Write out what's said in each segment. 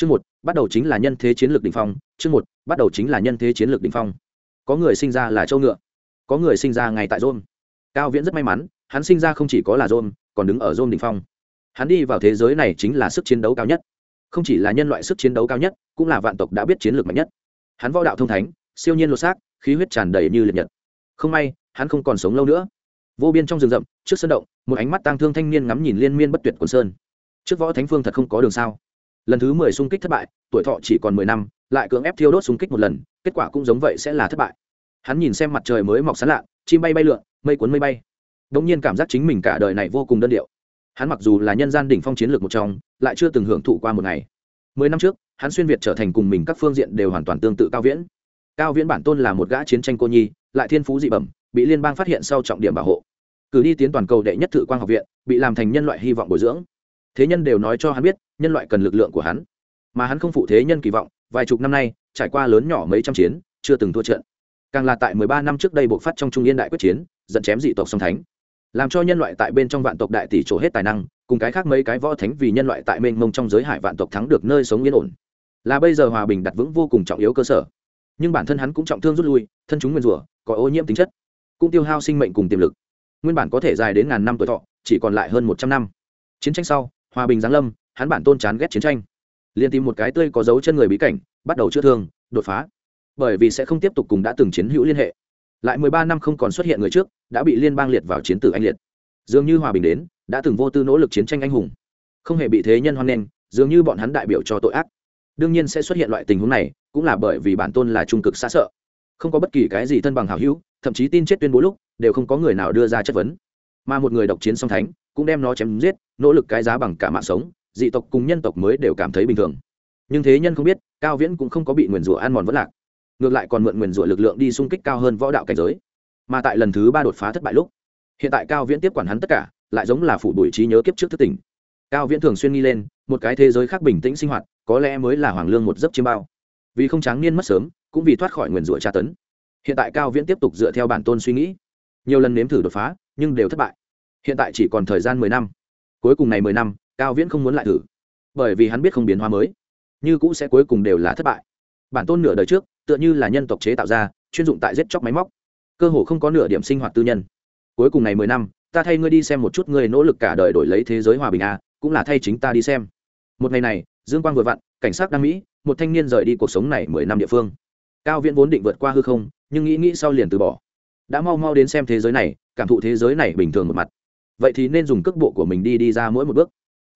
chương một, bắt đầu chính là nhân thế chiến lược đỉnh phong. Chương một, bắt đầu chính là nhân thế chiến lược đỉnh phong. Có người sinh ra là châu ngựa, có người sinh ra ngày tại rome cao viễn rất may mắn, hắn sinh ra không chỉ có là rome còn đứng ở rome đỉnh phong. Hắn đi vào thế giới này chính là sức chiến đấu cao nhất. Không chỉ là nhân loại sức chiến đấu cao nhất, cũng là vạn tộc đã biết chiến lược mạnh nhất. Hắn võ đạo thông thánh, siêu nhiên lột xác, khí huyết tràn đầy như liệt nhật. Không may, hắn không còn sống lâu nữa. Vô biên trong rừng rậm, trước sân động, một ánh mắt tang thương thanh niên ngắm nhìn liên miên bất tuyệt quần sơn. Trước võ thánh phương thật không có đường sao? Lần thứ mười xung kích thất bại, tuổi thọ chỉ còn mười năm, lại cưỡng ép thiêu đốt xung kích một lần, kết quả cũng giống vậy sẽ là thất bại. Hắn nhìn xem mặt trời mới mọc sán lạ, chim bay bay lượn, mây cuốn mây bay. Đ ỗ n g nhiên cảm giác chính mình cả đời này vô cùng đơn điệu. Hắn mặc dù là nhân gian đỉnh phong chiến lược một trong, lại chưa từng hưởng thụ qua một ngày. Mười năm trước, hắn xuyên việt trở thành cùng mình các phương diện đều hoàn toàn tương tự cao viễn. Cao viễn bản tôn là một gã chiến tranh cô nhi, lại thiên phú dị bẩm, bị liên bang phát hiện sau trọng điểm bảo hộ. Cử đi tiến toàn cầu đệ nhất thự quang học viện, bị làm thành nhân loại hy vọng bồi dưỡng thế nhân đều nói cho hắn biết, nhân loại cần lực lượng của hắn. Mà hắn không phụ thế nhân kỳ vọng, vài chục năm nay, trải qua lớn nhỏ mấy trăm chiến, chưa từng thua trận. Càng là tại mười ba năm trước đây bộc phát trong trung yên đại quyết chiến dẫn chém dị tộc song thánh. Làm cho nhân loại tại bên trong vạn tộc đại tỷ trổ hết tài năng, cùng cái khác mấy cái võ thánh vì nhân loại tại mênh mông trong giới hải vạn tộc thắng được nơi sống yên ổn. Là bây giờ hòa bình đặt vững vô cùng trọng yếu cơ sở. Nhưng bản thân hắn cũng trọng thương rút lui, thân chúng nguyên rủa, có ô nhiễm tính chất, cũng tiêu hao sinh mệnh cùng tiềm lực. Nguyên bản có thể dài đến ngàn năm tuổi thọ, chỉ còn lại hơn một trăm năm. Chiến tranh sau hòa bình giáng lâm, hắn bản tôn chán ghét chiến tranh. Liền tìm một cái tươi có dấu chân người bí cảnh, bắt đầu chữa thương, đột phá. Bởi vì sẽ không tiếp tục cùng đã từng chiến hữu liên hệ. Lại mười ba năm không còn xuất hiện người trước, đã bị liên bang liệt vào chiến tử anh liệt. Dường như hòa bình đến, đã từng vô tư nỗ lực chiến tranh anh hùng. Không hề bị thế nhân hoan nghênh, dường như bọn hắn đại biểu cho tội ác. Đương nhiên sẽ xuất hiện loại tình huống này, cũng là bởi vì bản tôn là trung cực xa sợ. Không có bất kỳ cái gì thân bằng hảo hữu, thậm chí tin chết tuyên bố lúc, đều không có người nào đưa ra chất vấn mà một người độc chiến song thánh cũng đem nó chém giết, nỗ lực cái giá bằng cả mạng sống, dị tộc cùng nhân tộc mới đều cảm thấy bình thường. Nhưng thế nhân không biết, cao viễn cũng không có bị nguyền rủa ăn mòn vất lạc. Ngược lại còn mượn nguyền rủa lực lượng đi xung kích cao hơn võ đạo cảnh giới. Mà tại lần thứ ba đột phá thất bại lúc, hiện tại cao viễn tiếp quản hắn tất cả, lại giống là phủ đuổi trí nhớ kiếp trước thất tỉnh. Cao viễn thường xuyên nghi lên, một cái thế giới khác bình tĩnh sinh hoạt, có lẽ mới là hoàng lương một giấc chiêm bao. Vì không tráng niên mất sớm, cũng vì thoát khỏi nguyền rủa tra tấn. Hiện tại cao viễn tiếp tục dựa theo bản tôn suy nghĩ. Nhiều lần nếm thử đột phá nhưng đều thất bại. Hiện tại chỉ còn thời gian mười năm. Cuối cùng này mười năm, cao viễn không muốn lại thử, bởi vì hắn biết không biến hóa mới. Như cũ sẽ cuối cùng đều là thất bại. Bản tôn nửa đời trước, tựa như là nhân tộc chế tạo ra, chuyên dụng tại giết chóc máy móc. Cơ hồ không có nửa điểm sinh hoạt tư nhân. Cuối cùng này mười năm, ta thay ngươi đi xem một chút ngươi nỗ lực cả đời đổi lấy thế giới hòa bình a cũng là thay chính ta đi xem. Một ngày này, dương quang vừa vặn, cảnh sát đăng mỹ, một thanh niên rời đi cuộc sống này mười năm địa phương. Cao viễn vốn định vượt qua hư không, nhưng nghĩ nghĩ sau liền từ bỏ đã mau mau đến xem thế giới này, cảm thụ thế giới này bình thường một mặt. Vậy thì nên dùng cước bộ của mình đi đi ra mỗi một bước.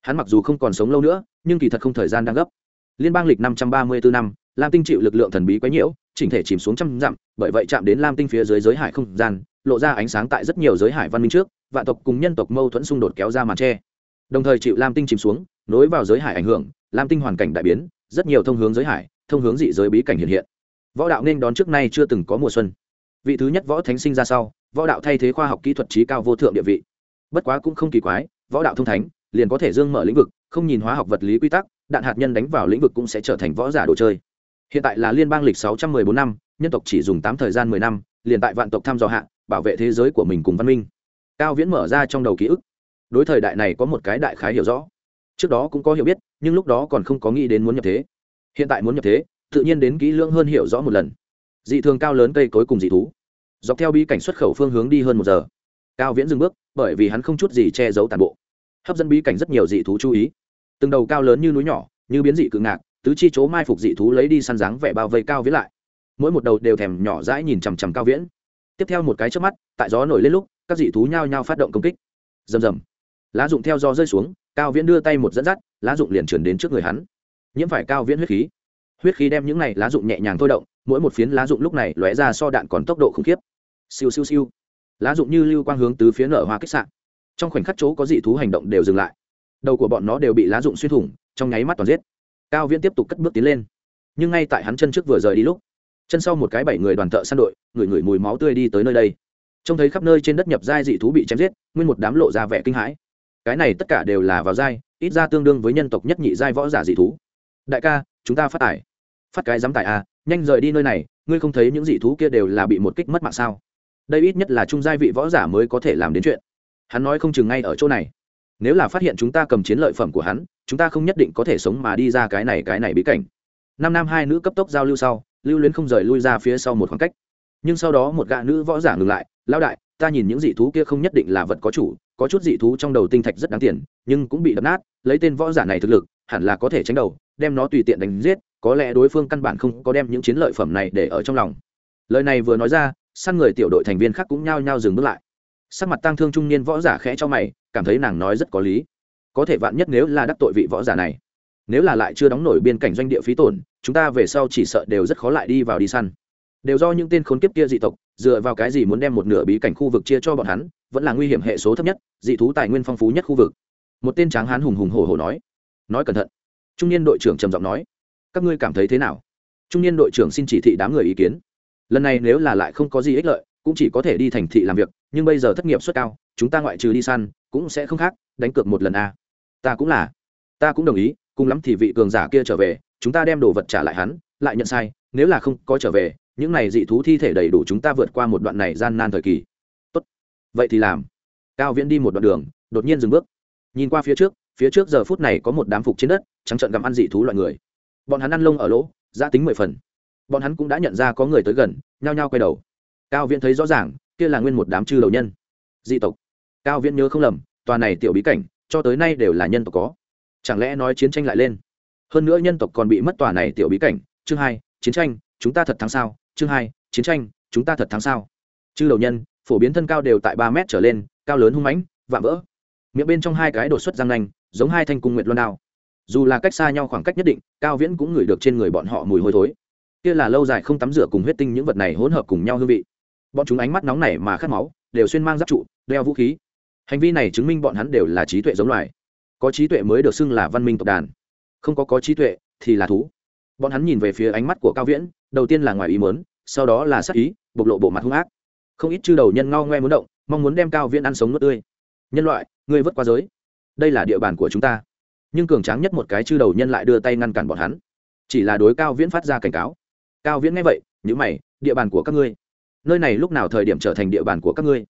Hắn mặc dù không còn sống lâu nữa, nhưng kỳ thật không thời gian đang gấp. Liên bang lịch năm trăm ba mươi bốn năm, lam tinh chịu lực lượng thần bí quấy nhiễu, chỉnh thể chìm xuống trăm dặm, bởi vậy chạm đến lam tinh phía dưới giới hải không gian, lộ ra ánh sáng tại rất nhiều giới hải văn minh trước, vạn tộc cùng nhân tộc mâu thuẫn xung đột kéo ra màn tre đồng thời chịu lam tinh chìm xuống, nối vào giới hải ảnh hưởng, lam tinh hoàn cảnh đại biến, rất nhiều thông hướng giới hải, thông hướng dị giới bí cảnh hiện hiện. Võ đạo nên đón trước nay chưa từng có mùa xuân vị thứ nhất võ thánh sinh ra sau, võ đạo thay thế khoa học kỹ thuật trí cao vô thượng địa vị. Bất quá cũng không kỳ quái, võ đạo thông thánh, liền có thể dương mở lĩnh vực, không nhìn hóa học vật lý quy tắc, đạn hạt nhân đánh vào lĩnh vực cũng sẽ trở thành võ giả đồ chơi. Hiện tại là liên bang lịch 614 năm, nhân tộc chỉ dùng tám thời gian 10 năm, liền tại vạn tộc thăm dò hạ, bảo vệ thế giới của mình cùng văn minh. Cao viễn mở ra trong đầu ký ức. Đối thời đại này có một cái đại khái hiểu rõ. Trước đó cũng có hiểu biết, nhưng lúc đó còn không có nghĩ đến muốn nhập thế. Hiện tại muốn nhập thế, tự nhiên đến kỹ lưỡng hơn hiểu rõ một lần dị thường cao lớn cây cối cùng dị thú. Dọc theo bí cảnh xuất khẩu phương hướng đi hơn một giờ. Cao viễn dừng bước, bởi vì hắn không chút gì che giấu tàn bộ. Hấp dẫn bí cảnh rất nhiều dị thú chú ý. Từng đầu cao lớn như núi nhỏ, như biến dị cự ngạc, tứ chi chỗ mai phục dị thú lấy đi săn dáng vẻ bao vây cao viễn lại. Mỗi một đầu đều thèm nhỏ rãi nhìn chằm chằm cao viễn. Tiếp theo một cái trước mắt, tại gió nổi lên lúc, các dị thú nhao nhao phát động công kích. Rầm rầm. Lá dụng theo gió rơi xuống, cao viễn đưa tay một dẫn dắt, lá dụng liền chuyển đến trước người hắn. Nhiễm phải cao viễn huyết khí huyết khí đem những này lá dụng nhẹ nhàng thôi động, mỗi một phiến lá dụng lúc này lóe ra so đạn còn tốc độ khủng khiếp. Siêu siêu siêu. Lá dụng như lưu quang hướng từ phía nở hoa kích sạn trong khoảnh khắc chỗ có dị thú hành động đều dừng lại. Đầu của bọn nó đều bị lá dụng xuyên thủng, trong nháy mắt toàn giết. Cao viễn tiếp tục cất bước tiến lên. Nhưng ngay tại hắn chân trước vừa rời đi lúc, chân sau một cái bảy người đoàn thợ săn đội ngửi ngửi mùi máu tươi đi tới nơi đây. Trông thấy khắp nơi trên đất nhập giai dị thú bị chém giết, nguyên một đám lộ ra vẻ kinh hãi. Cái này tất cả đều là vào giai, ít ra tương đương với nhân tộc nhất nhị giai võ giả dị thú. Đại ca, chúng ta phát tải phát cái dám tải à nhanh rời đi nơi này, ngươi không thấy những dị thú kia đều là bị một kích mất mạng sao? Đây ít nhất là trung giai vị võ giả mới có thể làm đến chuyện. Hắn nói không chừng ngay ở chỗ này. Nếu là phát hiện chúng ta cầm chiến lợi phẩm của hắn, chúng ta không nhất định có thể sống mà đi ra cái này cái này bí cảnh. Năm nam hai nữ cấp tốc giao lưu sau, lưu luyến không rời lui ra phía sau một khoảng cách. Nhưng sau đó một gã nữ võ giả ngừng lại lao đại, ta nhìn những dị thú kia không nhất định là vật có chủ, có chút dị thú trong đầu tinh thạch rất đáng tiền, nhưng cũng bị đập nát, lấy tên võ giả này thực lực, hẳn là có thể tránh đầu, đem nó tùy tiện đánh giết có lẽ đối phương căn bản không có đem những chiến lợi phẩm này để ở trong lòng. Lời này vừa nói ra, săn người tiểu đội thành viên khác cũng nhao nhao dừng bước lại. Sắc mặt tăng thương trung niên võ giả khẽ cho mày, cảm thấy nàng nói rất có lý. Có thể vạn nhất nếu là đắc tội vị võ giả này, nếu là lại chưa đóng nổi biên cảnh doanh địa phí tổn, chúng ta về sau chỉ sợ đều rất khó lại đi vào đi săn. Đều do những tên khốn kiếp kia dị tộc, dựa vào cái gì muốn đem một nửa bí cảnh khu vực chia cho bọn hắn, vẫn là nguy hiểm hệ số thấp nhất, dị thú tài nguyên phong phú nhất khu vực. Một tên tráng hán hùng hùng hổ hổ nói. Nói cẩn thận. Trung niên đội trưởng trầm giọng nói các ngươi cảm thấy thế nào? Trung niên đội trưởng xin chỉ thị đám người ý kiến. Lần này nếu là lại không có gì ích lợi, cũng chỉ có thể đi thành thị làm việc, nhưng bây giờ thất nghiệp suất cao, chúng ta ngoại trừ đi săn, cũng sẽ không khác, đánh cược một lần a. Ta cũng là. Ta cũng đồng ý, cùng lắm thì vị cường giả kia trở về, chúng ta đem đồ vật trả lại hắn, lại nhận sai, nếu là không có trở về, những này dị thú thi thể đầy đủ chúng ta vượt qua một đoạn này gian nan thời kỳ. Tốt. Vậy thì làm. Cao viễn đi một đoạn đường, đột nhiên dừng bước. Nhìn qua phía trước phía trước giờ phút này có một đám phục trên đất, trắng trợn gặm ăn dị thú loại người bọn hắn ăn lông ở lỗ giã tính mười phần. Bọn hắn cũng đã nhận ra có người tới gần, nhao nhao quay đầu. Cao viễn thấy rõ ràng, kia là nguyên một đám chư đầu nhân. Dị tộc. Cao viễn nhớ không lầm, tòa này tiểu bí cảnh, cho tới nay đều là nhân tộc có. Chẳng lẽ nói chiến tranh lại lên? Hơn nữa nhân tộc còn bị mất tòa này tiểu bí cảnh. Chương hai, chiến tranh, chúng ta thật thắng sao? Chương hai, chiến tranh, chúng ta thật thắng sao? Chư đầu nhân, phổ biến thân cao đều tại ba mét trở lên, cao lớn hung mãnh, vạm vỡ. Miệng bên trong hai cái đột xuất răng nanh, giống hai thanh cung nguyệt luân đao dù là cách xa nhau khoảng cách nhất định, cao viễn cũng ngửi được trên người bọn họ mùi hôi thối. Kia là lâu dài không tắm rửa cùng huyết tinh những vật này hỗn hợp cùng nhau hương vị. Bọn chúng ánh mắt nóng nảy mà khát máu, đều xuyên mang giáp trụ, đeo vũ khí. Hành vi này chứng minh bọn hắn đều là trí tuệ giống loài. Có trí tuệ mới được xưng là văn minh tộc đàn. Không có có trí tuệ thì là thú. Bọn hắn nhìn về phía ánh mắt của cao viễn, đầu tiên là ngoài ý mớn sau đó là sắc ý, bộc lộ bộ mặt hung ác. Không ít chư đầu nhân ngao ngoe muốn động, mong muốn đem cao viễn ăn sống nước tươi. Nhân loại, ngươi vất qua giới. Đây là địa bàn của chúng ta nhưng cường tráng nhất một cái chư đầu nhân lại đưa tay ngăn cản bọn hắn. Chỉ là đối cao viễn phát ra cảnh cáo. Cao viễn nghe vậy nhữ mày, địa bàn của các ngươi, nơi này lúc nào thời điểm trở thành địa bàn của các ngươi?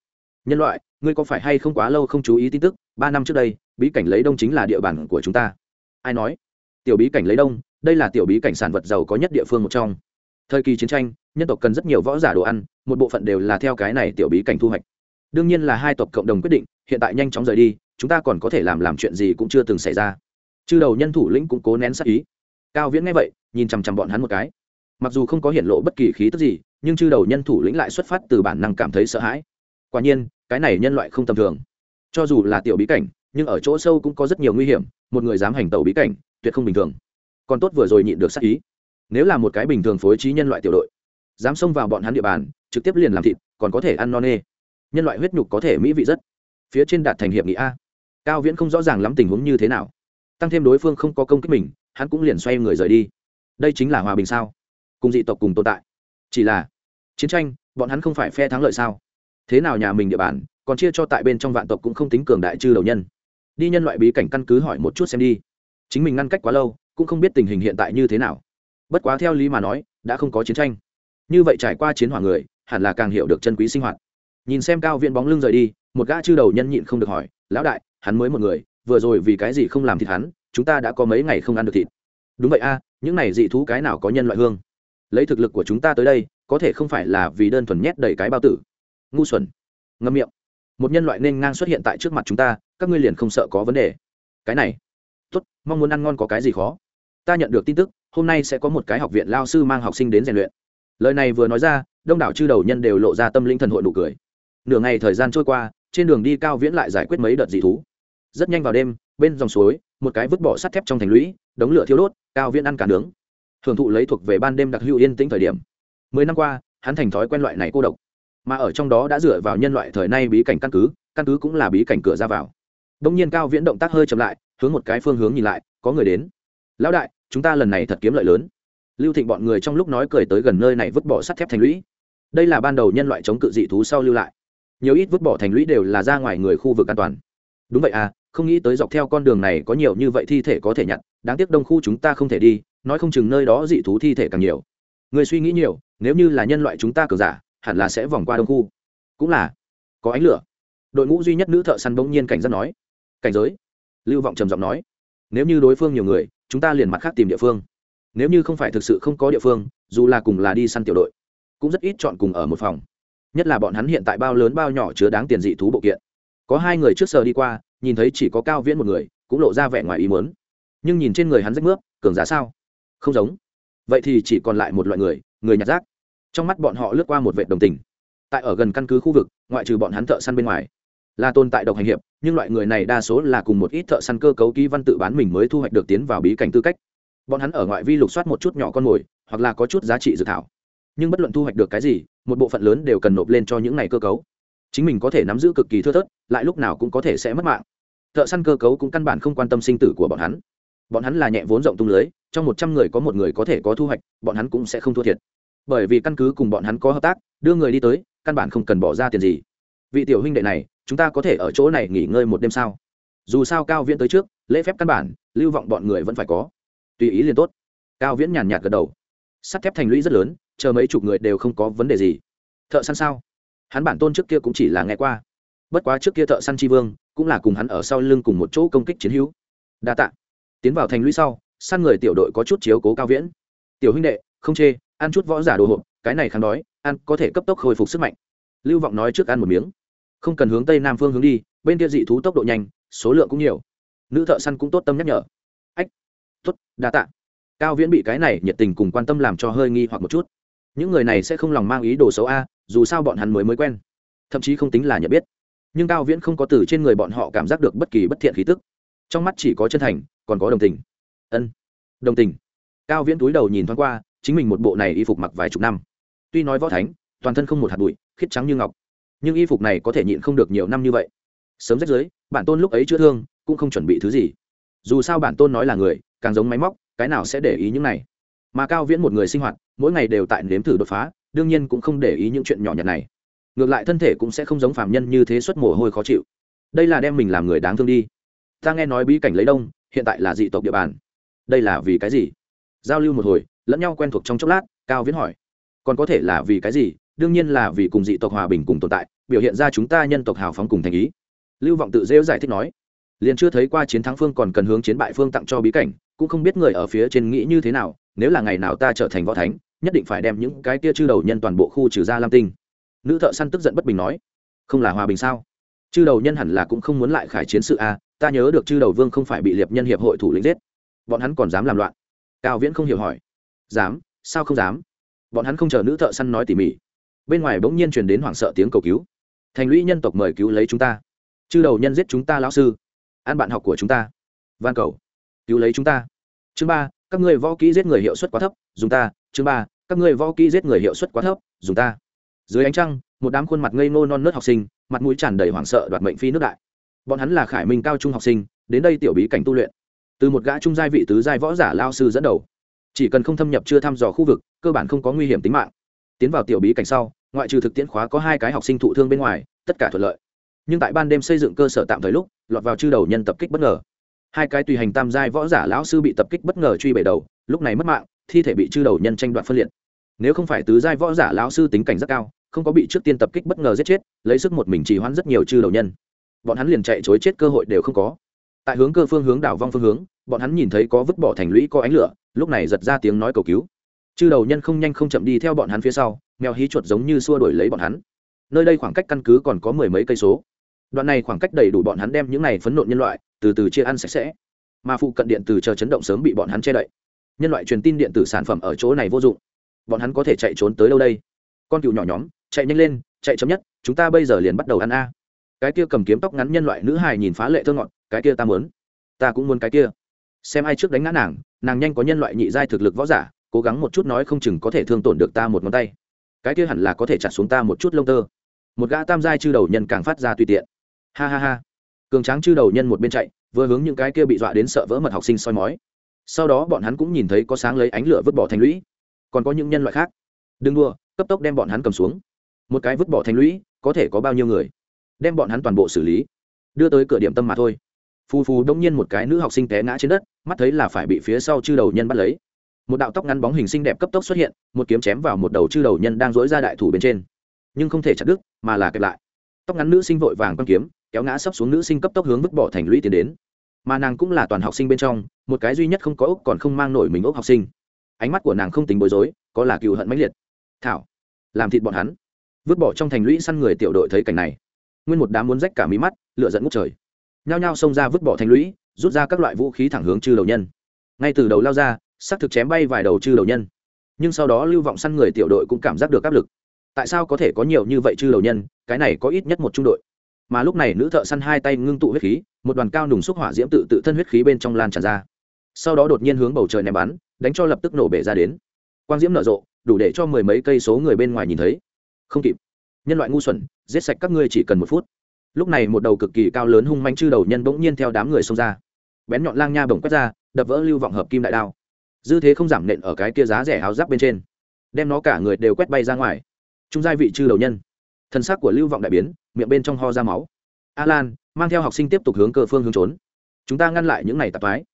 Nhân loại, ngươi có phải hay không quá lâu không chú ý tin tức? Ba năm trước đây, bí cảnh lấy đông chính là địa bàn của chúng ta. Ai nói? Tiểu bí cảnh lấy đông, đây là tiểu bí cảnh sản vật giàu có nhất địa phương một trong. Thời kỳ chiến tranh, nhân tộc cần rất nhiều võ giả đồ ăn, một bộ phận đều là theo cái này tiểu bí cảnh thu hoạch. Đương nhiên là hai tộc cộng đồng quyết định, hiện tại nhanh chóng rời đi, chúng ta còn có thể làm làm chuyện gì cũng chưa từng xảy ra chư đầu nhân thủ lĩnh cũng cố nén sát ý. Cao viễn nghe vậy, nhìn chằm chằm bọn hắn một cái. Mặc dù không có hiện lộ bất kỳ khí tức gì, nhưng chư đầu nhân thủ lĩnh lại xuất phát từ bản năng cảm thấy sợ hãi. Quả nhiên, cái này nhân loại không tầm thường. Cho dù là tiểu bí cảnh, nhưng ở chỗ sâu cũng có rất nhiều nguy hiểm, một người dám hành tẩu bí cảnh, tuyệt không bình thường. Còn tốt vừa rồi nhịn được sát ý. Nếu là một cái bình thường phối trí nhân loại tiểu đội, dám xông vào bọn hắn địa bàn, trực tiếp liền làm thịt, còn có thể ăn no nê. Nhân loại huyết nhục có thể mỹ vị rất. Phía trên đạt thành hiệp nghị a. Cao viễn không rõ ràng lắm tình huống như thế nào tăng thêm đối phương không có công kích mình, hắn cũng liền xoay người rời đi. Đây chính là hòa bình sao? Cùng dị tộc cùng tồn tại. Chỉ là, chiến tranh, bọn hắn không phải phe thắng lợi sao? Thế nào nhà mình địa bàn, còn chia cho tại bên trong vạn tộc cũng không tính cường đại chư đầu nhân. Đi nhân loại bí cảnh căn cứ hỏi một chút xem đi. Chính mình ngăn cách quá lâu, cũng không biết tình hình hiện tại như thế nào. Bất quá theo lý mà nói, đã không có chiến tranh. Như vậy trải qua chiến hỏa người, hẳn là càng hiểu được chân quý sinh hoạt. Nhìn xem cao viện bóng lưng rời đi, một gã chư đầu nhân nhịn không được hỏi, lão đại, hắn mới một người vừa rồi vì cái gì không làm thịt hắn, chúng ta đã có mấy ngày không ăn được thịt. Đúng vậy a, những này dị thú cái nào có nhân loại hương? Lấy thực lực của chúng ta tới đây, có thể không phải là vì đơn thuần nhét đầy cái bao tử. Ngu xuẩn. Ngâm miệng. Một nhân loại nên ngang xuất hiện tại trước mặt chúng ta, các ngươi liền không sợ có vấn đề. Cái này. Tốt, mong muốn ăn ngon có cái gì khó. Ta nhận được tin tức, hôm nay sẽ có một cái học viện lao sư mang học sinh đến rèn luyện. Lời này vừa nói ra, đông đảo chư đầu nhân đều lộ ra tâm linh thần hội nụ cười. Nửa ngày thời gian trôi qua, trên đường đi cao viễn lại giải quyết mấy đợt dị thú rất nhanh vào đêm, bên dòng suối, một cái vứt bỏ sắt thép trong thành lũy, đống lửa thiêu đốt, cao viễn ăn cả nướng. Hưởng thụ lấy thuộc về ban đêm đặc hữu yên tĩnh thời điểm. Mười năm qua, hắn thành thói quen loại này cô độc. Mà ở trong đó đã dựa vào nhân loại thời nay bí cảnh căn cứ căn cứ cũng là bí cảnh cửa ra vào. Đông nhiên cao viễn động tác hơi chậm lại, hướng một cái phương hướng nhìn lại, có người đến. Lão đại, chúng ta lần này thật kiếm lợi lớn. Lưu thịnh bọn người trong lúc nói cười tới gần nơi này vứt bỏ sắt thép thành lũy. Đây là ban đầu nhân loại chống cự dị thú sau lưu lại. Nhiều ít vứt bỏ thành lũy đều là ra ngoài người khu vực an toàn. Đúng vậy à không nghĩ tới dọc theo con đường này có nhiều như vậy thi thể có thể nhặt, đáng tiếc đông khu chúng ta không thể đi, nói không chừng nơi đó dị thú thi thể càng nhiều. Người suy nghĩ nhiều, nếu như là nhân loại chúng ta cờ giả, hẳn là sẽ vòng qua đông khu. Cũng là, có ánh lửa. Đội ngũ duy nhất nữ thợ săn bỗng nhiên cảnh giác nói. Cảnh giới. Lưu vọng trầm giọng nói. Nếu như đối phương nhiều người, chúng ta liền mặt khác tìm địa phương. Nếu như không phải thực sự không có địa phương, dù là cùng là đi săn tiểu đội, cũng rất ít chọn cùng ở một phòng. Nhất là bọn hắn hiện tại bao lớn bao nhỏ chứa đáng tiền dị thú bộ kiện. Có hai người trước giờ đi qua nhìn thấy chỉ có cao viễn một người, cũng lộ ra vẻ ngoài ý muốn. Nhưng nhìn trên người hắn rách nước cường giá sao? Không giống. Vậy thì chỉ còn lại một loại người người nhặt rác. Trong mắt bọn họ lướt qua một vệ đồng tình. Tại ở gần căn cứ khu vực, ngoại trừ bọn hắn thợ săn bên ngoài, là tồn tại độc hành hiệp, nhưng loại người này đa số là cùng một ít thợ săn cơ cấu ký văn tự bán mình mới thu hoạch được tiến vào bí cảnh tư cách. Bọn hắn ở ngoại vi lục soát một chút nhỏ con mồi, hoặc là có chút giá trị dự thảo. Nhưng bất luận thu hoạch được cái gì, một bộ phận lớn đều cần nộp lên cho những này cơ cấu chính mình có thể nắm giữ cực kỳ thưa thớt, lại lúc nào cũng có thể sẽ mất mạng. Thợ săn cơ cấu cũng căn bản không quan tâm sinh tử của bọn hắn. Bọn hắn là nhẹ vốn rộng tung lưới, trong một trăm người có một người có thể có thu hoạch, bọn hắn cũng sẽ không thua thiệt. Bởi vì căn cứ cùng bọn hắn có hợp tác, đưa người đi tới, căn bản không cần bỏ ra tiền gì. Vị tiểu huynh đệ này, chúng ta có thể ở chỗ này nghỉ ngơi một đêm sao? Dù sao cao viễn tới trước, lễ phép căn bản, lưu vọng bọn người vẫn phải có. Tùy ý liền tốt. Cao viễn nhàn nhạt gật đầu. Sắt thép thành lũy rất lớn, chờ mấy chục người đều không có vấn đề gì. Thợ săn sao? Hắn bản tôn trước kia cũng chỉ là nghe qua. Bất quá trước kia thợ săn tri vương cũng là cùng hắn ở sau lưng cùng một chỗ công kích chiến hữu. Đa tạ. Tiến vào thành lũy sau, săn người tiểu đội có chút chiếu cố cao viễn. Tiểu huynh đệ, không chê, ăn chút võ giả đồ hộp, cái này kháng đói, ăn có thể cấp tốc khôi phục sức mạnh. Lưu vọng nói trước ăn một miếng. Không cần hướng tây nam phương hướng đi, bên kia dị thú tốc độ nhanh, số lượng cũng nhiều. Nữ thợ săn cũng tốt tâm nhắc nhở. Ách tuất đa tạ. Cao viễn bị cái này nhiệt tình cùng quan tâm làm cho hơi nghi hoặc một chút. Những người này sẽ không lòng mang ý đồ xấu a dù sao bọn hắn mới mới quen, thậm chí không tính là nhận biết. Nhưng cao viễn không có từ trên người bọn họ cảm giác được bất kỳ bất thiện khí tức. Trong mắt chỉ có chân thành, còn có đồng tình. Ân, đồng tình. Cao viễn túi đầu nhìn thoáng qua, chính mình một bộ này y phục mặc vài chục năm. Tuy nói võ thánh, toàn thân không một hạt bụi, khiết trắng như ngọc. Nhưng y phục này có thể nhịn không được nhiều năm như vậy. Sớm rách dưới bản tôn lúc ấy chữa thương, cũng không chuẩn bị thứ gì. Dù sao bản tôn nói là người, càng giống máy móc, cái nào sẽ để ý những này? Mà cao viễn một người sinh hoạt, mỗi ngày đều tại nếm thử đột phá đương nhiên cũng không để ý những chuyện nhỏ nhặt này. Ngược lại thân thể cũng sẽ không giống phạm nhân như thế xuất mồ hôi khó chịu. Đây là đem mình làm người đáng thương đi. Ta nghe nói bí cảnh lấy đông, hiện tại là dị tộc địa bàn. Đây là vì cái gì? Giao lưu một hồi, lẫn nhau quen thuộc trong chốc lát, cao viễn hỏi. Còn có thể là vì cái gì? Đương nhiên là vì cùng dị tộc hòa bình cùng tồn tại, biểu hiện ra chúng ta nhân tộc hào phóng cùng thành ý. Lưu vọng tự rêu giải thích nói. Liền chưa thấy qua chiến thắng phương còn cần hướng chiến bại phương tặng cho bí cảnh, cũng không biết người ở phía trên nghĩ như thế nào, nếu là ngày nào ta trở thành võ thánh nhất định phải đem những cái kia chư đầu nhân toàn bộ khu trừ ra lam tinh. Nữ thợ săn tức giận bất bình nói không là hòa bình sao? Chư đầu nhân hẳn là cũng không muốn lại khải chiến sự a à, ta nhớ được chư đầu vương không phải bị liệp nhân hiệp hội thủ lĩnh giết. Bọn hắn còn dám làm loạn. Cao viễn không hiểu hỏi dám? Sao không dám? Bọn hắn không chờ nữ thợ săn nói tỉ mỉ. Bên ngoài bỗng nhiên truyền đến hoảng sợ tiếng cầu cứu. Thành lũy nhân tộc mời cứu lấy chúng ta. Chư đầu nhân giết chúng ta lão sư. An bạn học của chúng ta. Van cầu cứu lấy chúng ta. Chương ba các người võ kỹ giết người hiệu suất quá thấp dùng ta chương ba, các ngươi võ kỹ giết người hiệu suất quá thấp, dùng ta. Dưới ánh trăng, một đám khuôn mặt ngây ngô non nớt học sinh, mặt mũi tràn đầy hoảng sợ đoạt mệnh phi nước đại. Bọn hắn là khải minh cao trung học sinh, đến đây tiểu bí cảnh tu luyện. Từ một gã trung giai vị tứ giai võ giả lao sư dẫn đầu. Chỉ cần không thâm nhập chưa thăm dò khu vực, cơ bản không có nguy hiểm tính mạng. Tiến vào tiểu bí cảnh sau, ngoại trừ thực tiễn khóa có hai cái học sinh thụ thương bên ngoài, tất cả thuận lợi. Nhưng tại ban đêm xây dựng cơ sở tạm thời lúc, lọt vào chư đầu nhân tập kích bất ngờ. Hai cái tùy hành tam giai võ giả lão sư bị tập kích bất ngờ truy bể đầu, lúc này mất mạng thi thể bị chư đầu nhân tranh đoạt phân liệt. Nếu không phải tứ giai võ giả lão sư tính cảnh rất cao, không có bị trước tiên tập kích bất ngờ giết chết, lấy sức một mình trì hoãn rất nhiều chư đầu nhân. Bọn hắn liền chạy chối chết cơ hội đều không có. Tại hướng cơ phương hướng đảo vong phương hướng, bọn hắn nhìn thấy có vứt bỏ thành lũy có ánh lửa, lúc này giật ra tiếng nói cầu cứu. Chư đầu nhân không nhanh không chậm đi theo bọn hắn phía sau, mèo hí chuột giống như xua đuổi lấy bọn hắn. Nơi đây khoảng cách căn cứ còn có mười mấy cây số. Đoạn này khoảng cách đầy đủ bọn hắn đem những này phấn nộn nhân loại, từ từ chia ăn sạch sẽ. Mà phụ cận điện từ chờ chấn động sớm bị bọn hắn che đậy nhân loại truyền tin điện tử sản phẩm ở chỗ này vô dụng. Bọn hắn có thể chạy trốn tới đâu đây? Con cựu nhỏ nhóm, chạy nhanh lên, chạy chấm nhất, chúng ta bây giờ liền bắt đầu ăn a. Cái kia cầm kiếm tóc ngắn nhân loại nữ hài nhìn phá lệ thơ ngọn cái kia ta muốn. Ta cũng muốn cái kia. Xem ai trước đánh ngã nàng nàng nhanh có nhân loại nhị giai thực lực võ giả, cố gắng một chút nói không chừng có thể thương tổn được ta một ngón tay. Cái kia hẳn là có thể chặt xuống ta một chút lông tơ. Một gã tam giai chư đầu nhân càng phát ra tùy tiện. Ha ha ha. Cường tráng chư đầu nhân một bên chạy, vừa hướng những cái kia bị dọa đến sợ vỡ mật học sinh soi mói sau đó bọn hắn cũng nhìn thấy có sáng lấy ánh lửa vứt bỏ thành lũy. Còn có những nhân loại khác. Đừng đua cấp tốc đem bọn hắn cầm xuống. Một cái vứt bỏ thành lũy, có thể có bao nhiêu người? Đem bọn hắn toàn bộ xử lý. Đưa tới cửa điểm tâm mà thôi. Phù phù đông nhiên một cái nữ học sinh té ngã trên đất, mắt thấy là phải bị phía sau chư đầu nhân bắt lấy. Một đạo tóc ngắn bóng hình xinh đẹp cấp tốc xuất hiện, một kiếm chém vào một đầu chư đầu nhân đang dối ra đại thủ bên trên. Nhưng không thể chặt đứt, mà là kẹp lại. Tóc ngắn nữ sinh vội vàng quăng kiếm, kéo ngã sấp xuống nữ sinh cấp tốc hướng vứt bỏ thành lũy tiến đến mà nàng cũng là toàn học sinh bên trong, một cái duy nhất không có ốc còn không mang nổi mình ốc học sinh. Ánh mắt của nàng không tính bối rối, có là cựu hận mãnh liệt. Thảo, làm thịt bọn hắn. Vứt bỏ trong thành lũy săn người tiểu đội thấy cảnh này. Nguyên một đám muốn rách cả mí mắt lựa dẫn ngút trời. Nhao nhao xông ra vứt bỏ thành lũy, rút ra các loại vũ khí thẳng hướng chư đầu nhân. Ngay từ đầu lao ra, xác thực chém bay vài đầu chư đầu nhân. Nhưng sau đó lưu vọng săn người tiểu đội cũng cảm giác được áp lực. Tại sao có thể có nhiều như vậy chư đầu nhân? Cái này có ít nhất một trung đội mà lúc này nữ thợ săn hai tay ngưng tụ huyết khí, một đoàn cao nùng xúc hỏa diễm tự tự thân huyết khí bên trong lan tràn ra. Sau đó đột nhiên hướng bầu trời ném bắn, đánh cho lập tức nổ bể ra đến. Quang diễm nở rộ, đủ để cho mười mấy cây số người bên ngoài nhìn thấy. Không kịp. Nhân loại ngu xuẩn, giết sạch các ngươi chỉ cần một phút. Lúc này một đầu cực kỳ cao lớn hung manh chư đầu nhân bỗng nhiên theo đám người xông ra. Bén nhọn lang nha bổng quét ra, đập vỡ lưu vọng hợp kim đại đao. Dư thế không giảm nện ở cái kia giá rẻ áo giáp bên trên, đem nó cả người đều quét bay ra ngoài. Trung giai vị chư đầu nhân thân xác của lưu vọng đại biến, miệng bên trong ho ra máu. A lan mang theo học sinh tiếp tục hướng cơ phương hướng trốn. Chúng ta ngăn lại những này tạp mái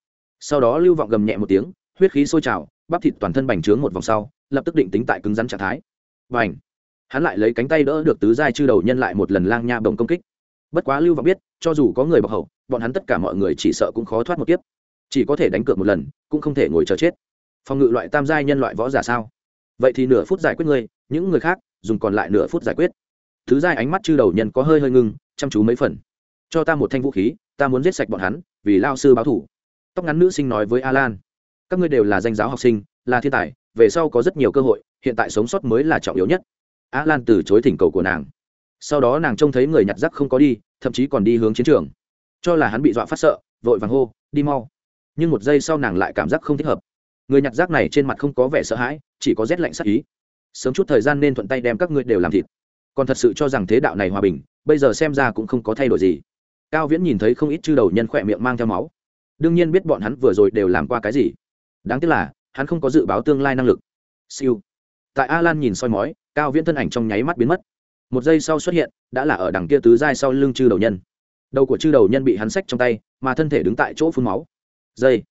sau đó lưu vọng gầm nhẹ một tiếng, huyết khí sôi trào, bắp thịt toàn thân bành trướng một vòng sau, lập tức định tính tại cứng rắn trạng thái. Và ảnh hắn lại lấy cánh tay đỡ được tứ giai chư đầu nhân lại một lần lang nha bồng công kích. Bất quá lưu vọng biết, cho dù có người bọc hậu, bọn hắn tất cả mọi người chỉ sợ cũng khó thoát một kiếp. Chỉ có thể đánh cược một lần, cũng không thể ngồi chờ chết. Phòng ngự loại tam giai nhân loại võ giả sao? Vậy thì nửa phút giải quyết ngươi, những người khác, dùng còn lại nửa phút giải quyết thứ giai ánh mắt chư đầu nhân có hơi hơi ngưng, chăm chú mấy phần. Cho ta một thanh vũ khí, ta muốn giết sạch bọn hắn, vì lao sư báo thủ. Tóc ngắn nữ sinh nói với alan, các ngươi đều là danh giáo học sinh, là thiên tài, về sau có rất nhiều cơ hội, hiện tại sống sót mới là trọng yếu nhất. Alan từ chối thỉnh cầu của nàng. Sau đó nàng trông thấy người nhặt rác không có đi, thậm chí còn đi hướng chiến trường. Cho là hắn bị dọa phát sợ, vội vàng hô, đi mau. Nhưng một giây sau nàng lại cảm giác không thích hợp. Người nhặt rác này trên mặt không có vẻ sợ hãi, chỉ có rét lạnh sắc ý. Sớm chút thời gian nên thuận tay đem các ngươi đều làm thịt còn thật sự cho rằng thế đạo này hòa bình, bây giờ xem ra cũng không có thay đổi gì. Cao viễn nhìn thấy không ít chư đầu nhân khỏe miệng mang theo máu. Đương nhiên biết bọn hắn vừa rồi đều làm qua cái gì. Đáng tiếc là, hắn không có dự báo tương lai năng lực. Siêu. Tại a lan nhìn soi mói, cao viễn thân ảnh trong nháy mắt biến mất. Một giây sau xuất hiện, đã là ở đằng kia tứ giai sau lưng chư đầu nhân. Đầu của chư đầu nhân bị hắn xách trong tay, mà thân thể đứng tại chỗ phun máu. Giây.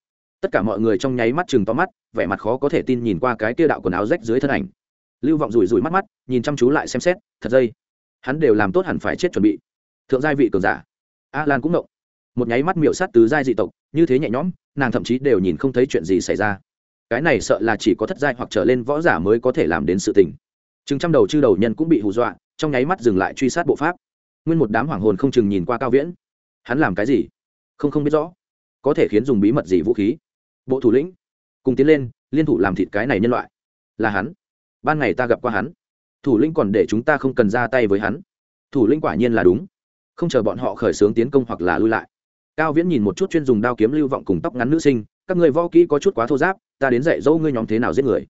Tất cả mọi người trong nháy mắt chừng to mắt, vẻ mặt khó có thể tin nhìn qua cái kia đạo quần áo rách dưới thân ảnh lưu vọng rủi rủi mắt mắt, nhìn chăm chú lại xem xét, thật dây. Hắn đều làm tốt hẳn phải chết chuẩn bị. Thượng giai vị cường giả. A lan cũng động một nháy mắt miệu sát tứ giai dị tộc, như thế nhẹ nhõm, nàng thậm chí đều nhìn không thấy chuyện gì xảy ra. Cái này sợ là chỉ có thất giai hoặc trở lên võ giả mới có thể làm đến sự tình. Chừng trăm đầu chư đầu nhân cũng bị hù dọa, trong nháy mắt dừng lại truy sát bộ pháp. Nguyên một đám hoàng hồn không chừng nhìn qua cao viễn. Hắn làm cái gì? Không không biết rõ. Có thể khiến dùng bí mật gì vũ khí? Bộ thủ lĩnh. Cùng tiến lên, liên thủ làm thịt cái này nhân loại. Là hắn ban ngày ta gặp qua hắn. Thủ lĩnh còn để chúng ta không cần ra tay với hắn. Thủ lĩnh quả nhiên là đúng. Không chờ bọn họ khởi xướng tiến công hoặc là lui lại. Cao viễn nhìn một chút chuyên dùng đao kiếm lưu vọng cùng tóc ngắn nữ sinh, các người vo kỹ có chút quá thô giáp, ta đến dạy dỗ ngươi nhóm thế nào giết người.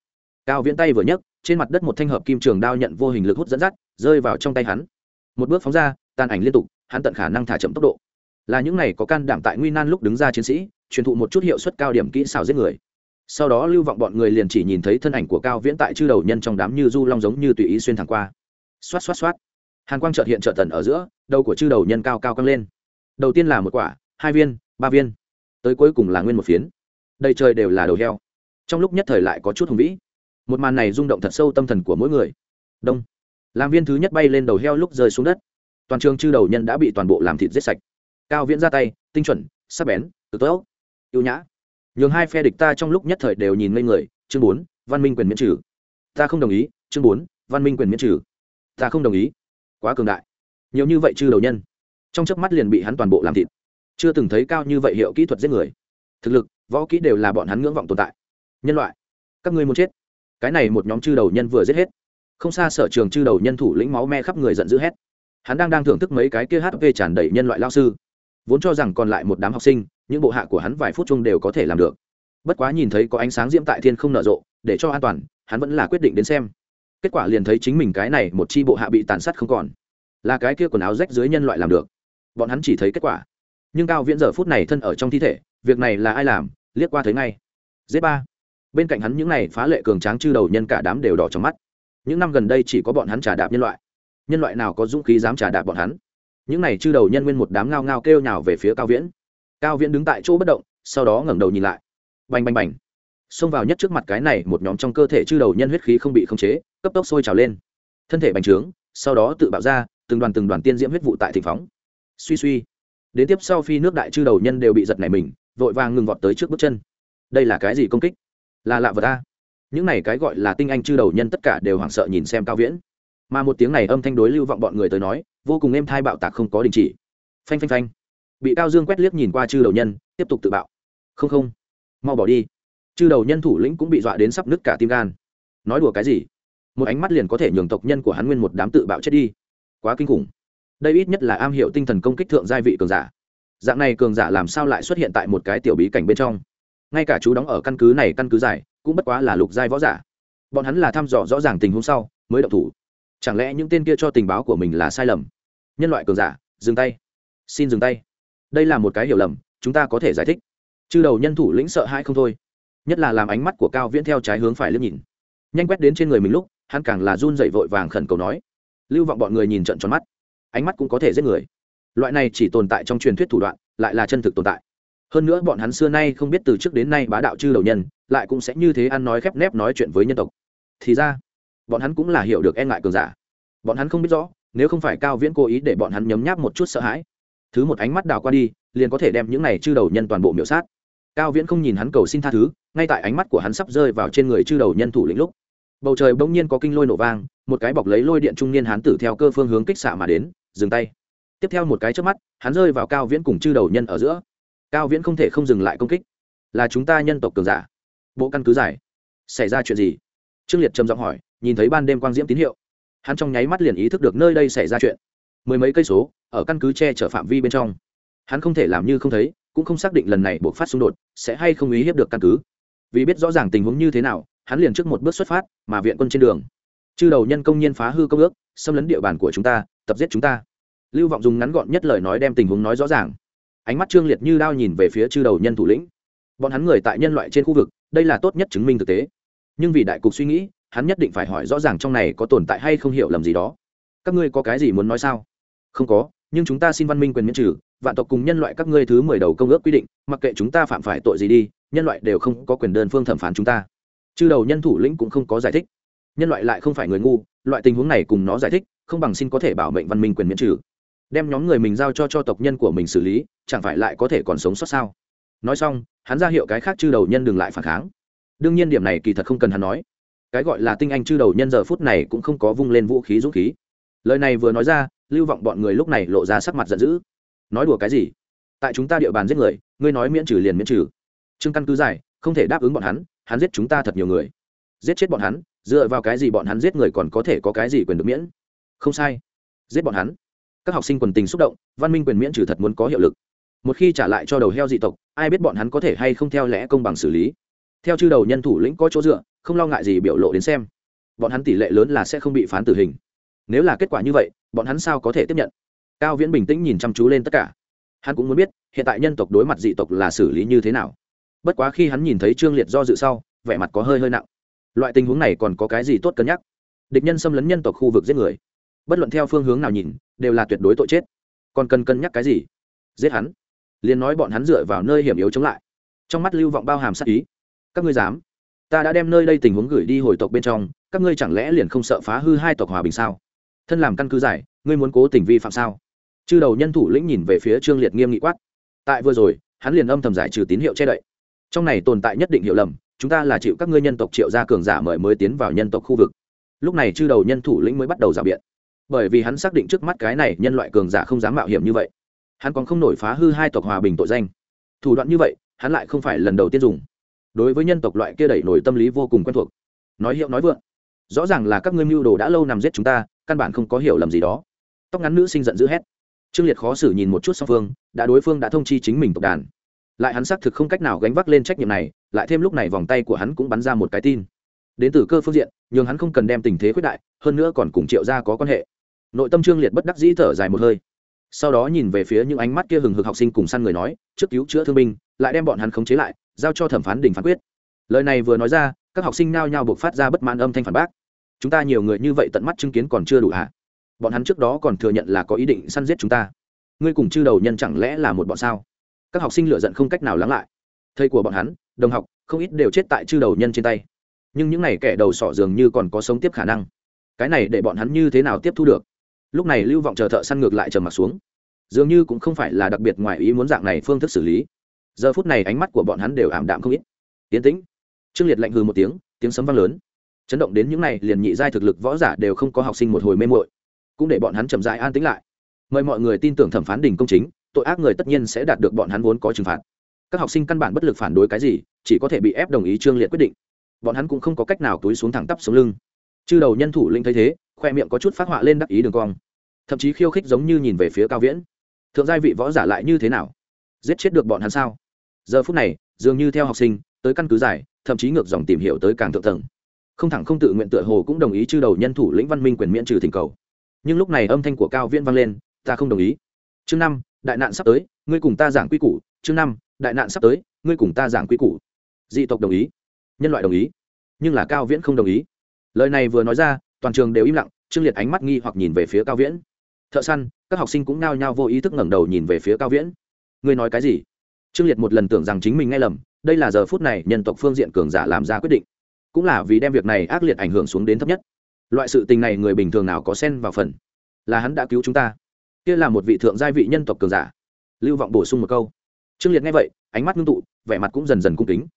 Cao viễn tay vừa nhấc, trên mặt đất một thanh hợp kim trường đao nhận vô hình lực hút dẫn dắt, rơi vào trong tay hắn. Một bước phóng ra, tàn ảnh liên tục, hắn tận khả năng thả chậm tốc độ. Là những này có can đảm tại nguy nan lúc đứng ra chiến sĩ, truyền thụ một chút hiệu suất cao điểm kỹ xảo giết người sau đó lưu vọng bọn người liền chỉ nhìn thấy thân ảnh của cao viễn tại chư đầu nhân trong đám như du long giống như tùy ý xuyên thẳng qua. Xoát xoát xoát. Hàn quang trợt hiện trợt tần ở giữa, đầu của chư đầu nhân cao cao căng lên. Đầu tiên là một quả, hai viên, ba viên. Tới cuối cùng là nguyên một phiến. Đầy trời đều là đầu heo. Trong lúc nhất thời lại có chút hùng vĩ. Một màn này rung động thật sâu tâm thần của mỗi người. Đông. Làm viên thứ nhất bay lên đầu heo lúc rơi xuống đất. Toàn trường chư đầu nhân đã bị toàn bộ làm thịt giết sạch. Cao viễn ra tay, tinh chuẩn, sắc bén cực tốt ưu nhã nhường hai phe địch ta trong lúc nhất thời đều nhìn ngây người. Chương bốn, văn minh quyền miễn trừ. Ta không đồng ý. Chương bốn, văn minh quyền miễn trừ. Ta không đồng ý. Quá cường đại. Nhiều như vậy chư đầu nhân. Trong chớp mắt liền bị hắn toàn bộ làm thịt. Chưa từng thấy cao như vậy hiệu kỹ thuật giết người. Thực lực, võ kỹ đều là bọn hắn ngưỡng vọng tồn tại. Nhân loại, các ngươi muốn chết. Cái này một nhóm chư đầu nhân vừa giết hết. Không xa sở trường chư đầu nhân thủ lĩnh máu me khắp người giận dữ hét. Hắn đang đang thưởng thức mấy cái kia hp tràn đầy nhân loại lao sư. Vốn cho rằng còn lại một đám học sinh những bộ hạ của hắn vài phút chung đều có thể làm được. Bất quá nhìn thấy có ánh sáng diễm tại thiên không nở rộ, để cho an toàn, hắn vẫn là quyết định đến xem. Kết quả liền thấy chính mình cái này một chi bộ hạ bị tàn sát không còn. Là cái kia quần áo rách dưới nhân loại làm được. Bọn hắn chỉ thấy kết quả. Nhưng cao viễn giờ phút này thân ở trong thi thể, việc này là ai làm, liếc qua thấy ngay. Z ba. Bên cạnh hắn những này phá lệ cường tráng chư đầu nhân cả đám đều đỏ trong mắt. Những năm gần đây chỉ có bọn hắn trả đạp nhân loại. Nhân loại nào có dũng khí dám trả đạp bọn hắn? Những này chư đầu nhân nguyên một đám ngao ngao kêu nhào về phía cao viễn cao viễn đứng tại chỗ bất động, sau đó ngẩng đầu nhìn lại. Bành bành bành. Xông vào nhất trước mặt cái này một nhóm trong cơ thể chư đầu nhân huyết khí không bị khống chế, cấp tốc sôi trào lên. Thân thể bành trướng, sau đó tự bạo ra, từng đoàn từng đoàn tiên diễm huyết vụ tại thịnh phóng. Suy suy. Đến tiếp sau phi nước đại chư đầu nhân đều bị giật nảy mình, vội vàng ngừng vọt tới trước bước chân. Đây là cái gì công kích? Là lạ vật ta những này cái gọi là tinh anh chư đầu nhân tất cả đều hoảng sợ nhìn xem cao viễn. Mà một tiếng này âm thanh đối lưu vọng bọn người tới nói, vô cùng êm thai bạo tạc không có đình chỉ. Phanh phanh phanh bị cao dương quét liếc nhìn qua chư đầu nhân, tiếp tục tự bạo. Không không. Mau bỏ đi. Chư đầu nhân thủ lĩnh cũng bị dọa đến sắp nứt cả tim gan. Nói đùa cái gì? Một ánh mắt liền có thể nhường tộc nhân của hắn nguyên một đám tự bạo chết đi. Quá kinh khủng. Đây ít nhất là am hiểu tinh thần công kích thượng giai vị cường giả. Dạng này cường giả làm sao lại xuất hiện tại một cái tiểu bí cảnh bên trong? Ngay cả chú đóng ở căn cứ này căn cứ giải cũng bất quá là lục giai võ giả. Bọn hắn là thăm dò rõ ràng tình huống sau, mới động thủ. Chẳng lẽ những tên kia cho tình báo của mình là sai lầm? Nhân loại cường giả, dừng tay. Xin dừng tay đây là một cái hiểu lầm, chúng ta có thể giải thích. Chư đầu nhân thủ lĩnh sợ hãi không thôi. Nhất là làm ánh mắt của cao viễn theo trái hướng phải liếc nhìn. Nhanh quét đến trên người mình lúc, hắn càng là run dậy vội vàng khẩn cầu nói. Lưu vọng bọn người nhìn trận tròn mắt. Ánh mắt cũng có thể giết người. Loại này chỉ tồn tại trong truyền thuyết thủ đoạn, lại là chân thực tồn tại. Hơn nữa bọn hắn xưa nay không biết từ trước đến nay bá đạo chư đầu nhân, lại cũng sẽ như thế ăn nói khép nép nói chuyện với nhân tộc. Thì ra, bọn hắn cũng là hiểu được e ngại cường giả. Bọn hắn không biết rõ, nếu không phải cao viễn cố ý để bọn hắn nhấm nháp một chút sợ hãi thứ một ánh mắt đào qua đi, liền có thể đem những này chư đầu nhân toàn bộ miểu sát. Cao viễn không nhìn hắn cầu xin tha thứ, ngay tại ánh mắt của hắn sắp rơi vào trên người chư đầu nhân thủ lĩnh lúc, bầu trời bỗng nhiên có kinh lôi nổ vang, một cái bọc lấy lôi điện trung niên hắn tử theo cơ phương hướng kích xạ mà đến, dừng tay. Tiếp theo một cái trước mắt, hắn rơi vào cao viễn cùng chư đầu nhân ở giữa. Cao viễn không thể không dừng lại công kích. Là chúng ta nhân tộc cường giả. Bộ căn cứ giải. Xảy ra chuyện gì? Trương liệt trầm giọng hỏi, nhìn thấy ban đêm quang diễm tín hiệu. Hắn trong nháy mắt liền ý thức được nơi đây xảy ra chuyện mười mấy cây số, ở căn cứ che chở phạm vi bên trong. Hắn không thể làm như không thấy, cũng không xác định lần này buộc phát xung đột sẽ hay không ý hiếp được căn cứ. Vì biết rõ ràng tình huống như thế nào, hắn liền trước một bước xuất phát, mà viện quân trên đường. Chư đầu nhân công nhiên phá hư công ước, xâm lấn địa bàn của chúng ta, tập giết chúng ta. Lưu vọng dùng ngắn gọn nhất lời nói đem tình huống nói rõ ràng. Ánh mắt trương liệt như đao nhìn về phía chư đầu nhân thủ lĩnh. Bọn hắn người tại nhân loại trên khu vực, đây là tốt nhất chứng minh thực tế. Nhưng vì đại cục suy nghĩ, hắn nhất định phải hỏi rõ ràng trong này có tồn tại hay không hiểu lầm gì đó. Các ngươi có cái gì muốn nói sao? Không có, nhưng chúng ta xin văn minh quyền miễn trừ, vạn tộc cùng nhân loại các ngươi thứ mười đầu công ước quy định, mặc kệ chúng ta phạm phải tội gì đi, nhân loại đều không có quyền đơn phương thẩm phán chúng ta. Chư đầu nhân thủ lĩnh cũng không có giải thích. Nhân loại lại không phải người ngu, loại tình huống này cùng nó giải thích, không bằng xin có thể bảo mệnh văn minh quyền miễn trừ. Đem nhóm người mình giao cho cho tộc nhân của mình xử lý, chẳng phải lại có thể còn sống sót sao? Nói xong, hắn ra hiệu cái khác chư đầu nhân đừng lại phản kháng. Đương nhiên điểm này kỳ thật không cần hắn nói. Cái gọi là tinh anh chư đầu nhân giờ phút này cũng không có vung lên vũ khí dũng khí lời này vừa nói ra lưu vọng bọn người lúc này lộ ra sắc mặt giận dữ. Nói đùa cái gì? Tại chúng ta địa bàn giết người ngươi nói miễn trừ liền miễn trừ. Trương căn cứ giải, không thể đáp ứng bọn hắn hắn giết chúng ta thật nhiều người. Giết chết bọn hắn dựa vào cái gì bọn hắn giết người còn có thể có cái gì quyền được miễn? Không sai. Giết bọn hắn. Các học sinh quần tình xúc động văn minh quyền miễn trừ thật muốn có hiệu lực. Một khi trả lại cho đầu heo dị tộc ai biết bọn hắn có thể hay không theo lẽ công bằng xử lý? Theo chư đầu nhân thủ lĩnh có chỗ dựa không lo ngại gì biểu lộ đến xem. Bọn hắn tỷ lệ lớn là sẽ không bị phán tử hình nếu là kết quả như vậy, bọn hắn sao có thể tiếp nhận? Cao viễn bình tĩnh nhìn chăm chú lên tất cả. Hắn cũng muốn biết, hiện tại nhân tộc đối mặt dị tộc là xử lý như thế nào. Bất quá khi hắn nhìn thấy trương liệt do dự sau, vẻ mặt có hơi hơi nặng. Loại tình huống này còn có cái gì tốt cân nhắc? Địch nhân xâm lấn nhân tộc khu vực giết người. Bất luận theo phương hướng nào nhìn, đều là tuyệt đối tội chết. Còn cần cân nhắc cái gì? Giết hắn. Liền nói bọn hắn dựa vào nơi hiểm yếu chống lại. Trong mắt lưu vọng bao hàm sát ý. Các ngươi dám? Ta đã đem nơi đây tình huống gửi đi hồi tộc bên trong, các ngươi chẳng lẽ liền không sợ phá hư hai tộc hòa bình sao? Thân làm căn cứ giải, ngươi muốn cố tình vi phạm sao? Chư đầu nhân thủ lĩnh nhìn về phía trương liệt nghiêm nghị quát. Tại vừa rồi, hắn liền âm thầm giải trừ tín hiệu che đậy. Trong này tồn tại nhất định hiệu lầm, chúng ta là chịu các ngươi nhân tộc triệu gia cường giả mời mới tiến vào nhân tộc khu vực. Lúc này chư đầu nhân thủ lĩnh mới bắt đầu rào biện. Bởi vì hắn xác định trước mắt cái này nhân loại cường giả không dám mạo hiểm như vậy. Hắn còn không nổi phá hư hai tộc hòa bình tội danh. Thủ đoạn như vậy, hắn lại không phải lần đầu tiên dùng. Đối với nhân tộc loại kia đẩy nổi tâm lý vô cùng quen thuộc. Nói hiệu nói vượng, rõ ràng là các ngươi mưu đồ đã lâu nằm giết chúng ta căn bản không có hiểu lầm gì đó. Tóc ngắn nữ sinh giận dữ hét. Trương liệt khó xử nhìn một chút song phương, đã đối phương đã thông chi chính mình tộc đàn. Lại hắn xác thực không cách nào gánh vác lên trách nhiệm này, lại thêm lúc này vòng tay của hắn cũng bắn ra một cái tin. Đến từ cơ phương diện, nhường hắn không cần đem tình thế quyết đại, hơn nữa còn cùng triệu gia có quan hệ. Nội tâm trương liệt bất đắc dĩ thở dài một hơi. Sau đó nhìn về phía những ánh mắt kia hừng hực học sinh cùng săn người nói, trước cứu chữa thương binh, lại đem bọn hắn khống chế lại, giao cho thẩm phán đình phán quyết. Lời này vừa nói ra, các học sinh nao nhao buộc phát ra bất mãn âm thanh phản bác chúng ta nhiều người như vậy tận mắt chứng kiến còn chưa đủ hả? Bọn hắn trước đó còn thừa nhận là có ý định săn giết chúng ta. Ngươi cùng chư đầu nhân chẳng lẽ là một bọn sao? Các học sinh lựa giận không cách nào lắng lại. Thầy của bọn hắn, đồng học, không ít đều chết tại chư đầu nhân trên tay. Nhưng những n à y kẻ đầu sỏ dường như còn có sống tiếp khả năng. Cái này để bọn hắn như thế nào tiếp thu được? Lúc này lưu vọng chờ thợ săn ngược lại trầm m ặ t xuống. Dường như cũng không phải là đặc biệt ngoài ý muốn dạng này phương thức xử lý. Giờ phút này ánh mắt của bọn hắn đều ảm đạm không ít. Tiến tĩnh. Trương liệt lạnh hừ một tiếng tiếng sấm vang lớn chấn động đến những này liền nhị giai thực lực võ giả đều không có học sinh một hồi mê mội cũng để bọn hắn chậm dại an tĩnh lại. Mời mọi người tin tưởng thẩm phán đình công chính, tội ác người tất nhiên sẽ đạt được bọn hắn vốn có trừng phạt. Các học sinh căn bản bất lực phản đối cái gì, chỉ có thể bị ép đồng ý trương liệt quyết định. Bọn hắn cũng không có cách nào túi xuống thẳng tắp xuống lưng. Chư đầu nhân thủ linh thấy thế, khoe miệng có chút phát họa lên đắc ý đường cong. Thậm chí khiêu khích giống như nhìn về phía cao viễn. Thượng giai vị võ giả lại như thế nào? Giết chết được bọn hắn sao? Giờ phút này, dường như theo học sinh, tới căn cứ giải thậm chí ngược dòng tìm hiểu tới càng thượng tầng không thẳng không tự nguyện tựa hồ cũng đồng ý chư đầu nhân thủ lĩnh văn minh quyền miễn trừ thỉnh cầu. Nhưng lúc này âm thanh của cao viễn vang lên, ta không đồng ý. Chương năm, đại nạn sắp tới, ngươi cùng ta giảng quy củ. Chương năm, đại nạn sắp tới, ngươi cùng ta giảng quy củ. Dị tộc đồng ý. Nhân loại đồng ý. Nhưng là cao viễn không đồng ý. Lời này vừa nói ra, toàn trường đều im lặng, trương liệt ánh mắt nghi hoặc nhìn về phía cao viễn. Thợ săn, các học sinh cũng nao nhao vô ý thức ngẩng đầu nhìn về phía cao viễn. Ngươi nói cái gì? Trương liệt một lần tưởng rằng chính mình nghe lầm, đây là giờ phút này nhân tộc phương diện cường giả làm ra quyết định cũng là vì đem việc này ác liệt ảnh hưởng xuống đến thấp nhất. Loại sự tình này người bình thường nào có xen vào phần? Là hắn đã cứu chúng ta. Kia là một vị thượng giai vị nhân tộc cường giả. Lưu vọng bổ sung một câu. Trương liệt nghe vậy, ánh mắt ngưng tụ, vẻ mặt cũng dần dần cung kính.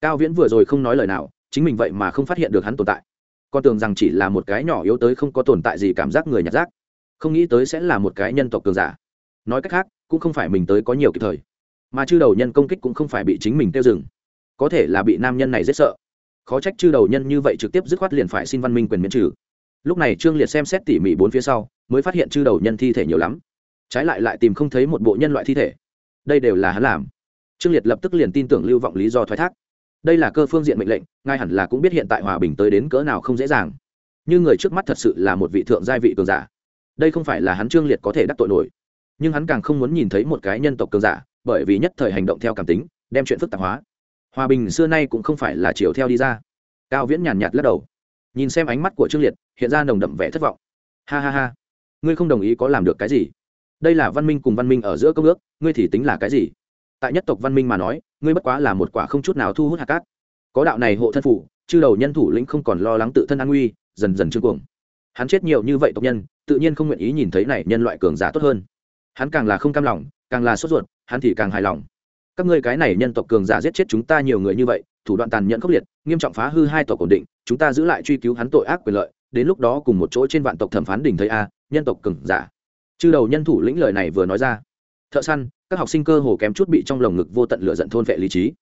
Cao viễn vừa rồi không nói lời nào, chính mình vậy mà không phát hiện được hắn tồn tại. Con tưởng rằng chỉ là một cái nhỏ yếu tới không có tồn tại gì cảm giác người nhặt rác. Không nghĩ tới sẽ là một cái nhân tộc cường giả. Nói cách khác, cũng không phải mình tới có nhiều kịp thời. Mà chư đầu nhân công kích cũng không phải bị chính mình tiêu dừng. Có thể là bị nam nhân này rất sợ khó trách chư đầu nhân như vậy trực tiếp dứt khoát liền phải xin văn minh quyền miễn trừ. Lúc này trương liệt xem xét tỉ mỉ bốn phía sau, mới phát hiện chư đầu nhân thi thể nhiều lắm. Trái lại lại tìm không thấy một bộ nhân loại thi thể. Đây đều là hắn làm. Trương liệt lập tức liền tin tưởng lưu vọng lý do thoái thác. Đây là cơ phương diện mệnh lệnh, ngay hẳn là cũng biết hiện tại hòa bình tới đến cỡ nào không dễ dàng. Nhưng người trước mắt thật sự là một vị thượng giai vị cường giả. Đây không phải là hắn trương liệt có thể đắc tội nổi. Nhưng hắn càng không muốn nhìn thấy một cái nhân tộc cường giả, bởi vì nhất thời hành động theo cảm tính, đem chuyện phức tạp hóa hòa bình xưa nay cũng không phải là chiều theo đi ra. Cao viễn nhàn nhạt lắc đầu. Nhìn xem ánh mắt của trương liệt, hiện ra nồng đậm vẻ thất vọng. Ha ha ha. Ngươi không đồng ý có làm được cái gì? Đây là văn minh cùng văn minh ở giữa công ước, ngươi thì tính là cái gì? Tại nhất tộc văn minh mà nói, ngươi bất quá là một quả không chút nào thu hút hạt cát. Có đạo này hộ thân phủ, chư đầu nhân thủ lĩnh không còn lo lắng tự thân an nguy, dần dần trương cuồng. Hắn chết nhiều như vậy tộc nhân, tự nhiên không nguyện ý nhìn thấy này nhân loại cường giả tốt hơn. Hắn càng là không cam lòng, càng là sốt ruột, hắn thì càng hài lòng các ngươi cái này nhân tộc cường giả giết chết chúng ta nhiều người như vậy, thủ đoạn tàn nhẫn khốc liệt, nghiêm trọng phá hư hai tộc ổn định, chúng ta giữ lại truy cứu hắn tội ác quyền lợi, đến lúc đó cùng một chỗ trên vạn tộc thẩm phán đỉnh thấy a, nhân tộc cường giả. Chư đầu nhân thủ lĩnh lời này vừa nói ra. Thợ săn, các học sinh cơ hồ kém chút bị trong lồng ngực vô tận lửa giận thôn vệ lý trí.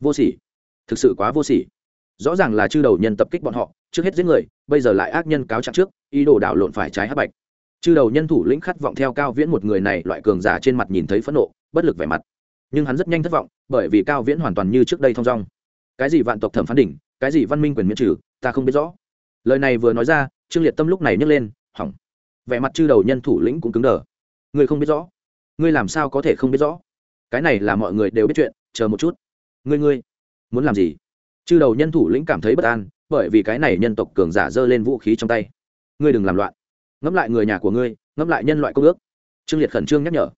Vô sỉ. Thực sự quá vô sỉ. Rõ ràng là chư đầu nhân tập kích bọn họ, trước hết giết người, bây giờ lại ác nhân cáo trạng trước, ý đồ đảo lộn phải trái hắc bạch. Chư đầu nhân thủ lĩnh khát vọng theo cao viễn một người này, loại cường giả trên mặt nhìn thấy phẫn nộ, bất lực vẻ mặt nhưng hắn rất nhanh thất vọng, bởi vì cao viễn hoàn toàn như trước đây thong dong. Cái gì vạn tộc thẩm phán đỉnh, cái gì văn minh quyền miễn trừ, ta không biết rõ. Lời này vừa nói ra, trương liệt tâm lúc này nhấc lên, hỏng. Vẻ mặt chư đầu nhân thủ lĩnh cũng cứng đờ. Ngươi không biết rõ. Ngươi làm sao có thể không biết rõ? Cái này là mọi người đều biết chuyện, chờ một chút. Ngươi ngươi, muốn làm gì? Chư đầu nhân thủ lĩnh cảm thấy bất an, bởi vì cái này nhân tộc cường giả giơ lên vũ khí trong tay. Ngươi đừng làm loạn. Ngẫm lại người nhà của ngươi, ngẫm lại nhân loại công ước. Trương liệt khẩn trương nhắc nhở.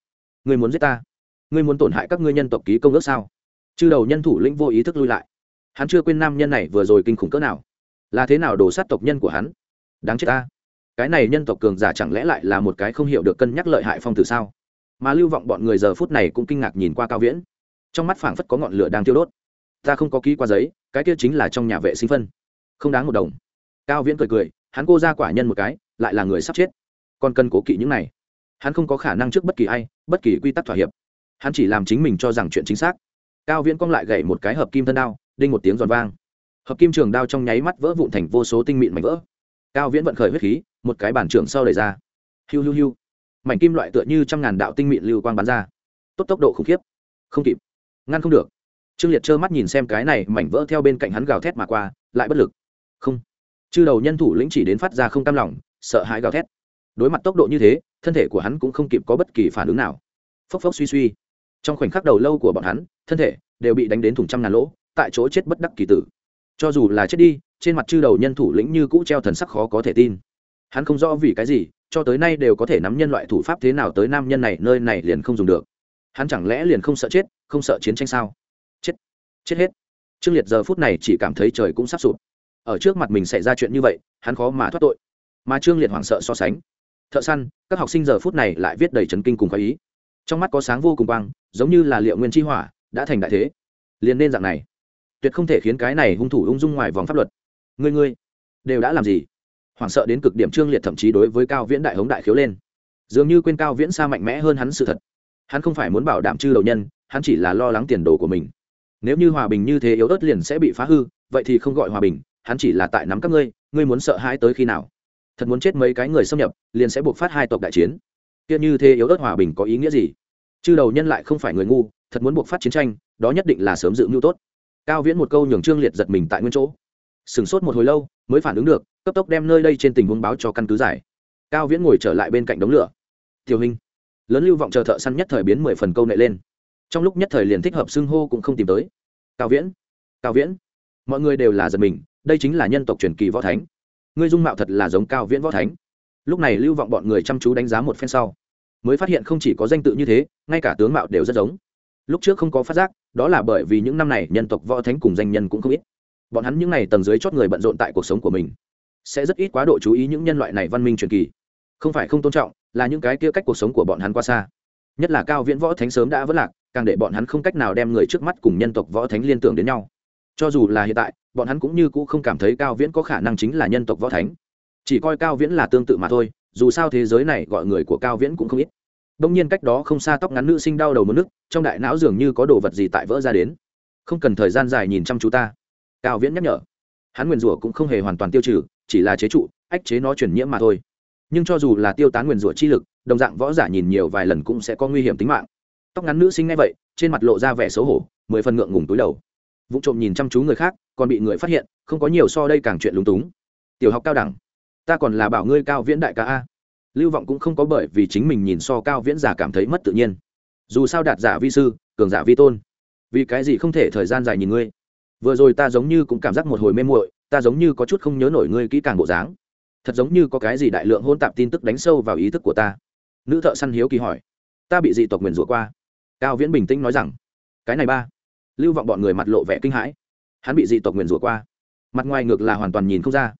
Ngươi muốn giết ta? Ngươi muốn tổn hại các ngươi nhân tộc ký công ước sao? Chư đầu nhân thủ lĩnh vô ý thức lui lại. Hắn chưa quên nam nhân này vừa rồi kinh khủng cỡ nào. Là thế nào đổ sát tộc nhân của hắn? Đáng chết ta. Cái này nhân tộc cường giả chẳng lẽ lại là một cái không hiểu được cân nhắc lợi hại phong tử sao? Mà lưu vọng bọn người giờ phút này cũng kinh ngạc nhìn qua cao viễn. Trong mắt phảng phất có ngọn lửa đang tiêu đốt. Ta không có ký qua giấy, cái kia chính là trong nhà vệ sinh phân. Không đáng một đồng. Cao viễn cười cười, hắn cô ra quả nhân một cái, lại là người sắp chết. Còn cần cố kỵ những này. Hắn không có khả năng trước bất kỳ ai, bất kỳ quy tắc thỏa hiệp hắn chỉ làm chính mình cho rằng chuyện chính xác. Cao viễn cong lại gậy một cái hợp kim thân đao, đinh một tiếng giòn vang. Hợp kim trường đao trong nháy mắt vỡ vụn thành vô số tinh mịn mảnh vỡ. Cao viễn vận khởi huyết khí, một cái bản trưởng sau đẩy ra. Hiu hiu hiu. Mảnh kim loại tựa như trăm ngàn đạo tinh mịn lưu quang bắn ra. Tốt tốc độ khủng khiếp. Không kịp. Ngăn không được. Trương liệt trơ mắt nhìn xem cái này mảnh vỡ theo bên cạnh hắn gào thét mà qua, lại bất lực. Không. Chư đầu nhân thủ lĩnh chỉ đến phát ra không cam lòng, sợ hãi gào thét. Đối mặt tốc độ như thế, thân thể của hắn cũng không kịp có bất kỳ phản ứng nào. Phốc phốc suy suy trong khoảnh khắc đầu lâu của bọn hắn, thân thể đều bị đánh đến thùng trăm ngàn lỗ, tại chỗ chết bất đắc kỳ tử. Cho dù là chết đi, trên mặt chư đầu nhân thủ lĩnh như cũ treo thần sắc khó có thể tin. Hắn không rõ vì cái gì, cho tới nay đều có thể nắm nhân loại thủ pháp thế nào tới nam nhân này, nơi này liền không dùng được. Hắn chẳng lẽ liền không sợ chết, không sợ chiến tranh sao? Chết chết hết. Trương liệt giờ phút này chỉ cảm thấy trời cũng sắp sụp. Ở trước mặt mình xảy ra chuyện như vậy, hắn khó mà thoát tội. Mà trương liệt hoảng sợ so sánh. Thợ săn, các học sinh giờ phút này lại viết đầy chấn kinh cùng khoái ý. Trong mắt có sáng vô cùng quang giống như là liệu nguyên chi hỏa, đã thành đại thế. Liền nên dạng này. Tuyệt không thể khiến cái này hung thủ ung dung ngoài vòng pháp luật. Ngươi ngươi, đều đã làm gì? Hoảng sợ đến cực điểm trương liệt thậm chí đối với cao viễn đại hống đại khiếu lên. Dường như quên cao viễn xa mạnh mẽ hơn hắn sự thật. Hắn không phải muốn bảo đảm chư đầu nhân, hắn chỉ là lo lắng tiền đồ của mình. Nếu như hòa bình như thế yếu ớt liền sẽ bị phá hư, vậy thì không gọi hòa bình, hắn chỉ là tại nắm các ngươi ngươi muốn sợ hãi tới khi nào? Thật muốn chết mấy cái người xâm nhập, liền sẽ buộc phát hai tộc đại chiến. Kia như thế yếu ớt hòa bình có ý nghĩa gì? Chư đầu nhân lại không phải người ngu, thật muốn buộc phát chiến tranh, đó nhất định là sớm dự mưu tốt. Cao viễn một câu nhường trương liệt giật mình tại nguyên chỗ. Sửng sốt một hồi lâu, mới phản ứng được, cấp tốc đem nơi đây trên tình huống báo cho căn cứ giải. Cao viễn ngồi trở lại bên cạnh đống lửa. Tiểu hình lớn lưu vọng chờ thợ săn nhất thời biến mười phần câu nệ lên. Trong lúc nhất thời liền thích hợp xưng hô cũng không tìm tới. Cao viễn cao viễn. Mọi người đều là giật mình, đây chính là nhân tộc truyền kỳ võ thánh. Ngươi dung mạo thật là giống cao viễn võ thánh. Lúc này lưu vọng bọn người chăm chú đánh giá một phen sau mới phát hiện không chỉ có danh tự như thế, ngay cả tướng mạo đều rất giống. Lúc trước không có phát giác, đó là bởi vì những năm này nhân tộc võ thánh cùng danh nhân cũng không ít. Bọn hắn những n à y tầng dưới chót người bận rộn tại cuộc sống của mình. Sẽ rất ít quá độ chú ý những nhân loại này văn minh truyền kỳ. Không phải không tôn trọng, là những cái kia cách cuộc sống của bọn hắn qua xa. Nhất là cao viễn võ thánh sớm đã vất lạc, càng để bọn hắn không cách nào đem người trước mắt cùng nhân tộc võ thánh liên tưởng đến nhau. Cho dù là hiện tại, bọn hắn cũng như cũ không cảm thấy cao viễn có khả năng chính là nhân tộc võ thánh. Chỉ coi cao viễn là tương tự mà thôi dù sao thế giới này gọi người của cao viễn cũng không ít. Đông nhiên cách đó không xa tóc ngắn nữ sinh đau đầu một nước, trong đại não dường như có đồ vật gì tại vỡ ra đến. Không cần thời gian dài nhìn chăm chú ta. Cao viễn nhắc nhở. Hắn nguyền rủa cũng không hề hoàn toàn tiêu trừ, chỉ là chế trụ, ách chế nó chuyển nhiễm mà thôi. Nhưng cho dù là tiêu tán nguyền rủa chi lực, đồng dạng võ giả nhìn nhiều vài lần cũng sẽ có nguy hiểm tính mạng. Tóc ngắn nữ sinh ngay vậy, trên mặt lộ ra vẻ xấu hổ, mười phần ngượng ngùng túi đầu. Vụ trộm nhìn chăm chú người khác, còn bị người phát hiện, không có nhiều so đây càng chuyện lúng túng. Tiểu học cao đẳng ta còn là bảo ngươi cao viễn đại ca a. Lưu vọng cũng không có bởi vì chính mình nhìn so cao viễn giả cảm thấy mất tự nhiên. Dù sao đạt giả vi sư, cường giả vi tôn. Vì cái gì không thể thời gian dài nhìn ngươi? Vừa rồi ta giống như cũng cảm giác một hồi mê muội, ta giống như có chút không nhớ nổi ngươi kỹ càng bộ dáng. Thật giống như có cái gì đại lượng hôn tạp tin tức đánh sâu vào ý thức của ta. Nữ thợ săn hiếu kỳ hỏi. Ta bị dị tộc nguyền rủa qua. Cao viễn bình tĩnh nói rằng, cái này ba. Lưu vọng bọn người mặt lộ vẻ kinh hãi. Hắn bị dị tộc nguyền rủa qua. Mặt ngoài ngược là hoàn toàn nhìn không ra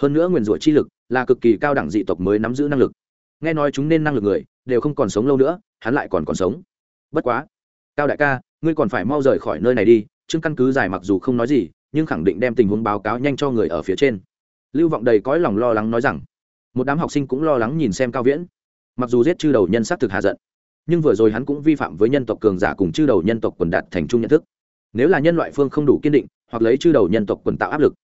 hơn nữa nguyền rủa chi lực là cực kỳ cao đẳng dị tộc mới nắm giữ năng lực. Nghe nói chúng nên năng lực người đều không còn sống lâu nữa, hắn lại còn còn sống. Bất quá, cao đại ca, ngươi còn phải mau rời khỏi nơi này đi chương căn cứ dài mặc dù không nói gì, nhưng khẳng định đem tình huống báo cáo nhanh cho người ở phía trên. Lưu vọng đầy cõi lòng lo lắng nói rằng, một đám học sinh cũng lo lắng nhìn xem cao viễn. Mặc dù giết chư đầu nhân s á c thực hạ giận, nhưng vừa rồi hắn cũng vi phạm với nhân tộc cường giả cùng chư đầu nhân tộc quần đạt thành chung nhận thức. Nếu là nhân loại phương không đủ kiên định, hoặc lấy chư đầu nhân tộc quần tạo áp lực,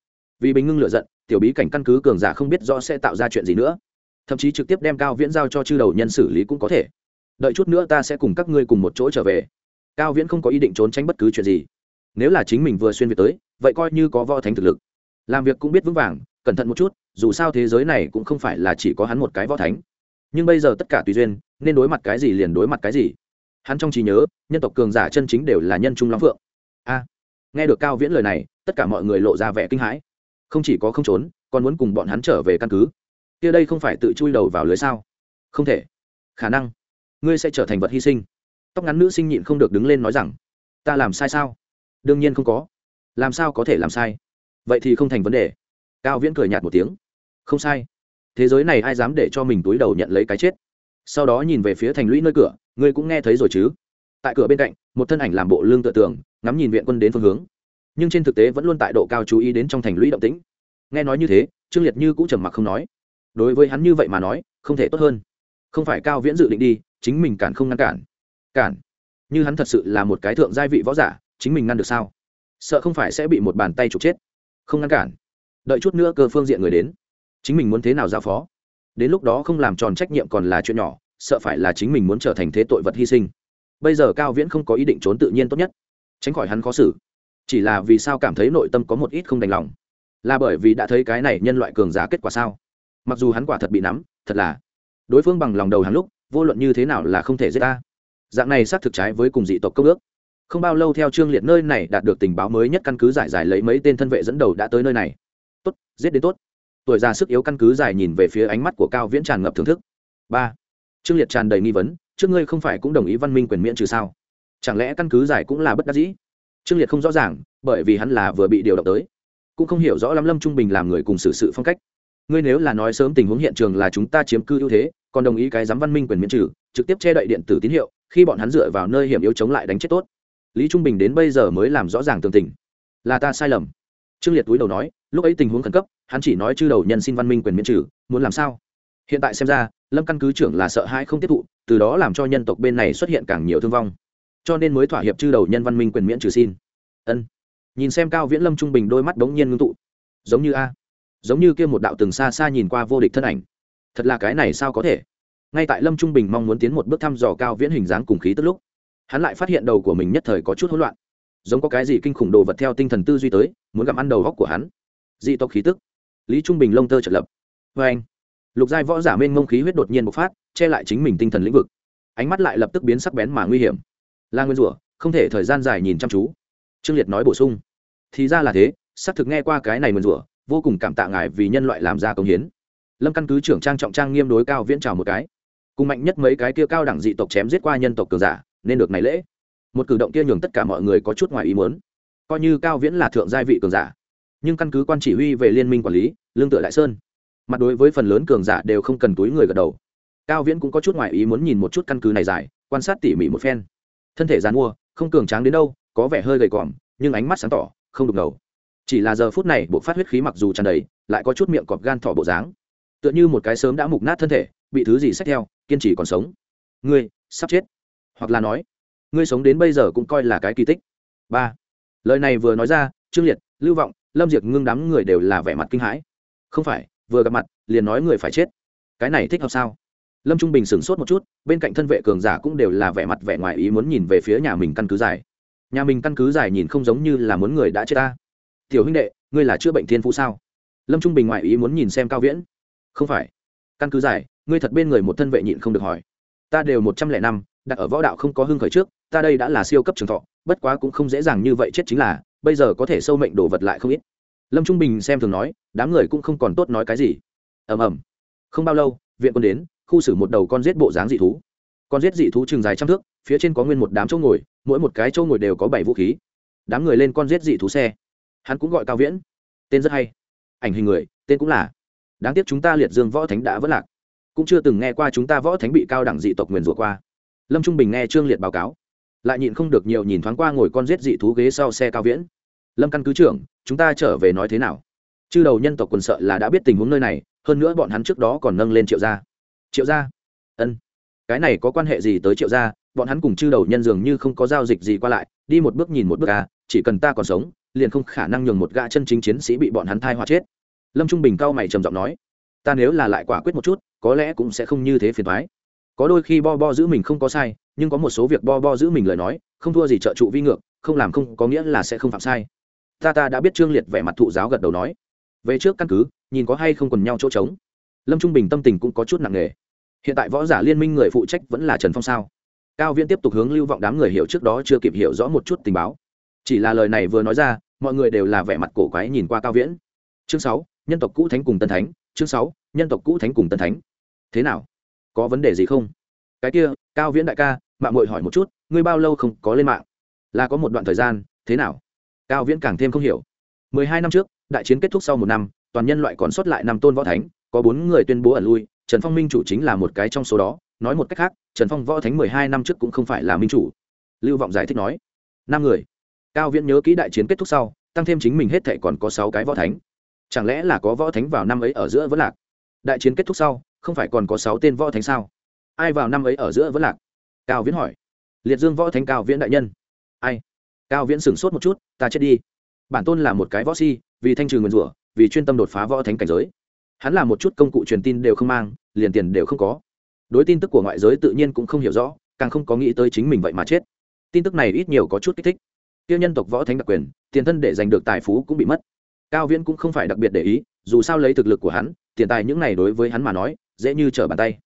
vì bình ngưng lựa giận tiểu bí cảnh căn cứ cường giả không biết rõ sẽ tạo ra chuyện gì nữa. Thậm chí trực tiếp đem cao viễn giao cho chư đầu nhân xử lý cũng có thể. Đợi chút nữa ta sẽ cùng các ngươi cùng một chỗ trở về. Cao viễn không có ý định trốn tránh bất cứ chuyện gì. Nếu là chính mình vừa xuyên việt tới, vậy coi như có võ thánh thực lực. Làm việc cũng biết vững vàng, cẩn thận một chút, dù sao thế giới này cũng không phải là chỉ có hắn một cái võ thánh. Nhưng bây giờ tất cả tùy duyên, nên đối mặt cái gì liền đối mặt cái gì. Hắn trong trí nhớ, nhân tộc cường giả chân chính đều là nhân trung long phượng. A, nghe được cao viễn lời này, tất cả mọi người lộ ra vẻ kinh hãi không chỉ có không trốn, còn muốn cùng bọn hắn trở về căn cứ. Kia đây không phải tự chui đầu vào lưới sao? Không thể. Khả năng. Ngươi sẽ trở thành vật hy sinh. Tóc ngắn nữ sinh nhịn không được đứng lên nói rằng, ta làm sai sao? Đương nhiên không có. Làm sao có thể làm sai? Vậy thì không thành vấn đề. Cao viễn cười nhạt một tiếng. Không sai. Thế giới này ai dám để cho mình túi đầu nhận lấy cái chết? Sau đó nhìn về phía thành lũy nơi cửa, ngươi cũng nghe thấy rồi chứ? Tại cửa bên cạnh, một thân ảnh làm bộ lương tựa tường, ngắm nhìn viện quân đến phương hướng nhưng trên thực tế vẫn luôn tại độ cao chú ý đến trong thành lũy động tĩnh. Nghe nói như thế, trương liệt như cũng trầm mặc không nói. Đối với hắn như vậy mà nói, không thể tốt hơn. Không phải cao viễn dự định đi, chính mình cản không ngăn cản. Cản? Như hắn thật sự là một cái thượng gia vị võ giả, chính mình ngăn được sao? Sợ không phải sẽ bị một bàn tay trục chết. Không ngăn cản. Đợi chút nữa cơ phương diện người đến. Chính mình muốn thế nào giao phó? Đến lúc đó không làm tròn trách nhiệm còn là chuyện nhỏ, sợ phải là chính mình muốn trở thành thế tội vật hy sinh. Bây giờ cao viễn không có ý định trốn tự nhiên tốt nhất. Tránh khỏi hắn khó xử chỉ là vì sao cảm thấy nội tâm có một ít không đành lòng? Là bởi vì đã thấy cái này nhân loại cường giả kết quả sao? Mặc dù hắn quả thật bị nắm, thật là. Đối phương bằng lòng đầu hắn lúc, vô luận như thế nào là không thể giết ta. Dạng này xác thực trái với cùng dị tộc công ước. Không bao lâu theo trương liệt nơi này đạt được tình báo mới nhất căn cứ giải giải lấy mấy tên thân vệ dẫn đầu đã tới nơi này. Tốt, giết đến tốt. Tuổi già sức yếu căn cứ giải nhìn về phía ánh mắt của cao viễn tràn ngập thưởng thức. Ba. Trương liệt tràn đầy nghi vấn, trước ngươi không phải cũng đồng ý văn minh quyền miễn trừ sao? Chẳng lẽ căn cứ giải cũng là bất đắc dĩ? Trương liệt không rõ ràng, bởi vì hắn là vừa bị điều động tới. Cũng không hiểu rõ lắm lâm trung bình làm người cùng xử sự phong cách. Ngươi nếu là nói sớm tình huống hiện trường là chúng ta chiếm cư ưu thế, còn đồng ý cái giám văn minh quyền miễn trừ, trực tiếp che đậy điện tử tín hiệu, khi bọn hắn dựa vào nơi hiểm yếu chống lại đánh chết tốt. Lý trung bình đến bây giờ mới làm rõ ràng tường tình. Là ta sai lầm. Trương liệt túi đầu nói, lúc ấy tình huống khẩn cấp, hắn chỉ nói chư đầu nhân xin văn minh quyền miễn trừ, muốn làm sao? Hiện tại xem ra, lâm căn cứ trưởng là sợ hãi không tiếp thụ, từ đó làm cho nhân tộc bên này xuất hiện càng nhiều thương vong cho nên mới thỏa hiệp chư đầu nhân văn minh quyền miễn trừ xin. Ân. Nhìn xem cao viễn lâm trung bình đôi mắt bỗng nhiên ngưng tụ. Giống như a. Giống như kia một đạo từng xa xa nhìn qua vô địch thân ảnh. Thật là cái này sao có thể? Ngay tại lâm trung bình mong muốn tiến một bước thăm dò cao viễn hình dáng cùng khí tức lúc, hắn lại phát hiện đầu của mình nhất thời có chút hỗn loạn. Giống có cái gì kinh khủng đồ vật theo tinh thần tư duy tới, muốn gặm ăn đầu góc của hắn. Dị tộc khí tức. Lý trung bình lông tơ trật lập. Vê anh, lục giai võ giả mênh mông khí huyết đột nhiên bộc phát, che lại chính mình tinh thần lĩnh vực. Ánh mắt lại lập tức biến sắc bén mà nguy hiểm là nguyên rủa, không thể thời gian dài nhìn chăm chú. Trương liệt nói bổ sung, thì ra là thế, xác thực nghe qua cái này nguyên rủa, vô cùng cảm tạ ngài vì nhân loại làm ra công hiến. Lâm căn cứ trưởng trang trọng trang nghiêm đối cao viễn trào một cái. Cùng mạnh nhất mấy cái kia cao đẳng dị tộc chém giết qua nhân tộc cường giả, nên được này lễ. Một cử động kia nhường tất cả mọi người có chút ngoài ý muốn. Coi như cao viễn là thượng gia vị cường giả, nhưng căn cứ quan chỉ huy về liên minh quản lý, lương tựa đại sơn. Mặt đối với phần lớn cường giả đều không cần túi người gật đầu. Cao viễn cũng có chút ngoài ý muốn nhìn một chút căn cứ này dài, quan sát tỉ mỉ một phen thân thể dàn mua, không cường tráng đến đâu, có vẻ hơi gầy còm, nhưng ánh mắt sáng tỏ, không đục ngầu. Chỉ là giờ phút này buộc phát huyết khí mặc dù tràn đầy, lại có chút miệng cọp gan thỏ bộ dáng. Tựa như một cái sớm đã mục nát thân thể, bị thứ gì xét theo, kiên trì còn sống. Ngươi, sắp chết. Hoặc là nói, ngươi sống đến bây giờ cũng coi là cái kỳ tích. Ba. Lời này vừa nói ra, trương liệt, lưu vọng, lâm diệt ngưng đám người đều là vẻ mặt kinh hãi. Không phải, vừa gặp mặt, liền nói người phải chết. Cái này thích hợp sao? Lâm trung bình sửng sốt một chút, bên cạnh thân vệ cường giả cũng đều là vẻ mặt vẻ ngoài ý muốn nhìn về phía nhà mình căn cứ dài nhà mình căn cứ dài nhìn không giống như là muốn người đã chết ta. Tiểu huynh đệ, ngươi là chữa bệnh thiên phú sao? Lâm trung bình ngoại ý muốn nhìn xem cao viễn. Không phải. Căn cứ dài ngươi thật bên người một thân vệ nhịn không được hỏi. Ta đều một trăm lẻ năm, đặt ở võ đạo không có hưng khởi trước, ta đây đã là siêu cấp trường thọ, bất quá cũng không dễ dàng như vậy chết chính là, bây giờ có thể sâu mệnh đồ vật lại không ít. Lâm trung bình xem thường nói, đám người cũng không còn tốt nói cái gì. Ầm ầm. Không bao lâu, viện quân đến khu xử một đầu con giết bộ dáng dị thú. Con giết dị thú chừng dài trăm thước, phía trên có nguyên một đám chỗ ngồi, mỗi một cái chỗ ngồi đều có bảy vũ khí. Đám người lên con giết dị thú xe. Hắn cũng gọi cao viễn. Tên rất hay. Ảnh hình người, tên cũng là. Đáng tiếc chúng ta liệt dương võ thánh đã vất lạc. Cũng chưa từng nghe qua chúng ta võ thánh bị cao đẳng dị tộc nguyền rủa qua. Lâm trung bình nghe trương liệt báo cáo. Lại nhịn không được nhiều nhìn thoáng qua ngồi con giết dị thú ghế sau xe cao viễn. Lâm căn cứ trưởng, chúng ta trở về nói thế nào? Chư đầu nhân tộc quần sợ là đã biết tình huống nơi này, hơn nữa bọn hắn trước đó còn nâng lên triệu gia triệu gia. Ân. Cái này có quan hệ gì tới triệu gia? Bọn hắn cùng chư đầu nhân dường như không có giao dịch gì qua lại, đi một bước nhìn một bước à chỉ cần ta còn sống, liền không khả năng nhường một gã chân chính chiến sĩ bị bọn hắn thai hoa chết. Lâm trung bình cao mày trầm giọng nói, ta nếu là lại quả quyết một chút, có lẽ cũng sẽ không như thế phiền thoái có đôi khi bo bo giữ mình không có sai, nhưng có một số việc bo bo giữ mình lời nói, không thua gì trợ trụ vi ngược, không làm không có nghĩa là sẽ không phạm sai. Ta ta đã biết trương liệt vẻ mặt thụ giáo gật đầu nói. Về trước căn cứ, nhìn có hay không còn nhau chỗ trống. Lâm trung bình tâm tình cũng có chút nặng nề hiện tại võ giả liên minh người phụ trách vẫn là trần phong sao? Cao viễn tiếp tục hướng lưu vọng đám người hiểu trước đó chưa kịp hiểu rõ một chút tình báo. Chỉ là lời này vừa nói ra, mọi người đều là vẻ mặt cổ quái nhìn qua cao viễn. Chương sáu, nhân tộc cũ thánh cùng tân thánh. Chương sáu, nhân tộc cũ thánh cùng tân thánh. Thế nào? Có vấn đề gì không? Cái kia, cao viễn đại ca, mạng mội hỏi một chút, ngươi bao lâu không có lên mạng? Là có một đoạn thời gian, thế nào? Cao viễn càng thêm không hiểu. Mười hai năm trước, đại chiến kết thúc sau một năm, toàn nhân loại còn sót lại năm tôn võ thánh, có bốn người tuyên bố ẩn lui trần phong minh chủ chính là một cái trong số đó, nói một cách khác, trần phong võ thánh mười hai năm trước cũng không phải là minh chủ. Lưu vọng giải thích nói, năm người, cao viễn nhớ kỹ đại chiến kết thúc sau, tăng thêm chính mình hết thể còn có sáu cái võ thánh. Chẳng lẽ là có võ thánh vào năm ấy ở giữa vẫn lạc? Đại chiến kết thúc sau, không phải còn có sáu tên võ thánh sao? Ai vào năm ấy ở giữa vẫn lạc? Cao viễn hỏi. Liệt dương võ thánh cao viễn đại nhân. Ai? Cao viễn sửng sốt một chút, ta chết đi. Bản tôn là một cái võ si, vì thanh trừ nguyền rủa, vì chuyên tâm đột phá võ thánh cảnh giới hắn là một chút công cụ truyền tin đều không mang, liền tiền đều không có. Đối tin tức của ngoại giới tự nhiên cũng không hiểu rõ, càng không có nghĩ tới chính mình vậy mà chết. Tin tức này ít nhiều có chút kích thích. Tiêu nhân tộc võ thánh đặc quyền, tiền thân để giành được tài phú cũng bị mất. Cao viễn cũng không phải đặc biệt để ý, dù sao lấy thực lực của hắn, tiền tài những này đối với hắn mà nói, dễ như trở bàn tay.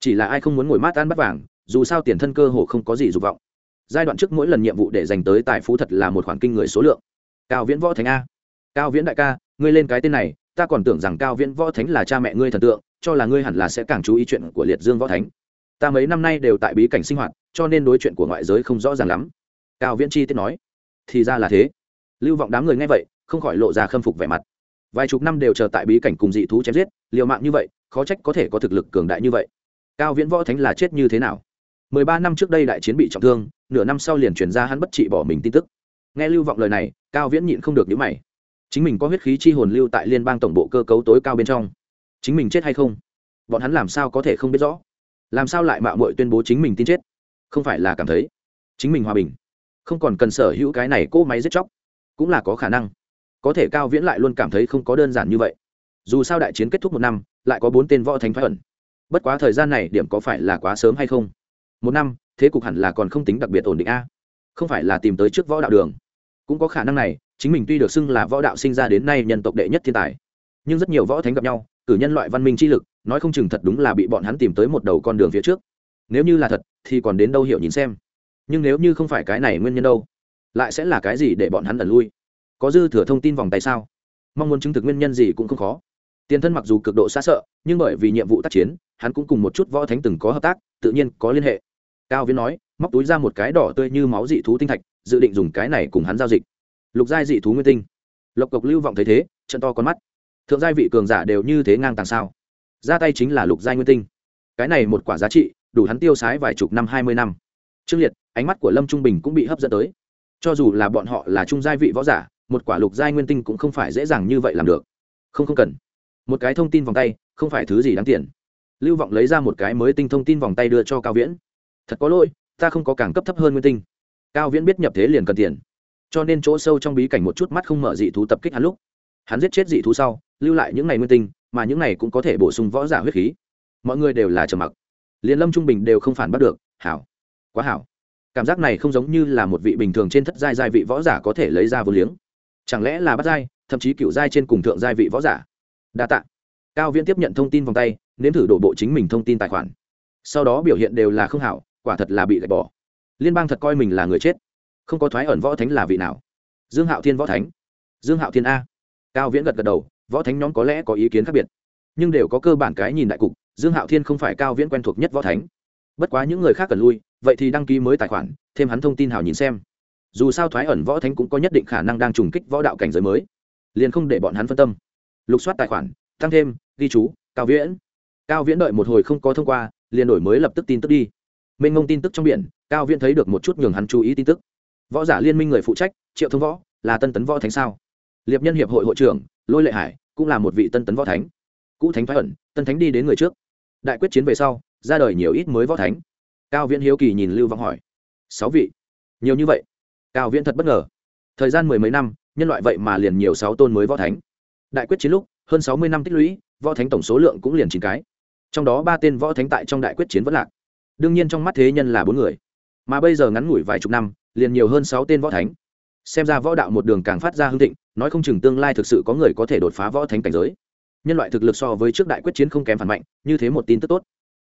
Chỉ là ai không muốn ngồi mát ăn bắt vàng, dù sao tiền thân cơ hồ không có gì dục vọng. Giai đoạn trước mỗi lần nhiệm vụ để dành tới tài phú thật là một khoản kinh người số lượng. Cao viễn võ thánh a. Cao viễn đại ca, ngươi lên cái tên này ta còn tưởng rằng cao viễn võ thánh là cha mẹ ngươi thần tượng, cho là ngươi hẳn là sẽ càng chú ý chuyện của liệt dương võ thánh. Ta mấy năm nay đều tại bí cảnh sinh hoạt, cho nên đối chuyện của ngoại giới không rõ ràng lắm. Cao viễn chi tiết nói. Thì ra là thế. Lưu vọng đám người nghe vậy, không khỏi lộ ra khâm phục vẻ mặt. Vài chục năm đều chờ tại bí cảnh cùng dị thú chém giết, liều mạng như vậy, khó trách có thể có thực lực cường đại như vậy. Cao viễn võ thánh là chết như thế nào? Mười ba năm trước đây đại chiến bị trọng thương, nửa năm sau liền chuyển ra hắn bất trị bỏ mình tin tức. Nghe lưu vọng lời này, cao viễn nhịn không được nhữ mày chính mình có huyết khí chi hồn lưu tại liên bang tổng bộ cơ cấu tối cao bên trong. Chính mình chết hay không? Bọn hắn làm sao có thể không biết rõ? Làm sao lại mạo muội tuyên bố chính mình tin chết? Không phải là cảm thấy chính mình hòa bình. Không còn cần sở hữu cái này cỗ máy giết chóc. Cũng là có khả năng. Có thể cao viễn lại luôn cảm thấy không có đơn giản như vậy. Dù sao đại chiến kết thúc một năm, lại có bốn tên võ thánh thoái ẩn. Bất quá thời gian này điểm có phải là quá sớm hay không? Một năm, thế cục hẳn là còn không tính đặc biệt ổn định a. Không phải là tìm tới trước võ đạo đường. Cũng có khả năng này chính mình tuy được xưng là võ đạo sinh ra đến nay nhân tộc đệ nhất thiên tài, nhưng rất nhiều võ thánh gặp nhau, cử nhân loại văn minh chi lực, nói không chừng thật đúng là bị bọn hắn tìm tới một đầu con đường phía trước. Nếu như là thật, thì còn đến đâu hiểu nhìn xem. Nhưng nếu như không phải cái này nguyên nhân đâu, lại sẽ là cái gì để bọn hắn ẩn lui? Có dư thừa thông tin vòng tay sao? Mong muốn chứng thực nguyên nhân gì cũng không khó. Tiền thân mặc dù cực độ xa sợ, nhưng bởi vì nhiệm vụ tác chiến, hắn cũng cùng một chút võ thánh từng có hợp tác, tự nhiên có liên hệ. Cao viễn nói, móc túi ra một cái đỏ tươi như máu dị thú tinh thạch, dự định dùng cái này cùng hắn giao dịch lục giai dị thú nguyên tinh. Lộc cộc lưu vọng thấy thế, trận to con mắt. Thượng giai vị cường giả đều như thế ngang tàng sao? Ra tay chính là lục giai nguyên tinh. Cái này một quả giá trị, đủ hắn tiêu sái vài chục năm, hai mươi năm. Trương liệt, ánh mắt của lâm trung bình cũng bị hấp dẫn tới. Cho dù là bọn họ là trung giai vị võ giả, một quả lục giai nguyên tinh cũng không phải dễ dàng như vậy làm được. Không không cần. Một cái thông tin vòng tay, không phải thứ gì đáng tiền. Lưu vọng lấy ra một cái mới tinh thông tin vòng tay đưa cho cao viễn. Thật có lỗi, ta không có càng cấp thấp hơn nguyên tinh. Cao viễn biết nhập thế liền cần tiền cho nên chỗ sâu trong bí cảnh một chút mắt không mở dị thú tập kích hắn lúc, hắn giết chết dị thú sau, lưu lại những ngày nguyên tinh, mà những này cũng có thể bổ sung võ giả huyết khí. Mọi người đều là trầm mặc. Liền lâm trung bình đều không phản bắt được, hảo, quá hảo. Cảm giác này không giống như là một vị bình thường trên thất giai giai vị võ giả có thể lấy ra vô liếng. Chẳng lẽ là bắt giai, thậm chí cựu giai trên cùng thượng giai vị võ giả? Đa t ạ cao viễn tiếp nhận thông tin vòng tay, nếm thử đổ bộ chính mình thông tin tài khoản. Sau đó biểu hiện đều là không hảo, quả thật là bị gạch bỏ. Liên bang thật coi mình là người chết không có thoái ẩn võ thánh là vị nào? Dương hạo thiên võ thánh. Dương hạo thiên a. Cao viễn gật gật đầu, võ thánh nhóm có lẽ có ý kiến khác biệt, nhưng đều có cơ bản cái nhìn đại cục, dương hạo thiên không phải cao viễn quen thuộc nhất võ thánh. Bất quá những người khác cần lui, vậy thì đăng ký mới tài khoản, thêm hắn thông tin hào nhìn xem. Dù sao thoái ẩn võ thánh cũng có nhất định khả năng đang trùng kích võ đạo cảnh giới mới, liền không để bọn hắn phân tâm. Lục soát tài khoản, tăng thêm, ghi chú, cao viễn. Cao viễn đợi một hồi không có thông qua, liền đổi mới lập tức tin tức đi. Mênh mông tin tức trong biển, cao viễn thấy được một chút nhường hắn chú ý tin tức võ giả liên minh người phụ trách, triệu thông võ, là tân tấn võ thánh sao? Liệp nhân hiệp hội hội trưởng, lôi lệ hải, cũng là một vị tân tấn võ thánh. Cũ thánh thoái ẩn, tân thánh đi đến người trước. Đại quyết chiến về sau, ra đời nhiều ít mới võ thánh. Cao viễn hiếu kỳ nhìn lưu vong hỏi, sáu vị, nhiều như vậy? Cao viễn thật bất ngờ. Thời gian mười mấy năm, nhân loại vậy mà liền nhiều sáu tôn mới võ thánh. Đại quyết chiến lúc, hơn sáu mươi năm tích lũy, võ thánh tổng số lượng cũng liền chín cái. Trong đó ba tên võ thánh tại trong đại quyết chiến vẫn lạc. Đương nhiên trong mắt thế nhân là bốn người. Mà bây giờ ngắn ngủi vài chục năm liền nhiều hơn sáu tên võ thánh. Xem ra võ đạo một đường càng phát ra hưng thịnh, nói không chừng tương lai thực sự có người có thể đột phá võ thánh cảnh giới. Nhân loại thực lực so với trước đại quyết chiến không kém phản mạnh, như thế một tin tức tốt.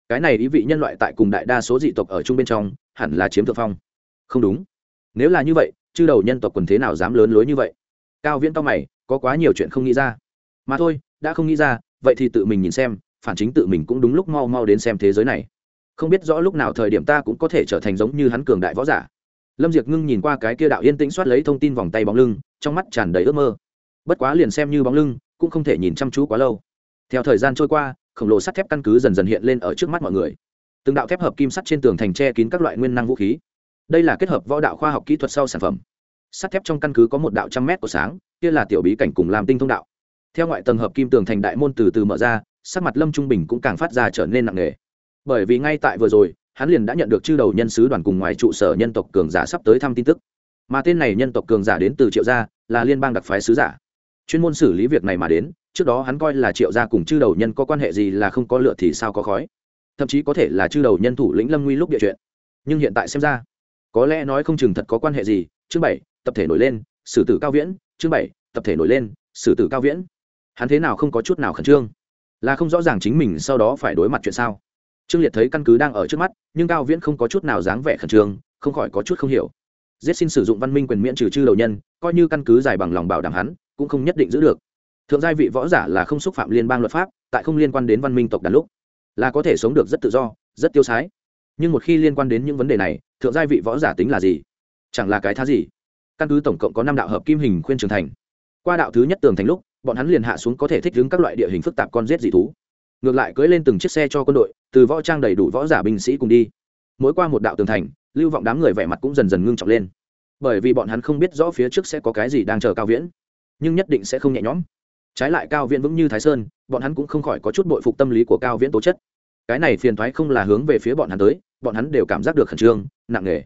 Cái này ý vị nhân loại tại cùng đại đa số dị tộc ở chung bên trong, hẳn là chiếm thượng phong. Không đúng. Nếu là như vậy, chư đầu nhân tộc quần thế nào dám lớn lối như vậy? Cao viễn to mày, có quá nhiều chuyện không nghĩ ra. Mà thôi, đã không nghĩ ra, vậy thì tự mình nhìn xem, phản chính tự mình cũng đúng lúc mau mau đến xem thế giới này. Không biết rõ lúc nào thời điểm ta cũng có thể trở thành giống như hắn cường đại võ giả lâm diệc ngưng nhìn qua cái kia đạo yên tĩnh soát lấy thông tin vòng tay bóng lưng, trong mắt tràn đầy ước mơ. Bất quá liền xem như bóng lưng, cũng không thể nhìn chăm chú quá lâu. Theo thời gian trôi qua, khổng lồ sắt thép căn cứ dần dần hiện lên ở trước mắt mọi người. Từng đạo thép hợp kim sắt trên tường thành tre kín các loại nguyên năng vũ khí. Đây là kết hợp võ đạo khoa học kỹ thuật sau sản phẩm. Sắt thép trong căn cứ có một đạo trăm mét của sáng, kia là tiểu bí cảnh cùng làm tinh thông đạo. Theo ngoại tầng hợp kim tường thành đại môn từ từ mở ra, sắc mặt lâm trung bình cũng càng phát ra trở nên nặng nề. Bởi vì ngay tại vừa rồi hắn liền đã nhận được chư đầu nhân sứ đoàn cùng ngoài trụ sở nhân tộc cường giả sắp tới thăm tin tức. Mà tên này nhân tộc cường giả đến từ triệu gia, là liên bang đặc phái sứ giả. Chuyên môn xử lý việc này mà đến, trước đó hắn coi là triệu gia cùng chư đầu nhân có quan hệ gì là không có lựa thì sao có khói. Thậm chí có thể là chư đầu nhân thủ lĩnh lâm nguy lúc địa chuyện. Nhưng hiện tại xem ra, có lẽ nói không chừng thật có quan hệ gì. Chương bảy, tập thể nổi lên, xử tử cao viễn. Chương bảy, tập thể nổi lên, xử tử cao viễn. Hắn thế nào không có chút nào khẩn trương? Là không rõ ràng chính mình sau đó phải đối mặt chuyện sao? Trương liệt thấy căn cứ đang ở trước mắt, nhưng cao viễn không có chút nào dáng vẻ khẩn trương, không khỏi có chút không hiểu. Giết xin sử dụng văn minh quyền miễn trừ chư đầu nhân, coi như căn cứ dài bằng lòng bảo đảm hắn, cũng không nhất định giữ được. Thượng giai vị võ giả là không xúc phạm liên bang luật pháp, tại không liên quan đến văn minh tộc đàn lúc, là có thể sống được rất tự do, rất tiêu sái. Nhưng một khi liên quan đến những vấn đề này, thượng giai vị võ giả tính là gì? Chẳng là cái thá gì? Căn cứ tổng cộng có năm đạo hợp kim hình khuyên trường thành. Qua đạo thứ nhất tường thành lúc, bọn hắn liền hạ xuống có thể thích ứng các loại địa hình phức tạp con rết dị thú ngược lại cưỡi lên từng chiếc xe cho quân đội, từ võ trang đầy đủ võ giả binh sĩ cùng đi. Mỗi qua một đạo tường thành, lưu vọng đám người vẻ mặt cũng dần dần ngưng trọng lên. Bởi vì bọn hắn không biết rõ phía trước sẽ có cái gì đang chờ cao viễn, nhưng nhất định sẽ không nhẹ nhõm. Trái lại cao viễn vững như thái sơn, bọn hắn cũng không khỏi có chút bội phục tâm lý của cao viễn tố chất. Cái này phiền thoái không là hướng về phía bọn hắn tới, bọn hắn đều cảm giác được khẩn trương, nặng nề.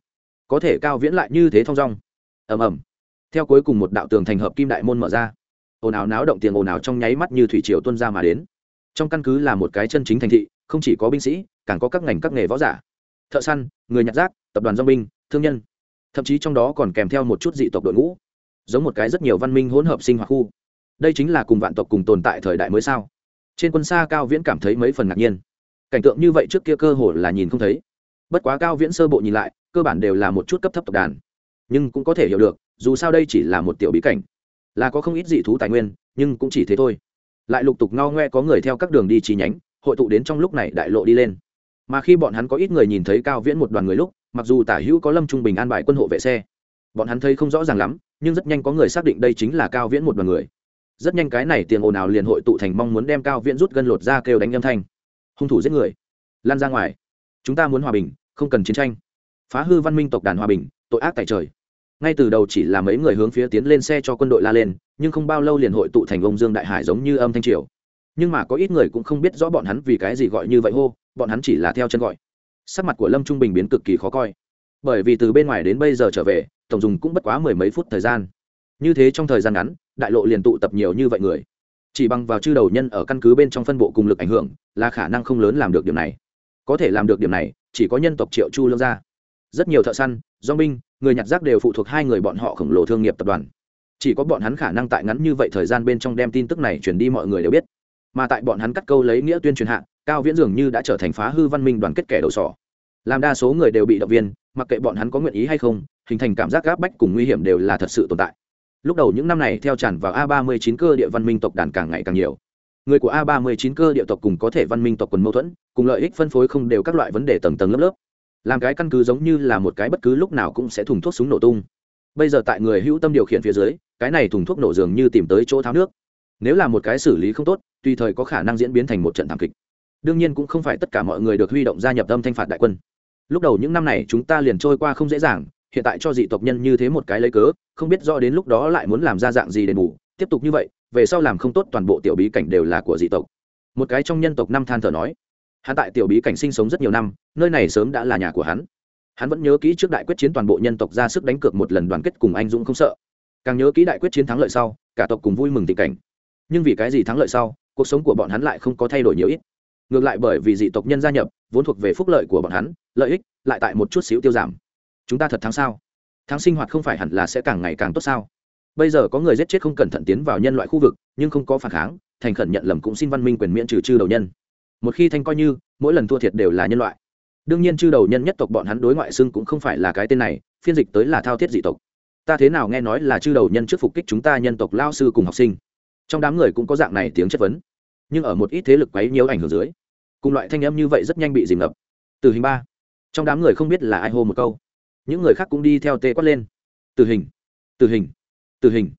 Có thể cao viễn lại như thế thong dong. Ầm ầm. Theo cuối cùng một đạo tường thành hợp kim đại môn mở ra. Ồn ào náo động tiền ồn ào trong nháy mắt như thủy triều tuân ra mà đến trong căn cứ là một cái chân chính thành thị, không chỉ có binh sĩ, càng có các ngành các nghề võ giả. Thợ săn, người nhặt rác, tập đoàn do binh, thương nhân. Thậm chí trong đó còn kèm theo một chút dị tộc đội ngũ. Giống một cái rất nhiều văn minh hỗn hợp sinh hoạt khu. Đây chính là cùng vạn tộc cùng tồn tại thời đại mới sao? Trên quân xa cao viễn cảm thấy mấy phần ngạc nhiên. Cảnh tượng như vậy trước kia cơ hồ là nhìn không thấy. Bất quá cao viễn sơ bộ nhìn lại, cơ bản đều là một chút cấp thấp tộc đàn. Nhưng cũng có thể hiểu được, dù sao đây chỉ là một tiểu bí cảnh. Là có không ít dị thú tài nguyên, nhưng cũng chỉ thế thôi lại lục tục ngao ngoe có người theo các đường đi chi nhánh, hội tụ đến trong lúc này đại lộ đi lên. Mà khi bọn hắn có ít người nhìn thấy cao viễn một đoàn người lúc, mặc dù tả hữu có lâm trung bình an bài quân hộ vệ xe, bọn hắn thấy không rõ ràng lắm, nhưng rất nhanh có người xác định đây chính là cao viễn một đoàn người. Rất nhanh cái này tiền ồn ào liền hội tụ thành mong muốn đem cao viễn rút gân lột ra kêu đánh âm thanh. Hung thủ giết người, lan ra ngoài. Chúng ta muốn hòa bình, không cần chiến tranh. Phá hư văn minh tộc đàn hòa bình, tội ác tại trời ngay từ đầu chỉ là mấy người hướng phía tiến lên xe cho quân đội la lên, nhưng không bao lâu liền hội tụ thành ông dương đại hải giống như âm thanh triều. Nhưng mà có ít người cũng không biết rõ bọn hắn vì cái gì gọi như vậy hô, bọn hắn chỉ là theo chân gọi. Sắc mặt của lâm trung bình biến cực kỳ khó coi. Bởi vì từ bên ngoài đến bây giờ trở về, tổng dùng cũng bất quá mười mấy phút thời gian. Như thế trong thời gian ngắn, đại lộ liền tụ tập nhiều như vậy người. Chỉ bằng vào chư đầu nhân ở căn cứ bên trong phân bộ cùng lực ảnh hưởng, là khả năng không lớn làm được điểm này. Có thể làm được điểm này, chỉ có nhân tộc triệu chu lương gia. Rất nhiều thợ săn do binh người nhặt rác đều phụ thuộc hai người bọn họ khổng lồ thương nghiệp tập đoàn. Chỉ có bọn hắn khả năng tại ngắn như vậy thời gian bên trong đem tin tức này truyền đi mọi người đều biết. Mà tại bọn hắn cắt câu lấy nghĩa tuyên truyền hạ, cao viễn dường như đã trở thành phá hư văn minh đoàn kết kẻ đầu sỏ. Làm đa số người đều bị động viên, mặc kệ bọn hắn có nguyện ý hay không, hình thành cảm giác gáp bách cùng nguy hiểm đều là thật sự tồn tại. Lúc đầu những năm này theo tràn vào a ba mươi chín cơ địa văn minh tộc đàn càng ngày càng nhiều. Người của a ba mươi chín cơ địa tộc cùng có thể văn minh tộc quần mâu thuẫn, cùng lợi ích phân phối không đều các loại vấn đề tầng tầng lớp lớp làm cái căn cứ giống như là một cái bất cứ lúc nào cũng sẽ thùng thuốc súng nổ tung. Bây giờ tại người hữu tâm điều khiển phía dưới, cái này thùng thuốc nổ dường như tìm tới chỗ tháo nước. Nếu là một cái xử lý không tốt, tùy thời có khả năng diễn biến thành một trận thảm kịch. Đương nhiên cũng không phải tất cả mọi người được huy động gia nhập âm thanh phạt đại quân. Lúc đầu những năm này chúng ta liền trôi qua không dễ dàng, hiện tại cho dị tộc nhân như thế một cái lấy cớ, không biết do đến lúc đó lại muốn làm ra dạng gì đền bù. Tiếp tục như vậy, về sau làm không tốt toàn bộ tiểu bí cảnh đều là của dị tộc. Một cái trong nhân tộc năm than thở nói hắn tại tiểu bí cảnh sinh sống rất nhiều năm, nơi này sớm đã là nhà của hắn. Hắn vẫn nhớ kỹ trước đại quyết chiến toàn bộ nhân tộc ra sức đánh cược một lần đoàn kết cùng anh dũng không sợ. Càng nhớ kỹ đại quyết chiến thắng lợi sau, cả tộc cùng vui mừng tình cảnh. Nhưng vì cái gì thắng lợi sau, cuộc sống của bọn hắn lại không có thay đổi nhiều ít. Ngược lại bởi vì dị tộc nhân gia nhập, vốn thuộc về phúc lợi của bọn hắn, lợi ích lại tại một chút xíu tiêu giảm. Chúng ta thật thắng sao? Thắng sinh hoạt không phải hẳn là sẽ càng ngày càng tốt sao? Bây giờ có người giết chết không cẩn thận tiến vào nhân loại khu vực, nhưng không có phản kháng, thành khẩn nhận lầm cũng xin văn minh quyền miễn trừ trừ đầu nhân một khi thanh coi như, mỗi lần thua thiệt đều là nhân loại. Đương nhiên chư đầu nhân nhất tộc bọn hắn đối ngoại xưng cũng không phải là cái tên này, phiên dịch tới là thao thiết dị tộc. Ta thế nào nghe nói là chư đầu nhân trước phục kích chúng ta nhân tộc lao sư cùng học sinh? Trong đám người cũng có dạng này tiếng chất vấn. Nhưng ở một ít thế lực quấy nhiều ảnh hưởng dưới, cùng loại thanh âm như vậy rất nhanh bị dìm ngập. Từ hình ba. Trong đám người không biết là ai hô một câu. Những người khác cũng đi theo tê quát lên. Từ hình từ hình từ hình.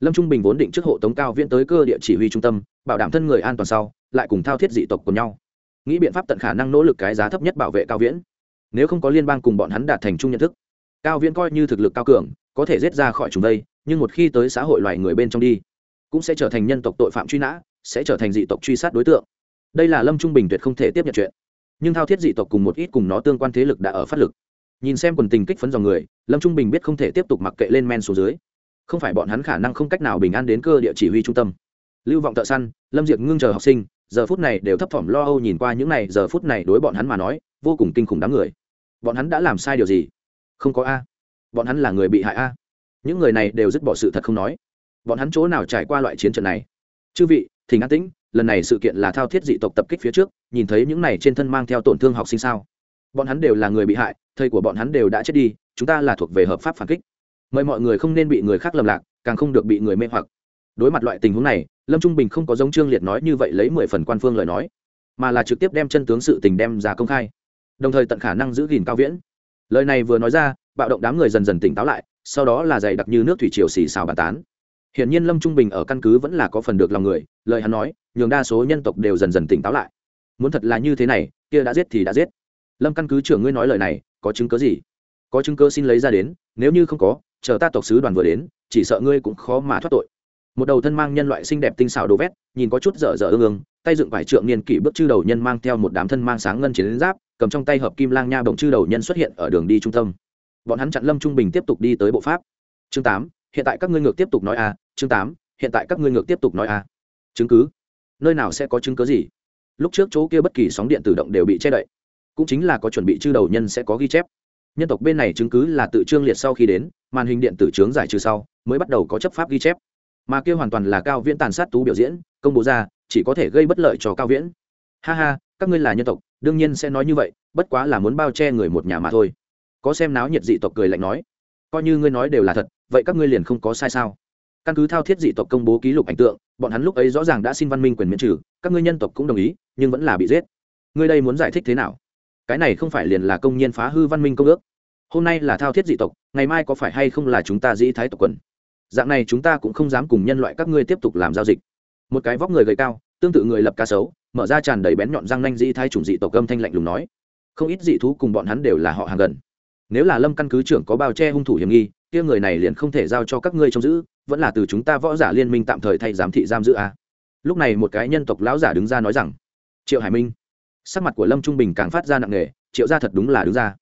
Lâm trung bình vốn định trước hộ tống cao viễn tới cơ địa chỉ huy trung tâm, bảo đảm thân người an toàn sau lại cùng thao thiết dị tộc của nhau. Nghĩ biện pháp tận khả năng nỗ lực cái giá thấp nhất bảo vệ cao viễn. Nếu không có liên bang cùng bọn hắn đạt thành chung nhận thức, cao viễn coi như thực lực cao cường, có thể rết ra khỏi chúng đây, nhưng một khi tới xã hội loài người bên trong đi, cũng sẽ trở thành nhân tộc tội phạm truy nã, sẽ trở thành dị tộc truy sát đối tượng. Đây là lâm trung bình tuyệt không thể tiếp nhận chuyện. Nhưng thao thiết dị tộc cùng một ít cùng nó tương quan thế lực đã ở phát lực. Nhìn xem quần tình kích phấn dòng người, lâm trung bình biết không thể tiếp tục mặc kệ lên men xuống dưới. Không phải bọn hắn khả năng không cách nào bình an đến cơ địa chỉ huy trung tâm. Lưu vọng thợ săn, lâm diệt ngưng chờ học sinh giờ phút này đều thấp thỏm lo âu nhìn qua những này, giờ phút này đối bọn hắn mà nói, vô cùng kinh khủng đám người. Bọn hắn đã làm sai điều gì? Không có a. Bọn hắn là người bị hại a. Những người này đều dứt bỏ sự thật không nói. Bọn hắn chỗ nào trải qua loại chiến trận này? Chư vị, thỉnh an tĩnh, lần này sự kiện là thao thiết dị tộc tập kích phía trước, nhìn thấy những này trên thân mang theo tổn thương học sinh sao? Bọn hắn đều là người bị hại, thầy của bọn hắn đều đã chết đi, chúng ta là thuộc về hợp pháp phản kích. Mời mọi người không nên bị người khác lầm lạc, càng không được bị người mê hoặc. Đối mặt loại tình huống này lâm trung bình không có giống trương liệt nói như vậy lấy mười phần quan phương lời nói, mà là trực tiếp đem chân tướng sự tình đem ra công khai, đồng thời tận khả năng giữ gìn cao viễn. Lời này vừa nói ra, bạo động đám người dần dần tỉnh táo lại, sau đó là dày đặc như nước thủy triều xì xào bàn tán. Hiển nhiên lâm trung bình ở căn cứ vẫn là có phần được lòng người, lời hắn nói, nhường đa số nhân tộc đều dần dần tỉnh táo lại. Muốn thật là như thế này, kia đã giết thì đã giết. Lâm căn cứ trưởng ngươi nói lời này, có chứng cớ gì? Có chứng cớ xin lấy ra đến, nếu như không có, chờ ta tộc sứ đoàn vừa đến, chỉ sợ ngươi cũng khó mà thoát tội một đầu thân mang nhân loại xinh đẹp tinh xảo đồ vét, nhìn có chút dở dở ương ương, tay dựng vải trượng niên kỷ bước chư đầu nhân mang theo một đám thân mang sáng ngân chiến giáp, cầm trong tay hợp kim lang nha bồng chư đầu nhân xuất hiện ở đường đi trung tâm. Bọn hắn chặn lâm trung bình tiếp tục đi tới bộ pháp. Chương tám, hiện tại các ngươi ngược tiếp tục nói a chương tám, hiện tại các ngươi ngược tiếp tục nói a chứng cứ? Nơi nào sẽ có chứng cứ gì? Lúc trước chỗ kia bất kỳ sóng điện tự động đều bị che đậy. Cũng chính là có chuẩn bị chư đầu nhân sẽ có ghi chép. Nhân tộc bên này chứng cứ là tự trương liệt sau khi đến, màn hình điện tử trướng giải trừ sau, mới bắt đầu có chấp pháp ghi chép mà kia hoàn toàn là cao viễn tàn sát tú biểu diễn, công bố ra, chỉ có thể gây bất lợi cho cao viễn. Ha ha, các ngươi là nhân tộc, đương nhiên sẽ nói như vậy, bất quá là muốn bao che người một nhà mà thôi. Có xem náo nhiệt dị tộc cười lạnh nói, coi như ngươi nói đều là thật, vậy các ngươi liền không có sai sao? Căn cứ thao thiết dị tộc công bố ký lục ảnh tượng, bọn hắn lúc ấy rõ ràng đã xin văn minh quyền miễn trừ, các ngươi nhân tộc cũng đồng ý, nhưng vẫn là bị giết. Ngươi đây muốn giải thích thế nào? Cái này không phải liền là công nhân phá hư văn minh công ước? Hôm nay là thao thiết dị tộc, ngày mai có phải hay không là chúng ta dĩ thái tộc quần? Dạng này chúng ta cũng không dám cùng nhân loại các ngươi tiếp tục làm giao dịch. Một cái vóc người gầy cao, tương tự người lập cá sấu, mở ra tràn đầy bén nhọn răng nanh dĩ thái chủng dị tộc âm thanh lạnh lùng nói. Không ít dị thú cùng bọn hắn đều là họ hàng gần. Nếu là lâm căn cứ trưởng có bao che hung thủ hiểm nghi, kia người này liền không thể giao cho các ngươi trông giữ, vẫn là từ chúng ta võ giả liên minh tạm thời thay giám thị giam giữ a. Lúc này một cái nhân tộc lão giả đứng ra nói rằng, triệu hải minh. Sắc mặt của lâm trung bình càng phát ra nặng nề, triệu ra thật đúng là đứng ra.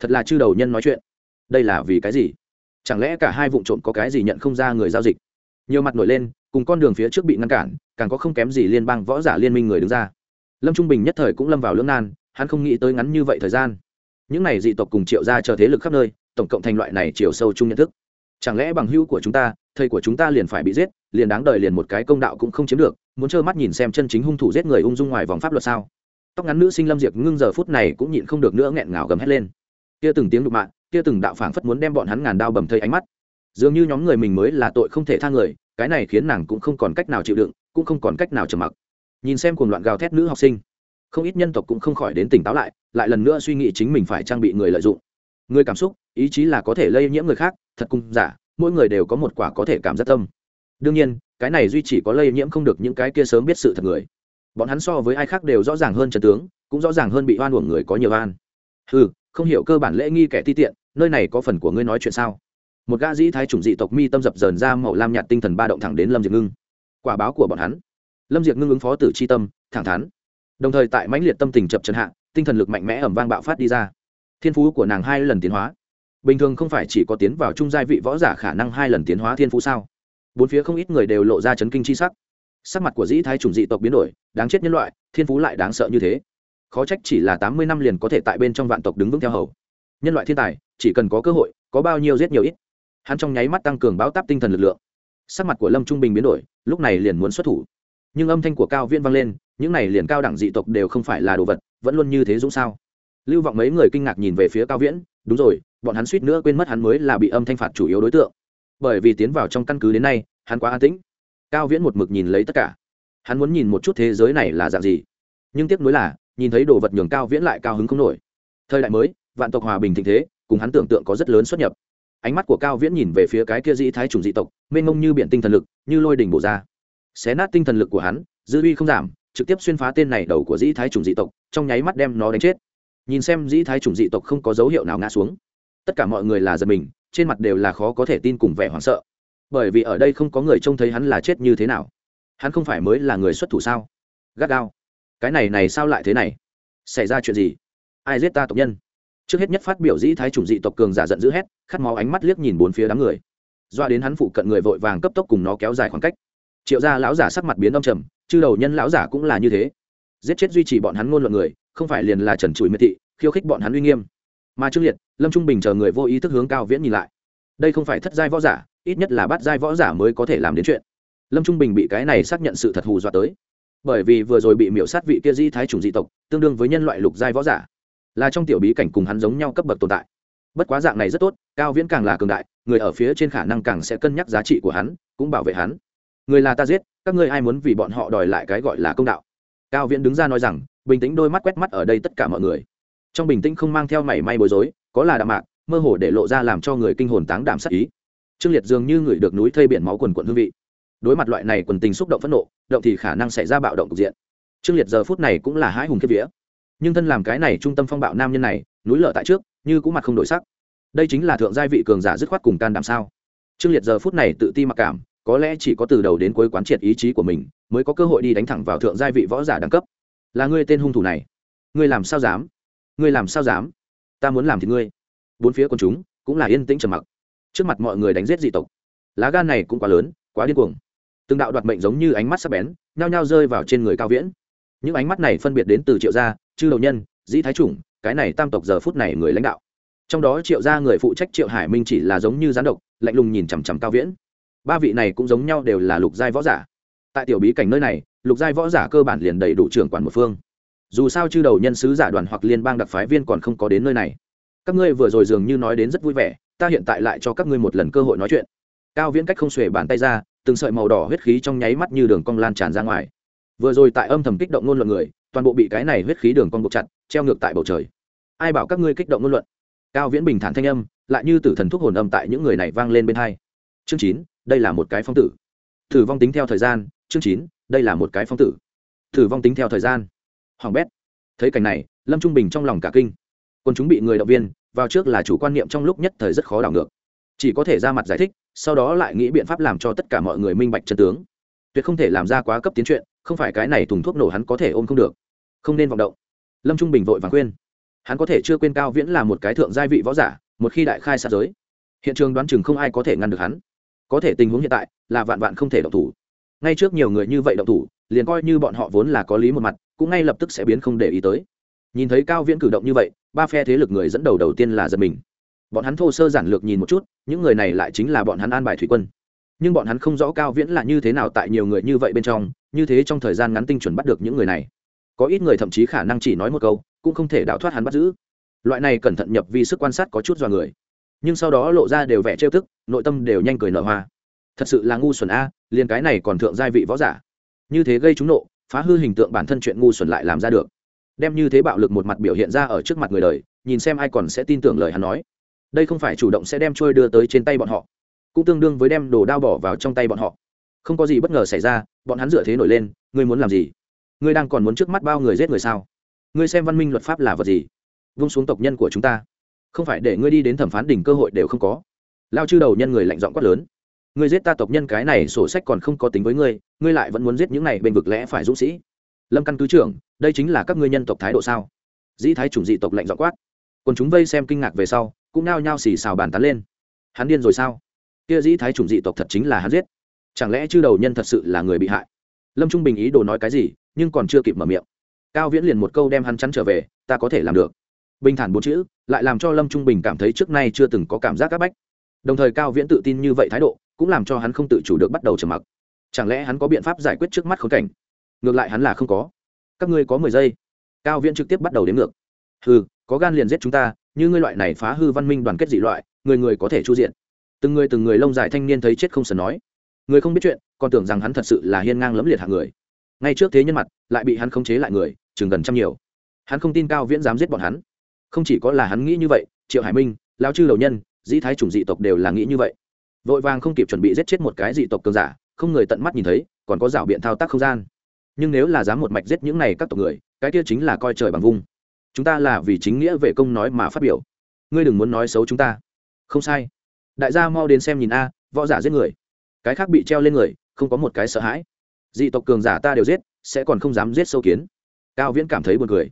Thật là chư đầu nhân nói chuyện. Đây là vì cái gì? Chẳng lẽ cả hai vụ trộm có cái gì nhận không ra người giao dịch? Nhiều mặt nổi lên, cùng con đường phía trước bị ngăn cản, càng có không kém gì liên bang võ giả liên minh người đứng ra. Lâm trung bình nhất thời cũng lâm vào lưỡng nan, hắn không nghĩ tới ngắn như vậy thời gian. Những này dị tộc cùng triệu ra chờ thế lực khắp nơi, tổng cộng thành loại này chiều sâu chung nhận thức. Chẳng lẽ bằng hữu của chúng ta, thầy của chúng ta liền phải bị giết, liền đáng đời liền một cái công đạo cũng không chiếm được, muốn trơ mắt nhìn xem chân chính hung thủ giết người ung dung ngoài vòng pháp luật sao? Tóc ngắn nữ sinh lâm diệp ngưng giờ phút này cũng nhịn không được nữa nghẹn ngào gầm hét lên. Kia từng tiếng đục mạng kia từng đạo phảng phất muốn đem bọn hắn ngàn đao bầm thây ánh mắt. Dường như nhóm người mình mới là tội không thể tha người, cái này khiến nàng cũng không còn cách nào chịu đựng, cũng không còn cách nào trầm mặc. Nhìn xem cuồng loạn gào thét nữ học sinh, không ít nhân tộc cũng không khỏi đến tỉnh táo lại lại lần nữa suy nghĩ chính mình phải trang bị người lợi dụng. Người cảm xúc, ý chí là có thể lây nhiễm người khác, thật cung giả, mỗi người đều có một quả có thể cảm giác tâm. Đương nhiên, cái này duy chỉ có lây nhiễm không được những cái kia sớm biết sự thật người. Bọn hắn so với ai khác đều rõ ràng hơn trần tướng, cũng rõ ràng hơn bị oan uổng người có nhiều an ừ không hiểu cơ bản lễ nghi kẻ ti tiện, nơi này có phần của ngươi nói chuyện sao? Một gã dĩ thái chủng dị tộc mi tâm dập dờn ra màu lam nhạt tinh thần ba động thẳng đến lâm diệt ngưng. Quả báo của bọn hắn. Lâm diệt ngưng ứng phó tử c h i tâm, thẳng thắn. Đồng thời tại mãnh liệt tâm tình chập trần hạ, tinh thần lực mạnh mẽ ẩm vang bạo phát đi ra. Thiên phú của nàng hai lần tiến hóa. Bình thường không phải chỉ có tiến vào trung giai vị võ giả khả năng hai lần tiến hóa thiên phú sao? Bốn phía không ít người đều lộ ra chấn kinh c h i sắc. Sắc mặt của dĩ thái chủng dị tộc biến đổi, đáng chết nhân loại, thiên phú lại đáng sợ như thế khó trách chỉ là tám mươi năm liền có thể tại bên trong vạn tộc đứng vững theo hầu. Nhân loại thiên tài, chỉ cần có cơ hội, có bao nhiêu giết nhiều ít. Hắn trong nháy mắt tăng cường báo táp tinh thần lực lượng. Sắc mặt của lâm trung bình biến đổi, lúc này liền muốn xuất thủ. Nhưng âm thanh của cao Viễn vang lên, những này liền cao đẳng dị tộc đều không phải là đồ vật, vẫn luôn như thế dũng sao? Lưu vọng mấy người kinh ngạc nhìn về phía cao viễn, đúng rồi, bọn hắn suýt nữa quên mất hắn mới là bị âm thanh phạt chủ yếu đối tượng. Bởi vì tiến vào trong căn cứ đến nay, hắn quá an tĩnh. Cao viễn một mực nhìn lấy tất cả. Hắn muốn nhìn một chút thế giới này là dạng gì. Nhưng tiếc nuối là nhìn thấy đồ vật nhường cao viễn lại cao hứng không nổi. Thời đại mới, vạn tộc hòa bình thịnh thế, cùng hắn tưởng tượng có rất lớn xuất nhập. Ánh mắt của cao viễn nhìn về phía cái kia dĩ thái trùng dị tộc, mênh mông như biển tinh thần lực, như lôi đỉnh bổ ra. Xé nát tinh thần lực của hắn, dư uy không giảm, trực tiếp xuyên phá tên này đầu của dĩ thái trùng dị tộc, trong nháy mắt đem nó đánh chết. Nhìn xem dĩ thái trùng dị tộc không có dấu hiệu nào ngã xuống, tất cả mọi người là giật mình, trên mặt đều là khó có thể tin cùng vẻ hoảng sợ. Bởi vì ở đây không có người trông thấy hắn là chết như thế nào. Hắn không phải mới là người xuất thủ sao? Gắt gao cái này này sao lại thế này? Xảy ra chuyện gì? Ai giết ta tộc nhân? Trước hết nhất phát biểu dĩ thái chủng dị tộc cường giả giận dữ hét, khát máu ánh mắt liếc nhìn bốn phía đám người. Doa đến hắn phụ cận người vội vàng cấp tốc cùng nó kéo dài khoảng cách. Triệu gia lão giả sắc mặt biến đông trầm, chư đầu nhân lão giả cũng là như thế. Giết chết duy trì bọn hắn ngôn luận người, không phải liền là trần trụi miệt thị, khiêu khích bọn hắn uy nghiêm. Mà trương liệt, lâm trung bình chờ người vô ý thức hướng cao viễn nhìn lại. Đây không phải thất giai võ giả, ít nhất là bắt giai võ giả mới có thể làm đến chuyện. Lâm trung bình bị cái này xác nhận sự thật hù dọa tới bởi vì vừa rồi bị miễu sát vị kia di thái chủng dị tộc, tương đương với nhân loại lục giai võ giả, là trong tiểu bí cảnh cùng hắn giống nhau cấp bậc tồn tại. Bất quá dạng này rất tốt, cao viễn càng là cường đại, người ở phía trên khả năng càng sẽ cân nhắc giá trị của hắn, cũng bảo vệ hắn. Người là ta giết, các ngươi ai muốn vì bọn họ đòi lại cái gọi là công đạo? Cao viễn đứng ra nói rằng, bình tĩnh đôi mắt quét mắt ở đây tất cả mọi người. Trong bình tĩnh không mang theo mảy may bối rối, có là đạm mạc, mơ hồ để lộ ra làm cho người kinh hồn táng đảm sắc ý. Trương liệt dường như người được núi thây biển máu quần quận hương vị. Đối mặt loại này quần tình xúc động phẫn nộ động thì khả năng xảy ra bạo động cục diện. Trương liệt giờ phút này cũng là hãi hùng kiếp vía. Nhưng thân làm cái này trung tâm phong bạo nam nhân này, núi lở tại trước, như cũng mặt không đổi sắc. Đây chính là thượng gia vị cường giả dứt khoát cùng can đảm sao? Trương liệt giờ phút này tự ti mặc cảm, có lẽ chỉ có từ đầu đến cuối quán triệt ý chí của mình, mới có cơ hội đi đánh thẳng vào thượng gia vị võ giả đẳng cấp. Là ngươi tên hung thủ này. Ngươi làm sao dám? Ngươi làm sao dám? Ta muốn làm thì ngươi. Bốn phía quần chúng cũng là yên tĩnh trầm mặc. Trước mặt mọi người đánh giết dị tộc. Lá gan này cũng quá lớn, quá điên cuồng từng đạo đoạt mệnh giống như ánh mắt sắc bén, nhao nhao rơi vào trên người cao viễn. Những ánh mắt này phân biệt đến từ triệu gia, chư đầu nhân, dĩ thái chủng, cái này tam tộc giờ phút này người lãnh đạo. Trong đó triệu gia người phụ trách triệu hải minh chỉ là giống như gián độc, lạnh lùng nhìn chằm chằm cao viễn. Ba vị này cũng giống nhau đều là lục giai võ giả. Tại tiểu bí cảnh nơi này, lục giai võ giả cơ bản liền đầy đủ trưởng quản một phương. Dù sao chư đầu nhân sứ giả đoàn hoặc liên bang đặc phái viên còn không có đến nơi này. Các ngươi vừa rồi dường như nói đến rất vui vẻ, ta hiện tại lại cho các ngươi một lần cơ hội nói chuyện. Cao viễn cách không xuể bàn tay ra từng sợi màu đỏ huyết khí trong nháy mắt như đường cong lan tràn ra ngoài. Vừa rồi tại âm thầm kích động ngôn luận người, toàn bộ bị cái này huyết khí đường cong buộc chặt, treo ngược tại bầu trời. Ai bảo các ngươi kích động ngôn luận? Cao viễn bình thản thanh âm, lại như tử thần thuốc hồn âm tại những người này vang lên bên hai. Chương chín, đây là một cái phong tử. Thử vong tính theo thời gian, chương chín, đây là một cái phong tử. Thử vong tính theo thời gian. Hoàng bét. Thấy cảnh này, lâm trung bình trong lòng cả kinh. Quân chúng bị người động viên, vào trước là chủ quan niệm trong lúc nhất thời rất khó đảo ngược chỉ có thể ra mặt giải thích, sau đó lại nghĩ biện pháp làm cho tất cả mọi người minh bạch chân tướng. Tuyệt không thể làm ra quá cấp tiến chuyện, không phải cái này thùng thuốc nổ hắn có thể ôm không được. Không nên vọng động. Lâm trung bình vội vàng khuyên. Hắn có thể chưa quên cao viễn là một cái thượng gia vị võ giả, một khi đại khai sát giới, hiện trường đoán chừng không ai có thể ngăn được hắn. Có thể tình huống hiện tại là vạn vạn không thể động thủ. Ngay trước nhiều người như vậy động thủ, liền coi như bọn họ vốn là có lý một mặt, cũng ngay lập tức sẽ biến không để ý tới. Nhìn thấy cao viễn cử động như vậy, ba phe thế lực người dẫn đầu đầu tiên là giật mình bọn hắn thô sơ giản lược nhìn một chút, những người này lại chính là bọn hắn an bài thủy quân. Nhưng bọn hắn không rõ cao viễn là như thế nào tại nhiều người như vậy bên trong, như thế trong thời gian ngắn tinh chuẩn bắt được những người này. Có ít người thậm chí khả năng chỉ nói một câu, cũng không thể đào thoát hắn bắt giữ. Loại này cẩn thận nhập vì sức quan sát có chút do người. Nhưng sau đó lộ ra đều vẻ trêu tức, nội tâm đều nhanh cười nở hoa. Thật sự là ngu xuẩn a, liền cái này còn thượng giai vị võ giả. Như thế gây trúng nộ, phá hư hình tượng bản thân chuyện ngu xuẩn lại làm ra được. Đem như thế bạo lực một mặt biểu hiện ra ở trước mặt người đời, nhìn xem ai còn sẽ tin tưởng lời hắn nói đây không phải chủ động sẽ đem trôi đưa tới trên tay bọn họ, cũng tương đương với đem đồ đao bỏ vào trong tay bọn họ. Không có gì bất ngờ xảy ra, bọn hắn dựa thế nổi lên, ngươi muốn làm gì? Ngươi đang còn muốn trước mắt bao người giết người sao? Ngươi xem văn minh luật pháp là vật gì? Vung xuống tộc nhân của chúng ta. Không phải để ngươi đi đến thẩm phán đỉnh cơ hội đều không có. Lao chư đầu nhân người lạnh giọng quát lớn. Ngươi giết ta tộc nhân cái này sổ sách còn không có tính với ngươi ngươi lại vẫn muốn giết những này bên vực lẽ phải dũng sĩ. Lâm căn cứ trưởng, đây chính là các ngươi nhân tộc thái độ sao? Dĩ thái chủng dị tộc lạnh giọng quát. Còn chúng vây xem kinh ngạc về sau cũng nao nhao xì xào bàn tán lên. Hắn điên rồi sao? Kia dĩ thái chủng dị tộc thật chính là hắn giết. Chẳng lẽ chư đầu nhân thật sự là người bị hại? Lâm trung bình ý đồ nói cái gì, nhưng còn chưa kịp mở miệng. Cao viễn liền một câu đem hắn chắn trở về, ta có thể làm được. Bình thản bốn chữ, lại làm cho lâm trung bình cảm thấy trước nay chưa từng có cảm giác áp bách. Đồng thời cao viễn tự tin như vậy thái độ, cũng làm cho hắn không tự chủ được bắt đầu trầm mặc. Chẳng lẽ hắn có biện pháp giải quyết trước mắt khốn cảnh? Ngược lại hắn là không có. Các ngươi có mười giây. Cao viễn trực tiếp bắt đầu đến ngược. Ừ có gan liền giết chúng ta như ngươi loại này phá hư văn minh đoàn kết dị loại, người người có thể chu diện. Từng người từng người lông dài thanh niên thấy chết không sờn nói. Người không biết chuyện, còn tưởng rằng hắn thật sự là hiên ngang lẫm liệt hạng người. Ngay trước thế nhân mặt, lại bị hắn khống chế lại người, chừng gần trăm nhiều. Hắn không tin cao viễn dám giết bọn hắn. Không chỉ có là hắn nghĩ như vậy, triệu hải minh, lao chư đầu nhân, dĩ thái chủng dị tộc đều là nghĩ như vậy. Vội vàng không kịp chuẩn bị giết chết một cái dị tộc cường giả, không người tận mắt nhìn thấy, còn có rảo biện thao tác không gian. Nhưng nếu là dám một mạch giết những này các tộc người, cái kia chính là coi trời bằng vung chúng ta là vì chính nghĩa về công nói mà phát biểu. Ngươi đừng muốn nói xấu chúng ta. Không sai. Đại gia mau đến xem nhìn a, võ giả giết người. Cái khác bị treo lên người, không có một cái sợ hãi. Dị tộc cường giả ta đều giết, sẽ còn không dám giết sâu kiến. Cao viễn cảm thấy buồn cười.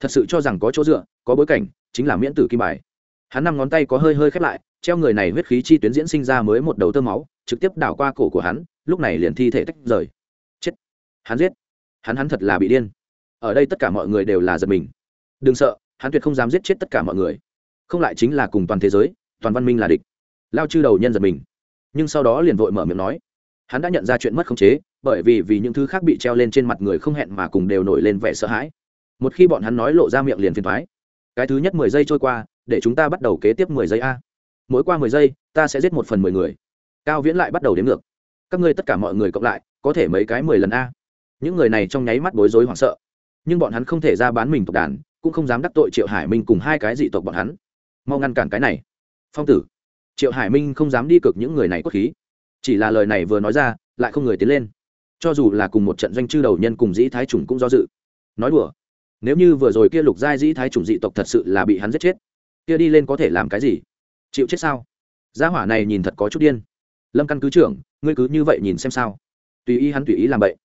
Thật sự cho rằng có chỗ dựa, có bối cảnh, chính là miễn tử kim bài. Hắn năm ngón tay có hơi hơi khép lại, treo người này huyết khí chi tuyến diễn sinh ra mới một đầu tơ máu, trực tiếp đảo qua cổ của hắn, lúc này liền thi thể tách rời. Chết. Hắn giết. Hắn hắn thật là bị điên. Ở đây tất cả mọi người đều là giật mình đừng sợ, hắn tuyệt không dám giết chết tất cả mọi người. Không lại chính là cùng toàn thế giới, toàn văn minh là địch. Lao chư đầu nhân giật mình. Nhưng sau đó liền vội mở miệng nói. Hắn đã nhận ra chuyện mất khống chế, bởi vì vì những thứ khác bị treo lên trên mặt người không hẹn mà cùng đều nổi lên vẻ sợ hãi. Một khi bọn hắn nói lộ ra miệng liền phiền thoái cái thứ nhất mười giây trôi qua, để chúng ta bắt đầu kế tiếp mười giây a. Mỗi qua mười giây, ta sẽ giết một phần mười người. Cao viễn lại bắt đầu đếm ngược. Các ngươi tất cả mọi người cộng lại, có thể mấy cái mười lần a. Những người này trong nháy mắt bối rối hoảng sợ. Nhưng bọn hắn không thể ra bán mình tộc đàn cũng không dám đắc tội triệu hải minh cùng hai cái dị tộc bọn hắn. Mau ngăn cản cái này. Phong tử. Triệu hải minh không dám đi cực những người này cốt khí. Chỉ là lời này vừa nói ra, lại không người tiến lên. Cho dù là cùng một trận doanh chư đầu nhân cùng dĩ thái trùng cũng do dự. Nói đùa. Nếu như vừa rồi kia lục giai dĩ thái trùng dị tộc thật sự là bị hắn giết chết, kia đi lên có thể làm cái gì? Chịu chết sao? Gia hỏa này nhìn thật có chút điên. Lâm căn cứ trưởng, ngươi cứ như vậy nhìn xem sao. Tùy ý hắn tùy ý làm vậy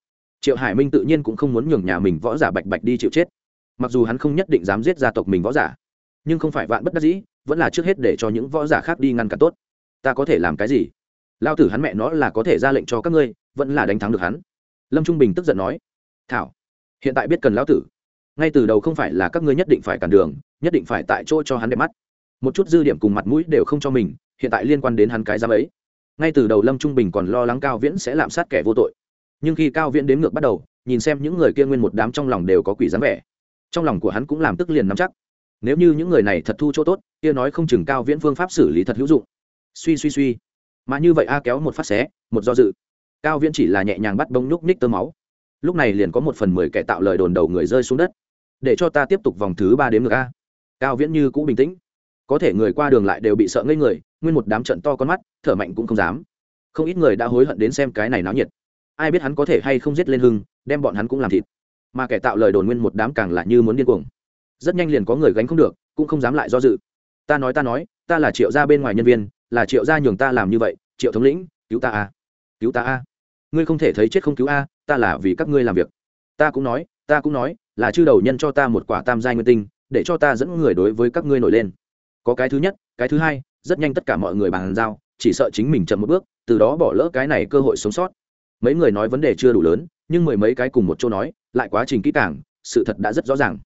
triệu hải minh tự nhiên cũng không muốn nhường nhà mình võ giả bạch bạch đi chịu chết mặc dù hắn không nhất định dám giết gia tộc mình võ giả, nhưng không phải vạn bất đắc dĩ, vẫn là trước hết để cho những võ giả khác đi ngăn cản tốt. Ta có thể làm cái gì? Lao tử hắn mẹ nó là có thể ra lệnh cho các ngươi, vẫn là đánh thắng được hắn. Lâm trung bình tức giận nói. Thảo, hiện tại biết cần lão tử. Ngay từ đầu không phải là các ngươi nhất định phải cản đường, nhất định phải tại chỗ cho hắn đẹp mắt. Một chút dư điểm cùng mặt mũi đều không cho mình, hiện tại liên quan đến hắn cái giám ấy. Ngay từ đầu lâm trung bình còn lo lắng cao viễn sẽ lạm sát kẻ vô tội. Nhưng khi cao viễn đếm ngược bắt đầu, nhìn xem những người kia nguyên một đám trong lòng đều có quỷ dám vẻ trong lòng của hắn cũng làm tức liền nắm chắc. Nếu như những người này thật thu chỗ tốt, kia nói không chừng cao viễn phương pháp xử lý thật hữu dụng. Suy suy suy. Mà như vậy a kéo một phát xé, một do dự. Cao viễn chỉ là nhẹ nhàng bắt bông nhúc ních tơ máu. Lúc này liền có một phần mười kẻ tạo lời đồn đầu người rơi xuống đất. Để cho ta tiếp tục vòng thứ ba đếm ngược a. Cao viễn như cũ bình tĩnh. Có thể người qua đường lại đều bị sợ ngây người, nguyên một đám trận to con mắt, thở mạnh cũng không dám. Không ít người đã hối hận đến xem cái này náo nhiệt. Ai biết hắn có thể hay không giết lên hưng, đem bọn hắn cũng làm thịt mà kẻ tạo lời đồn nguyên một đám càng là như muốn điên cuồng. Rất nhanh liền có người gánh không được, cũng không dám lại do dự. Ta nói ta nói, ta là triệu gia bên ngoài nhân viên, là triệu gia nhường ta làm như vậy, triệu thống lĩnh, cứu ta a. Cứu ta a. Ngươi không thể thấy chết không cứu a, ta là vì các ngươi làm việc. Ta cũng nói, ta cũng nói, là chư đầu nhân cho ta một quả tam giai nguyên tinh, để cho ta dẫn người đối với các ngươi nổi lên. Có cái thứ nhất, cái thứ hai, rất nhanh tất cả mọi người bàn giao, chỉ sợ chính mình chậm một bước, từ đó bỏ lỡ cái này cơ hội sống sót. Mấy người nói vấn đề chưa đủ lớn nhưng mười mấy cái cùng một chỗ nói, lại quá trình kỹ càng, sự thật đã rất rõ ràng.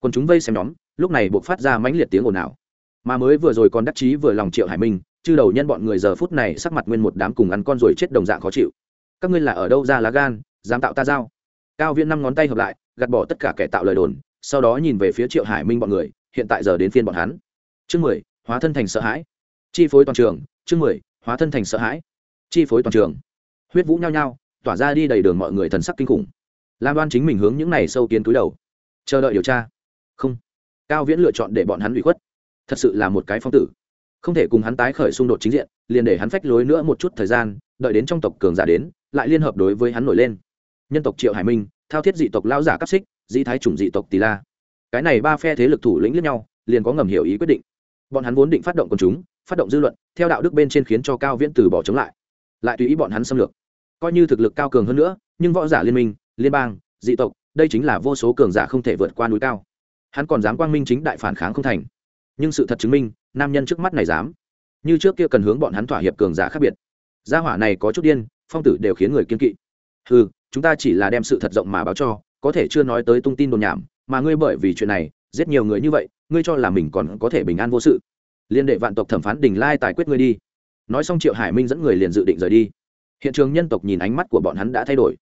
Còn chúng vây xem nhóm, lúc này buộc phát ra mãnh liệt tiếng ồn ào. Mà mới vừa rồi còn đắc chí vừa lòng triệu hải minh, chư đầu nhân bọn người giờ phút này sắc mặt nguyên một đám cùng ăn con rồi chết đồng dạng khó chịu. Các ngươi là ở đâu ra lá gan, dám tạo ta giao cao viễn năm ngón tay hợp lại, gạt bỏ tất cả kẻ tạo lời đồn, sau đó nhìn về phía triệu hải minh bọn người, hiện tại giờ đến phiên bọn hắn. Chương mười, hóa thân thành sợ hãi. Chi phối toàn trường, chương mười, hóa thân thành sợ hãi. Chi phối toàn trường. Huyết vũ nhao nhao tỏa ra đi đầy đường mọi người thần sắc kinh khủng. Lam đoan chính mình hướng những này sâu kiến túi đầu. Chờ đợi điều tra. Không. Cao viễn lựa chọn để bọn hắn bị khuất. Thật sự là một cái phong tử. Không thể cùng hắn tái khởi xung đột chính diện, liền để hắn phách lối nữa một chút thời gian, đợi đến trong tộc cường giả đến, lại liên hợp đối với hắn nổi lên. Nhân tộc triệu hải minh, thao thiết dị tộc lao giả cắp xích, dĩ thái chủng dị tộc tỳ la. Cái này ba phe thế lực thủ lĩnh lẫn nhau, liền có ngầm hiểu ý quyết định. Bọn hắn vốn định phát động quần chúng, phát động dư luận, theo đạo đức bên trên khiến cho cao viễn từ bỏ chống lại. Lại tùy ý bọn hắn xâm lược coi như thực lực cao cường hơn nữa, nhưng võ giả liên minh, liên bang, dị tộc, đây chính là vô số cường giả không thể vượt qua núi cao. Hắn còn dám quang minh chính đại phản kháng không thành. Nhưng sự thật chứng minh, nam nhân trước mắt này dám. Như trước kia cần hướng bọn hắn thỏa hiệp cường giả khác biệt. Gia hỏa này có chút điên, phong tử đều khiến người kiên kỵ. Ừ chúng ta chỉ là đem sự thật rộng mà báo cho, có thể chưa nói tới tung tin đồn nhảm, mà ngươi bởi vì chuyện này, giết nhiều người như vậy, ngươi cho là mình còn có thể bình an vô sự. Liên đệ vạn tộc thẩm phán đình lai tài quyết ngươi đi. Nói xong triệu hải minh dẫn người liền dự định rời đi hiện trường nhân tộc nhìn ánh mắt của bọn hắn đã thay đổi.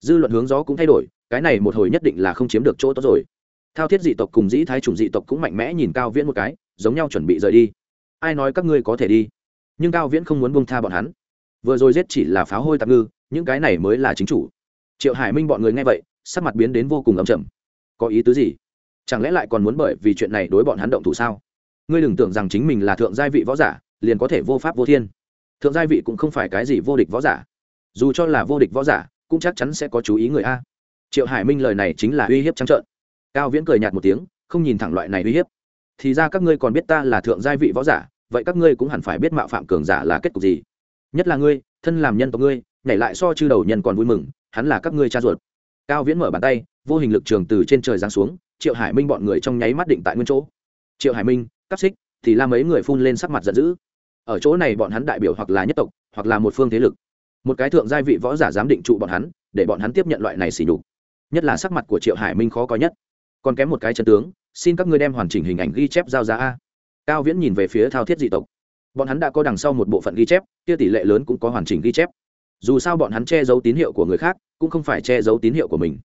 Dư luận hướng gió cũng thay đổi, cái này một hồi nhất định là không chiếm được chỗ tốt rồi. Thao thiết dị tộc cùng dĩ thái chủng dị tộc cũng mạnh mẽ nhìn cao viễn một cái, giống nhau chuẩn bị rời đi. Ai nói các ngươi có thể đi? Nhưng cao viễn không muốn bông tha bọn hắn. Vừa rồi giết chỉ là pháo hôi tạm ngư, những cái này mới là chính chủ. Triệu hải minh bọn người nghe vậy, sắc mặt biến đến vô cùng ấm chầm có ý tứ gì? Chẳng lẽ lại còn muốn bởi vì chuyện này đối bọn hắn động thủ sao? Ngươi đừng tưởng rằng chính mình là thượng gia vị võ giả, liền có thể vô pháp vô thiên thượng giai vị cũng không phải cái gì vô địch võ giả. Dù cho là vô địch võ giả, cũng chắc chắn sẽ có chú ý người a. Triệu hải minh lời này chính là uy hiếp trắng trợn. Cao viễn cười nhạt một tiếng, không nhìn thẳng loại này uy hiếp. Thì ra các ngươi còn biết ta là thượng giai vị võ giả, vậy các ngươi cũng hẳn phải biết mạo phạm cường giả là kết cục gì. Nhất là ngươi, thân làm nhân tộc ngươi, nhảy lại so chư đầu nhân còn vui mừng, hắn là các ngươi cha ruột. Cao viễn mở bàn tay, vô hình lực trường từ trên trời giáng xuống, triệu hải minh bọn người trong nháy mắt định tại nguyên chỗ. Triệu hải minh, cắp xích, thì la mấy người phun lên sắc mặt giận dữ ở chỗ này bọn hắn đại biểu hoặc là nhất tộc, hoặc là một phương thế lực. Một cái thượng gia vị võ giả dám định trụ bọn hắn, để bọn hắn tiếp nhận loại này xỉ nhục. Nhất là sắc mặt của triệu hải minh khó coi nhất. Còn kém một cái chân tướng, xin các ngươi đem hoàn chỉnh hình ảnh ghi chép giao giá a. Cao viễn nhìn về phía thao thiết dị tộc. Bọn hắn đã có đằng sau một bộ phận ghi chép, kia tỷ lệ lớn cũng có hoàn chỉnh ghi chép. Dù sao bọn hắn che giấu tín hiệu của người khác, cũng không phải che giấu tín hiệu của mình.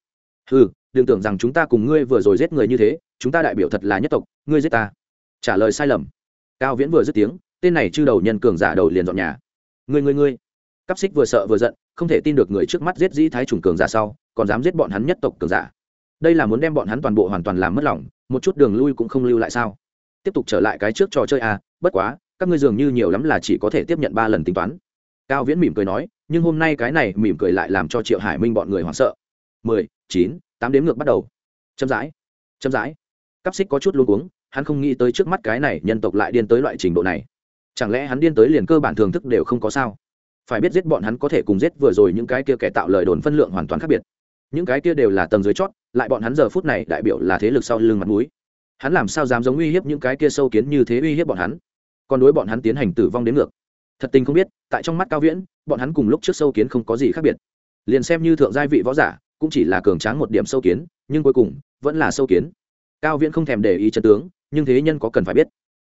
Ừ đừng tưởng rằng chúng ta cùng ngươi vừa rồi giết người như thế, chúng ta đại biểu thật là nhất tộc, ngươi giết ta. Trả lời sai lầm. Cao viễn vừa dứt tiếng tên này chư đầu nhân cường giả đầu liền dọn nhà. Ngươi ngươi ngươi. Cắp xích vừa sợ vừa giận, không thể tin được người trước mắt giết dĩ thái trùng cường giả sau, còn dám giết bọn hắn nhất tộc cường giả. Đây là muốn đem bọn hắn toàn bộ hoàn toàn làm mất lòng, một chút đường lui cũng không lưu lại sao? Tiếp tục trở lại cái trước trò chơi à bất quá, các ngươi dường như nhiều lắm là chỉ có thể tiếp nhận ba lần tính toán. Cao viễn mỉm cười nói, nhưng hôm nay cái này mỉm cười lại làm cho triệu hải minh bọn người hoảng sợ. Mười, chín, tám đếm ngược bắt đầu. Chậm rãi chậm rãi. Cắp xích có chút luôn cuống, hắn không nghĩ tới trước mắt cái này nhân tộc lại điên tới loại trình độ này chẳng lẽ hắn điên tới liền cơ bản thưởng thức đều không có sao? Phải biết giết bọn hắn có thể cùng giết vừa rồi những cái kia kẻ tạo lời đồn phân lượng hoàn toàn khác biệt. Những cái kia đều là tầng dưới chót, lại bọn hắn giờ phút này đại biểu là thế lực sau lưng mặt mũi. Hắn làm sao dám giống uy hiếp những cái kia sâu kiến như thế uy hiếp bọn hắn? Còn đối bọn hắn tiến hành tử vong đến ngược. Thật tình không biết, tại trong mắt cao viễn, bọn hắn cùng lúc trước sâu kiến không có gì khác biệt. Liền xem như thượng giai vị võ giả, cũng chỉ là cường tráng một điểm sâu kiến, nhưng cuối cùng, vẫn là sâu kiến. Cao viễn không thèm để ý chân tướng, nhưng thế nhân có cần phải biết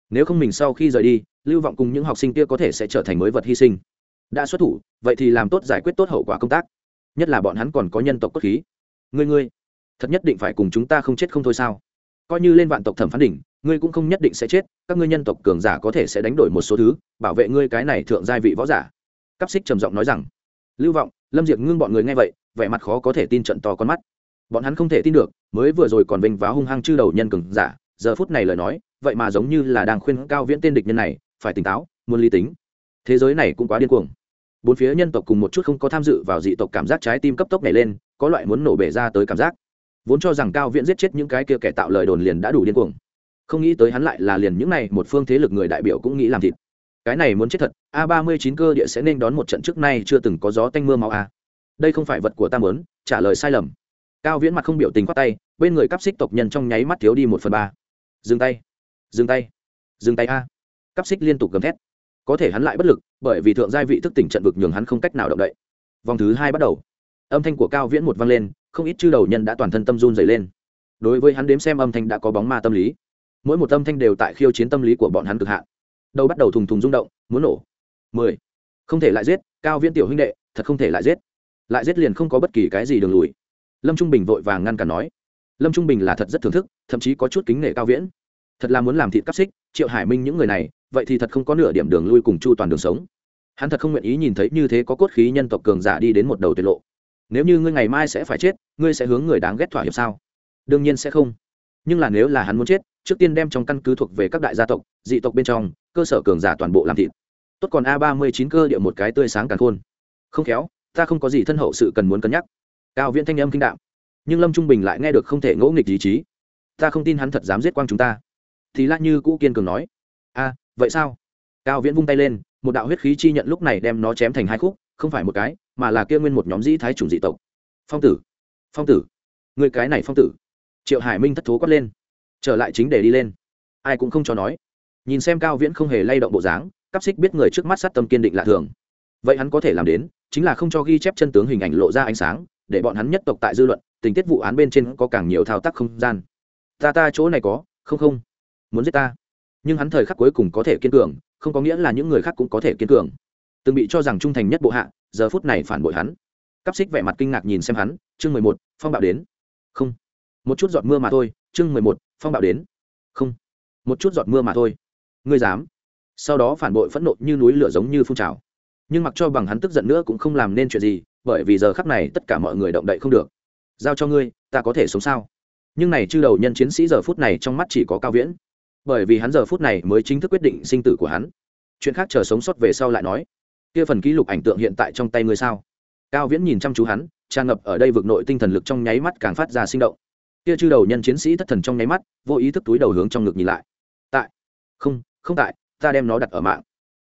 nếu không mình sau khi rời đi, lưu vọng cùng những học sinh kia có thể sẽ trở thành mới vật hy sinh. Đã xuất thủ, vậy thì làm tốt giải quyết tốt hậu quả công tác. Nhất là bọn hắn còn có nhân tộc cốt khí. Ngươi ngươi, thật nhất định phải cùng chúng ta không chết không thôi sao? Coi như lên vạn tộc thẩm phán đỉnh, ngươi cũng không nhất định sẽ chết, các ngươi nhân tộc cường giả có thể sẽ đánh đổi một số thứ, bảo vệ ngươi cái này thượng giai vị võ giả. Cắp xích trầm giọng nói rằng. Lưu vọng, lâm diệt ngưng bọn người nghe vậy, vẻ mặt khó có thể tin trận to con mắt. Bọn hắn không thể tin được, mới vừa rồi còn vinh váo hung hăng chư đầu nhân cường giả, giờ phút này lời nói vậy mà giống như là đang khuyên cao viễn tên địch nhân này, phải tỉnh táo, muốn lý tính. Thế giới này cũng quá điên cuồng. Bốn phía nhân tộc cùng một chút không có tham dự vào dị tộc cảm giác trái tim cấp tốc này lên, có loại muốn nổ bể ra tới cảm giác. Vốn cho rằng cao viễn giết chết những cái kia kẻ tạo lời đồn liền đã đủ điên cuồng. Không nghĩ tới hắn lại là liền những này một phương thế lực người đại biểu cũng nghĩ làm thịt. Cái này muốn chết thật, a ba mươi chín cơ địa sẽ nên đón một trận trước nay chưa từng có gió tanh mưa máu a đây không phải vật của ta mớn trả lời sai lầm. Cao viễn mặt không biểu tình khoát tay, bên người cắp xích tộc nhân trong nháy mắt thiếu đi một phần ba. Dừng tay dừng tay dừng tay a. Cắp xích liên tục gầm thét. Có thể hắn lại bất lực, bởi vì thượng giai vị thức tỉnh trận vực nhường hắn không cách nào động đậy. Vòng thứ hai bắt đầu. Âm thanh của cao viễn một vang lên, không ít chư đầu nhân đã toàn thân tâm run dày lên. Đối với hắn đếm xem âm thanh đã có bóng ma tâm lý. Mỗi một âm thanh đều tại khiêu chiến tâm lý của bọn hắn cực hạn. Đầu bắt đầu thùng thùng rung động, muốn nổ. Mười. Không thể lại giết, cao viễn tiểu huynh đệ, thật không thể lại giết. Lại giết liền không có bất kỳ cái gì đường lùi. Lâm trung bình vội vàng ngăn cản nói. Lâm trung bình là thật rất thưởng thức, thậm chí có chút kính nể cao viễn thật là muốn làm thịt cắp xích, triệu hải minh những người này, vậy thì thật không có nửa điểm đường lui cùng chu toàn đường sống. Hắn thật không nguyện ý nhìn thấy như thế có cốt khí nhân tộc cường giả đi đến một đầu tiết lộ. Nếu như ngươi ngày mai sẽ phải chết, ngươi sẽ hướng người đáng ghét thỏa hiệp sao? Đương nhiên sẽ không. Nhưng là nếu là hắn muốn chết, trước tiên đem trong căn cứ thuộc về các đại gia tộc, dị tộc bên trong, cơ sở cường giả toàn bộ làm thịt. Tốt còn a ba mươi chín cơ địa một cái tươi sáng càng khôn. Không khéo, ta không có gì thân hậu sự cần muốn cân nhắc. Cao viễn thanh âm kinh đạo nhưng lâm trung bình lại nghe được không thể ngỗ nghịch ý chí. Ta không tin hắn thật dám giết quang chúng ta thì lại như cũ kiên cường nói. A vậy sao? Cao viễn vung tay lên, một đạo huyết khí chi nhận lúc này đem nó chém thành hai khúc, không phải một cái, mà là kia nguyên một nhóm dĩ thái chủng dị tộc. Phong tử phong tử, người cái này phong tử. Triệu hải minh thất thố quát lên, trở lại chính để đi lên. Ai cũng không cho nói. Nhìn xem cao viễn không hề lay động bộ dáng, cắp xích biết người trước mắt sát tâm kiên định lạ thường. Vậy hắn có thể làm đến, chính là không cho ghi chép chân tướng hình ảnh lộ ra ánh sáng, để bọn hắn nhất tộc tại dư luận, tình tiết vụ án bên trên có càng nhiều thao tác không gian. Ta ta chỗ này có, không không muốn giết ta. Nhưng hắn thời khắc cuối cùng có thể kiên cường, không có nghĩa là những người khác cũng có thể kiên cường. Từng bị cho rằng trung thành nhất bộ hạ, giờ phút này phản bội hắn. Cắp xích vẻ mặt kinh ngạc nhìn xem hắn, chương mười một, phong bạo đến. Không. Một chút giọt mưa mà thôi, chương mười một, phong bạo đến. Không. Một chút giọt mưa mà thôi. Ngươi dám? Sau đó phản bội phẫn nộ như núi lửa giống như phun trào. Nhưng mặc cho bằng hắn tức giận nữa cũng không làm nên chuyện gì, bởi vì giờ khắc này tất cả mọi người động đậy không được. Giao cho ngươi, ta có thể sống sao? Nhưng này chư đầu nhân chiến sĩ giờ phút này trong mắt chỉ có cao viễn bởi vì hắn giờ phút này mới chính thức quyết định sinh tử của hắn. Chuyện khác chờ sống sót về sau lại nói. Kia phần ký lục ảnh tượng hiện tại trong tay ngươi sao? Cao viễn nhìn chăm chú hắn, tràn ngập ở đây vực nội tinh thần lực trong nháy mắt càng phát ra sinh động. Kia chư đầu nhân chiến sĩ thất thần trong nháy mắt, vô ý thức túi đầu hướng trong ngực nhìn lại. Tại. Không không tại, ta đem nó đặt ở mạng.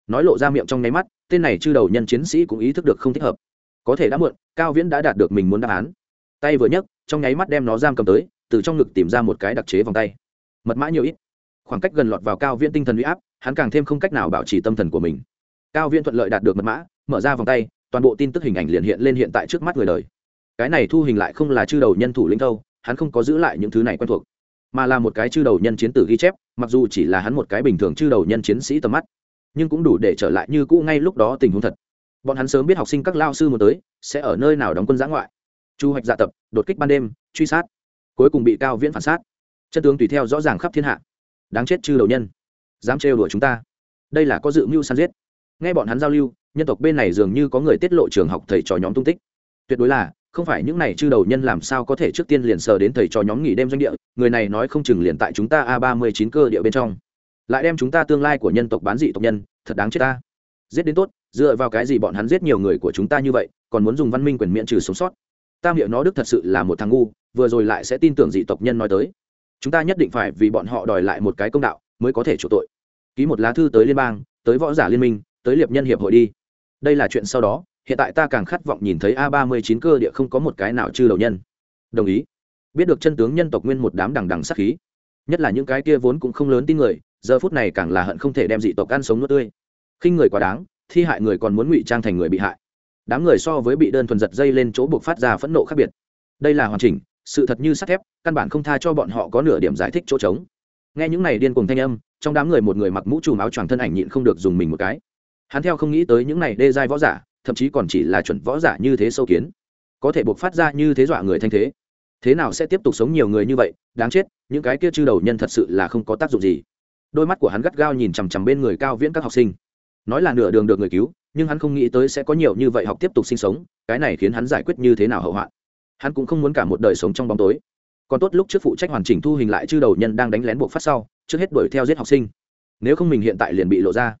Nói lộ ra miệng trong nháy mắt, tên này chư đầu nhân chiến sĩ cũng ý thức được không thích hợp. Có thể đã muộn, cao viễn đã đạt được mình muốn đáp án. Tay vừa nhấc, trong nháy mắt đem nó giam cầm tới, từ trong ngực tìm ra một cái đặc chế vòng tay. Mật mã nhiều ít khoảng cách gần lọt vào cao viễn tinh thần huy áp, hắn càng thêm không cách nào bảo trì tâm thần của mình. Cao viễn thuận lợi đạt được mật mã, mở ra vòng tay, toàn bộ tin tức hình ảnh liền hiện lên hiện tại trước mắt người đời. Cái này thu hình lại không là chư đầu nhân thủ lĩnh thâu hắn không có giữ lại những thứ này quen thuộc, mà là một cái chư đầu nhân chiến tử ghi chép, mặc dù chỉ là hắn một cái bình thường chư đầu nhân chiến sĩ tầm mắt, nhưng cũng đủ để trở lại như cũ ngay lúc đó tình huống thật. Bọn hắn sớm biết học sinh các lao sư muốn tới, sẽ ở nơi nào đóng quân giã ngoại. Chu hoạch dạ tập, đột kích ban đêm, truy sát, cuối cùng bị cao viễn phản sát. Chân tướng tùy theo rõ ràng khắp thiên hạ đáng chết chư đầu nhân, dám trêu đùa chúng ta. Đây là có dự mưu săn giết. Nghe bọn hắn giao lưu, nhân tộc bên này dường như có người tiết lộ trường học thầy trò nhóm tung tích. Tuyệt đối là, không phải những này chư đầu nhân làm sao có thể trước tiên liền sờ đến thầy trò nhóm nghỉ đêm doanh địa, người này nói không chừng liền tại chúng ta a ba mươi chín cơ địa bên trong. Lại đem chúng ta tương lai của nhân tộc bán dị tộc nhân, thật đáng chết ta. Giết đến tốt, dựa vào cái gì bọn hắn giết nhiều người của chúng ta như vậy, còn muốn dùng văn minh quyền miễn trừ sống sót? Ta miệng nó đức thật sự là một thằng ngu, vừa rồi lại sẽ tin tưởng dị tộc nhân nói tới chúng ta nhất định phải vì bọn họ đòi lại một cái công đạo, mới có thể chủ tội. Ký một lá thư tới liên bang, tới võ giả liên minh, tới liệp nhân hiệp hội đi. Đây là chuyện sau đó, hiện tại ta càng khát vọng nhìn thấy a ba mươi chín cơ địa không có một cái nào chư đầu nhân. Đồng ý. Biết được chân tướng nhân tộc nguyên một đám đằng đằng sắc khí. Nhất là những cái kia vốn cũng không lớn tin người, giờ phút này càng là hận không thể đem dị tộc ăn sống nuốt tươi. Khinh người quá đáng, thi hại người còn muốn ngụy trang thành người bị hại. Đám người so với bị đơn thuần giật dây lên chỗ buộc phát ra phẫn nộ khác biệt. Đây là hoàn chỉnh sự thật như sắt thép, căn bản không tha cho bọn họ có nửa điểm giải thích chỗ trống. Nghe những này điên cùng thanh âm, trong đám người một người mặc mũ trùm áo choàng thân ảnh nhịn không được dùng mình một cái. Hắn theo không nghĩ tới những này đê giai võ giả, thậm chí còn chỉ là chuẩn võ giả như thế sâu kiến. Có thể buộc phát ra như thế dọa người thanh thế. Thế nào sẽ tiếp tục sống nhiều người như vậy? Đáng chết, những cái kia chư đầu nhân thật sự là không có tác dụng gì. Đôi mắt của hắn gắt gao nhìn chằm chằm bên người cao viễn các học sinh. Nói là nửa đường được người cứu, nhưng hắn không nghĩ tới sẽ có nhiều như vậy học tiếp tục sinh sống, cái này khiến hắn giải quyết như thế nào hậu hoạn hắn cũng không muốn cả một đời sống trong bóng tối. Còn tốt lúc trước phụ trách hoàn chỉnh thu hình lại chư đầu nhân đang đánh lén buộc phát sau, trước hết đuổi theo giết học sinh. Nếu không mình hiện tại liền bị lộ ra.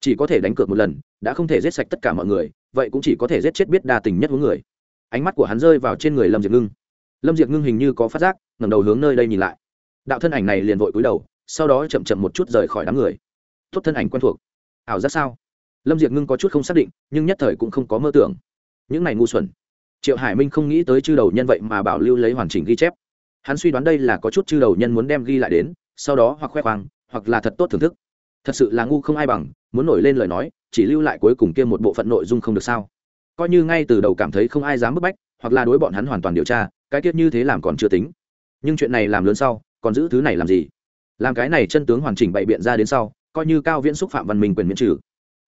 Chỉ có thể đánh cược một lần, đã không thể giết sạch tất cả mọi người, vậy cũng chỉ có thể giết chết biết đa tình nhất với người. Ánh mắt của hắn rơi vào trên người lâm diệt ngưng. Lâm diệt ngưng hình như có phát giác, ngẩng đầu hướng nơi đây nhìn lại. Đạo thân ảnh này liền vội cúi đầu, sau đó chậm chậm một chút rời khỏi đám người. Tốt thân ảnh quen thuộc. Ảo ra sao? Lâm diệt ngưng có chút không xác định, nhưng nhất thời cũng không có mơ tưởng. Những này ngu xuẩn triệu hải minh không nghĩ tới chư đầu nhân vậy mà bảo lưu lấy hoàn chỉnh ghi chép. Hắn suy đoán đây là có chút chư đầu nhân muốn đem ghi lại đến, sau đó hoặc khoe khoang, hoặc là thật tốt thưởng thức. Thật sự là ngu không ai bằng, muốn nổi lên lời nói, chỉ lưu lại cuối cùng kia một bộ phận nội dung không được sao? Coi như ngay từ đầu cảm thấy không ai dám bức bách, hoặc là đối bọn hắn hoàn toàn điều tra, cái tiết như thế làm còn chưa tính. Nhưng chuyện này làm lớn sau, còn giữ thứ này làm gì? Làm cái này chân tướng hoàn chỉnh bày biện ra đến sau, coi như cao viễn xúc phạm văn minh quyền miễn trừ.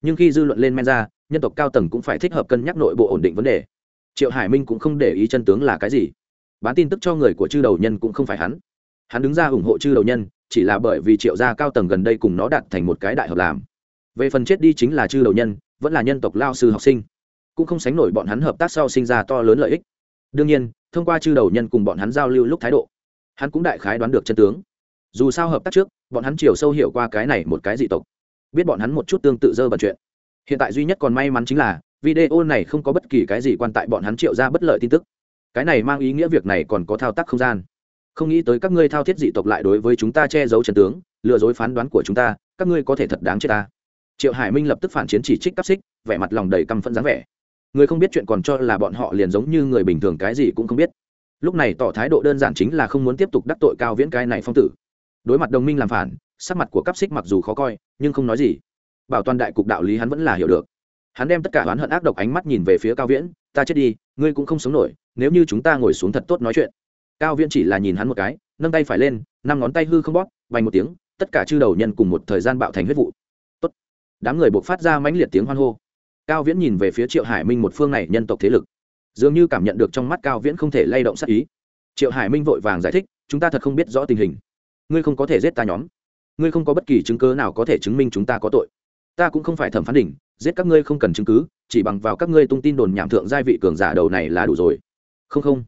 Nhưng khi dư luận lên men ra, nhân tộc cao tầng cũng phải thích hợp cân nhắc nội bộ ổn định vấn đề triệu hải minh cũng không để ý chân tướng là cái gì. Bán tin tức cho người của chư đầu nhân cũng không phải hắn. Hắn đứng ra ủng hộ chư đầu nhân, chỉ là bởi vì triệu gia cao tầng gần đây cùng nó đạt thành một cái đại hợp làm. Về phần chết đi chính là chư đầu nhân, vẫn là nhân tộc lao sư học sinh. Cũng không sánh nổi bọn hắn hợp tác sau sinh ra to lớn lợi ích. Đương nhiên, thông qua chư đầu nhân cùng bọn hắn giao lưu lúc thái độ, hắn cũng đại khái đoán được chân tướng. Dù sao hợp tác trước, bọn hắn chiều sâu hiểu qua cái này một cái dị tộc. Biết bọn hắn một chút tương tự dơ bẩn chuyện. Hiện tại duy nhất còn may mắn chính là video này không có bất kỳ cái gì quan tại bọn hắn triệu ra bất lợi tin tức. Cái này mang ý nghĩa việc này còn có thao tác không gian. Không nghĩ tới các ngươi thao thiết dị tộc lại đối với chúng ta che giấu trần tướng, lừa dối phán đoán của chúng ta, các ngươi có thể thật đáng chết ta. Triệu hải minh lập tức phản chiến chỉ trích cắp xích, vẻ mặt lòng đầy căm phẫn dáng vẻ. Người không biết chuyện còn cho là bọn họ liền giống như người bình thường cái gì cũng không biết. Lúc này tỏ thái độ đơn giản chính là không muốn tiếp tục đắc tội cao viễn cái này phong tử. Đối mặt đồng minh làm phản, sắc mặt của cắp xích mặc dù khó coi, nhưng không nói gì. Bảo toàn đại cục đạo lý hắn vẫn là hiểu được hắn đem tất cả oán hận ác độc ánh mắt nhìn về phía cao viễn, ta chết đi, ngươi cũng không sống nổi, nếu như chúng ta ngồi xuống thật tốt nói chuyện. Cao viễn chỉ là nhìn hắn một cái, nâng tay phải lên, năm ngón tay hư không bóp vành một tiếng, tất cả chư đầu nhân cùng một thời gian bạo thành huyết vụ. Tốt. đám người buộc phát ra mãnh liệt tiếng hoan hô. Cao viễn nhìn về phía triệu hải minh một phương này nhân tộc thế lực. Dường như cảm nhận được trong mắt cao viễn không thể lay động sắc ý. Triệu hải minh vội vàng giải thích, chúng ta thật không biết rõ tình hình. Ngươi không có thể giết ta nhóm. Ngươi không có bất kỳ chứng cớ nào có thể chứng minh chúng ta có tội. Ta cũng không phải thẩm phán đỉnh giết các ngươi không cần chứng cứ, chỉ bằng vào các ngươi tung tin đồn nhảm thượng giai vị cường giả đầu này là đủ rồi. Không không.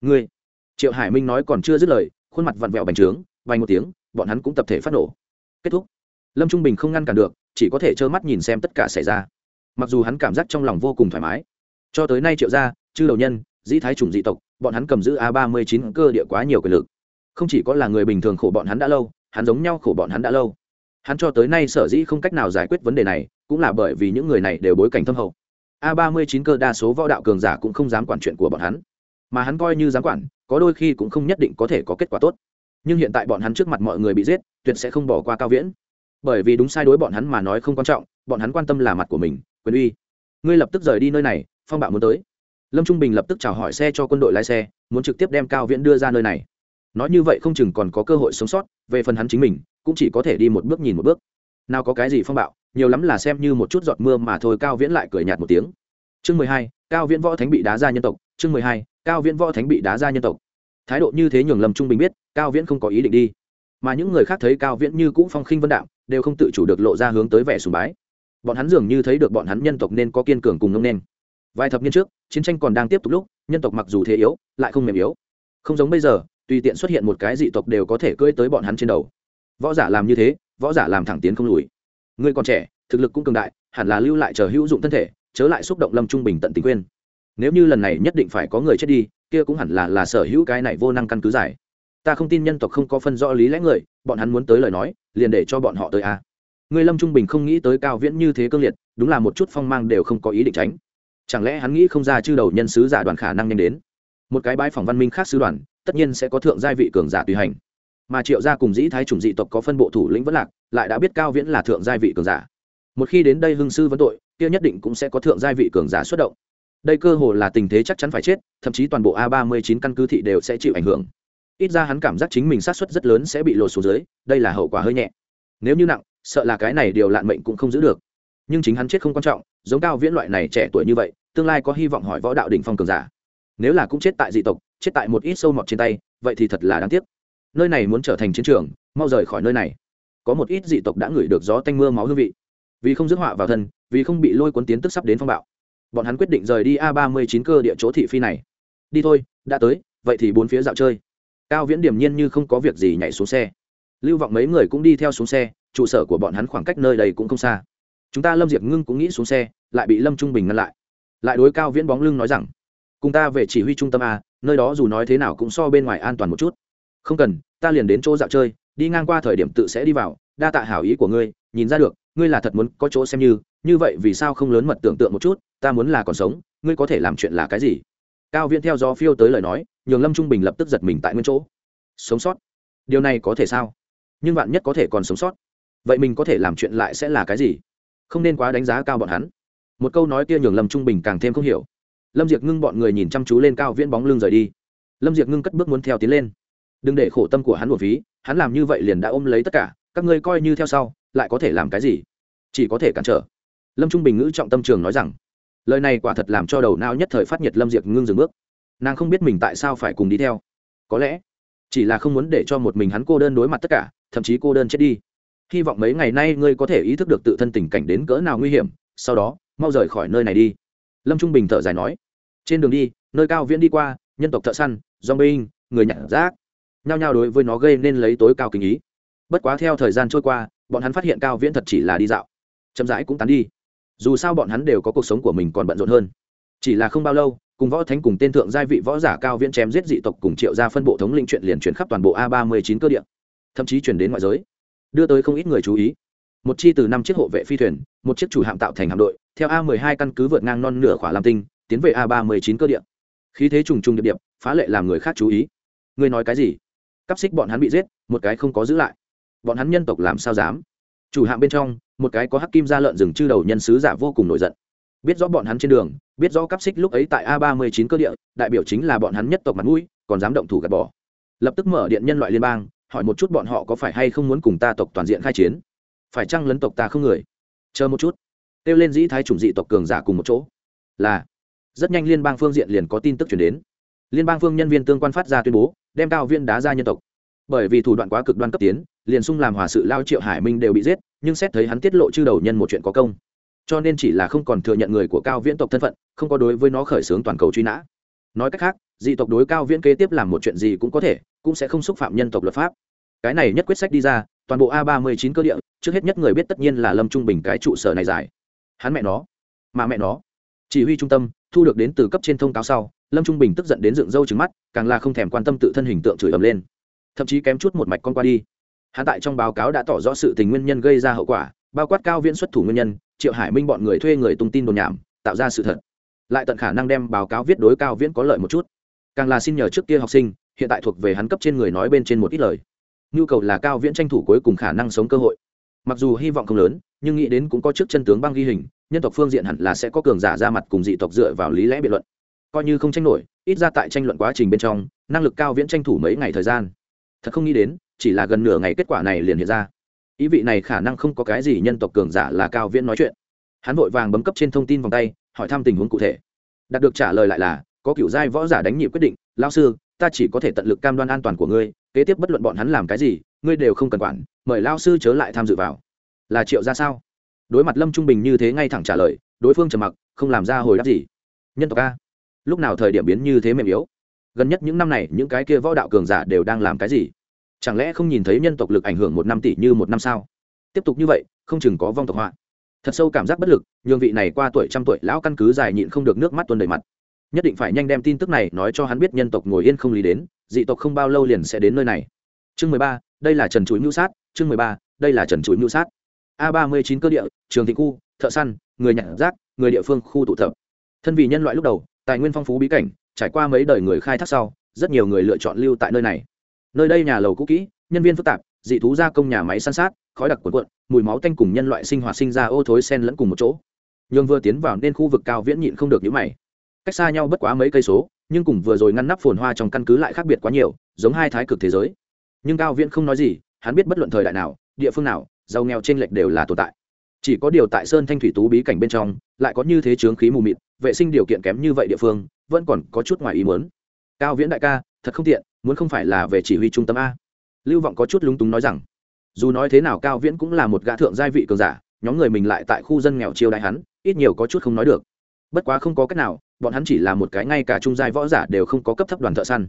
Ngươi. Triệu hải minh nói còn chưa dứt lời, khuôn mặt vặn vẹo bành trướng vài một tiếng, bọn hắn cũng tập thể phát nổ. Kết thúc. Lâm trung bình không ngăn cản được, chỉ có thể trơ mắt nhìn xem tất cả xảy ra. Mặc dù hắn cảm giác trong lòng vô cùng thoải mái, cho tới nay triệu gia, chư đầu nhân, dĩ thái chủng dị tộc, bọn hắn cầm giữ a ba mươi chín cơ địa quá nhiều quyền lực. Không chỉ có là người bình thường khổ bọn hắn đã lâu, hắn giống nhau khổ bọn hắn đã lâu hắn cho tới nay sở dĩ không cách nào giải quyết vấn đề này, cũng là bởi vì những người này đều bối cảnh thâm hậu. A ba mươi chín cơ đa số võ đạo cường giả cũng không dám quản chuyện của bọn hắn. Mà hắn coi như dám quản, có đôi khi cũng không nhất định có thể có kết quả tốt. Nhưng hiện tại bọn hắn trước mặt mọi người bị giết, tuyệt sẽ không bỏ qua cao viễn. Bởi vì đúng sai đối bọn hắn mà nói không quan trọng, bọn hắn quan tâm là mặt của mình, quyền uy. Ngươi lập tức rời đi nơi này, phong bạo muốn tới. Lâm trung bình lập tức chào hỏi xe cho quân đội lái xe, muốn trực tiếp đem cao viễn đưa ra nơi này. Nói như vậy không chừng còn có cơ hội sống sót, về phần hắn chính mình cũng chỉ có thể đi một bước nhìn một bước. Nào có cái gì phong bạo, nhiều lắm là xem như một chút giọt mưa mà thôi, cao viễn lại cười nhạt một tiếng. Chương mười hai, cao viễn võ thánh bị đá ra nhân tộc, chương mười hai, cao viễn võ thánh bị đá ra nhân tộc. Thái độ như thế nhường lâm trung bình biết, cao viễn không có ý định đi. Mà những người khác thấy cao viễn như cũ phong khinh vân đạo đều không tự chủ được lộ ra hướng tới vẻ sùng bái. Bọn hắn dường như thấy được bọn hắn nhân tộc nên có kiên cường cùng ngông nên vài thập niên trước, chiến tranh còn đang tiếp tục lúc, nhân tộc mặc dù thế yếu, lại không mềm yếu. Không giống bây giờ, tùy tiện xuất hiện một cái dị tộc đều có thể cưỡi tới bọn hắn trên đầu võ giả làm như thế, võ giả làm thẳng tiến không lùi. Ngươi còn trẻ, thực lực cũng cường đại, hẳn là lưu lại chờ hữu dụng thân thể, chớ lại xúc động lâm trung bình tận tình quên. Nếu như lần này nhất định phải có người chết đi, kia cũng hẳn là là sở hữu cái này vô năng căn cứ giải. Ta không tin nhân tộc không có phân rõ lý lẽ người, bọn hắn muốn tới lời nói, liền để cho bọn họ tới a. À. người lâm trung bình không nghĩ tới cao viễn như thế cương liệt, đúng là một chút phong mang đều không có ý định tránh. Chẳng lẽ hắn nghĩ không ra chư đầu nhân sứ giả đoàn khả năng nhanh đến? Một cái bãi phòng văn minh khác sứ đoàn, tất nhiên sẽ có thượng gia vị cường giả tùy hành mà triệu gia cùng dĩ thái chủng dị tộc có phân bộ thủ lĩnh vẫn lạc, lại đã biết cao viễn là thượng gia vị cường giả. Một khi đến đây hưng sư vấn tội, kia nhất định cũng sẽ có thượng gia vị cường giả xuất động. Đây cơ hồ là tình thế chắc chắn phải chết, thậm chí toàn bộ a ba mươi chín căn cứ thị đều sẽ chịu ảnh hưởng. Ít ra hắn cảm giác chính mình sát suất rất lớn sẽ bị lột xuống dưới, đây là hậu quả hơi nhẹ. Nếu như nặng, sợ là cái này điều lạn mệnh cũng không giữ được. Nhưng chính hắn chết không quan trọng, giống cao viễn loại này trẻ tuổi như vậy, tương lai có hy vọng hỏi võ đạo đỉnh phong cường giả. Nếu là cũng chết tại dị tộc, chết tại một ít sâu mọt trên tay, vậy thì thật là đáng tiếc nơi này muốn trở thành chiến trường, mau rời khỏi nơi này. Có một ít dị tộc đã ngửi được gió tanh mưa máu hương vị. Vì không dứt họa vào thân, vì không bị lôi cuốn tiến tức sắp đến phong bạo. Bọn hắn quyết định rời đi a ba mươi chín cơ địa chỗ thị phi này. Đi thôi, đã tới, vậy thì bốn phía dạo chơi. Cao viễn điềm nhiên như không có việc gì nhảy xuống xe. Lưu vọng mấy người cũng đi theo xuống xe, trụ sở của bọn hắn khoảng cách nơi đây cũng không xa. Chúng ta lâm diệp ngưng cũng nghĩ xuống xe, lại bị lâm trung bình ngăn lại. Lại đối cao viễn bóng lưng nói rằng, cùng ta về chỉ huy trung tâm a, nơi đó dù nói thế nào cũng so bên ngoài an toàn một chút không cần, ta liền đến chỗ dạo chơi, đi ngang qua thời điểm tự sẽ đi vào, đa tạ hảo ý của ngươi, nhìn ra được, ngươi là thật muốn có chỗ xem như như vậy vì sao không lớn mật tưởng tượng một chút, ta muốn là còn sống, ngươi có thể làm chuyện là cái gì? Cao viễn theo gió phiêu tới lời nói, nhường lâm trung bình lập tức giật mình tại nguyên chỗ. Sống sót? Điều này có thể sao? Nhưng bạn nhất có thể còn sống sót, vậy mình có thể làm chuyện lại sẽ là cái gì? Không nên quá đánh giá cao bọn hắn. Một câu nói kia nhường lâm trung bình càng thêm không hiểu. Lâm diệc ngưng bọn người nhìn chăm chú lên cao viễn bóng lưng rời đi. Lâm diệc ngưng cất bước muốn theo tiến lên đừng để khổ tâm của hắn một ví, hắn làm như vậy liền đã ôm lấy tất cả các ngươi coi như theo sau lại có thể làm cái gì? Chỉ có thể cản trở. Lâm trung bình ngữ trọng tâm trường nói rằng lời này quả thật làm cho đầu não nhất thời phát nhiệt lâm diệc ngưng dừng bước. Nàng không biết mình tại sao phải cùng đi theo. Có lẽ chỉ là không muốn để cho một mình hắn cô đơn đối mặt tất cả thậm chí cô đơn chết đi. Hy vọng mấy ngày nay ngươi có thể ý thức được tự thân tình cảnh đến cỡ nào nguy hiểm sau đó mau rời khỏi nơi này đi. Lâm trung bình thở dài nói. Trên đường đi nơi cao viễn đi qua nhân tộc thợ săn dong binh người nhặt rác nhao nhao đối với nó gây nên lấy tối cao kinh ý. Bất quá theo thời gian trôi qua bọn hắn phát hiện cao viễn thật chỉ là đi dạo. Chậm rãi cũng tán đi. Dù sao bọn hắn đều có cuộc sống của mình còn bận rộn hơn. Chỉ là không bao lâu cùng võ thánh cùng tên thượng giai vị võ giả cao viễn chém giết dị tộc cùng triệu ra phân bộ thống lĩnh chuyện liền chuyển khắp toàn bộ a ba mươi chín cơ địa, thậm chí chuyển đến ngoại giới. Đưa tới không ít người chú ý. Một chi từ năm chiếc hộ vệ phi thuyền một chiếc chủ hạm tạo thành hạm đội theo a mười hai căn cứ vượt ngang non nửa khỏa lam tinh tiến về a ba mươi chín cơ địa. khí thế trùng trùng điệp điệp phá lệ làm người khác chú ý. Ngươi nói cái gì? Cắp xích bọn hắn bị giết, một cái không có giữ lại. Bọn hắn nhân tộc làm sao dám? Chủ hạm bên trong, một cái có hắc kim ra lợn rừng chư đầu nhân sứ giả vô cùng nổi giận. Biết rõ bọn hắn trên đường, biết rõ cắp xích lúc ấy tại a ba mươi chín cơ địa, đại biểu chính là bọn hắn nhất tộc mặt mũi, còn dám động thủ gạt bỏ. Lập tức mở điện nhân loại liên bang, hỏi một chút bọn họ có phải hay không muốn cùng ta tộc toàn diện khai chiến. Phải chăng lấn tộc ta không người? Chờ một chút. Kêu lên dĩ thái chủng dị tộc cường giả cùng một chỗ. Là. Rất nhanh liên bang phương diện liền có tin tức chuyển đến. Liên bang phương nhân viên tương quan phát ra tuyên bố đem cao viên đá ra nhân tộc. Bởi vì thủ đoạn quá cực đoan cấp tiến, liền sung làm hòa sự lao triệu hải minh đều bị giết, nhưng xét thấy hắn tiết lộ chư đầu nhân một chuyện có công. Cho nên chỉ là không còn thừa nhận người của cao viễn tộc thân phận, không có đối với nó khởi xướng toàn cầu truy nã. Nói cách khác, dị tộc đối cao viễn kế tiếp làm một chuyện gì cũng có thể, cũng sẽ không xúc phạm nhân tộc luật pháp. Cái này nhất quyết sách đi ra, toàn bộ a ba mươi chín cơ địa, trước hết nhất người biết tất nhiên là lâm trung bình cái trụ sở này giải. Hắn mẹ nó, mà mẹ nó, chỉ huy trung tâm, thu được đến từ cấp trên thông cáo sau lâm trung bình tức giận đến dựng râu trứng mắt, càng là không thèm quan tâm tự thân hình tượng chửi ầm lên. Thậm chí kém chút một mạch con qua đi. Hạ tại trong báo cáo đã tỏ rõ sự tình nguyên nhân gây ra hậu quả, bao quát cao viễn xuất thủ nguyên nhân, triệu hải minh bọn người thuê người tung tin đồn nhảm, tạo ra sự thật. Lại tận khả năng đem báo cáo viết đối cao viễn có lợi một chút. Càng là xin nhờ trước kia học sinh, hiện tại thuộc về hắn cấp trên người nói bên trên một ít lời. Nhu cầu là cao viễn tranh thủ cuối cùng khả năng sống cơ hội. Mặc dù hy vọng không lớn, nhưng nghĩ đến cũng có trước chân tướng băng ghi hình, nhân tộc phương diện hẳn là sẽ có cường giả ra mặt cùng dị tộc dựa vào lý lẽ biện luận coi như không tranh nổi, ít ra tại tranh luận quá trình bên trong, năng lực cao viễn tranh thủ mấy ngày thời gian. Thật không nghĩ đến, chỉ là gần nửa ngày kết quả này liền hiện ra. Ý vị này khả năng không có cái gì nhân tộc cường giả là cao viễn nói chuyện. Hắn vội vàng bấm cấp trên thông tin vòng tay, hỏi thăm tình huống cụ thể. Đạt được trả lời lại là, có kiểu giai võ giả đánh nhị quyết định lao sư, ta chỉ có thể tận lực cam đoan an toàn của ngươi, kế tiếp bất luận bọn hắn làm cái gì, ngươi đều không cần quản, mời lao sư chớ lại tham dự vào. Là triệu ra sao? Đối mặt lâm trung bình như thế ngay thẳng trả lời, đối phương trầm mặc, không làm ra hồi đáp gì. Nhân tộc a? Lúc nào thời điểm biến như thế mềm yếu? Gần nhất những năm này, những cái kia võ đạo cường giả đều đang làm cái gì? Chẳng lẽ không nhìn thấy nhân tộc lực ảnh hưởng một năm tỷ như một năm sao? Tiếp tục như vậy, không chừng có vong tộc họa. Thật sâu cảm giác bất lực, nhường vị này qua tuổi trăm tuổi lão căn cứ dài nhịn không được nước mắt tuôn đầy mặt. Nhất định phải nhanh đem tin tức này nói cho hắn biết nhân tộc ngồi yên không lý đến, dị tộc không bao lâu liền sẽ đến nơi này. Chương mười ba, đây là trần chuối mưu sát, chương mười ba, đây là trần chuối mưu sát. A ba mươi chín cơ địa, trường thị khu, thợ săn, người nhặt rác, người địa phương, khu tụ tập. Thân vì nhân loại lúc đầu tài nguyên phong phú bí cảnh, trải qua mấy đời người khai thác sau, rất nhiều người lựa chọn lưu tại nơi này. Nơi đây nhà lầu cũ kỹ, nhân viên phức tạp, dị thú gia công nhà máy săn sát, khói đặc cuộn cuộn, mùi máu tanh cùng nhân loại sinh hoạt sinh ra ô thối sen lẫn cùng một chỗ. Nhường vừa tiến vào nên khu vực cao viễn nhịn không được những mày. Cách xa nhau bất quá mấy cây số, nhưng cùng vừa rồi ngăn nắp phồn hoa trong căn cứ lại khác biệt quá nhiều, giống hai thái cực thế giới. Nhưng cao viễn không nói gì, hắn biết bất luận thời đại nào, địa phương nào, giàu nghèo trên lệch đều là tồn tại chỉ có điều tại sơn thanh thủy tú bí cảnh bên trong, lại có như thế chướng khí mù mịt, vệ sinh điều kiện kém như vậy địa phương, vẫn còn có chút ngoài ý muốn. Cao viễn đại ca, thật không tiện, muốn không phải là về chỉ huy trung tâm a. Lưu vọng có chút lúng túng nói rằng, dù nói thế nào cao viễn cũng là một gã thượng gia vị cường giả, nhóm người mình lại tại khu dân nghèo chiêu đại hắn, ít nhiều có chút không nói được. Bất quá không có cách nào, bọn hắn chỉ là một cái ngay cả trung giai võ giả đều không có cấp thấp đoàn thợ săn.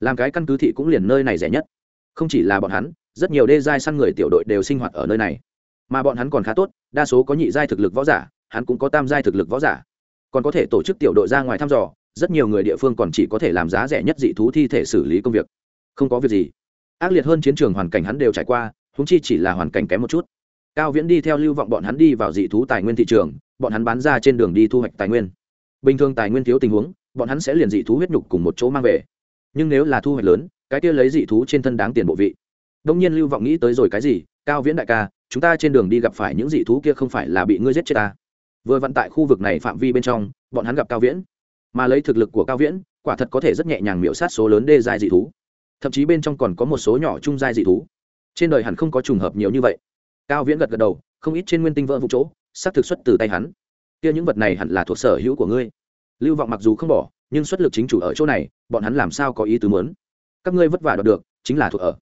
Làm cái căn cứ thị cũng liền nơi này rẻ nhất. Không chỉ là bọn hắn, rất nhiều đê giai săn người tiểu đội đều sinh hoạt ở nơi này mà bọn hắn còn khá tốt, đa số có nhị giai thực lực võ giả, hắn cũng có tam giai thực lực võ giả. Còn có thể tổ chức tiểu đội ra ngoài thăm dò, rất nhiều người địa phương còn chỉ có thể làm giá rẻ nhất dị thú thi thể xử lý công việc. Không có việc gì. Ác liệt hơn chiến trường hoàn cảnh hắn đều trải qua húng chi chỉ là hoàn cảnh kém một chút. Cao viễn đi theo lưu vọng bọn hắn đi vào dị thú tài nguyên thị trường, bọn hắn bán ra trên đường đi thu hoạch tài nguyên. Bình thường tài nguyên thiếu tình huống, bọn hắn sẽ liền dị thú huyết nhục cùng một chỗ mang về. Nhưng nếu là thu hoạch lớn, cái kia lấy dị thú trên thân đáng tiền bộ vị. Đông nhiên lưu vọng nghĩ tới rồi cái gì, cao viễn đại ca chúng ta trên đường đi gặp phải những dị thú kia không phải là bị ngươi giết chết ta. Vừa vận tại khu vực này phạm vi bên trong, bọn hắn gặp cao viễn. Mà lấy thực lực của cao viễn, quả thật có thể rất nhẹ nhàng miễu sát số lớn đê dài dị thú. Thậm chí bên trong còn có một số nhỏ trung giai dị thú. Trên đời hẳn không có trùng hợp nhiều như vậy. Cao viễn gật gật đầu, không ít trên nguyên tinh vỡ vụ chỗ, xác thực xuất từ tay hắn. Kia những vật này hẳn là thuộc sở hữu của ngươi. Lưu vọng mặc dù không bỏ, nhưng xuất lực chính chủ ở chỗ này, bọn hắn làm sao có ý tứ muốn? Các ngươi vất vả đoạt được, chính là thuộc ở.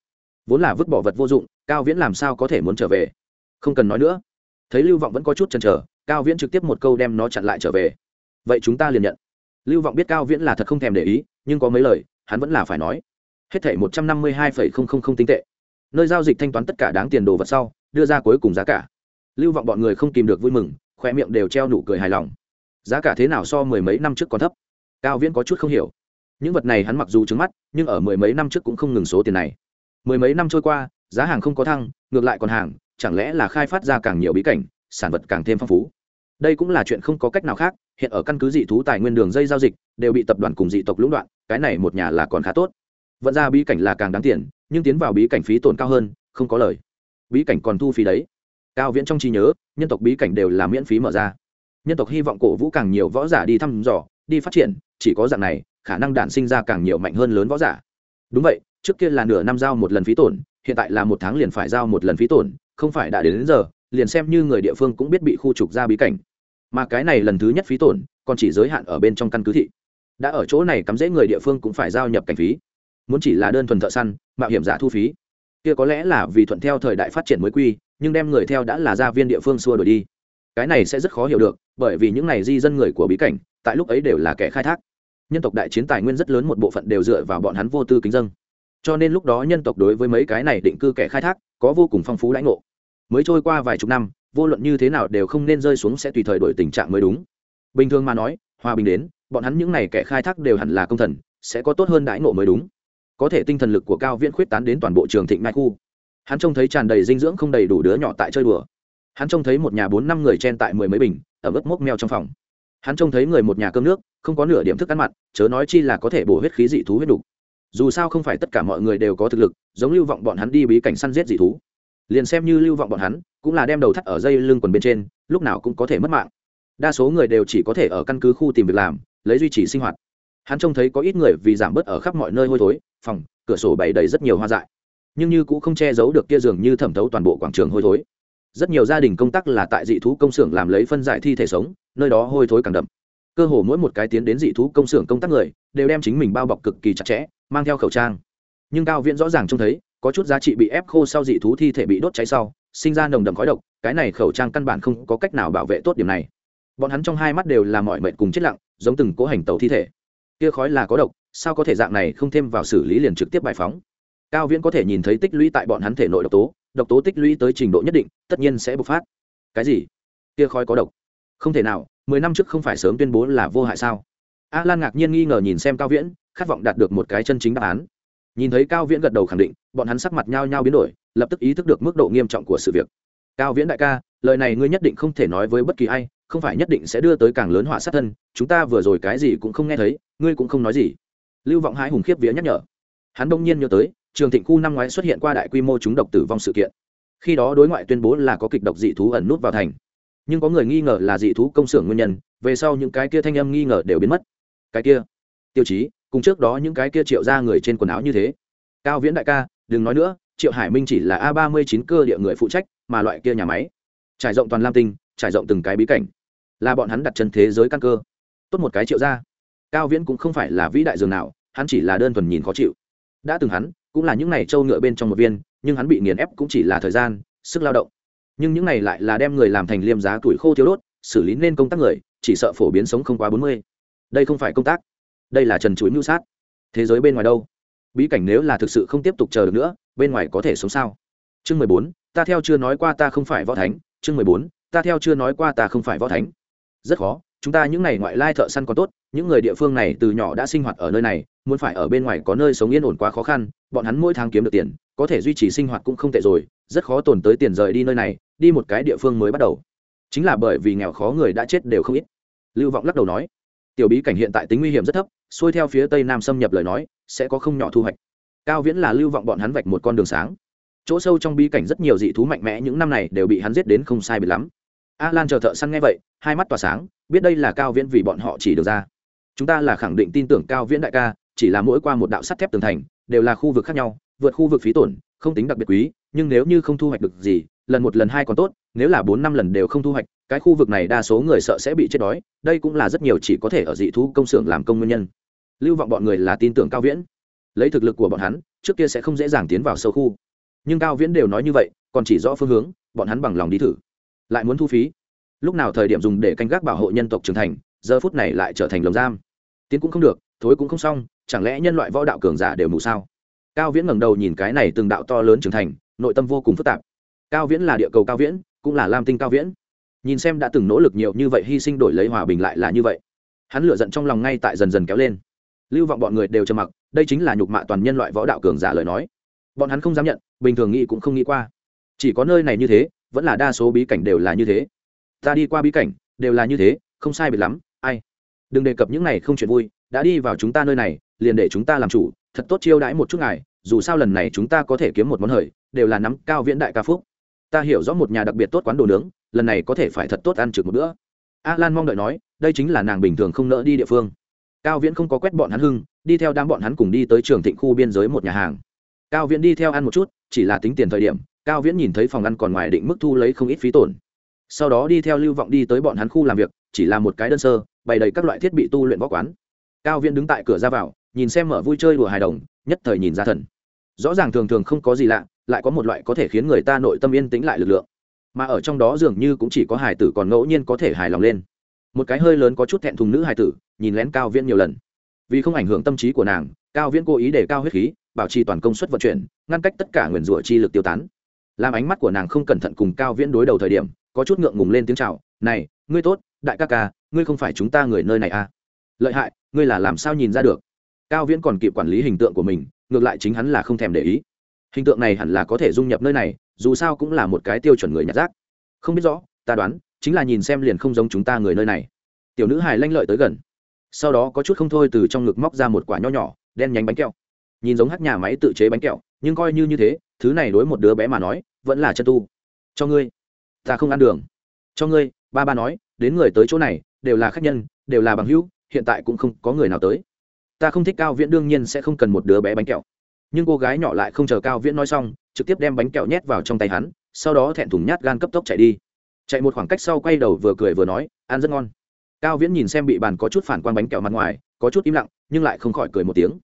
Vốn là vứt bỏ vật vô dụng, cao viễn làm sao có thể muốn trở về? Không cần nói nữa. Thấy lưu vọng vẫn có chút chần chờ, cao viễn trực tiếp một câu đem nó chặn lại trở về. Vậy chúng ta liền nhận. Lưu vọng biết cao viễn là thật không thèm để ý, nhưng có mấy lời, hắn vẫn là phải nói. Hết thảy một trăm năm mươi hai phẩy không không không tinh tệ. Nơi giao dịch thanh toán tất cả đáng tiền đồ vật sau, đưa ra cuối cùng giá cả. Lưu vọng bọn người không kìm được vui mừng khoe miệng đều treo nụ cười hài lòng. Giá cả thế nào so mười mấy năm trước còn thấp? Cao viễn có chút không hiểu. Những vật này hắn mặc dù trứng mắt, nhưng ở mười mấy năm trước cũng không ngừng số tiền này. Mười mấy năm trôi qua, giá hàng không có thăng, ngược lại còn hàng chẳng lẽ là khai phát ra càng nhiều bí cảnh, sản vật càng thêm phong phú? Đây cũng là chuyện không có cách nào khác, hiện ở căn cứ dị thú tài nguyên đường dây giao dịch, đều bị tập đoàn cùng dị tộc lũng đoạn, cái này một nhà là còn khá tốt. Vận ra bí cảnh là càng đáng tiền, nhưng tiến vào bí cảnh phí tổn cao hơn, không có lời. Bí cảnh còn thu phí đấy. Cao viễn trong trí nhớ, nhân tộc bí cảnh đều là miễn phí mở ra. Nhân tộc hy vọng cổ vũ càng nhiều võ giả đi thăm dò, đi phát triển, chỉ có dạng này, khả năng đản sinh ra càng nhiều mạnh hơn lớn võ giả. Đúng vậy, trước kia là nửa năm giao một lần phí tổn, hiện tại là một tháng liền phải giao một lần phí tổn không phải đã đến, đến giờ liền xem như người địa phương cũng biết bị khu trục ra bí cảnh. Mà cái này lần thứ nhất phí tổn còn chỉ giới hạn ở bên trong căn cứ thị. Đã ở chỗ này cắm dễ người địa phương cũng phải giao nhập cảnh phí. Muốn chỉ là đơn thuần thợ săn mạo hiểm giả thu phí. Kia có lẽ là vì thuận theo thời đại phát triển mới quy nhưng đem người theo đã là gia viên địa phương xua đổi đi. Cái này sẽ rất khó hiểu được bởi vì những này di dân người của bí cảnh tại lúc ấy đều là kẻ khai thác. Nhân tộc đại chiến tài nguyên rất lớn một bộ phận đều dựa vào bọn hắn vô tư kính dân. Cho nên lúc đó nhân tộc đối với mấy cái này định cư kẻ khai thác có vô cùng phong phú lãnh ngộ mới trôi qua vài chục năm, vô luận như thế nào đều không nên rơi xuống sẽ tùy thời đổi tình trạng mới đúng. Bình thường mà nói, hòa bình đến, bọn hắn những n à y kẻ khai thác đều hẳn là công thần, sẽ có tốt hơn đãi ngộ mới đúng. Có thể tinh thần lực của cao viễn khuyết tán đến toàn bộ trường thịnh mai khu. Hắn trông thấy tràn đầy dinh dưỡng không đầy đủ đứa nhỏ tại chơi đùa. Hắn trông thấy một nhà bốn năm người chen tại mười mấy bình, ở mức mốc meo trong phòng. Hắn trông thấy người một nhà cơm nước, không có nửa điểm thức ăn mặn, chớ nói chi là có thể bổ huyết khí dị thú huyết đục. Dù sao không phải tất cả mọi người đều có thực lực, giống lưu vọng bọn hắn đi bí cảnh săn giết dị thú liền xem như lưu vọng bọn hắn, cũng là đem đầu thắt ở dây lưng quần bên trên, lúc nào cũng có thể mất mạng. Đa số người đều chỉ có thể ở căn cứ khu tìm việc làm, lấy duy trì sinh hoạt. Hắn trông thấy có ít người vì giảm bớt ở khắp mọi nơi hôi thối, phòng, cửa sổ bày đầy rất nhiều hoa dại. Nhưng như cũng không che giấu được kia dường như thẩm thấu toàn bộ quảng trường hôi thối. Rất nhiều gia đình công tác là tại dị thú công xưởng làm lấy phân giải thi thể sống, nơi đó hôi thối càng đậm. Cơ hồ mỗi một cái tiến đến dị thú công xưởng công tác người, đều đem chính mình bao bọc cực kỳ chặt chẽ, mang theo khẩu trang. Nhưng cao viễn rõ ràng trông thấy có chút giá trị bị ép khô sau dị thú thi thể bị đốt cháy sau, sinh ra nồng đậm khói độc, cái này khẩu trang căn bản không có cách nào bảo vệ tốt điểm này. Bọn hắn trong hai mắt đều là mọi mệnh cùng chết lặng, giống từng cố hành tàu thi thể. Kia khói là có độc, sao có thể dạng này không thêm vào xử lý liền trực tiếp bài phóng? Cao viễn có thể nhìn thấy tích lũy tại bọn hắn thể nội độc tố độc tố tích lũy tới trình độ nhất định, tất nhiên sẽ bộc phát. Cái gì? Kia khói có độc? Không thể nào, mười năm trước không phải sớm tuyên bố là vô hại sao? A lan ngạc nhiên nghi ngờ nhìn xem cao viễn, khát vọng đạt được một cái chân chính đáp án nhìn thấy cao viễn gật đầu khẳng định, bọn hắn sắc mặt nhao nhao biến đổi, lập tức ý thức được mức độ nghiêm trọng của sự việc. Cao viễn đại ca, lời này ngươi nhất định không thể nói với bất kỳ ai, không phải nhất định sẽ đưa tới càng lớn họa sát thân, chúng ta vừa rồi cái gì cũng không nghe thấy, ngươi cũng không nói gì. Lưu vọng hai hùng khiếp vía nhắc nhở. Hắn đông nhiên nhớ tới, trường thịnh khu năm ngoái xuất hiện qua đại quy mô chúng độc tử vong sự kiện. Khi đó đối ngoại tuyên bố là có kịch độc dị thú ẩn nút vào thành. Nhưng có người nghi ngờ là dị thú công xưởng nguyên nhân, về sau những cái kia thanh âm nghi ngờ đều biến mất. Cái kia, tiêu chí cùng trước đó những cái kia triệu ra người trên quần áo như thế. Cao viễn đại ca, đừng nói nữa, triệu hải minh chỉ là a ba mươi chín cơ địa người phụ trách, mà loại kia nhà máy. Trải rộng toàn lam tinh, trải rộng từng cái bí cảnh. Là bọn hắn đặt chân thế giới căn cơ. Tốt một cái triệu ra cao viễn cũng không phải là vĩ đại dường nào, hắn chỉ là đơn thuần nhìn khó chịu. Đã từng hắn, cũng là những n à y trâu ngựa bên trong một viên, nhưng hắn bị nghiền ép cũng chỉ là thời gian, sức lao động. Nhưng những này lại là đem người làm thành liêm giá tuổi khô thiếu đốt, xử lý nên công tác người, chỉ sợ phổ biến sống không quá bốn mươi. Đây không phải công tác đây là trần chuối mưu sát. Thế giới bên ngoài đâu? Bí cảnh nếu là thực sự không tiếp tục chờ được nữa, bên ngoài có thể sống sao? Chương mười bốn, ta theo chưa nói qua ta không phải võ thánh. Chương mười bốn, ta theo chưa nói qua ta không phải võ thánh. Rất khó, chúng ta những n à y ngoại lai thợ săn có tốt, những người địa phương này từ nhỏ đã sinh hoạt ở nơi này, muốn phải ở bên ngoài có nơi sống yên ổn quá khó khăn, bọn hắn mỗi tháng kiếm được tiền, có thể duy trì sinh hoạt cũng không tệ rồi, rất khó tồn tới tiền rời đi nơi này, đi một cái địa phương mới bắt đầu. Chính là bởi vì nghèo khó người đã chết đều không ít. Lưu vọng lắc đầu nói, tiểu bí cảnh hiện tại tính nguy hiểm rất thấp xuôi theo phía tây nam xâm nhập lời nói, sẽ có không nhỏ thu hoạch. Cao viễn là lưu vọng bọn hắn vạch một con đường sáng. Chỗ sâu trong bi cảnh rất nhiều dị thú mạnh mẽ những năm này đều bị hắn giết đến không sai bị lắm. A lan chờ thợ săn nghe vậy, hai mắt tỏa sáng, biết đây là cao viễn vì bọn họ chỉ được ra. Chúng ta là khẳng định tin tưởng cao viễn đại ca, chỉ là mỗi qua một đạo sắt thép tường thành, đều là khu vực khác nhau, vượt khu vực phí tổn, không tính đặc biệt quý, nhưng nếu như không thu hoạch được gì, lần một lần hai còn tốt, nếu là bốn năm lần đều không thu hoạch, cái khu vực này đa số người sợ sẽ bị chết đói, đây cũng là rất nhiều chỉ có thể ở dị thú công xưởng làm công nguyên nhân lưu vọng bọn người là tin tưởng cao viễn. Lấy thực lực của bọn hắn, trước kia sẽ không dễ dàng tiến vào sâu khu. Nhưng cao viễn đều nói như vậy, còn chỉ rõ phương hướng, bọn hắn bằng lòng đi thử. Lại muốn thu phí. Lúc nào thời điểm dùng để canh gác bảo hộ nhân tộc trưởng thành, giờ phút này lại trở thành lồng giam. Tiến cũng không được, thối cũng không xong, chẳng lẽ nhân loại võ đạo cường giả đều mù sao? Cao viễn ngẩng đầu nhìn cái này từng đạo to lớn trưởng thành, nội tâm vô cùng phức tạp. Cao viễn là địa cầu cao viễn, cũng là lam tinh cao viễn. Nhìn xem đã từng nỗ lực nhiều như vậy, hy sinh đổi lấy hòa bình lại là như vậy. Hắn lựa giận trong lòng ngay tại dần dần kéo lên lưu vọng bọn người đều trầm mặc, đây chính là nhục mạ toàn nhân loại võ đạo cường giả lời nói. Bọn hắn không dám nhận, bình thường nghĩ cũng không nghĩ qua. Chỉ có nơi này như thế, vẫn là đa số bí cảnh đều là như thế. Ta đi qua bí cảnh, đều là như thế, không sai biệt lắm, ai? Đừng đề cập những này không chuyện vui, đã đi vào chúng ta nơi này, liền để chúng ta làm chủ, thật tốt chiêu đãi một chút ngài, dù sao lần này chúng ta có thể kiếm một món hời, đều là nắm cao viễn đại ca phúc. Ta hiểu rõ một nhà đặc biệt tốt quán đồ nướng, lần này có thể phải thật tốt ăn trực một bữa. A lan mong đợi nói, đây chính là nàng bình thường không nỡ đi địa phương cao viễn không có quét bọn hắn hưng, đi theo đám bọn hắn cùng đi tới trường thịnh khu biên giới một nhà hàng. Cao viễn đi theo ăn một chút, chỉ là tính tiền thời điểm, cao viễn nhìn thấy phòng ăn còn ngoài định mức thu lấy không ít phí tổn. Sau đó đi theo lưu vọng đi tới bọn hắn khu làm việc, chỉ là một cái đơn sơ, bày đầy các loại thiết bị tu luyện võ quán. Cao viễn đứng tại cửa ra vào, nhìn xem mở vui chơi đùa hài đồng, nhất thời nhìn ra thần. Rõ ràng thường thường không có gì lạ, lại có một loại có thể khiến người ta nội tâm yên tĩnh lại lực lượng. Mà ở trong đó dường như cũng chỉ có hài tử còn ngẫu nhiên có thể hài lòng lên một cái hơi lớn có chút thẹn thùng nữ hài tử, nhìn lén cao viễn nhiều lần. Vì không ảnh hưởng tâm trí của nàng, cao viễn cố ý để cao huyết khí, bảo trì toàn công suất vận chuyển, ngăn cách tất cả nguyền rủa chi lực tiêu tán. Làm ánh mắt của nàng không cẩn thận cùng cao viễn đối đầu thời điểm, có chút ngượng ngùng lên tiếng chào, này, ngươi tốt, đại ca ca, ngươi không phải chúng ta người nơi này à? Lợi hại, ngươi là làm sao nhìn ra được? Cao viễn còn kịp quản lý hình tượng của mình, ngược lại chính hắn là không thèm để ý. Hình tượng này hẳn là có thể dung nhập nơi này, dù sao cũng là một cái tiêu chuẩn người nhặt rác. Không biết rõ, ta đoán chính là nhìn xem liền không giống chúng ta người nơi này. Tiểu nữ hài lanh lợi tới gần. Sau đó có chút không thôi từ trong ngực móc ra một quả nho nhỏ, đen nhánh bánh kẹo. Nhìn giống hát nhà máy tự chế bánh kẹo, nhưng coi như như thế, thứ này đối một đứa bé mà nói, vẫn là chân tu. Cho ngươi. Ta không ăn đường. Cho ngươi, ba ba nói, đến người tới chỗ này, đều là khách nhân, đều là bằng hữu, hiện tại cũng không có người nào tới. Ta không thích cao viễn đương nhiên sẽ không cần một đứa bé bánh kẹo. Nhưng cô gái nhỏ lại không chờ cao viễn nói xong, trực tiếp đem bánh kẹo nhét vào trong tay hắn, sau đó thẹn thùng nhát gan cấp tốc chạy đi chạy một khoảng cách sau quay đầu vừa cười vừa nói, ăn rất ngon. Cao viễn nhìn xem bị bàn có chút phản quang bánh kẹo mặt ngoài, có chút im lặng, nhưng lại không khỏi cười một tiếng.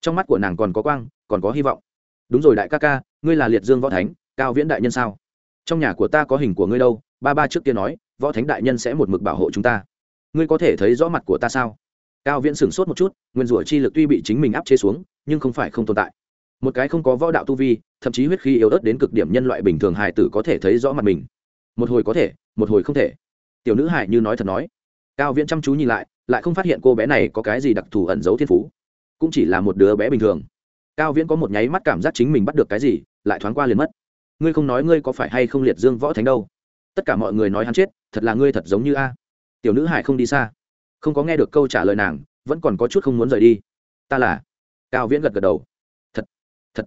Trong mắt của nàng còn có quang, còn có hy vọng. Đúng rồi đại ca ca, ngươi là liệt dương võ thánh, cao viễn đại nhân sao? Trong nhà của ta có hình của ngươi đâu, ba ba trước kia nói, võ thánh đại nhân sẽ một mực bảo hộ chúng ta. Ngươi có thể thấy rõ mặt của ta sao? Cao viễn sửng sốt một chút, nguyên rủa chi lực tuy bị chính mình áp chế xuống, nhưng không phải không tồn tại. Một cái không có võ đạo tu vi, thậm chí huyết khí yếu ớt đến cực điểm nhân loại bình thường hài tử có thể thấy rõ mặt mình một hồi có thể, một hồi không thể. Tiểu nữ hải như nói thật nói. Cao viễn chăm chú nhìn lại lại không phát hiện cô bé này có cái gì đặc thù ẩn giấu thiên phú. Cũng chỉ là một đứa bé bình thường. Cao viễn có một nháy mắt cảm giác chính mình bắt được cái gì, lại thoáng qua liền mất. Ngươi không nói ngươi có phải hay không liệt dương võ thánh đâu. Tất cả mọi người nói hắn chết, thật là ngươi thật giống như a. Tiểu nữ hải không đi xa. Không có nghe được câu trả lời nàng, vẫn còn có chút không muốn rời đi. Ta là. Cao viễn gật gật đầu. Thật thật.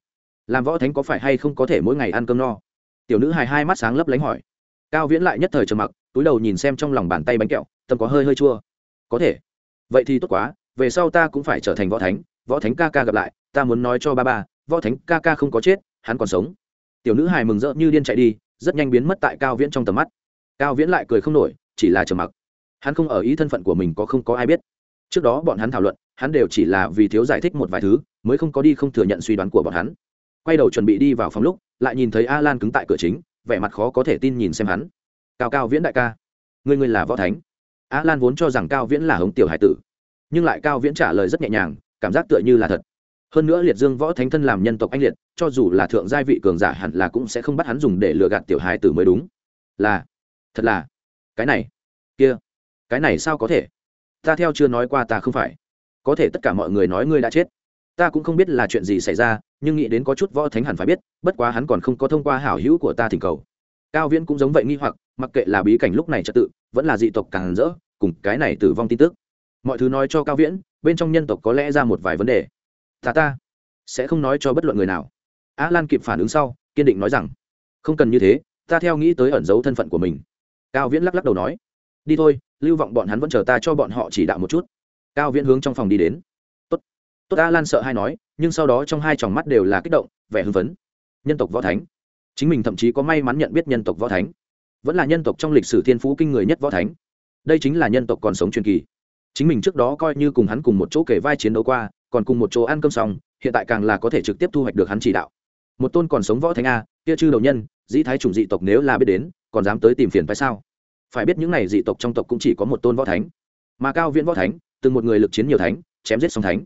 Làm võ thánh có phải hay không có thể mỗi ngày ăn cơm no? Tiểu nữ hải hai mắt sáng lấp lánh hỏi cao viễn lại nhất thời trầm mặc, túi đầu nhìn xem trong lòng bàn tay bánh kẹo, tâm có hơi hơi chua. Có thể. Vậy thì tốt quá, về sau ta cũng phải trở thành võ thánh võ thánh ca ca gặp lại, ta muốn nói cho ba ba, võ thánh ca ca không có chết, hắn còn sống. Tiểu nữ hài mừng rỡ như điên chạy đi, rất nhanh biến mất tại cao viễn trong tầm mắt. Cao viễn lại cười không nổi, chỉ là trầm mặc. Hắn không ở ý thân phận của mình có không có ai biết. Trước đó bọn hắn thảo luận, hắn đều chỉ là vì thiếu giải thích một vài thứ, mới không có đi không thừa nhận suy đoán của bọn hắn. Quay đầu chuẩn bị đi vào phòng lúc, lại nhìn thấy a lan cứng tại cửa chính vẻ mặt khó có thể tin nhìn xem hắn. Cao cao viễn đại ca người người là võ thánh. Á lan vốn cho rằng cao viễn là hống tiểu hải tử, nhưng lại cao viễn trả lời rất nhẹ nhàng, cảm giác tựa như là thật. Hơn nữa liệt dương võ thánh thân làm nhân tộc anh liệt, cho dù là thượng giai vị cường giả hẳn là cũng sẽ không bắt hắn dùng để lừa gạt tiểu hải tử mới đúng. Là, thật là, cái này, kia, cái này sao có thể? Ta theo chưa nói qua ta không phải. Có thể tất cả mọi người nói ngươi đã chết ta cũng không biết là chuyện gì xảy ra, nhưng nghĩ đến có chút võ thánh hẳn phải biết, bất quá hắn còn không có thông qua hảo hữu của ta thỉnh cầu. Cao viễn cũng giống vậy nghi hoặc, mặc kệ là bí cảnh lúc này trật tự, vẫn là dị tộc càng rỡ, cùng cái này tử vong tin tức. Mọi thứ nói cho cao viễn, bên trong nhân tộc có lẽ ra một vài vấn đề. Ta ta, sẽ không nói cho bất luận người nào. A lan kịp phản ứng sau, kiên định nói rằng, không cần như thế, ta theo nghĩ tới ẩn giấu thân phận của mình. Cao viễn lắc lắc đầu nói, đi thôi, lưu vọng bọn hắn vẫn chờ ta cho bọn họ chỉ đạo một chút. Cao viễn hướng trong phòng đi đến tốt a lan sợ hay nói, nhưng sau đó trong hai tròng mắt đều là kích động, vẻ hưng phấn. Nhân tộc võ thánh. Chính mình thậm chí có may mắn nhận biết nhân tộc võ thánh. Vẫn là nhân tộc trong lịch sử thiên phú kinh người nhất võ thánh. Đây chính là nhân tộc còn sống truyền kỳ. Chính mình trước đó coi như cùng hắn cùng một chỗ kể vai chiến đấu qua, còn cùng một chỗ ăn cơm xong, hiện tại càng là có thể trực tiếp thu hoạch được hắn chỉ đạo. Một tôn còn sống võ thánh a, kia chư đầu nhân, dĩ thái chủng dị tộc nếu là biết đến, còn dám tới tìm phiền phải sao? Phải biết những này dị tộc trong tộc cũng chỉ có một tôn võ thánh. Mà cao viễn võ thánh, từng một người lực chiến nhiều thánh, chém giết song thánh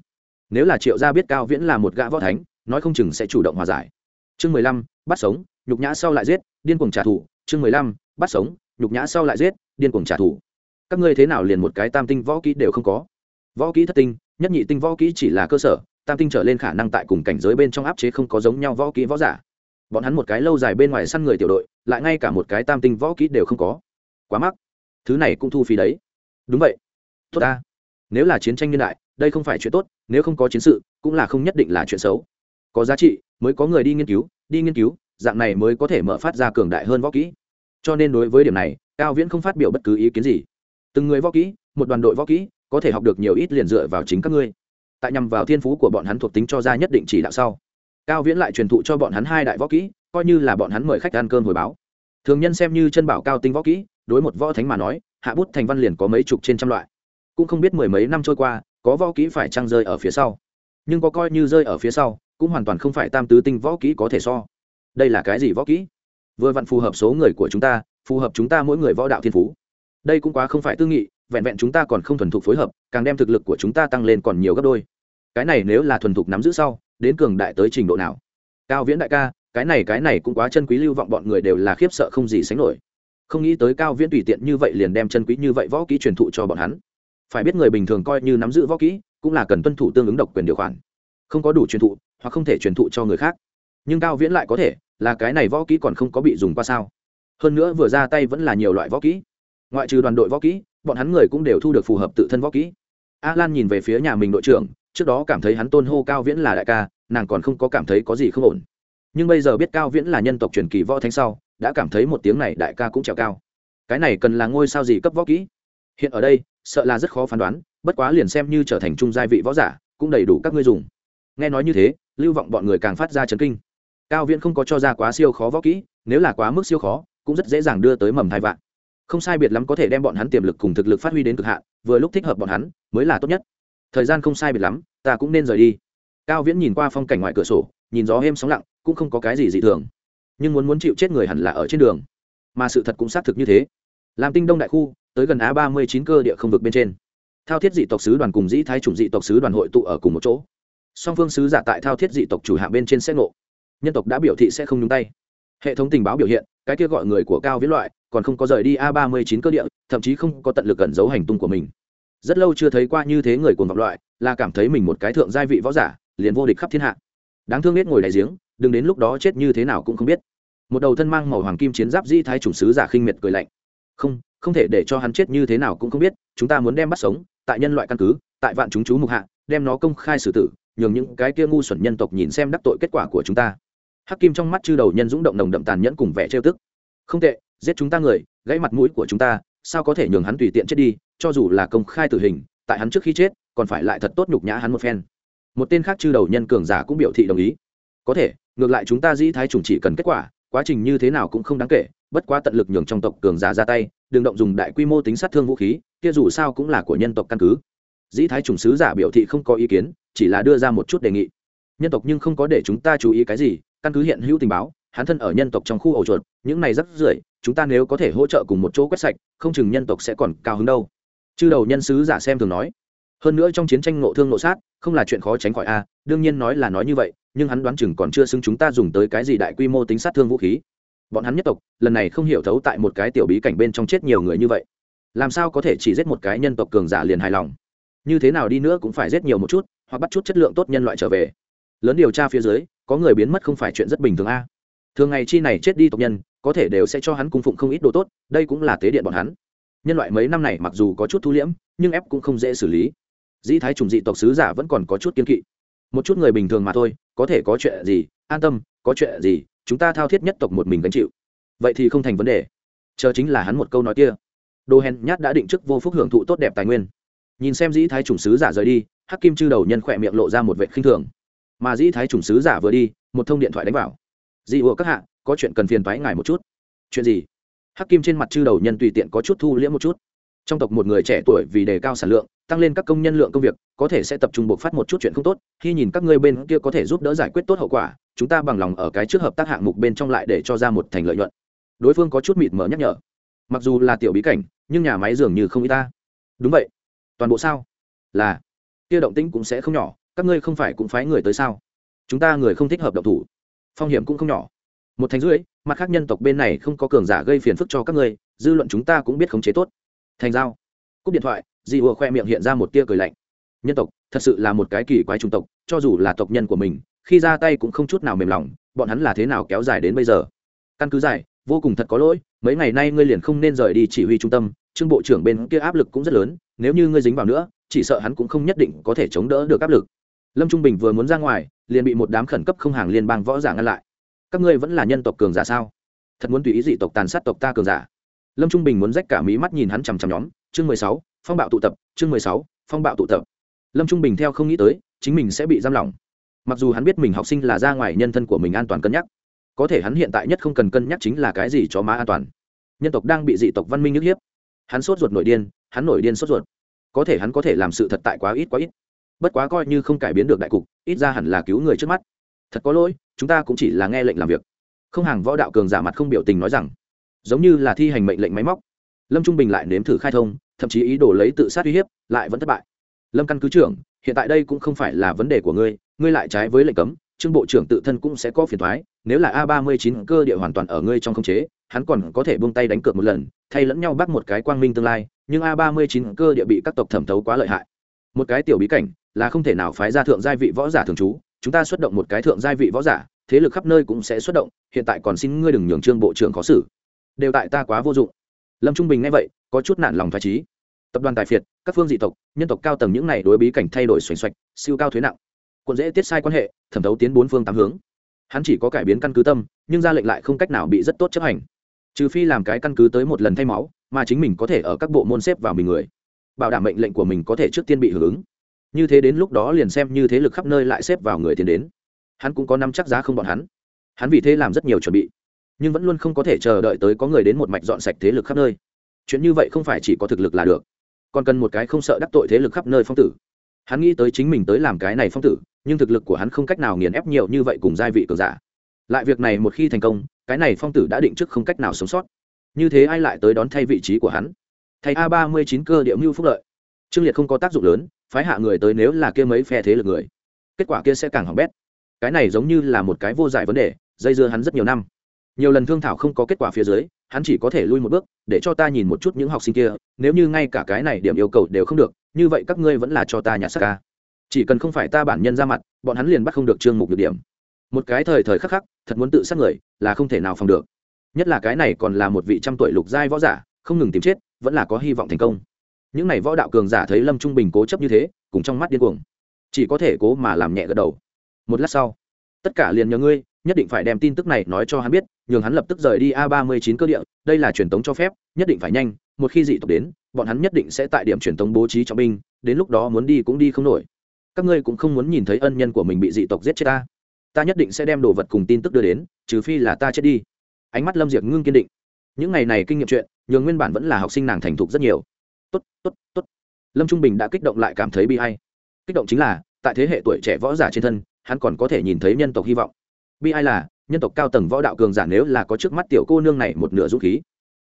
nếu là triệu gia biết cao viễn là một gã võ thánh, nói không chừng sẽ chủ động hòa giải. Chương mười lăm, bắt sống, nhục nhã sau lại giết, điên cuồng trả thù. Chương mười lăm, bắt sống, nhục nhã sau lại giết, điên cuồng trả thù. Các ngươi thế nào liền một cái tam tinh võ kỹ đều không có? Võ kỹ thất tinh, nhất nhị tinh võ kỹ chỉ là cơ sở, tam tinh trở lên khả năng tại cùng cảnh giới bên trong áp chế không có giống nhau võ kỹ võ giả. Bọn hắn một cái lâu dài bên ngoài săn người tiểu đội, lại ngay cả một cái tam tinh võ kỹ đều không có. Quá mắc. Thứ này cũng thu phí đấy. Đúng vậy. Tốt ta. Nếu là chiến tranh niên đại đây không phải chuyện tốt, nếu không có chiến sự, cũng là không nhất định là chuyện xấu. Có giá trị, mới có người đi nghiên cứu, đi nghiên cứu, dạng này mới có thể mở phát ra cường đại hơn võ kỹ. Cho nên đối với điểm này, cao viễn không phát biểu bất cứ ý kiến gì. Từng người võ kỹ, một đoàn đội võ kỹ, có thể học được nhiều ít liền dựa vào chính các ngươi. Tại nhằm vào thiên phú của bọn hắn thuộc tính cho ra nhất định chỉ đạo sau. Cao viễn lại truyền thụ cho bọn hắn hai đại võ kỹ, coi như là bọn hắn mời khách ăn cơm hồi báo. Thường nhân xem như chân bảo cao tinh võ kỹ, đối một võ thánh mà nói, hạ bút thành văn liền có mấy chục trên trăm loại. Cũng không biết mười mấy năm trôi qua có võ kỹ phải trăng rơi ở phía sau? Nhưng có coi như rơi ở phía sau, cũng hoàn toàn không phải tam tứ tinh võ kỹ có thể so. Đây là cái gì võ kỹ? Vừa vặn phù hợp số người của chúng ta, phù hợp chúng ta mỗi người võ đạo thiên phú. Đây cũng quá không phải tư nghị, vẹn vẹn chúng ta còn không thuần thục phối hợp, càng đem thực lực của chúng ta tăng lên còn nhiều gấp đôi. Cái này nếu là thuần thục nắm giữ sau, đến cường đại tới trình độ nào? Cao viễn đại ca, cái này cái này cũng quá chân quý lưu vọng bọn người đều là khiếp sợ không gì sánh nổi. Không nghĩ tới cao viễn tùy tiện như vậy liền đem chân quý như vậy võ kỹ truyền thụ cho bọn hắn phải biết người bình thường coi như nắm giữ võ kỹ, cũng là cần tuân thủ tương ứng độc quyền điều khoản. Không có đủ truyền thụ, hoặc không thể truyền thụ cho người khác. Nhưng cao viễn lại có thể, là cái này võ kỹ còn không có bị dùng qua sao? Hơn nữa vừa ra tay vẫn là nhiều loại võ kỹ. Ngoại trừ đoàn đội võ kỹ, bọn hắn người cũng đều thu được phù hợp tự thân võ kỹ. A lan nhìn về phía nhà mình đội trưởng, trước đó cảm thấy hắn tôn hô cao viễn là đại ca, nàng còn không có cảm thấy có gì không ổn. Nhưng bây giờ biết cao viễn là nhân tộc truyền kỳ võ thánh sau, đã cảm thấy một tiếng này đại ca cũng trèo cao. Cái này cần là ngôi sao gì cấp võ kỹ? Hiện ở đây sợ là rất khó phán đoán, bất quá liền xem như trở thành trung gia vị võ giả, cũng đầy đủ các ngươi dùng. Nghe nói như thế, lưu vọng bọn người càng phát ra chấn kinh. Cao viễn không có cho ra quá siêu khó võ kỹ, nếu là quá mức siêu khó, cũng rất dễ dàng đưa tới mầm thai vạn. Không sai biệt lắm có thể đem bọn hắn tiềm lực cùng thực lực phát huy đến cực hạn, vừa lúc thích hợp bọn hắn, mới là tốt nhất. Thời gian không sai biệt lắm, ta cũng nên rời đi. Cao viễn nhìn qua phong cảnh ngoài cửa sổ, nhìn gió êm sóng lặng, cũng không có cái gì dị thường. Nhưng muốn muốn chịu chết người hẳn là ở trên đường. Mà sự thật cũng xác thực như thế. Làm tinh đông đại khu tới gần á ba mươi chín cơ địa không vực bên trên. Thao thiết dị tộc sứ đoàn cùng dĩ thái chủng dị tộc sứ đoàn hội tụ ở cùng một chỗ. Song phương sứ giả tại thao thiết dị tộc chủ hạ bên trên xét ngộ. Nhân tộc đã biểu thị sẽ không nhúng tay. Hệ thống tình báo biểu hiện, cái kia gọi người của cao viễn loại, còn không có rời đi a ba mươi chín cơ địa, thậm chí không có tận lực cẩn giấu hành tung của mình. Rất lâu chưa thấy qua như thế người cuồng vọng loại, là cảm thấy mình một cái thượng giai vị võ giả, liền vô địch khắp thiên hạ. Đáng thương biết ngồi đại giếng, đừng đến lúc đó chết như thế nào cũng không biết. Một đầu thân mang màu hoàng kim chiến giáp di thái chủng sứ giả khinh miệt cười lạnh. Không không thể để cho hắn chết như thế nào cũng không biết, chúng ta muốn đem bắt sống, tại nhân loại căn cứ, tại vạn chúng chú mục hạ, đem nó công khai xử tử, nhường những cái kia ngu xuẩn nhân tộc nhìn xem đắc tội kết quả của chúng ta. Hắc kim trong mắt chư đầu nhân dũng động nồng đậm tàn nhẫn cùng vẻ trêu tức. Không tệ, giết chúng ta người, gãy mặt mũi của chúng ta, sao có thể nhường hắn tùy tiện chết đi, cho dù là công khai tử hình, tại hắn trước khi chết, còn phải lại thật tốt nhục nhã hắn một phen. Một tên khác chư đầu nhân cường giả cũng biểu thị đồng ý. Có thể, ngược lại chúng ta dĩ thái chủng chỉ cần kết quả quá trình như thế nào cũng không đáng kể, bất quá tận lực nhường trong tộc cường giả ra tay, đừng động dùng đại quy mô tính sát thương vũ khí, kia dù sao cũng là của nhân tộc căn cứ. Dĩ thái chủng sứ giả biểu thị không có ý kiến, chỉ là đưa ra một chút đề nghị. Nhân tộc nhưng không có để chúng ta chú ý cái gì, căn cứ hiện hữu tình báo, hắn thân ở nhân tộc trong khu ổ chuột, những này rất rưởi, chúng ta nếu có thể hỗ trợ cùng một chỗ quét sạch, không chừng nhân tộc sẽ còn cao hứng đâu. Chư đầu nhân sứ giả xem thường nói. Hơn nữa trong chiến tranh ngộ thương nộ sát, không là chuyện khó tránh khỏi a, đương nhiên nói là nói như vậy nhưng hắn đoán chừng còn chưa xứng chúng ta dùng tới cái gì đại quy mô tính sát thương vũ khí. Bọn hắn nhất tộc, lần này không hiểu thấu tại một cái tiểu bí cảnh bên trong chết nhiều người như vậy. Làm sao có thể chỉ giết một cái nhân tộc cường giả liền hài lòng? Như thế nào đi nữa cũng phải giết nhiều một chút, hoặc bắt chút chất lượng tốt nhân loại trở về. Lớn điều tra phía dưới, có người biến mất không phải chuyện rất bình thường a. Thường ngày chi này chết đi tộc nhân, có thể đều sẽ cho hắn cung phụng không ít đồ tốt, đây cũng là tế điện bọn hắn. Nhân loại mấy năm này mặc dù có chút thu liễm, nhưng ép cũng không dễ xử lý. Dĩ thái trùng dị tộc sứ giả vẫn còn có chút kiên kỵ. Một chút người bình thường mà thôi có thể có chuyện gì, an tâm, có chuyện gì, chúng ta thao thiết nhất tộc một mình gánh chịu. Vậy thì không thành vấn đề. Chờ chính là hắn một câu nói kia. Đồ hèn nhát đã định chức vô phúc hưởng thụ tốt đẹp tài nguyên. Nhìn xem dĩ thái chủng sứ giả rời đi, hắc kim chư đầu nhân khỏe miệng lộ ra một vệ khinh thường. Mà dĩ thái chủng sứ giả vừa đi, một thông điện thoại đánh vào. Dị ủa các hạ, có chuyện cần phiền thoái ngài một chút. Chuyện gì? Hắc kim trên mặt chư đầu nhân tùy tiện có chút thu liễm một chút. Trong tộc một người trẻ tuổi vì đề cao sản lượng tăng lên các công nhân lượng công việc, có thể sẽ tập trung buộc phát một chút chuyện không tốt, khi nhìn các ngươi bên kia có thể giúp đỡ giải quyết tốt hậu quả, chúng ta bằng lòng ở cái trước hợp tác hạng mục bên trong lại để cho ra một thành lợi nhuận. Đối phương có chút mịt mở nhắc nhở. Mặc dù là tiểu bí cảnh, nhưng nhà máy dường như không y ta. Đúng vậy. Toàn bộ sao? Là. Kia động tĩnh cũng sẽ không nhỏ, các ngươi không phải cũng phái người tới sao? Chúng ta người không thích hợp động thủ. Phong hiểm cũng không nhỏ. Một thành rưỡi, mặt khác nhân tộc bên này không có cường giả gây phiền phức cho các ngươi, dư luận chúng ta cũng biết khống chế tốt. Thành giao. Cúp điện thoại. Di ùa khoe miệng hiện ra một tia cười lạnh. Nhân tộc, thật sự là một cái kỳ quái chủng tộc, cho dù là tộc nhân của mình, khi ra tay cũng không chút nào mềm lòng, bọn hắn là thế nào kéo dài đến bây giờ? Căn cứ dài vô cùng thật có lỗi, mấy ngày nay ngươi liền không nên rời đi chỉ huy trung tâm, trương bộ trưởng bên kia áp lực cũng rất lớn, nếu như ngươi dính vào nữa, chỉ sợ hắn cũng không nhất định có thể chống đỡ được áp lực. Lâm trung bình vừa muốn ra ngoài, liền bị một đám khẩn cấp không hàng liên bang võ giả ngăn lại. Các ngươi vẫn là nhân tộc cường giả sao? Thật muốn tùy ý dị tộc tàn sát tộc ta cường giả. Lâm trung bình muốn rách cả mí mắt nhìn hắn chằm chằm nhóm. Chương mười sáu phong bạo tụ tập, chương mười sáu, phong bạo tụ tập. Lâm trung bình theo không nghĩ tới, chính mình sẽ bị giam lỏng. Mặc dù hắn biết mình học sinh là ra ngoài nhân thân của mình an toàn cân nhắc, có thể hắn hiện tại nhất không cần cân nhắc chính là cái gì cho má an toàn. Nhân tộc đang bị dị tộc văn minh nhức hiếp. Hắn sốt ruột nổi điên, hắn nổi điên sốt ruột. Có thể hắn có thể làm sự thật tại quá ít quá ít. Bất quá coi như không cải biến được đại cục, ít ra hẳn là cứu người trước mắt. Thật có lỗi, chúng ta cũng chỉ là nghe lệnh làm việc. Không hàng võ đạo cường giả mặt không biểu tình nói rằng, giống như là thi hành mệnh lệnh máy móc. Lâm trung bình lại nếm thử khai thông thậm chí ý đồ lấy tự sát uy hiếp, lại vẫn thất bại. Lâm căn cứ trưởng, hiện tại đây cũng không phải là vấn đề của ngươi ngươi lại trái với lệnh cấm, trương bộ trưởng tự thân cũng sẽ có phiền thoái nếu là a ba mươi chín cơ địa hoàn toàn ở ngươi trong khống chế, hắn còn có thể buông tay đánh cược một lần, thay lẫn nhau bắt một cái quang minh tương lai, nhưng a ba mươi chín cơ địa bị các tộc thẩm thấu quá lợi hại. Một cái tiểu bí cảnh, là không thể nào phái ra thượng giai vị võ giả thường trú, chúng ta xuất động một cái thượng giai vị võ giả, thế lực khắp nơi cũng sẽ xuất động, hiện tại còn xin ngươi đừng nhường trương bộ trưởng khó xử. Đều tại ta quá vô dụng. Lâm trung bình nghe vậy có chút nản lòng thoải trí tập đoàn tài phiệt, các phương dị tộc, nhân tộc cao tầng những này đối bí cảnh thay đổi xoành xoạch, siêu cao thuế nặng. Quận dễ tiết sai quan hệ, thẩm thấu tiến bốn phương tám hướng. Hắn chỉ có cải biến căn cứ tâm, nhưng ra lệnh lại không cách nào bị rất tốt chấp hành. Trừ phi làm cái căn cứ tới một lần thay máu, mà chính mình có thể ở các bộ môn xếp vào mình người. Bảo đảm mệnh lệnh của mình có thể trước tiên bị hưởng ứng. Như thế đến lúc đó liền xem như thế lực khắp nơi lại xếp vào người tiến đến. Hắn cũng có năm chắc giá không bọn hắn. Hắn vì thế làm rất nhiều chuẩn bị, nhưng vẫn luôn không có thể chờ đợi tới có người đến một mạch dọn sạch thế lực khắp nơi chuyện như vậy không phải chỉ có thực lực là được. Còn cần một cái không sợ đắc tội thế lực khắp nơi phong tử. Hắn nghĩ tới chính mình tới làm cái này phong tử, nhưng thực lực của hắn không cách nào nghiền ép nhiều như vậy cùng gia vị cường giả. Lại việc này một khi thành công, cái này phong tử đã định trước không cách nào sống sót. Như thế ai lại tới đón thay vị trí của hắn? Thay a ba mươi chín cơ địa mưu phúc lợi. Trương liệt không có tác dụng lớn, phái hạ người tới nếu là kia mấy phe thế lực người, kết quả kia sẽ càng hỏng bét. Cái này giống như là một cái vô giải vấn đề, dây dưa hắn rất nhiều năm. Nhiều lần thương thảo không có kết quả phía dưới hắn chỉ có thể lui một bước, để cho ta nhìn một chút những học sinh kia, nếu như ngay cả cái này điểm yêu cầu đều không được, như vậy các ngươi vẫn là cho ta nhặt sắc ca chỉ cần không phải ta bản nhân ra mặt, bọn hắn liền bắt không được chương mục được điểm. Một cái thời thời khắc khắc, thật muốn tự sát người, là không thể nào phòng được. Nhất là cái này còn là một vị trăm tuổi lục giai võ giả, không ngừng tìm chết, vẫn là có hy vọng thành công. Những n à y võ đạo cường giả thấy lâm trung bình cố chấp như thế, cùng trong mắt điên cuồng. Chỉ có thể cố mà làm nhẹ gật đầu. Một lát sau, tất cả liền nhờ ngươi nhất định phải đem tin tức này nói cho hắn biết, nhường hắn lập tức rời đi a ba mươi chín cơ địa, đây là truyền tống cho phép, nhất định phải nhanh, một khi dị tộc đến, bọn hắn nhất định sẽ tại điểm truyền tống bố trí trọng binh, đến lúc đó muốn đi cũng đi không nổi. Các ngươi cũng không muốn nhìn thấy ân nhân của mình bị dị tộc giết chết ta. Ta nhất định sẽ đem đồ vật cùng tin tức đưa đến, trừ phi là ta chết đi. Ánh mắt lâm diệc ngưng kiên định. Những ngày này kinh nghiệm chuyện, nhường nguyên bản vẫn là học sinh nàng thành thục rất nhiều. Tốt tốt tốt. Lâm trung bình đã kích động lại cảm thấy bi hay kích động chính là, tại thế hệ tuổi trẻ võ giả trên thân, hắn còn có thể nhìn thấy nhân tộc hy vọng bi ai là, nhân tộc cao tầng võ đạo cường giả nếu là có trước mắt tiểu cô nương này một nửa dũng khí,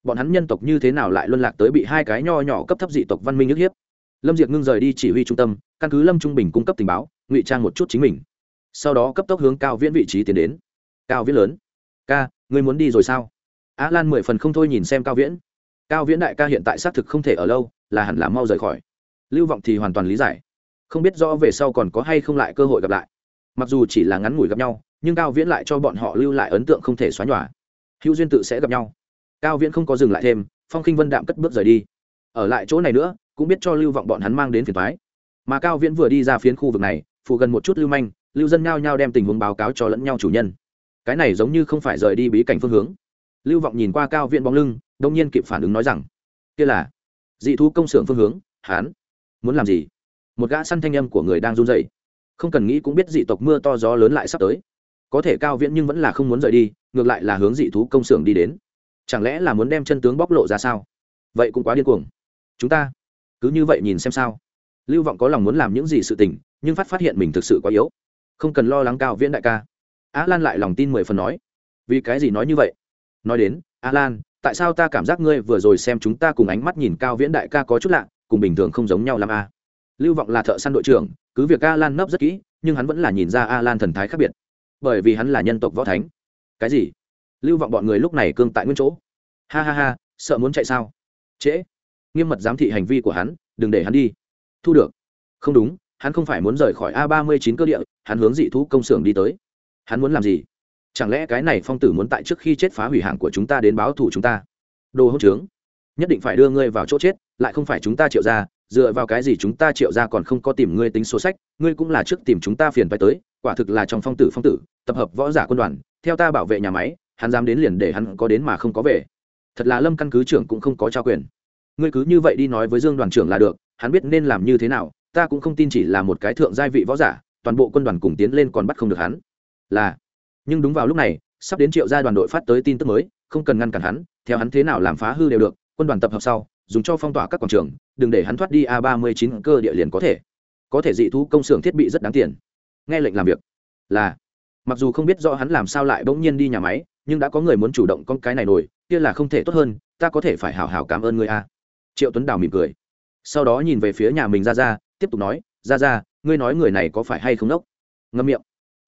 bọn hắn nhân tộc như thế nào lại luân lạc tới bị hai cái nho nhỏ cấp thấp dị tộc văn minh nhức hiếp? Lâm diệt ngưng rời đi chỉ huy trung tâm, căn cứ lâm trung bình cung cấp tình báo, ngụy trang một chút chính mình. Sau đó cấp tốc hướng cao viễn vị trí tiến đến. Cao viễn lớn. Ca, ngươi muốn đi rồi sao? Á lan mười phần không thôi nhìn xem cao viễn. Cao viễn đại ca hiện tại xác thực không thể ở lâu, là hẳn là mau rời khỏi. Lưu vọng thì hoàn toàn lý giải. Không biết rõ về sau còn có hay không lại cơ hội gặp lại. Mặc dù chỉ là ngắn ngủi gặp nhau nhưng cao viễn lại cho bọn họ lưu lại ấn tượng không thể xóa nhòa. Hữu duyên tự sẽ gặp nhau. Cao viễn không có dừng lại thêm, phong khinh vân đạm cất bước rời đi. Ở lại chỗ này nữa, cũng biết cho lưu vọng bọn hắn mang đến phiền thoái mà cao viễn vừa đi ra phiến khu vực này phụ gần một chút lưu manh, lưu dân nhao nhao đem tình huống báo cáo cho lẫn nhau chủ nhân. Cái này giống như không phải rời đi bí cảnh phương hướng. Lưu vọng nhìn qua cao viễn bóng lưng, đông nhiên kịp phản ứng nói rằng, kia là dị thú công xưởng phương hướng hán muốn làm gì? Một gã săn thanh âm của người đang run dậy không cần nghĩ cũng biết dị tộc mưa to gió lớn lại sắp tới có thể cao viễn nhưng vẫn là không muốn rời đi, ngược lại là hướng dị thú công xưởng đi đến. Chẳng lẽ là muốn đem chân tướng bóc lộ ra sao? Vậy cũng quá điên cuồng. Chúng ta cứ như vậy nhìn xem sao. Lưu vọng có lòng muốn làm những gì sự tình, nhưng phát phát hiện mình thực sự quá yếu. Không cần lo lắng cao viễn đại ca. Á lan lại lòng tin mười phần nói. Vì cái gì nói như vậy? Nói đến, á lan, tại sao ta cảm giác ngươi vừa rồi xem chúng ta cùng ánh mắt nhìn cao viễn đại ca có chút lạ, cùng bình thường không giống nhau l a à? lưu vọng là thợ săn đội trưởng, cứ việc a lan nấp rất kỹ, nhưng hắn vẫn là nhìn ra a lan thần thái khác biệt bởi vì hắn là nhân tộc võ thánh. Cái gì? Lưu vọng bọn người lúc này cương tại nguyên chỗ. Ha ha ha, sợ muốn chạy sao? Trễ. Nghiêm mật giám thị hành vi của hắn, đừng để hắn đi. Thu được. Không đúng, hắn không phải muốn rời khỏi a ba mươi chín cơ địa, hắn hướng dị thú công xưởng đi tới. Hắn muốn làm gì? Chẳng lẽ cái này phong tử muốn tại trước khi chết phá hủy hạng của chúng ta đến báo thù chúng ta? Đồ hỗn trướng. Nhất định phải đưa ngươi vào chỗ chết, lại không phải chúng ta triệu ra dựa vào cái gì chúng ta triệu ra còn không có tìm ngươi tính số sách, ngươi cũng là trước tìm chúng ta phiền phải tới, quả thực là trong phong tử phong tử, tập hợp võ giả quân đoàn, theo ta bảo vệ nhà máy, hắn dám đến liền để hắn có đến mà không có về. Thật là lâm căn cứ trưởng cũng không có trao quyền. Ngươi cứ như vậy đi nói với dương đoàn trưởng là được, hắn biết nên làm như thế nào, ta cũng không tin chỉ là một cái thượng giai vị võ giả, toàn bộ quân đoàn cùng tiến lên còn bắt không được hắn. Là. Nhưng đúng vào lúc này, sắp đến triệu gia đoàn đội phát tới tin tức mới, không cần ngăn cản hắn, theo hắn thế nào làm phá hư đều được, quân đoàn tập hợp sau dùng cho phong tỏa các quảng trường, đừng để hắn thoát đi a ba mươi chín cơ địa liền có thể. Có thể dị thú công xưởng thiết bị rất đáng tiền. Nghe lệnh làm việc. Là. Mặc dù không biết rõ hắn làm sao lại bỗng nhiên đi nhà máy, nhưng đã có người muốn chủ động con cái này nổi kia là không thể tốt hơn, ta có thể phải hào hào cảm ơn người a. Triệu tuấn đào mỉm cười. Sau đó nhìn về phía nhà mình ra ra tiếp tục nói ra ra ngươi nói người này có phải hay không đốc? Ngâm miệng.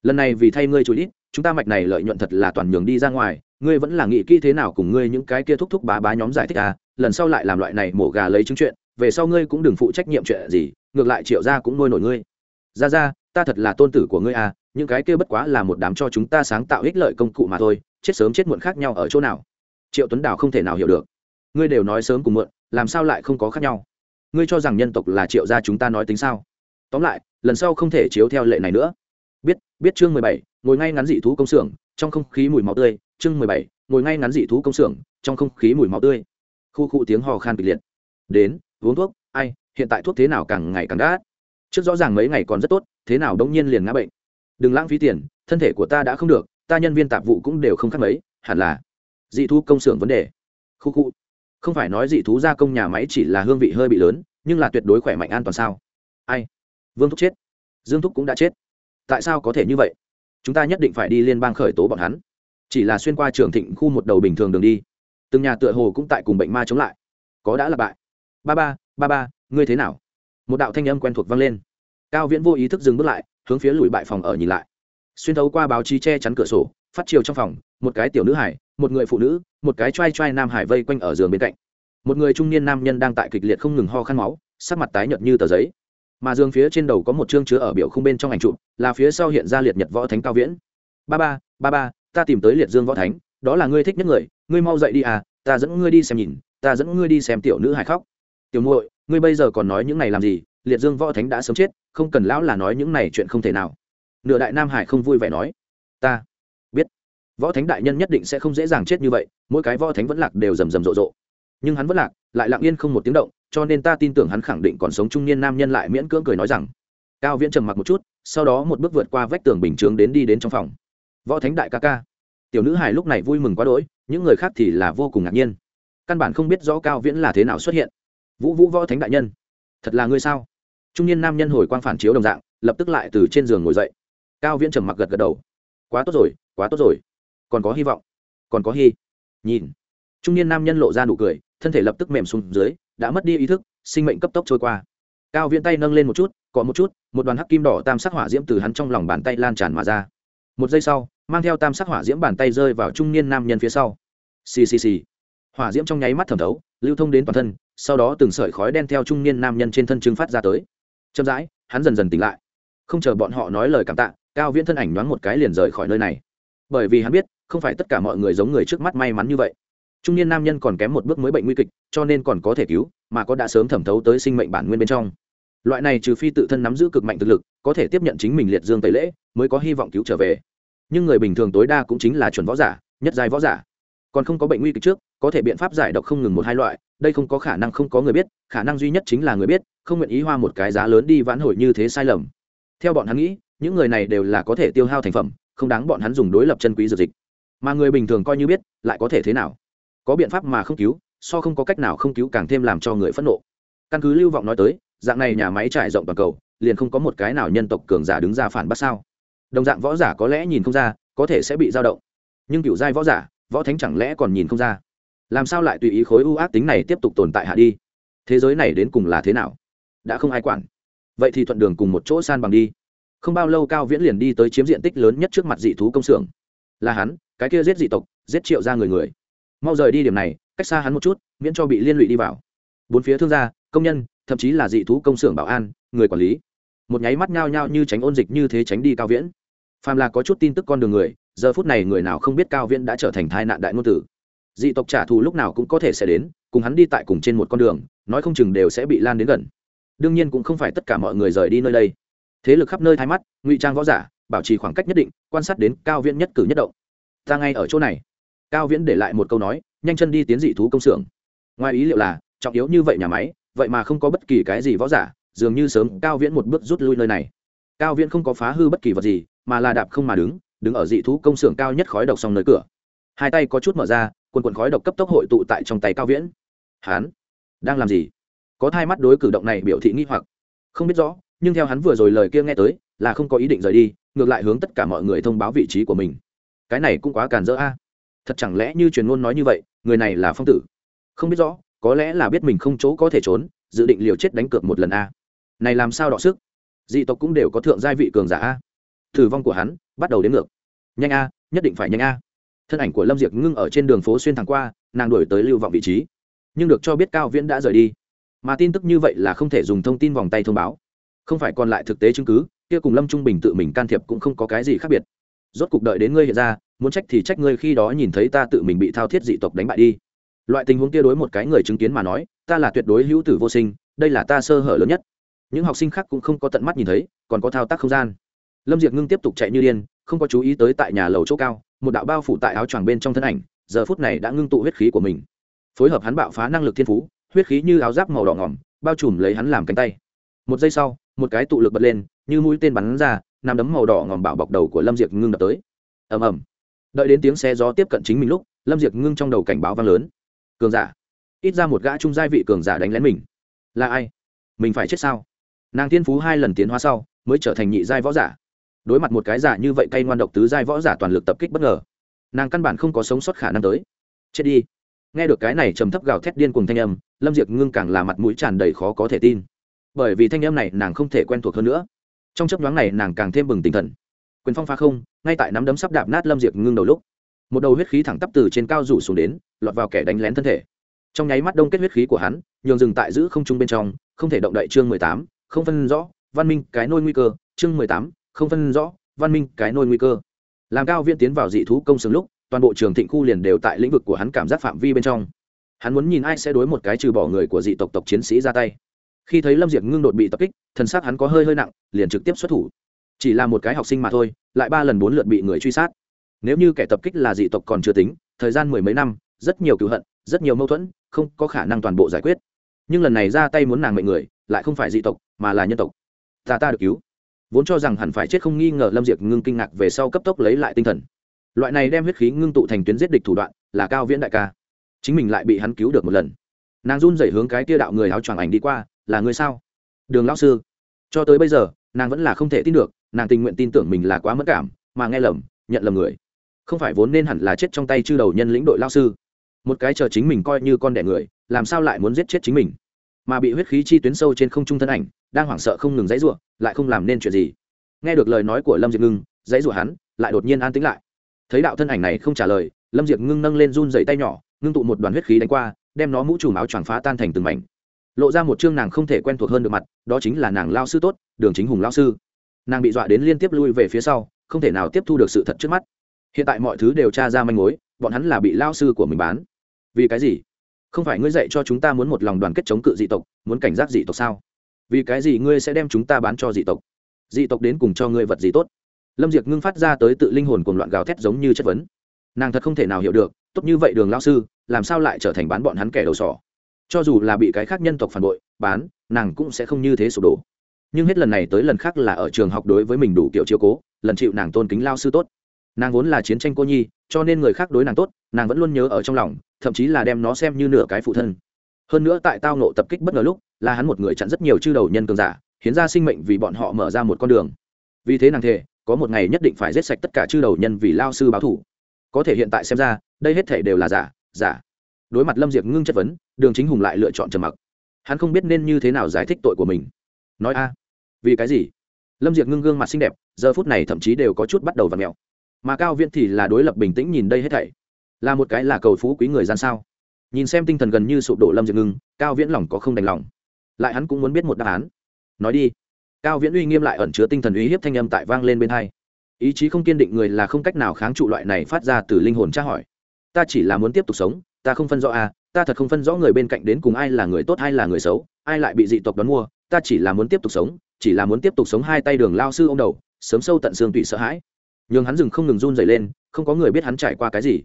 Lần này vì thay ngươi chủ ít chúng ta mạch này lợi nhuận thật là toàn nhường đi ra ngoài, ngươi vẫn là nghĩ kỹ thế nào cùng ngươi những cái kia thúc thúc bá bá nhóm giải thích à lần sau lại làm loại này mổ gà lấy chứng chuyện, về sau ngươi cũng đừng phụ trách nhiệm chuyện gì, ngược lại triệu gia cũng nuôi nổi ngươi. Ra ra ta thật là tôn tử của ngươi à những cái kia bất quá là một đám cho chúng ta sáng tạo ích lợi công cụ mà thôi, chết sớm chết muộn khác nhau ở chỗ nào? Triệu tuấn đào không thể nào hiểu được. Ngươi đều nói sớm cùng muộn, làm sao lại không có khác nhau? Ngươi cho rằng nhân tộc là triệu gia chúng ta nói tính sao? Tóm lại, lần sau không thể chiếu theo lệ này nữa. Biết biết chương mười bảy, ngồi ngay ngắn dị thú công xưởng, trong không khí mùi máu tươi, chương mười bảy, ngồi ngay ngắn dị thú công xưởng, trong không khí mùi máu tươi khu khu tiếng hò khan kịch liệt. Đến, uống thuốc, ai, hiện tại thuốc thế nào càng ngày càng đắt? Trước rõ ràng mấy ngày còn rất tốt, thế nào đông nhiên liền ngã bệnh. Đừng lãng phí tiền, thân thể của ta đã không được, ta nhân viên tạp vụ cũng đều không khác mấy, hẳn là dị thú công xưởng vấn đề. Khu khu. Không phải nói dị thú gia công nhà máy chỉ là hương vị hơi bị lớn, nhưng là tuyệt đối khỏe mạnh an toàn sao? Ai? Vương thúc chết. Dương thúc cũng đã chết. Tại sao có thể như vậy? Chúng ta nhất định phải đi liên bang khởi tố bọn hắn. Chỉ là xuyên qua trường thịnh khu một đầu bình thường đường đi từng nhà tựa hồ cũng tại cùng bệnh ma chống lại. Có đã là bại. Ba ba ba ba, ngươi thế nào? Một đạo thanh âm quen thuộc vang lên. Cao viễn vô ý thức dừng bước lại, hướng phía lùi bại phòng ở nhìn lại. Xuyên thấu qua báo chí che chắn cửa sổ, phát chiều trong phòng, một cái tiểu nữ hải một người phụ nữ, một cái t r a i t r a i nam hải vây quanh ở giường bên cạnh. Một người trung niên nam nhân đang tại kịch liệt không ngừng ho khăn máu, sắc mặt tái nhợt như tờ giấy. Mà giường phía trên đầu có một chương chứa ở biểu không bên trong ảnh trụ là phía sau hiện ra liệt nhật võ thánh cao viễn. Ba ba ba ba, ta tìm tới liệt dương võ thánh đó là ngươi thích nhất người, ngươi mau dậy đi à ta dẫn ngươi đi xem nhìn, ta dẫn ngươi đi xem tiểu nữ hài khóc. Tiểu muội, ngươi bây giờ còn nói những này làm gì? Liệt dương võ thánh đã sớm chết, không cần lão là nói những này chuyện không thể nào. Nửa đại nam hải không vui vẻ nói, ta biết, võ thánh đại nhân nhất định sẽ không dễ dàng chết như vậy, mỗi cái võ thánh vẫn lạc đều rầm rầm rộ rộ. Nhưng hắn vẫn lạc, lại lặng yên không một tiếng động, cho nên ta tin tưởng hắn khẳng định còn sống trung niên nam nhân lại miễn cưỡng cười nói rằng. Cao viễn trầm mặc một chút, sau đó một bước vượt qua vách tường bình chướng đến đi đến trong phòng. Võ thánh đại ca ca tiểu nữ hải lúc này vui mừng quá đỗi, những người khác thì là vô cùng ngạc nhiên. Căn bản không biết rõ cao viễn là thế nào xuất hiện. Vũ vũ võ thánh đại nhân, thật là ngươi sao? Trung niên nam nhân hồi quang phản chiếu đồng dạng, lập tức lại từ trên giường ngồi dậy. Cao viễn trầm mặc gật gật đầu. Quá tốt rồi, quá tốt rồi. Còn có hy vọng, còn có hy. Nhìn. Trung niên nam nhân lộ ra nụ cười, thân thể lập tức mềm xuống dưới, đã mất đi ý thức, sinh mệnh cấp tốc trôi qua. Cao viễn tay nâng lên một chút có một chút, một đoàn hắc kim đỏ tam sắc hỏa diễm từ hắn trong lòng bàn tay lan tràn mà ra một giây sau, mang theo tam sắc hỏa diễm bàn tay rơi vào trung niên nam nhân phía sau. Xì xì xì. Hỏa diễm trong nháy mắt thẩm thấu, lưu thông đến toàn thân, sau đó từng sợi khói đen theo trung niên nam nhân trên thân chứng phát ra tới. Chậm rãi, hắn dần dần tỉnh lại. Không chờ bọn họ nói lời cảm tạ, cao viễn thân ảnh nhoáng một cái liền rời khỏi nơi này. Bởi vì hắn biết, không phải tất cả mọi người giống người trước mắt may mắn như vậy. Trung niên nam nhân còn kém một bước mới bệnh nguy kịch, cho nên còn có thể cứu, mà có đã sớm thẩm thấu tới sinh mệnh bản nguyên bên trong. Loại này trừ phi tự thân nắm giữ cực mạnh thực lực có thể tiếp nhận chính mình liệt dương tẩy lễ, mới có hy vọng cứu trở về. Nhưng người bình thường tối đa cũng chính là chuẩn võ giả, nhất giai võ giả. Còn không có bệnh nguy kịch trước, có thể biện pháp giải độc không ngừng một hai loại, đây không có khả năng không có người biết, khả năng duy nhất chính là người biết, không nguyện ý hoa một cái giá lớn đi vãn hồi như thế sai lầm. Theo bọn hắn nghĩ, những người này đều là có thể tiêu hao thành phẩm, không đáng bọn hắn dùng đối lập chân quý dược dịch. Mà người bình thường coi như biết, lại có thể thế nào? Có biện pháp mà không cứu, so không có cách nào không cứu càng thêm làm cho người phẫn nộ. Căn cứ lưu vọng nói tới, dạng này nhà máy trải rộng toàn cầu liền không có một cái nào nhân tộc cường giả đứng ra phản bác sao? Đồng dạng võ giả có lẽ nhìn không ra, có thể sẽ bị dao động. Nhưng cựu giai võ giả, võ thánh chẳng lẽ còn nhìn không ra? Làm sao lại tùy ý khối ưu ác tính này tiếp tục tồn tại hạ đi? Thế giới này đến cùng là thế nào? Đã không ai quản. Vậy thì thuận đường cùng một chỗ san bằng đi. Không bao lâu cao viễn liền đi tới chiếm diện tích lớn nhất trước mặt dị thú công xưởng. Là hắn, cái kia giết dị tộc, giết triệu ra người người. Mau rời đi điểm này, cách xa hắn một chút, miễn cho bị liên lụy đi vào. Bốn phía thương gia, công nhân, thậm chí là dị thú công xưởng bảo an, người quản lý một nháy mắt nhao nhao như tránh ôn dịch như thế tránh đi cao viễn. Phàm là có chút tin tức con đường người, giờ phút này người nào không biết cao viễn đã trở thành thai nạn đại ngôn tử. Dị tộc trả thù lúc nào cũng có thể sẽ đến, cùng hắn đi tại cùng trên một con đường, nói không chừng đều sẽ bị lan đến gần. Đương nhiên cũng không phải tất cả mọi người rời đi nơi đây. Thế lực khắp nơi thay mắt, ngụy trang võ giả, bảo trì khoảng cách nhất định, quan sát đến cao viễn nhất cử nhất động. Ta ngay ở chỗ này. Cao viễn để lại một câu nói, nhanh chân đi tiến dị thú công xưởng. Ngoài ý liệu là, trọng yếu như vậy nhà máy, vậy mà không có bất kỳ cái gì võ giả dường như sớm cao viễn một bước rút lui nơi này. Cao viễn không có phá hư bất kỳ vật gì, mà là đạp không mà đứng đứng ở dị thú công xưởng cao nhất khói độc xong nơi cửa. Hai tay có chút mở ra, quần quần khói độc cấp tốc hội tụ tại trong tay cao viễn. Hán đang làm gì? Có thai mắt đối cử động này biểu thị nghi hoặc. Không biết rõ, nhưng theo hắn vừa rồi lời kia nghe tới, là không có ý định rời đi, ngược lại hướng tất cả mọi người thông báo vị trí của mình. Cái này cũng quá càn rỡ a. Thật chẳng lẽ như truyền ngôn nói như vậy, người này là phong tử? Không biết rõ, có lẽ là biết mình không chỗ có thể trốn, dự định liều chết đánh cược một lần a này làm sao đọ sức? Dị tộc cũng đều có thượng gia vị cường giả a. Thử vong của hắn bắt đầu đến ngược. Nhanh a, nhất định phải nhanh a. Thân ảnh của lâm diệc ngưng ở trên đường phố xuyên thẳng qua, nàng đổi tới lưu vọng vị trí. Nhưng được cho biết cao viễn đã rời đi. Mà tin tức như vậy là không thể dùng thông tin vòng tay thông báo. Không phải còn lại thực tế chứng cứ, kia cùng lâm trung bình tự mình can thiệp cũng không có cái gì khác biệt. Rốt cuộc đợi đến ngươi hiện ra, muốn trách thì trách ngươi khi đó nhìn thấy ta tự mình bị thao thiết dị tộc đánh bại đi. Loại tình huống kia đối một cái người chứng kiến mà nói, ta là tuyệt đối hữu tử vô sinh, đây là ta sơ hở lớn nhất những học sinh khác cũng không có tận mắt nhìn thấy, còn có thao tác không gian. Lâm diệc ngưng tiếp tục chạy như điên, không có chú ý tới tại nhà lầu chỗ cao, một đạo bao phủ tại áo choàng bên trong thân ảnh, giờ phút này đã ngưng tụ huyết khí của mình. Phối hợp hắn bạo phá năng lực thiên phú, huyết khí như áo giáp màu đỏ ngỏm, bao trùm lấy hắn làm cánh tay. Một giây sau, một cái tụ lực bật lên, như mũi tên bắn ra, nằm đấm màu đỏ ngòm bạo bọc đầu của lâm diệc ngưng đập tới. Ầm ầm. Đợi đến tiếng xe gió tiếp cận chính mình lúc, lâm diệc ngưng trong đầu cảnh báo vang lớn. Cường giả. Ít ra một gã trung giai vị cường giả đánh lén mình. Là ai? Mình phải chết sao? Nàng thiên phú hai lần tiến hóa sau, mới trở thành nhị giai võ giả. Đối mặt một cái giả như vậy cay ngoan độc tứ giai võ giả toàn lực tập kích bất ngờ, nàng căn bản không có sống sót khả năng tới. Chết đi. Nghe được cái này trầm thấp gào thét điên cùng thanh âm, lâm diệc ngưng càng là mặt mũi tràn đầy khó có thể tin. Bởi vì thanh âm này nàng không thể quen thuộc hơn nữa. Trong chấp nhoáng này nàng càng thêm bừng tinh thần. Quyền phong pha không, ngay tại nắm đấm sắp đạp nát lâm diệc ngưng đầu lúc, một đầu huyết khí thẳng tắp từ trên cao rủ xuống đến, lọt vào kẻ đánh lén thân thể. Trong nháy mắt đông kết huyết khí của hắn, nhường dừng tại giữ không trung bên trong, không thể động đậy chương mười tám không phân rõ, văn minh cái nôi nguy cơ, chương mười tám, không phân rõ, văn minh cái nôi nguy cơ. Làm cao viễn tiến vào dị thú công xưởng lúc, toàn bộ trường thịnh khu liền đều tại lĩnh vực của hắn cảm giác phạm vi bên trong. Hắn muốn nhìn ai sẽ đối một cái trừ bỏ người của dị tộc tộc chiến sĩ ra tay. Khi thấy lâm diệt ngưng đột bị tập kích thần xác hắn có hơi hơi nặng, liền trực tiếp xuất thủ. Chỉ là một cái học sinh mà thôi, lại ba lần bốn lượt bị người truy sát. Nếu như kẻ tập kích là dị tộc còn chưa tính, thời gian mười mấy năm, rất nhiều cựu hận, rất nhiều mâu thuẫn, không có khả năng toàn bộ giải quyết nhưng lần này ra tay muốn nàng mệnh người, lại không phải dị tộc, mà là nhân tộc. Ta ta được cứu. Vốn cho rằng hẳn phải chết không nghi ngờ lâm diệt ngưng kinh ngạc về sau cấp tốc lấy lại tinh thần. Loại này đem huyết khí ngưng tụ thành tuyến giết địch thủ đoạn, là cao viễn đại ca. Chính mình lại bị hắn cứu được một lần. Nàng run dậy hướng cái tia đạo người áo choàng ảnh đi qua, là người sao? Đường lão sư. Cho tới bây giờ, nàng vẫn là không thể tin được, nàng tình nguyện tin tưởng mình là quá mất cảm, mà nghe lầm, nhận lầm người. Không phải vốn nên hẳn là chết trong tay chư đầu nhân lĩnh đội lao sư. Một cái chờ chính mình coi như con đẻ người, làm sao lại muốn giết chết chính mình? Mà bị huyết khí chi tuyến sâu trên không trung thân ảnh, đang hoảng sợ không ngừng dãy rủa, lại không làm nên chuyện gì. Nghe được lời nói của lâm diệp ngưng, dãy rủa hắn, lại đột nhiên an tĩnh lại. Thấy đạo thân ảnh này không trả lời, lâm diệp ngưng nâng lên run dày tay nhỏ, ngưng tụ một đoàn huyết khí đánh qua, đem nó mũ trùm áo choàng phá tan thành từng mảnh. Lộ ra một chương nàng không thể quen thuộc hơn được mặt, đó chính là nàng lao sư tốt, đường chính hùng lao sư. Nàng bị dọa đến liên tiếp lui về phía sau, không thể nào tiếp thu được sự thật trước mắt. Hiện tại mọi thứ đều tra ra manh mối, bọn hắn là bị lao sư của mình bán. Vì cái gì? Không phải ngươi dạy cho chúng ta muốn một lòng đoàn kết chống cự dị tộc, muốn cảnh giác dị tộc sao? Vì cái gì ngươi sẽ đem chúng ta bán cho dị tộc? Dị tộc đến cùng cho ngươi vật gì tốt? Lâm diệc ngưng phát ra tới tự linh hồn cùng loạn gào thét giống như chất vấn. Nàng thật không thể nào hiểu được, tốt như vậy đường lao sư, làm sao lại trở thành bán bọn hắn kẻ đầu sỏ? Cho dù là bị cái khác nhân tộc phản bội, bán, nàng cũng sẽ không như thế sụp đổ. Nhưng hết lần này tới lần khác là ở trường học đối với mình đủ kiểu chiếu cố, lần chịu nàng tôn kính lao sư tốt nàng vốn là chiến tranh cô nhi, cho nên người khác đối nàng tốt, nàng vẫn luôn nhớ ở trong lòng, thậm chí là đem nó xem như nửa cái phụ thân. Hơn nữa tại tao nộ tập kích bất ngờ lúc, là hắn một người chặn rất nhiều chư đầu nhân cường giả, hiến ra sinh mệnh vì bọn họ mở ra một con đường. Vì thế nàng thề, có một ngày nhất định phải giết sạch tất cả chư đầu nhân vì lao sư báo thủ. Có thể hiện tại xem ra, đây hết thể đều là giả giả. Đối mặt lâm diệp ngưng chất vấn, đường chính hùng lại lựa chọn trầm mặc. Hắn không biết nên như thế nào giải thích tội của mình. Nói a, vì cái gì? Lâm diệp ngưng gương mặt xinh đẹp, giờ phút này thậm chí đều có chút bắt đầu v ặ mẹo mà cao viễn thì là đối lập bình tĩnh nhìn đây hết thảy. Là một cái là cầu phú quý người gian sao? Nhìn xem tinh thần gần như sụp đổ lâm diệp ngưng cao viễn lòng có không đành lòng. Lại hắn cũng muốn biết một đáp án. Nói đi. Cao viễn uy nghiêm lại ẩn chứa tinh thần uy hiếp thanh âm tại vang lên bên hai. Ý chí không kiên định người là không cách nào kháng trụ loại này phát ra từ linh hồn tra hỏi. Ta chỉ là muốn tiếp tục sống ta không phân rõ à, ta thật không phân rõ người bên cạnh đến cùng ai là người tốt ai là người xấu ai lại bị dị tộc đón mua. Ta chỉ là muốn tiếp tục sống chỉ là muốn tiếp tục sống hai tay đường lao sư ô m đầu sớm sâu tận xương tụy sợ hãi nhường hắn dừng không ngừng run dày lên, không có người biết hắn trải qua cái gì.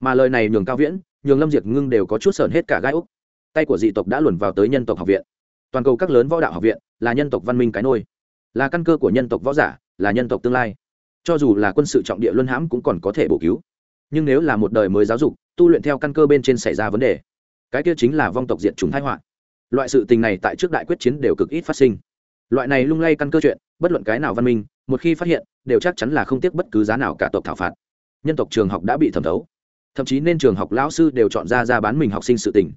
Mà lời này nhường cao viễn, nhường lâm diệt ngưng đều có chút sờn hết cả gai úc. Tay của dị tộc đã luồn vào tới nhân tộc học viện. Toàn cầu các lớn võ đạo học viện là nhân tộc văn minh cái nôi. Là căn cơ của nhân tộc võ giả, là nhân tộc tương lai. Cho dù là quân sự trọng địa luân hãm cũng còn có thể bổ cứu. Nhưng nếu là một đời mới giáo dục, tu luyện theo căn cơ bên trên xảy ra vấn đề, cái kia chính là vong tộc diện chúng thái họa. Loại sự tình này tại trước đại quyết chiến đều cực ít phát sinh. Loại này lung lay căn cơ chuyện, bất luận cái nào văn minh một khi phát hiện, đều chắc chắn là không tiếc bất cứ giá nào cả tộc thảo phạt. Nhân tộc trường học đã bị thẩm thấu. Thậm chí nên trường học lão sư đều chọn ra ra bán mình học sinh sự tình.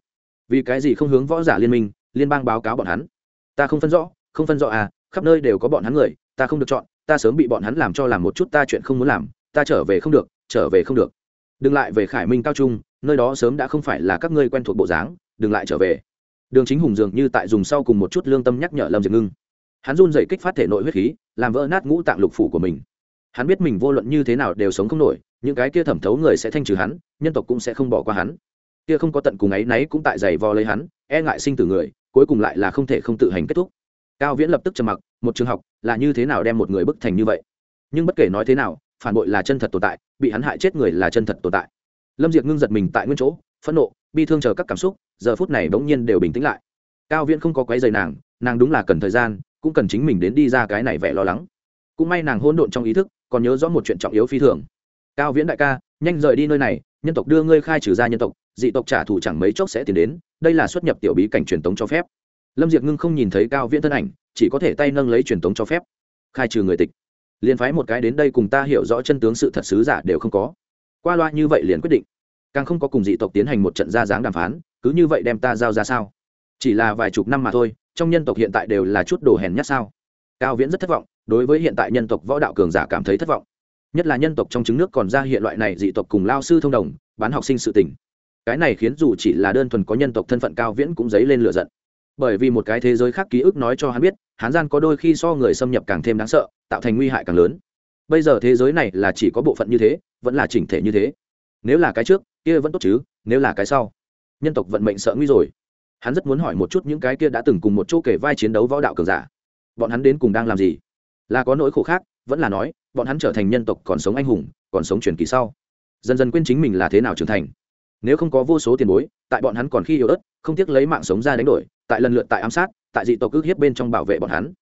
Vì cái gì không hướng võ giả liên minh, liên bang báo cáo bọn hắn? Ta không phân rõ, không phân rõ à khắp nơi đều có bọn hắn người, ta không được chọn, ta sớm bị bọn hắn làm cho làm một chút ta chuyện không muốn làm, ta trở về không được, trở về không được. Đừng lại về khải minh cao trung, nơi đó sớm đã không phải là các ngươi quen thuộc bộ dáng, đừng lại trở về. Đường chính hùng dường như tại dùng sau cùng một chút lương tâm nhắc nhở lâm diệp ngưng. Hắn run dậy kích phát thể nội huyết khí làm vỡ nát ngũ tạng lục phủ của mình. Hắn biết mình vô luận như thế nào đều sống không nổi, những cái kia thẩm thấu người sẽ thanh trừ hắn, nhân tộc cũng sẽ không bỏ qua hắn. Kia không có tận cùng ấy náy cũng tại giày vò lấy hắn e ngại sinh tử người, cuối cùng lại là không thể không tự hành kết thúc. Cao viễn lập tức trầm mặc, một trường học, là như thế nào đem một người bức thành như vậy? Nhưng bất kể nói thế nào, phản bội là chân thật tồn tại, bị hắn hại chết người là chân thật tồn tại. Lâm diệt ngưng giật mình tại nguyên chỗ, phẫn nộ, bi thương chờ các cảm xúc, giờ phút này bỗng nhiên đều bình tĩnh lại. Cao viễn không có quấy dày nàng nàng đúng là cần thời gian cũng cần chính mình đến đi ra cái này vẻ lo lắng. Cũng may nàng hôn độn trong ý thức, còn nhớ rõ một chuyện trọng yếu phi thường. Cao viễn đại ca, nhanh rời đi nơi này, nhân tộc đưa ngươi khai trừ ra nhân tộc, dị tộc trả thù chẳng mấy chốc sẽ tiến đến, đây là xuất nhập tiểu bí cảnh truyền tống cho phép. Lâm diệp ngưng không nhìn thấy cao viễn thân ảnh, chỉ có thể tay nâng lấy truyền tống cho phép. Khai trừ người tịch. Liền phái một cái đến đây cùng ta hiểu rõ chân tướng sự thật sứ giả đều không có. Qua loa như vậy liền quyết định. Càng không có cùng dị tộc tiến hành một trận ra dáng đàm phán, cứ như vậy đem ta giao ra sao? Chỉ là vài chục năm mà thôi trong nhân tộc hiện tại đều là chút đồ hèn nhát sao? Cao viễn rất thất vọng, đối với hiện tại nhân tộc võ đạo cường giả cảm thấy thất vọng. Nhất là nhân tộc trong trứng nước còn ra hiện loại này dị tộc cùng lao sư thông đồng, bán học sinh sự tình. Cái này khiến dù chỉ là đơn thuần có nhân tộc thân phận cao viễn cũng dấy lên lửa giận. Bởi vì một cái thế giới khác ký ức nói cho hắn biết, hắn gian có đôi khi so người xâm nhập càng thêm đáng sợ, tạo thành nguy hại càng lớn. Bây giờ thế giới này là chỉ có bộ phận như thế, vẫn là chỉnh thể như thế. Nếu là cái trước, kia vẫn tốt chứ, nếu là cái sau. Nhân tộc vận mệnh sợ nguy rồi hắn rất muốn hỏi một chút những cái kia đã từng cùng một chỗ kể vai chiến đấu võ đạo cường giả. Bọn hắn đến cùng đang làm gì? Là có nỗi khổ khác, vẫn là nói, bọn hắn trở thành nhân tộc còn sống anh hùng, còn sống truyền kỳ sau. Dần dần quên chính mình là thế nào trưởng thành. Nếu không có vô số tiền bối, tại bọn hắn còn khi yếu ớt, không tiếc lấy mạng sống ra đánh đổi, tại lần lượt tại ám sát, tại dị tộc ước hiếp bên trong bảo vệ bọn hắn.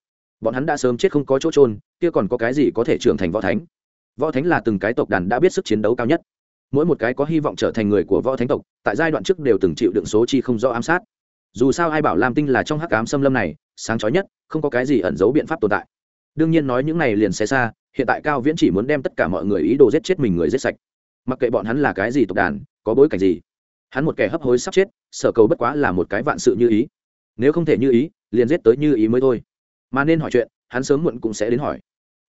Bọn hắn đã sớm chết không có chỗ trôn kia còn có cái gì có thể trưởng thành võ thánh? Võ thánh là từng cái tộc đàn đã biết sức chiến đấu cao nhất. Mỗi một cái có hy vọng trở thành người của võ thánh tộc, tại giai đoạn trước đều từng chịu đựng số chi không rõ ám sát dù sao ai bảo lam tinh là trong hắc ám xâm lâm này, sáng chói nhất, không có cái gì ẩn giấu biện pháp tồn tại. Đương nhiên nói những này liền xé xa, hiện tại cao viễn chỉ muốn đem tất cả mọi người ý đồ giết chết mình người giết sạch. Mặc kệ bọn hắn là cái gì tộc đàn, có bối cảnh gì, hắn một kẻ hấp hối sắp chết, sở cầu bất quá là một cái vạn sự như ý. Nếu không thể như ý, liền giết tới như ý mới thôi. Mà nên hỏi chuyện, hắn sớm muộn cũng sẽ đến hỏi.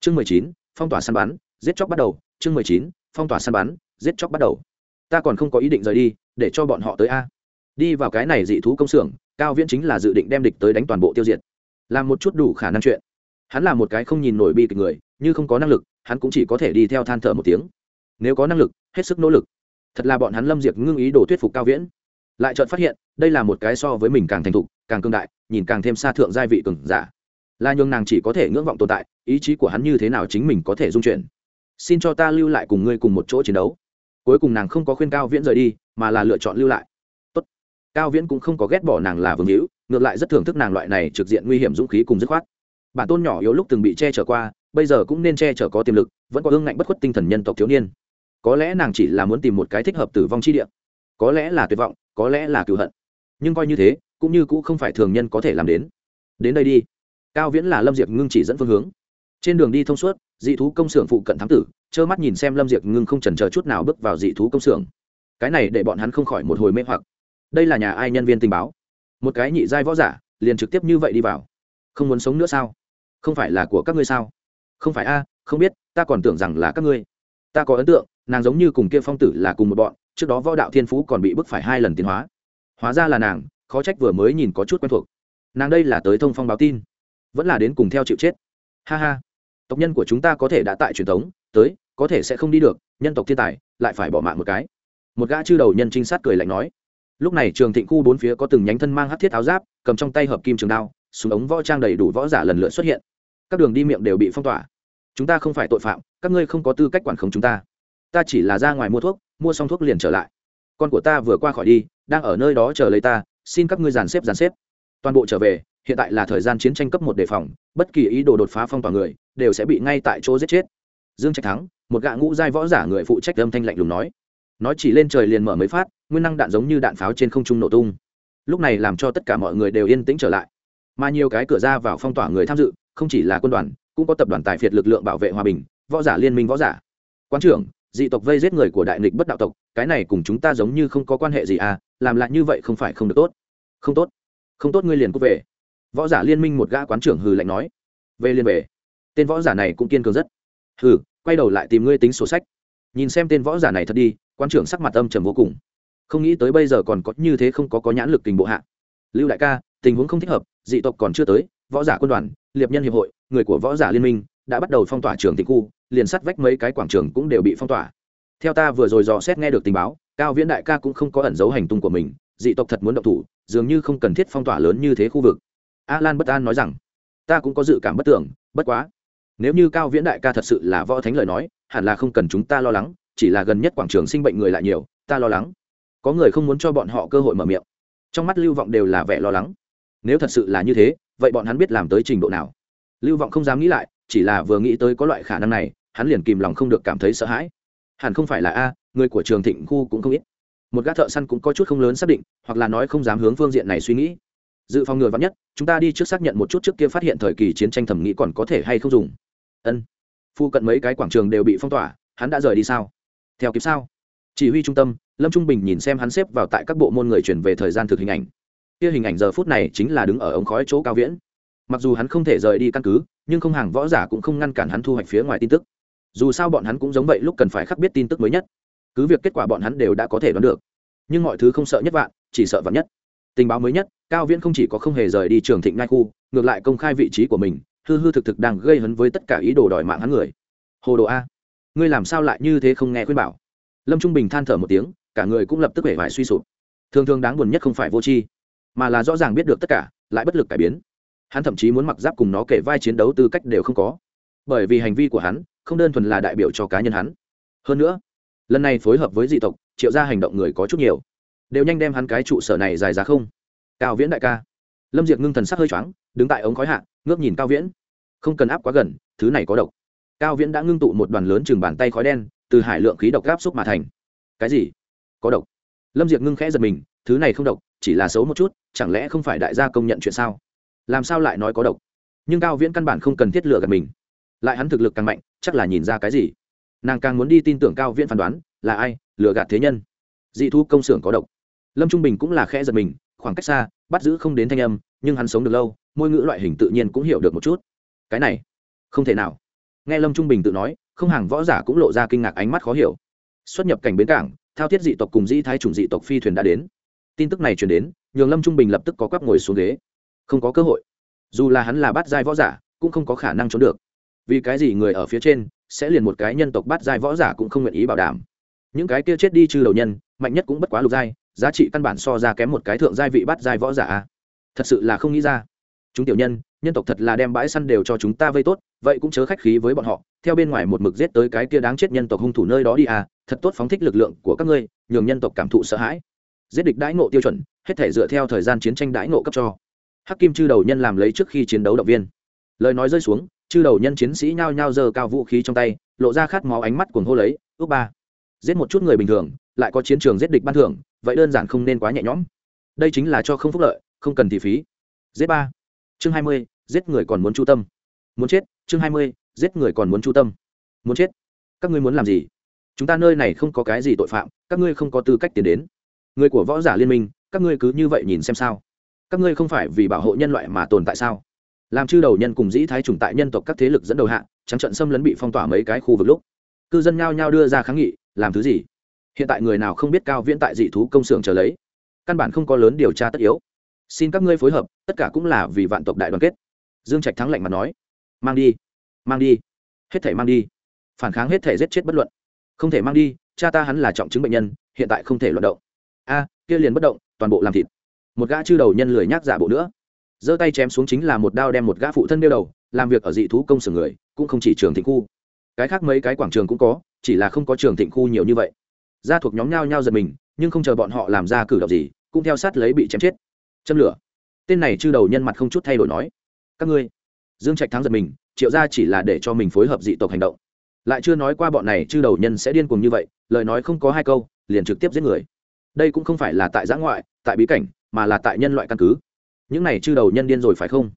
Chương mười chín, phong tỏa săn bắn, giết chóc bắt đầu. Chương mười chín, phong tỏa săn bắn, giết chóc bắt đầu. Ta còn không có ý định rời đi, để cho bọn họ tới a đi vào cái này dị thú công xưởng, cao viễn chính là dự định đem địch tới đánh toàn bộ tiêu diệt. Làm một chút đủ khả năng chuyện. Hắn là một cái không nhìn nổi bi kịch người, như không có năng lực, hắn cũng chỉ có thể đi theo than thở một tiếng. Nếu có năng lực, hết sức nỗ lực. Thật là bọn hắn lâm diệt ngưng ý đồ thuyết phục cao viễn. Lại chợt phát hiện, đây là một cái so với mình càng thành thục, càng cương đại, nhìn càng thêm xa thượng giai vị cường giả. Là nhường nàng chỉ có thể ngưỡng vọng tồn tại, ý chí của hắn như thế nào chính mình có thể dung chuyển. Xin cho ta lưu lại cùng ngươi cùng một chỗ chiến đấu. Cuối cùng nàng không có khuyên cao viễn rời đi, mà là lựa chọn lưu lại cao viễn cũng không có ghét bỏ nàng là vương hữu, ngược lại rất thưởng thức nàng loại này trực diện nguy hiểm dũng khí cùng dứt khoát. Bản tôn nhỏ yếu lúc từng bị che chở qua, bây giờ cũng nên che chở có tiềm lực, vẫn có hương ngạnh bất khuất tinh thần nhân tộc thiếu niên. Có lẽ nàng chỉ là muốn tìm một cái thích hợp tử vong chi địa. Có lẽ là tuyệt vọng, có lẽ là cựu hận. Nhưng coi như thế, cũng như cũng không phải thường nhân có thể làm đến. Đến đây đi. Cao viễn là lâm diệp ngưng chỉ dẫn phương hướng. Trên đường đi thông suốt, dị thú công xưởng phụ cận thám tử, trơ mắt nhìn xem lâm diệp ngưng không trần chờ chút nào bước vào dị thú công xưởng. Cái này để bọn hắn không khỏi một hồi mê hoặc đây là nhà ai nhân viên tình báo? Một cái nhị giai võ giả, liền trực tiếp như vậy đi vào. Không muốn sống nữa sao? Không phải là của các ngươi sao? Không phải a, không biết, ta còn tưởng rằng là các ngươi. Ta có ấn tượng, nàng giống như cùng kia phong tử là cùng một bọn, trước đó võ đạo thiên phú còn bị bức phải hai lần tiến hóa. Hóa ra là nàng, khó trách vừa mới nhìn có chút quen thuộc. Nàng đây là tới thông phong báo tin. Vẫn là đến cùng theo chịu chết. Ha ha. Tộc nhân của chúng ta có thể đã tại truyền thống, tới, có thể sẽ không đi được, nhân tộc thiên tài, lại phải bỏ mạng một cái. Một gã chư đầu nhân trinh sát cười lạnh nói lúc này trường thịnh khu bốn phía có từng nhánh thân mang hát thiết áo giáp, cầm trong tay hợp kim trường đao, súng ống võ trang đầy đủ võ giả lần lượt xuất hiện. Các đường đi miệng đều bị phong tỏa. Chúng ta không phải tội phạm, các ngươi không có tư cách quản khống chúng ta. Ta chỉ là ra ngoài mua thuốc, mua xong thuốc liền trở lại. Con của ta vừa qua khỏi đi, đang ở nơi đó chờ lấy ta, xin các ngươi dàn xếp dàn xếp. Toàn bộ trở về, hiện tại là thời gian chiến tranh cấp một đề phòng, bất kỳ ý đồ đột phá phong tỏa người, đều sẽ bị ngay tại chỗ giết chết. Dương trạch thắng, một gã ngũ giai võ giả người phụ trách âm thanh lạnh lùng nói nói chỉ lên trời liền mở mấy phát, nguyên năng đạn giống như đạn pháo trên không trung nổ tung. Lúc này làm cho tất cả mọi người đều yên tĩnh trở lại. Mà nhiều cái cửa ra vào phong tỏa người tham dự, không chỉ là quân đoàn, cũng có tập đoàn tài phiệt lực lượng bảo vệ hòa bình, võ giả liên minh võ giả. Quan trưởng, dị tộc vây giết người của đại nghịch bất đạo tộc, cái này cùng chúng ta giống như không có quan hệ gì à làm lại như vậy không phải không được tốt. Không tốt. Không tốt ngươi liền cút về. Võ giả liên minh một gã quán trưởng hừ lạnh nói. Về liền về. Tên võ giả này cũng kiên cường rất. Hừ, quay đầu lại tìm ngươi tính sổ sách. Nhìn xem tên võ giả này thật đi quán trưởng sắc mặt âm trầm vô cùng. Không nghĩ tới bây giờ còn có như thế không có có nhãn lực tình bộ hạ. Lưu đại ca, tình huống không thích hợp, dị tộc còn chưa tới, võ giả quân đoàn, liệp nhân hiệp hội, người của võ giả liên minh đã bắt đầu phong tỏa trường tịch khu, liền sắt vách mấy cái quảng trường cũng đều bị phong tỏa. Theo ta vừa rồi dò xét nghe được tình báo, cao viễn đại ca cũng không có ẩn giấu hành tung của mình, dị tộc thật muốn động thủ, dường như không cần thiết phong tỏa lớn như thế khu vực. A lan bất an nói rằng, ta cũng có dự cảm bất tưởng, bất quá, nếu như cao viễn đại ca thật sự là võ thánh lời nói, hẳn là không cần chúng ta lo lắng chỉ là gần nhất quảng trường sinh bệnh người lại nhiều, ta lo lắng. Có người không muốn cho bọn họ cơ hội mở miệng. Trong mắt lưu vọng đều là vẻ lo lắng. Nếu thật sự là như thế, vậy bọn hắn biết làm tới trình độ nào? Lưu vọng không dám nghĩ lại, chỉ là vừa nghĩ tới có loại khả năng này, hắn liền kìm lòng không được cảm thấy sợ hãi. Hẳn không phải là a, người của trường thịnh khu cũng không ít. Một gã thợ săn cũng có chút không lớn xác định, hoặc là nói không dám hướng phương diện này suy nghĩ. Dự phòng ngừa vắn nhất, chúng ta đi trước xác nhận một chút trước kia phát hiện thời kỳ chiến tranh thẩm nghĩ còn có thể hay không dùng. Ân. Phu cận mấy cái quảng trường đều bị phong tỏa, hắn đã rời đi sao? Theo kịp sao? Chỉ huy trung tâm, lâm trung bình nhìn xem hắn xếp vào tại các bộ môn người chuyển về thời gian thực hình ảnh. Kia hình ảnh giờ phút này chính là đứng ở ống khói chỗ cao viễn. Mặc dù hắn không thể rời đi căn cứ, nhưng không hàng võ giả cũng không ngăn cản hắn thu hoạch phía ngoài tin tức. Dù sao bọn hắn cũng giống vậy lúc cần phải khắc biết tin tức mới nhất. Cứ việc kết quả bọn hắn đều đã có thể đoán được, nhưng mọi thứ không sợ nhất vạn, chỉ sợ vạn nhất. Tình báo mới nhất, cao viễn không chỉ có không hề rời đi trường thịnh ngai khu, ngược lại công khai vị trí của mình, hư hư thực thực đang gây hấn với tất cả ý đồ đòi mạng hắn người. Hồ đồ a ngươi làm sao lại như thế không nghe khuyên bảo? Lâm trung bình than thở một tiếng, cả người cũng lập tức vẻ vải suy sụp. Thường thường đáng buồn nhất không phải vô tri, mà là rõ ràng biết được tất cả, lại bất lực cải biến. Hắn thậm chí muốn mặc giáp cùng nó kể vai chiến đấu tư cách đều không có. Bởi vì hành vi của hắn không đơn thuần là đại biểu cho cá nhân hắn. Hơn nữa, lần này phối hợp với dị tộc, triệu ra hành động người có chút nhiều. Đều nhanh đem hắn cái trụ sở này dài giá không. Cao viễn đại ca. Lâm diệt ngưng thần sắc hơi choáng, đứng tại ống khói hạ, ngước nhìn cao viễn. Không cần áp quá gần, thứ này có độc cao viễn đã ngưng tụ một đoàn lớn chừng bàn tay khói đen, từ hải lượng khí độc gáp xúc mà thành. Cái gì? Có độc? Lâm diệp ngưng khẽ giật mình, thứ này không độc, chỉ là xấu một chút, chẳng lẽ không phải đại gia công nhận chuyện sao? Làm sao lại nói có độc? Nhưng cao viễn căn bản không cần thiết lựa gạt mình. Lại hắn thực lực càng mạnh, chắc là nhìn ra cái gì? Nàng càng muốn đi tin tưởng cao viễn phán đoán, là ai, lừa gạt thế nhân? Dị thu công xưởng có độc. Lâm trung bình cũng là khẽ giật mình, khoảng cách xa, bắt giữ không đến thanh âm, nhưng hắn sống được lâu môi ngữ loại hình tự nhiên cũng hiểu được một chút. Cái này, không thể nào nghe lâm trung bình tự nói, không hàng võ giả cũng lộ ra kinh ngạc ánh mắt khó hiểu. Xuất nhập cảnh bến cảng, thao thiết dị tộc cùng dĩ thái chủng dị tộc phi thuyền đã đến. Tin tức này chuyển đến, nhường lâm trung bình lập tức có quắp ngồi xuống ghế. Không có cơ hội. Dù là hắn là bát giai võ giả, cũng không có khả năng trốn được. Vì cái gì người ở phía trên sẽ liền một cái nhân tộc bát giai võ giả cũng không nguyện ý bảo đảm. Những cái kia chết đi chư đầu nhân, mạnh nhất cũng bất quá lục giai, giá trị căn bản so ra kém một cái thượng giai vị bát giai võ giả thật sự là không nghĩ ra. Chúng tiểu nhân nhân tộc thật là đem bãi săn đều cho chúng ta vây tốt, vậy cũng chớ khách khí với bọn họ, theo bên ngoài một mực giết tới cái kia đáng chết nhân tộc hung thủ nơi đó đi à thật tốt phóng thích lực lượng của các ngươi, nhường nhân tộc cảm thụ sợ hãi. Giết địch đãi ngộ tiêu chuẩn, hết thể dựa theo thời gian chiến tranh đãi ngộ cấp cho. Hắc kim chư đầu nhân làm lấy trước khi chiến đấu động viên. Lời nói rơi xuống, chư đầu nhân chiến sĩ nhao nhao giơ cao vũ khí trong tay, lộ ra khát máu ánh mắt cuồng hô lấy, ước ba, giết một chút người bình thường, lại có chiến trường giết địch ban thưởng, vậy đơn giản không nên quá nhẹ nhõm. Đây chính là cho không phúc lợi, không cần thị phí. Giết ba, chương hai mươi giết người còn muốn chu tâm. Muốn chết, chương hai mươi, giết người còn muốn chu tâm. Muốn chết, các ngươi muốn làm gì? Chúng ta nơi này không có cái gì tội phạm, các ngươi không có tư cách tiến đến. Người của võ giả liên minh, các ngươi cứ như vậy nhìn xem sao? Các ngươi không phải vì bảo hộ nhân loại mà tồn tại sao? Làm chư đầu nhân cùng dĩ thái trùng tại nhân tộc các thế lực dẫn đầu hạ, trắng trận xâm lấn bị phong tỏa mấy cái khu vực lúc. Cư dân nhao nhao đưa ra kháng nghị, làm thứ gì? Hiện tại người nào không biết cao viễn tại dị thú công xưởng chờ lấy? Căn bản không có lớn điều tra tất yếu. Xin các ngươi phối hợp, tất cả cũng là vì vạn tộc đại đoàn kết dương trạch thắng lạnh mà nói, mang đi mang đi, hết thể mang đi, phản kháng hết thể giết chết bất luận. Không thể mang đi, cha ta hắn là trọng chứng bệnh nhân, hiện tại không thể luận động. A, kia liền bất động, toàn bộ làm thịt. Một gã chư đầu nhân lười nhác giả bộ nữa. Giơ tay chém xuống chính là một đao đem một gã phụ thân đeo đầu, làm việc ở dị thú công sở người, cũng không chỉ trường thịnh khu. Cái khác mấy cái quảng trường cũng có, chỉ là không có trường thịnh khu nhiều như vậy. Gia thuộc nhóm nhao nhao giật mình, nhưng không chờ bọn họ làm ra cử động gì, cũng theo sát lấy bị chém chết. Châm lửa. Tên này chư đầu nhân mặt không chút thay đổi nói các ngươi. Dương trạch thắng giật mình, triệu ra chỉ là để cho mình phối hợp dị tộc hành động. Lại chưa nói qua bọn này chư đầu nhân sẽ điên cuồng như vậy, lời nói không có hai câu, liền trực tiếp giết người. Đây cũng không phải là tại giã ngoại, tại bí cảnh, mà là tại nhân loại căn cứ. Những này chư đầu nhân điên rồi phải không?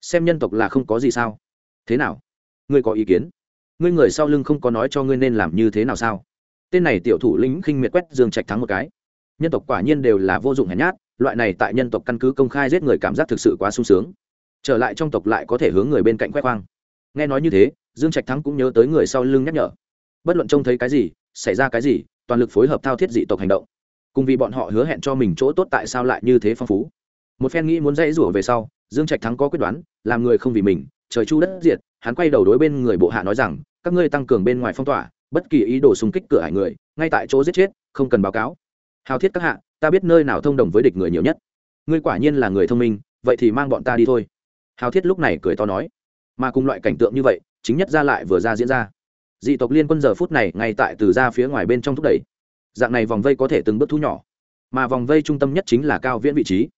Xem nhân tộc là không có gì sao? Thế nào? Ngươi có ý kiến? Ngươi người sau lưng không có nói cho ngươi nên làm như thế nào sao? Tên này tiểu thủ lĩnh khinh miệt quét dương trạch thắng một cái. Nhân tộc quả nhiên đều là vô dụng hèn nhát, loại này tại nhân tộc căn cứ công khai giết người cảm giác thực sự quá sung sướng trở lại trong tộc lại có thể hướng người bên cạnh khoe khoang. Nghe nói như thế, dương trạch thắng cũng nhớ tới người sau lưng nhắc nhở. Bất luận trông thấy cái gì, xảy ra cái gì, toàn lực phối hợp thao thiết dị tộc hành động. Cùng vì bọn họ hứa hẹn cho mình chỗ tốt tại sao lại như thế phong phú. Một phen nghĩ muốn dãy rủa về sau, dương trạch thắng có quyết đoán, làm người không vì mình, trời chu đất diệt, hắn quay đầu đối bên người bộ hạ nói rằng, các ngươi tăng cường bên ngoài phong tỏa, bất kỳ ý đồ xung kích cửa hải người, ngay tại chỗ giết chết, không cần báo cáo. Hào thiết các hạ, ta biết nơi nào thông đồng với địch người nhiều nhất. Ngươi quả nhiên là người thông minh, vậy thì mang bọn ta đi thôi hào thiết lúc này cười to nói, mà cùng loại cảnh tượng như vậy, chính nhất ra lại vừa ra diễn ra. Dị tộc liên quân giờ phút này ngay tại từ ra phía ngoài bên trong thúc đẩy. Dạng này vòng vây có thể từng bước thu nhỏ. Mà vòng vây trung tâm nhất chính là cao viễn vị trí.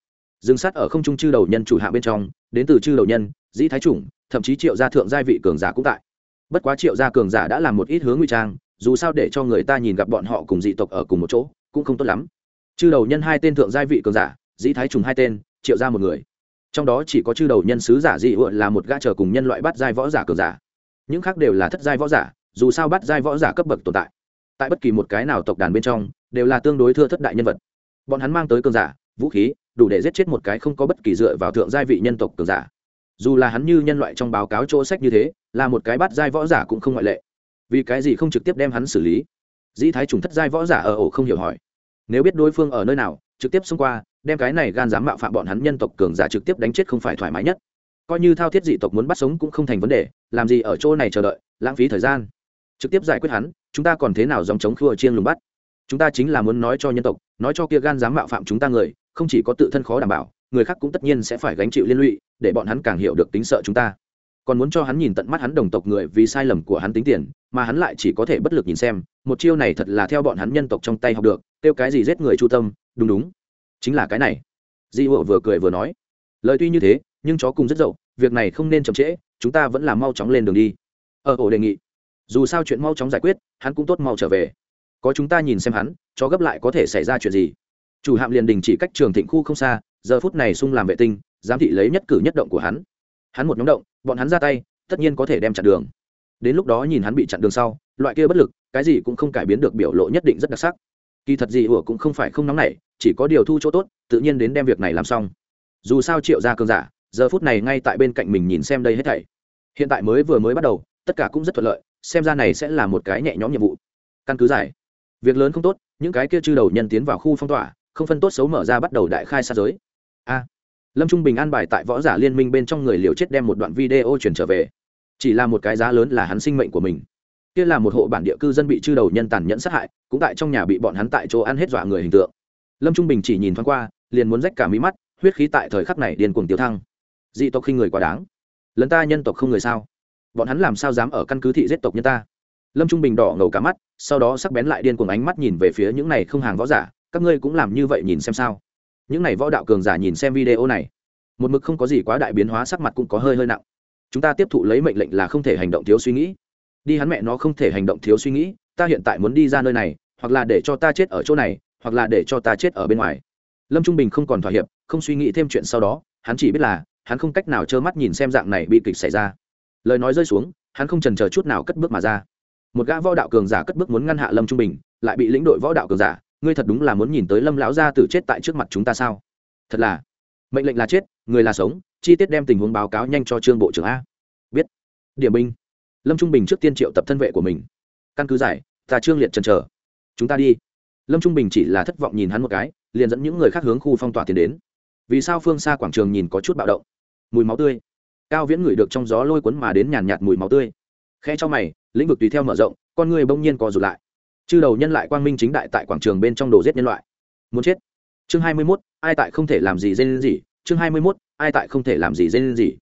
Dừng sát ở không trung chư đầu nhân chủ hạ bên trong, đến từ chư đầu nhân, dĩ thái chủng, thậm chí triệu gia thượng gia vị cường giả cũng tại. Bất quá triệu gia cường giả đã làm một ít hướng nguy trang, dù sao để cho người ta nhìn gặp bọn họ cùng dị tộc ở cùng một chỗ, cũng không tốt lắm. Chư đầu nhân hai tên thượng gia vị cường giả, dĩ thái trùng hai tên, triệu ra một người trong đó chỉ có chư đầu nhân sứ giả dị hội là một gã chờ cùng nhân loại bắt giai võ giả cường giả. Những khác đều là thất giai võ giả, dù sao bắt giai võ giả cấp bậc tồn tại. Tại bất kỳ một cái nào tộc đàn bên trong, đều là tương đối thưa thất đại nhân vật. Bọn hắn mang tới cường giả, vũ khí, đủ để giết chết một cái không có bất kỳ dựa vào thượng giai vị nhân tộc cường giả. Dù là hắn như nhân loại trong báo cáo chỗ sách như thế, là một cái bắt giai võ giả cũng không ngoại lệ. Vì cái gì không trực tiếp đem hắn xử lý? Dĩ thái trùng thất giai võ giả ở ổ không hiểu hỏi. Nếu biết đối phương ở nơi nào trực tiếp xông qua, đem cái này gan dám mạo phạm bọn hắn nhân tộc cường giả trực tiếp đánh chết không phải thoải mái nhất. Coi như thao thiết dị tộc muốn bắt sống cũng không thành vấn đề, làm gì ở chỗ này chờ đợi, lãng phí thời gian. Trực tiếp giải quyết hắn, chúng ta còn thế nào dòng chống khua chiên lùng bắt? Chúng ta chính là muốn nói cho nhân tộc, nói cho kia gan dám mạo phạm chúng ta người, không chỉ có tự thân khó đảm bảo, người khác cũng tất nhiên sẽ phải gánh chịu liên lụy, để bọn hắn càng hiểu được tính sợ chúng ta. Còn muốn cho hắn nhìn tận mắt hắn đồng tộc người vì sai lầm của hắn tính tiền, mà hắn lại chỉ có thể bất lực nhìn xem, một chiêu này thật là theo bọn hắn nhân tộc trong tay học được, kêu cái gì giết người chu tâm đúng đúng, chính là cái này. Di hộ vừa cười vừa nói, lời tuy như thế, nhưng chó cùng rất dậu, việc này không nên chậm trễ, chúng ta vẫn là mau chóng lên đường đi. Ở ổ đề nghị, dù sao chuyện mau chóng giải quyết, hắn cũng tốt mau trở về. Có chúng ta nhìn xem hắn, chó gấp lại có thể xảy ra chuyện gì. Chủ hạm liền đình chỉ cách trường thịnh khu không xa, giờ phút này sung làm vệ tinh, giám thị lấy nhất cử nhất động của hắn. Hắn một nhóm động, bọn hắn ra tay, tất nhiên có thể đem chặn đường. Đến lúc đó nhìn hắn bị chặn đường sau, loại kia bất lực, cái gì cũng không cải biến được biểu lộ nhất định rất đặc sắc kỳ thật gì ủa cũng không phải không nóng nảy, chỉ có điều thu chỗ tốt, tự nhiên đến đem việc này làm xong. Dù sao triệu ra cơn giả, giờ phút này ngay tại bên cạnh mình nhìn xem đây hết thảy. Hiện tại mới vừa mới bắt đầu, tất cả cũng rất thuận lợi, xem ra này sẽ là một cái nhẹ nhõm nhiệm vụ. Căn cứ giải. Việc lớn không tốt, những cái kia chư đầu nhân tiến vào khu phong tỏa, không phân tốt xấu mở ra bắt đầu đại khai xa giới. A. Lâm trung bình an bài tại võ giả liên minh bên trong người liều chết đem một đoạn video chuyển trở về. Chỉ là một cái giá lớn là hắn sinh mệnh của mình kia là một hộ bản địa cư dân bị chư đầu nhân tàn nhẫn sát hại, cũng tại trong nhà bị bọn hắn tại chỗ ăn hết dọa người hình tượng. Lâm trung bình chỉ nhìn thoáng qua, liền muốn rách cả mí mắt, huyết khí tại thời khắc này điên cuồng tiêu thăng. Dị tộc khi người quá đáng. Lấn ta nhân tộc không người sao? Bọn hắn làm sao dám ở căn cứ thị giết tộc nhân ta? Lâm trung bình đỏ ngầu cả mắt, sau đó sắc bén lại điên cuồng ánh mắt nhìn về phía những này không hàng võ giả, các ngươi cũng làm như vậy nhìn xem sao? Những này võ đạo cường giả nhìn xem video này, một mực không có gì quá đại biến hóa, sắc mặt cũng có hơi hơi nặng. Chúng ta tiếp thụ lấy mệnh lệnh là không thể hành động thiếu suy nghĩ đi hắn mẹ nó không thể hành động thiếu suy nghĩ, ta hiện tại muốn đi ra nơi này, hoặc là để cho ta chết ở chỗ này, hoặc là để cho ta chết ở bên ngoài. Lâm trung bình không còn thỏa hiệp, không suy nghĩ thêm chuyện sau đó, hắn chỉ biết là, hắn không cách nào trơ mắt nhìn xem dạng này bị kịch xảy ra. Lời nói rơi xuống, hắn không trần chờ chút nào cất bước mà ra. Một gã võ đạo cường giả cất bước muốn ngăn hạ lâm trung bình, lại bị lĩnh đội võ đạo cường giả, ngươi thật đúng là muốn nhìn tới lâm lão gia tử chết tại trước mặt chúng ta sao? Thật là, mệnh lệnh là chết, người là sống, chi tiết đem tình huống báo cáo nhanh cho trương bộ trưởng a. Biết. Điểm binh lâm trung bình trước tiên triệu tập thân vệ của mình. Căn cứ giải ta trương liệt trần trở chúng ta đi. Lâm trung bình chỉ là thất vọng nhìn hắn một cái liền dẫn những người khác hướng khu phong tỏa tiến đến. Vì sao phương xa quảng trường nhìn có chút bạo động? Mùi máu tươi. Cao viễn ngửi được trong gió lôi cuốn mà đến nhàn nhạt mùi máu tươi. Khe cho mày lĩnh vực tùy theo mở rộng con người bỗng nhiên co rụt lại. Chư đầu nhân lại quang minh chính đại tại quảng trường bên trong đồ giết nhân loại. Muốn chết. Chương hai mươi 21, ai tại không thể làm gì dên gì chương hai mươi 21, ai tại không thể làm gì dên gì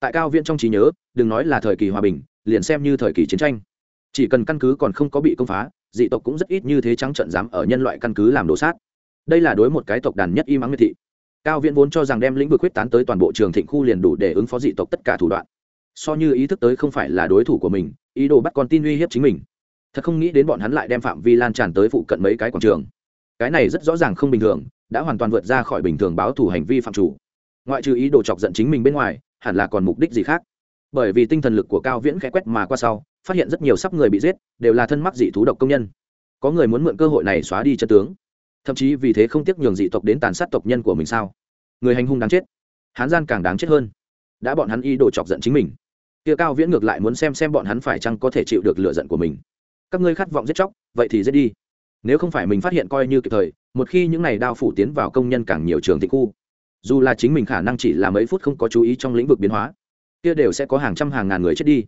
tại cao viễn trong trí nhớ đừng nói là thời kỳ hòa bình liền xem như thời kỳ chiến tranh. Chỉ cần căn cứ còn không có bị công phá, dị tộc cũng rất ít như thế trắng trận dám ở nhân loại căn cứ làm đồ sát. Đây là đối một cái tộc đàn nhất y mắng miệt thị. Cao viễn vốn cho rằng đem lĩnh vực quyết tán tới toàn bộ trường thịnh khu liền đủ để ứng phó dị tộc tất cả thủ đoạn. So như ý thức tới không phải là đối thủ của mình, ý đồ bắt con tin uy hiếp chính mình. Thật không nghĩ đến bọn hắn lại đem phạm vi lan tràn tới phụ cận mấy cái quảng trường. Cái này rất rõ ràng không bình thường, đã hoàn toàn vượt ra khỏi bình thường báo thủ hành vi phạm chủ. Ngoại trừ ý đồ chọc giận chính mình bên ngoài, hẳn là còn mục đích gì khác? Bởi vì tinh thần lực của cao viễn khẽ quét mà qua sau, phát hiện rất nhiều sắp người bị giết, đều là thân mắc dị thú độc công nhân. Có người muốn mượn cơ hội này xóa đi chân tướng. Thậm chí vì thế không tiếc nhường dị tộc đến tàn sát tộc nhân của mình sao? Người hành hung đáng chết. Hán gian càng đáng chết hơn. Đã bọn hắn y đồ chọc giận chính mình. Kia cao viễn ngược lại muốn xem xem bọn hắn phải chăng có thể chịu được lựa giận của mình. Các ngươi khát vọng giết chóc, vậy thì giết đi. Nếu không phải mình phát hiện coi như kịp thời, một khi những này đao phủ tiến vào công nhân càng nhiều trường thị khu, dù là chính mình khả năng chỉ là mấy phút không có chú ý trong lĩnh vực biến hóa kia đều sẽ có hàng trăm hàng ngàn người chết đi.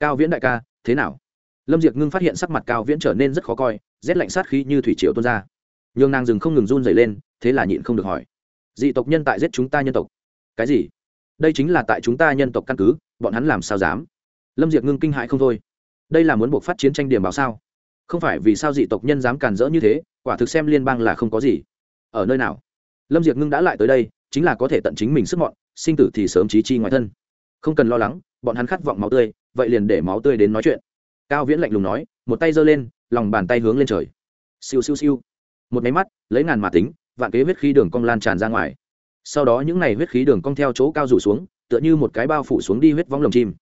Cao viễn đại ca, thế nào? Lâm diệp ngưng phát hiện sắc mặt cao viễn trở nên rất khó coi, rét lạnh sát khí như thủy triều tuôn ra. Nhường nàng rừng không ngừng run dày lên, thế là nhịn không được hỏi. Dị tộc nhân tại giết chúng ta nhân tộc. Cái gì? Đây chính là tại chúng ta nhân tộc căn cứ, bọn hắn làm sao dám? Lâm diệp ngưng kinh hại không thôi. Đây là muốn buộc phát chiến tranh điểm báo sao? Không phải vì sao dị tộc nhân dám càn rỡ như thế, quả thực xem liên bang là không có gì. Ở nơi nào? Lâm diệp ngưng đã lại tới đây, chính là có thể tận chính mình sức mọn, sinh tử thì sớm trí chi ngoài thân không cần lo lắng, bọn hắn khát vọng máu tươi, vậy liền để máu tươi đến nói chuyện. Cao viễn lạnh lùng nói, một tay giơ lên, lòng bàn tay hướng lên trời. Siêu siêu siêu. Một máy mắt, lấy ngàn mà tính, vạn kế huyết khí đường cong lan tràn ra ngoài. Sau đó những n à y huyết khí đường cong theo chỗ cao rủ xuống, tựa như một cái bao phủ xuống đi huyết vong lồng chim.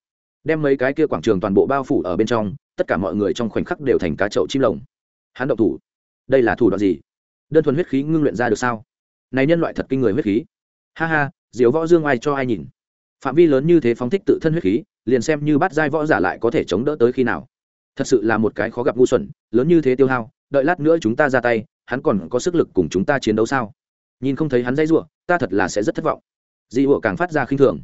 Đem mấy cái kia quảng trường toàn bộ bao phủ ở bên trong, tất cả mọi người trong khoảnh khắc đều thành cá chậu chim lồng. Hắn động thủ. Đây là thủ đoạn gì? Đơn thuần huyết khí ngưng luyện ra được sao? Này nhân loại thật kinh người huyết khí. Ha ha diếu võ dương ai cho ai nhìn? Phạm vi lớn như thế phóng thích tự thân huyết khí, liền xem như bắt giai võ giả lại có thể chống đỡ tới khi nào. Thật sự là một cái khó gặp ngu xuẩn, lớn như thế tiêu hao, đợi lát nữa chúng ta ra tay, hắn còn có sức lực cùng chúng ta chiến đấu sao? Nhìn không thấy hắn dây giụa ta thật là sẽ rất thất vọng. Dị ủa càng phát ra khinh thường.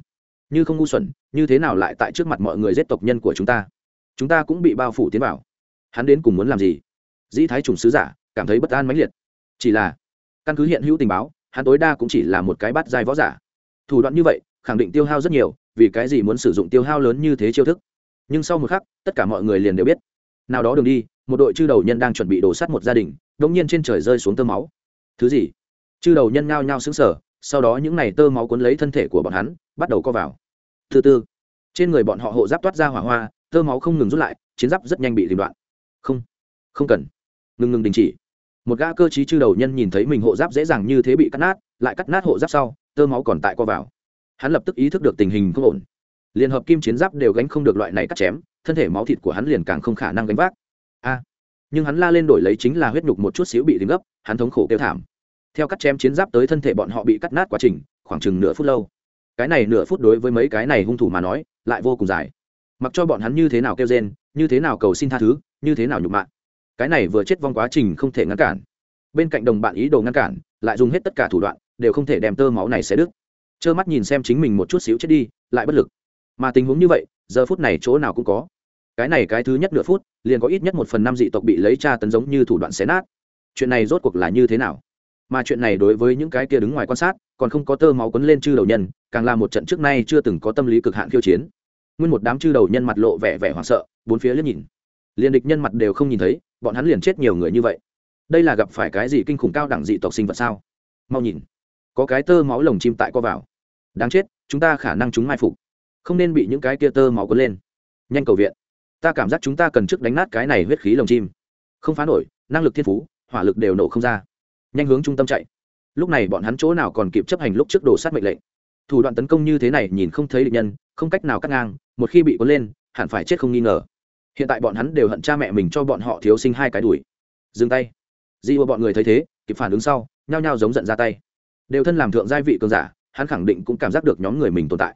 Như không ngu xuẩn, như thế nào lại tại trước mặt mọi người giết tộc nhân của chúng ta? Chúng ta cũng bị bao phủ tiến vào. Hắn đến cùng muốn làm gì? Dĩ thái trùng sứ giả, cảm thấy bất an mãnh liệt. Chỉ là, căn cứ hiện hữu tình báo, hắn tối đa cũng chỉ là một cái bắt giai võ giả. Thủ đoạn như vậy khẳng định tiêu hao rất nhiều, vì cái gì muốn sử dụng tiêu hao lớn như thế chiêu thức? Nhưng sau một khắc, tất cả mọi người liền đều biết. Nào đó đường đi, một đội chư đầu nhân đang chuẩn bị đổ sát một gia đình đ ỗ n g nhiên trên trời rơi xuống tơ máu. Thứ gì? Chư đầu nhân ngao nhao xứng sở sau đó những n à y tơ máu cuốn lấy thân thể của bọn hắn, bắt đầu co vào. Thứ tư, trên người bọn họ hộ giáp toát ra hỏa hoa, tơ máu không ngừng rút lại, chiến giáp rất nhanh bị tìm đoạn không không cần. Ngừng ngừng đình chỉ. Một gã cơ t chư đầu nhân nhìn thấy mình hộ giáp dễ dàng như thế bị cắt nát, lại cắt nát hộ giáp sau, tơ máu còn tại co vào hắn lập tức ý thức được tình hình không ổn. Liên hợp kim chiến giáp đều gánh không được loại này cắt chém, thân thể máu thịt của hắn liền càng không khả năng gánh vác. A! Nhưng hắn la lên đổi lấy chính là huyết nhục một chút xíu bị tìm gấp, hắn thống khổ kêu thảm. Theo cắt chém chiến giáp tới thân thể bọn họ bị cắt nát quá trình, khoảng chừng nửa phút lâu. Cái này nửa phút đối với mấy cái này hung thủ mà nói, lại vô cùng dài. Mặc cho bọn hắn như thế nào kêu rên, như thế nào cầu xin tha thứ, như thế nào nhục mạ, cái này vừa chết vong quá trình không thể ngăn cản. Bên cạnh đồng bạn ý đồ ngăn cản, lại dùng hết tất cả thủ đoạn, đều không thể đem tơ máu này xé đứt trơ mắt nhìn xem chính mình một chút xíu chết đi, lại bất lực. Mà tình huống như vậy, giờ phút này chỗ nào cũng có. Cái này cái thứ nhất nửa phút, liền có ít nhất một phần năm dị tộc bị lấy tra tấn giống như thủ đoạn xé nát. Chuyện này rốt cuộc là như thế nào? Mà chuyện này đối với những cái kia đứng ngoài quan sát, còn không có tơ máu quấn lên chư đầu nhân, càng là một trận trước nay chưa từng có tâm lý cực hạn khiêu chiến. Nguyên một đám chư đầu nhân mặt lộ vẻ vẻ hoảng sợ, bốn phía liếc nhìn. Liền địch nhân mặt đều không nhìn thấy, bọn hắn liền chết nhiều người như vậy. Đây là gặp phải cái gì kinh khủng cao đẳng dị tộc sinh vật sao? Mau nhìn. Có cái tơ máu lồng chim tại co vào đáng chết, chúng ta khả năng chúng mai phục. Không nên bị những cái kia tơ máu cuốn lên. Nhanh cầu viện. Ta cảm giác chúng ta cần trước đánh nát cái này huyết khí lồng chim. Không phá nổi, năng lực thiên phú, hỏa lực đều nổ không ra. Nhanh hướng trung tâm chạy. Lúc này bọn hắn chỗ nào còn kịp chấp hành lúc trước đổ sát mệnh lệnh. Thủ đoạn tấn công như thế này nhìn không thấy địch nhân, không cách nào cắt ngang, một khi bị cuốn lên, hẳn phải chết không nghi ngờ. Hiện tại bọn hắn đều hận cha mẹ mình cho bọn họ thiếu sinh hai cái đùi dừng tay. Di bọn người thấy thế, kịp phản ứng sau, nhao nhao giống giận ra tay. Đều thân làm thượng giai vị cường giả hắn khẳng định cũng cảm giác được nhóm người mình tồn tại.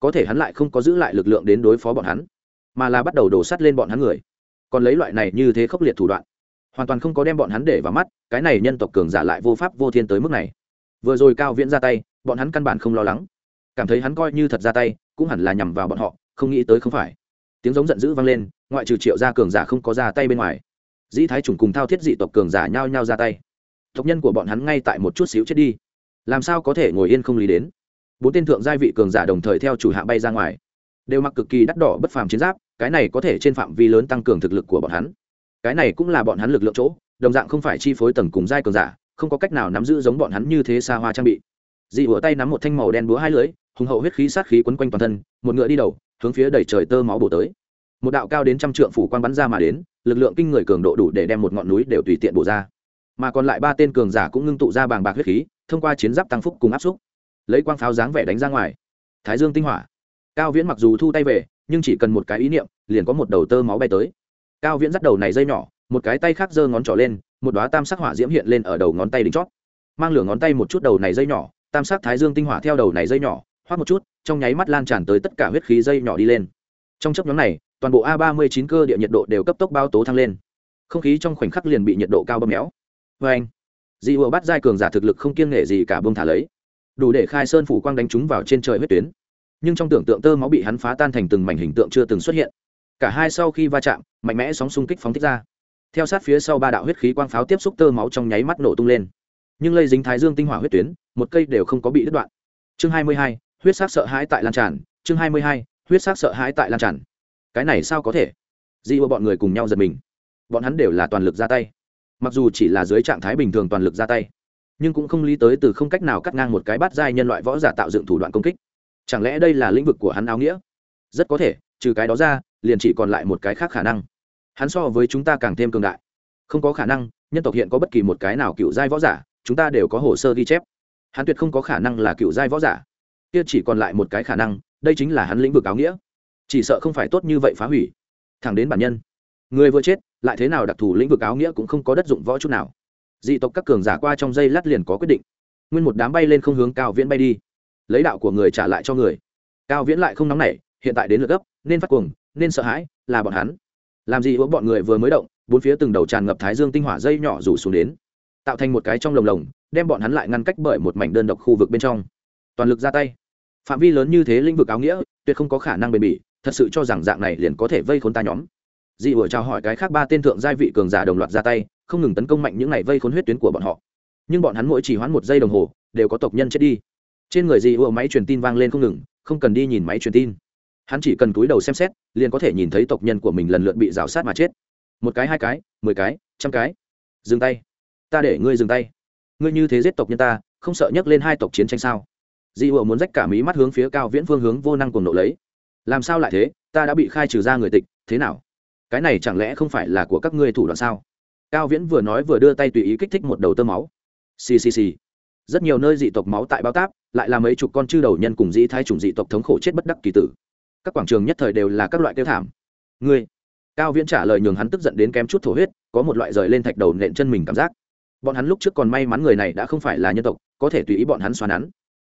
Có thể hắn lại không có giữ lại lực lượng đến đối phó bọn hắn, mà là bắt đầu đổ sắt lên bọn hắn người. Còn lấy loại này như thế khốc liệt thủ đoạn, hoàn toàn không có đem bọn hắn để vào mắt, cái này nhân tộc cường giả lại vô pháp vô thiên tới mức này. Vừa rồi cao viễn ra tay, bọn hắn căn bản không lo lắng. Cảm thấy hắn coi như thật ra tay, cũng hẳn là nhằm vào bọn họ, không nghĩ tới không phải. Tiếng giống giận dữ vang lên, ngoại trừ triệu gia cường giả không có ra tay bên ngoài, dĩ thái chủng cùng thao thiết dị tộc cường giả nhao nhao ra tay. Tộc nhân của bọn hắn ngay tại một chút xíu chết đi làm sao có thể ngồi yên không lý đến? Bốn tên thượng giai vị cường giả đồng thời theo chủ hạ bay ra ngoài. Đều mặc cực kỳ đắt đỏ bất phàm chiến giáp, cái này có thể trên phạm vi lớn tăng cường thực lực của bọn hắn. Cái này cũng là bọn hắn lực lượng chỗ, đồng dạng không phải chi phối tầng cùng giai cường giả, không có cách nào nắm giữ giống bọn hắn như thế xa hoa trang bị. Dị hủa tay nắm một thanh màu đen búa hai lưỡi, hùng hậu huyết khí sát khí quấn quanh toàn thân, một ngựa đi đầu, hướng phía đầy trời tơ máu bổ tới. Một đạo cao đến trăm trượng phủ quan bắn ra mà đến, lực lượng kinh người cường độ đủ để đem một ngọn núi đều tùy tiện bổ ra. Mà còn lại ba tên cường giả cũng ngưng tụ ra bàng bạc huyết khí thông qua chiến giáp tăng phúc cùng áp xúc, lấy quang pháo dáng vẻ đánh ra ngoài. Thái dương tinh hỏa. Cao viễn mặc dù thu tay về, nhưng chỉ cần một cái ý niệm, liền có một đầu tơ máu bay tới. Cao viễn dắt đầu này dây nhỏ, một cái tay khác giơ ngón trỏ lên, một đoá tam sắc hỏa diễm hiện lên ở đầu ngón tay đính chót. Mang lửa ngón tay một chút đầu này dây nhỏ, tam sắc thái dương tinh hỏa theo đầu này dây nhỏ, hoắt một chút, trong nháy mắt lan tràn tới tất cả huyết khí dây nhỏ đi lên. Trong chấp nhóm này, toàn bộ a ba mươi chín cơ địa nhiệt độ đều cấp tốc bao tố thăng lên. Không khí trong khoảnh khắc liền bị nhiệt độ cao bơm méo. Vê anh dị ùa bắt giai cường giả thực lực không kiêng nghệ gì cả bông thả lấy. Đủ để khai sơn phủ quang đánh chúng vào trên trời huyết tuyến. Nhưng trong tưởng tượng tơ máu bị hắn phá tan thành từng mảnh hình tượng chưa từng xuất hiện. Cả hai sau khi va chạm, mạnh mẽ sóng xung kích phóng thích ra. Theo sát phía sau ba đạo huyết khí quang pháo tiếp xúc tơ máu trong nháy mắt nổ tung lên. Nhưng lây dính thái dương tinh hỏa huyết tuyến, một cây đều không có bị đứt đoạn. Chương hai mươi hai, huyết sắc sợ hãi tại lan tràn. Chương hai mươi hai, huyết sắc sợ hãi tại lan tràn. Cái này sao có thể? Di ua bọn người cùng nhau giật mình. Bọn hắn đều là toàn lực ra tay mặc dù chỉ là dưới trạng thái bình thường toàn lực ra tay, nhưng cũng không lý tới từ không cách nào cắt ngang một cái bát giai nhân loại võ giả tạo dựng thủ đoạn công kích. Chẳng lẽ đây là lĩnh vực của hắn áo nghĩa? Rất có thể, trừ cái đó ra, liền chỉ còn lại một cái khác khả năng. Hắn so với chúng ta càng thêm cường đại. Không có khả năng, nhân tộc hiện có bất kỳ một cái nào cựu giai võ giả, chúng ta đều có hồ sơ ghi chép. Hắn tuyệt không có khả năng là cựu giai võ giả. Kia chỉ còn lại một cái khả năng, đây chính là hắn lĩnh vực áo nghĩa. Chỉ sợ không phải tốt như vậy phá hủy. Thẳng đến bản nhân. Người vừa chết lại thế nào đặc thù lĩnh vực áo nghĩa cũng không có đất dụng võ chút nào. Dị tộc các cường giả qua trong dây lát liền có quyết định. Nguyên một đám bay lên không hướng cao viễn bay đi. Lấy đạo của người trả lại cho người. Cao viễn lại không nóng nảy, hiện tại đến lượt gấp, nên phát cuồng, nên sợ hãi, là bọn hắn. Làm gì bọn người vừa mới động, bốn phía từng đầu tràn ngập thái dương tinh hỏa dây nhỏ rủ xuống đến. Tạo thành một cái trong lồng lồng, đem bọn hắn lại ngăn cách bởi một mảnh đơn độc khu vực bên trong. Toàn lực ra tay. Phạm vi lớn như thế lĩnh vực áo nghĩa, tuyệt không có khả năng bền bỉ, thật sự cho rằng dạng này liền có thể vây khốn ta nhóm dị ủa chào hỏi cái khác ba tên thượng giai vị cường giả đồng loạt ra tay, không ngừng tấn công mạnh những ngày vây khốn huyết tuyến của bọn họ. Nhưng bọn hắn mỗi chỉ hoãn một giây đồng hồ, đều có tộc nhân chết đi. Trên người dị ủa máy truyền tin vang lên không ngừng, không cần đi nhìn máy truyền tin. Hắn chỉ cần cúi đầu xem xét, liền có thể nhìn thấy tộc nhân của mình lần lượt bị rào sát mà chết. Một cái, hai cái, mười cái, trăm cái. Dừng tay. Ta để ngươi dừng tay. Ngươi như thế giết tộc nhân ta, không sợ nhấc lên hai tộc chiến tranh sao? Dị ủa muốn rách cả mí mắt hướng phía cao viễn phương hướng vô năng cùng nộ lấy. Làm sao lại thế? Ta đã bị khai trừ ra người tịch, thế nào? Cái này chẳng lẽ không phải là của các ngươi thủ đoạn sao? Cao viễn vừa nói vừa đưa tay tùy ý kích thích một đầu tơ máu. Ccc rất nhiều nơi dị tộc máu tại bao táp, lại là mấy chục con chư đầu nhân cùng dĩ thái trùng dị tộc thống khổ chết bất đắc kỳ tử. Các quảng trường nhất thời đều là các loại kêu thảm. Ngươi. Cao viễn trả lời nhường hắn tức giận đến kém chút thổ huyết, có một loại rời lên thạch đầu nện chân mình cảm giác. Bọn hắn lúc trước còn may mắn người này đã không phải là nhân tộc, có thể tùy ý bọn hắn xoa nắn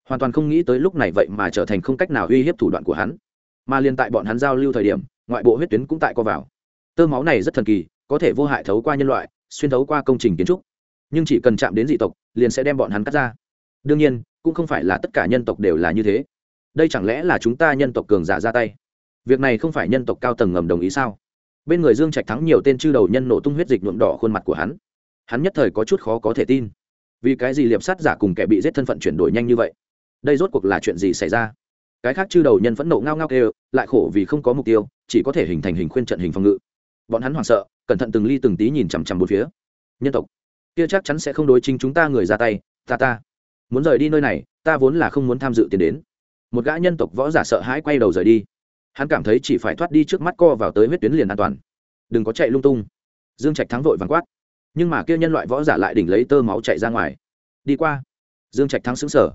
hoàn toàn không nghĩ tới lúc này vậy mà trở thành không cách nào uy hiếp thủ đoạn của hắn. Mà liên tại bọn hắn giao lưu thời điểm, ngoại bộ huyết tuyến cũng tại co vào tơ máu này rất thần kỳ, có thể vô hại thấu qua nhân loại, xuyên thấu qua công trình kiến trúc. Nhưng chỉ cần chạm đến dị tộc, liền sẽ đem bọn hắn cắt ra. Đương nhiên, cũng không phải là tất cả nhân tộc đều là như thế. Đây chẳng lẽ là chúng ta nhân tộc cường giả ra tay? Việc này không phải nhân tộc cao tầng ngầm đồng ý sao? Bên người dương trạch thắng nhiều tên chư đầu nhân nổ tung huyết dịch nhuộm đỏ khuôn mặt của hắn. Hắn nhất thời có chút khó có thể tin. Vì cái gì liệp sát giả cùng kẻ bị giết thân phận chuyển đổi nhanh như vậy? Đây rốt cuộc là chuyện gì xảy ra? Cái khác chư đầu nhân phẫn nộ ngao ngao kêu, lại khổ vì không có mục tiêu, chỉ có thể hình thành hình khuyên trận hình phòng ngự bọn hắn hoảng sợ, cẩn thận từng ly từng tí nhìn chằm chằm bốn phía. Nhân tộc, kia chắc chắn sẽ không đối chính chúng ta người ra tay, ta ta. Muốn rời đi nơi này, ta vốn là không muốn tham dự tiền đến. Một gã nhân tộc võ giả sợ hãi quay đầu rời đi. Hắn cảm thấy chỉ phải thoát đi trước mắt co vào tới huyết tuyến liền an toàn. Đừng có chạy lung tung. Dương trạch thắng vội vàng quát. Nhưng mà kia nhân loại võ giả lại đỉnh lấy tơ máu chạy ra ngoài. Đi qua. Dương trạch thắng xứng sở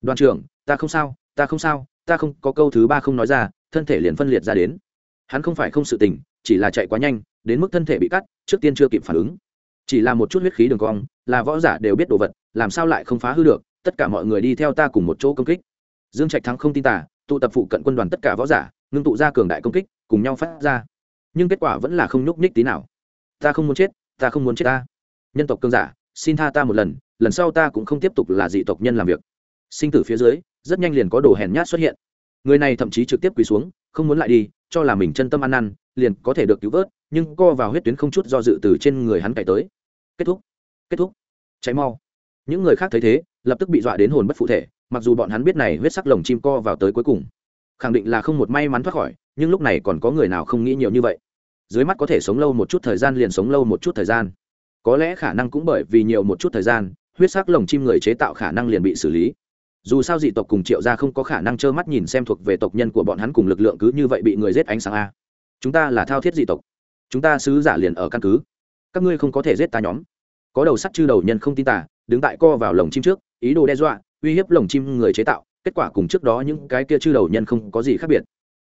đoàn trưởng, ta không sao, ta không sao, ta không, có câu thứ ba không nói ra, thân thể liền phân liệt ra đến. Hắn không phải không sự tình chỉ là chạy quá nhanh, đến mức thân thể bị cắt, trước tiên chưa kịp phản ứng. Chỉ là một chút huyết khí đường cong, là võ giả đều biết đồ vật, làm sao lại không phá hư được, tất cả mọi người đi theo ta cùng một chỗ công kích. Dương trạch thắng không tin tả tụ tập phụ cận quân đoàn tất cả võ giả, ngưng tụ ra cường đại công kích, cùng nhau phát ra. Nhưng kết quả vẫn là không nhúc nhích tí nào. Ta không muốn chết, ta không muốn chết ta. Nhân tộc cương giả, xin tha ta một lần lần sau ta cũng không tiếp tục là dị tộc nhân làm việc. Sinh tử phía dưới, rất nhanh liền có đồ hèn nhát xuất hiện. Người này thậm chí trực tiếp quỳ xuống, không muốn lại đi, cho là mình chân tâm ăn năn liền có thể được cứu vớt, nhưng co vào huyết tuyến không chút do dự từ trên người hắn cày tới. Kết thúc kết thúc. Cháy mau. Những người khác thấy thế, lập tức bị dọa đến hồn bất phụ thể, mặc dù bọn hắn biết này huyết sắc lồng chim co vào tới cuối cùng. Khẳng định là không một may mắn thoát khỏi, nhưng lúc này còn có người nào không nghĩ nhiều như vậy? Dưới mắt có thể sống lâu một chút thời gian liền sống lâu một chút thời gian. Có lẽ khả năng cũng bởi vì nhiều một chút thời gian, huyết sắc lồng chim người chế tạo khả năng liền bị xử lý. Dù sao dị tộc cùng triệu gia không có khả năng trơ mắt nhìn xem thuộc về tộc nhân của bọn hắn cùng lực lượng cứ như vậy bị người giết ánh sáng a chúng ta là thao thiết dị tộc. Chúng ta sứ giả liền ở căn cứ. Các ngươi không có thể giết ta nhóm. Có đầu sắt chư đầu nhân không tin tả đứng tại co vào lồng chim trước, ý đồ đe dọa, uy hiếp lồng chim người chế tạo, kết quả cùng trước đó những cái kia chư đầu nhân không có gì khác biệt.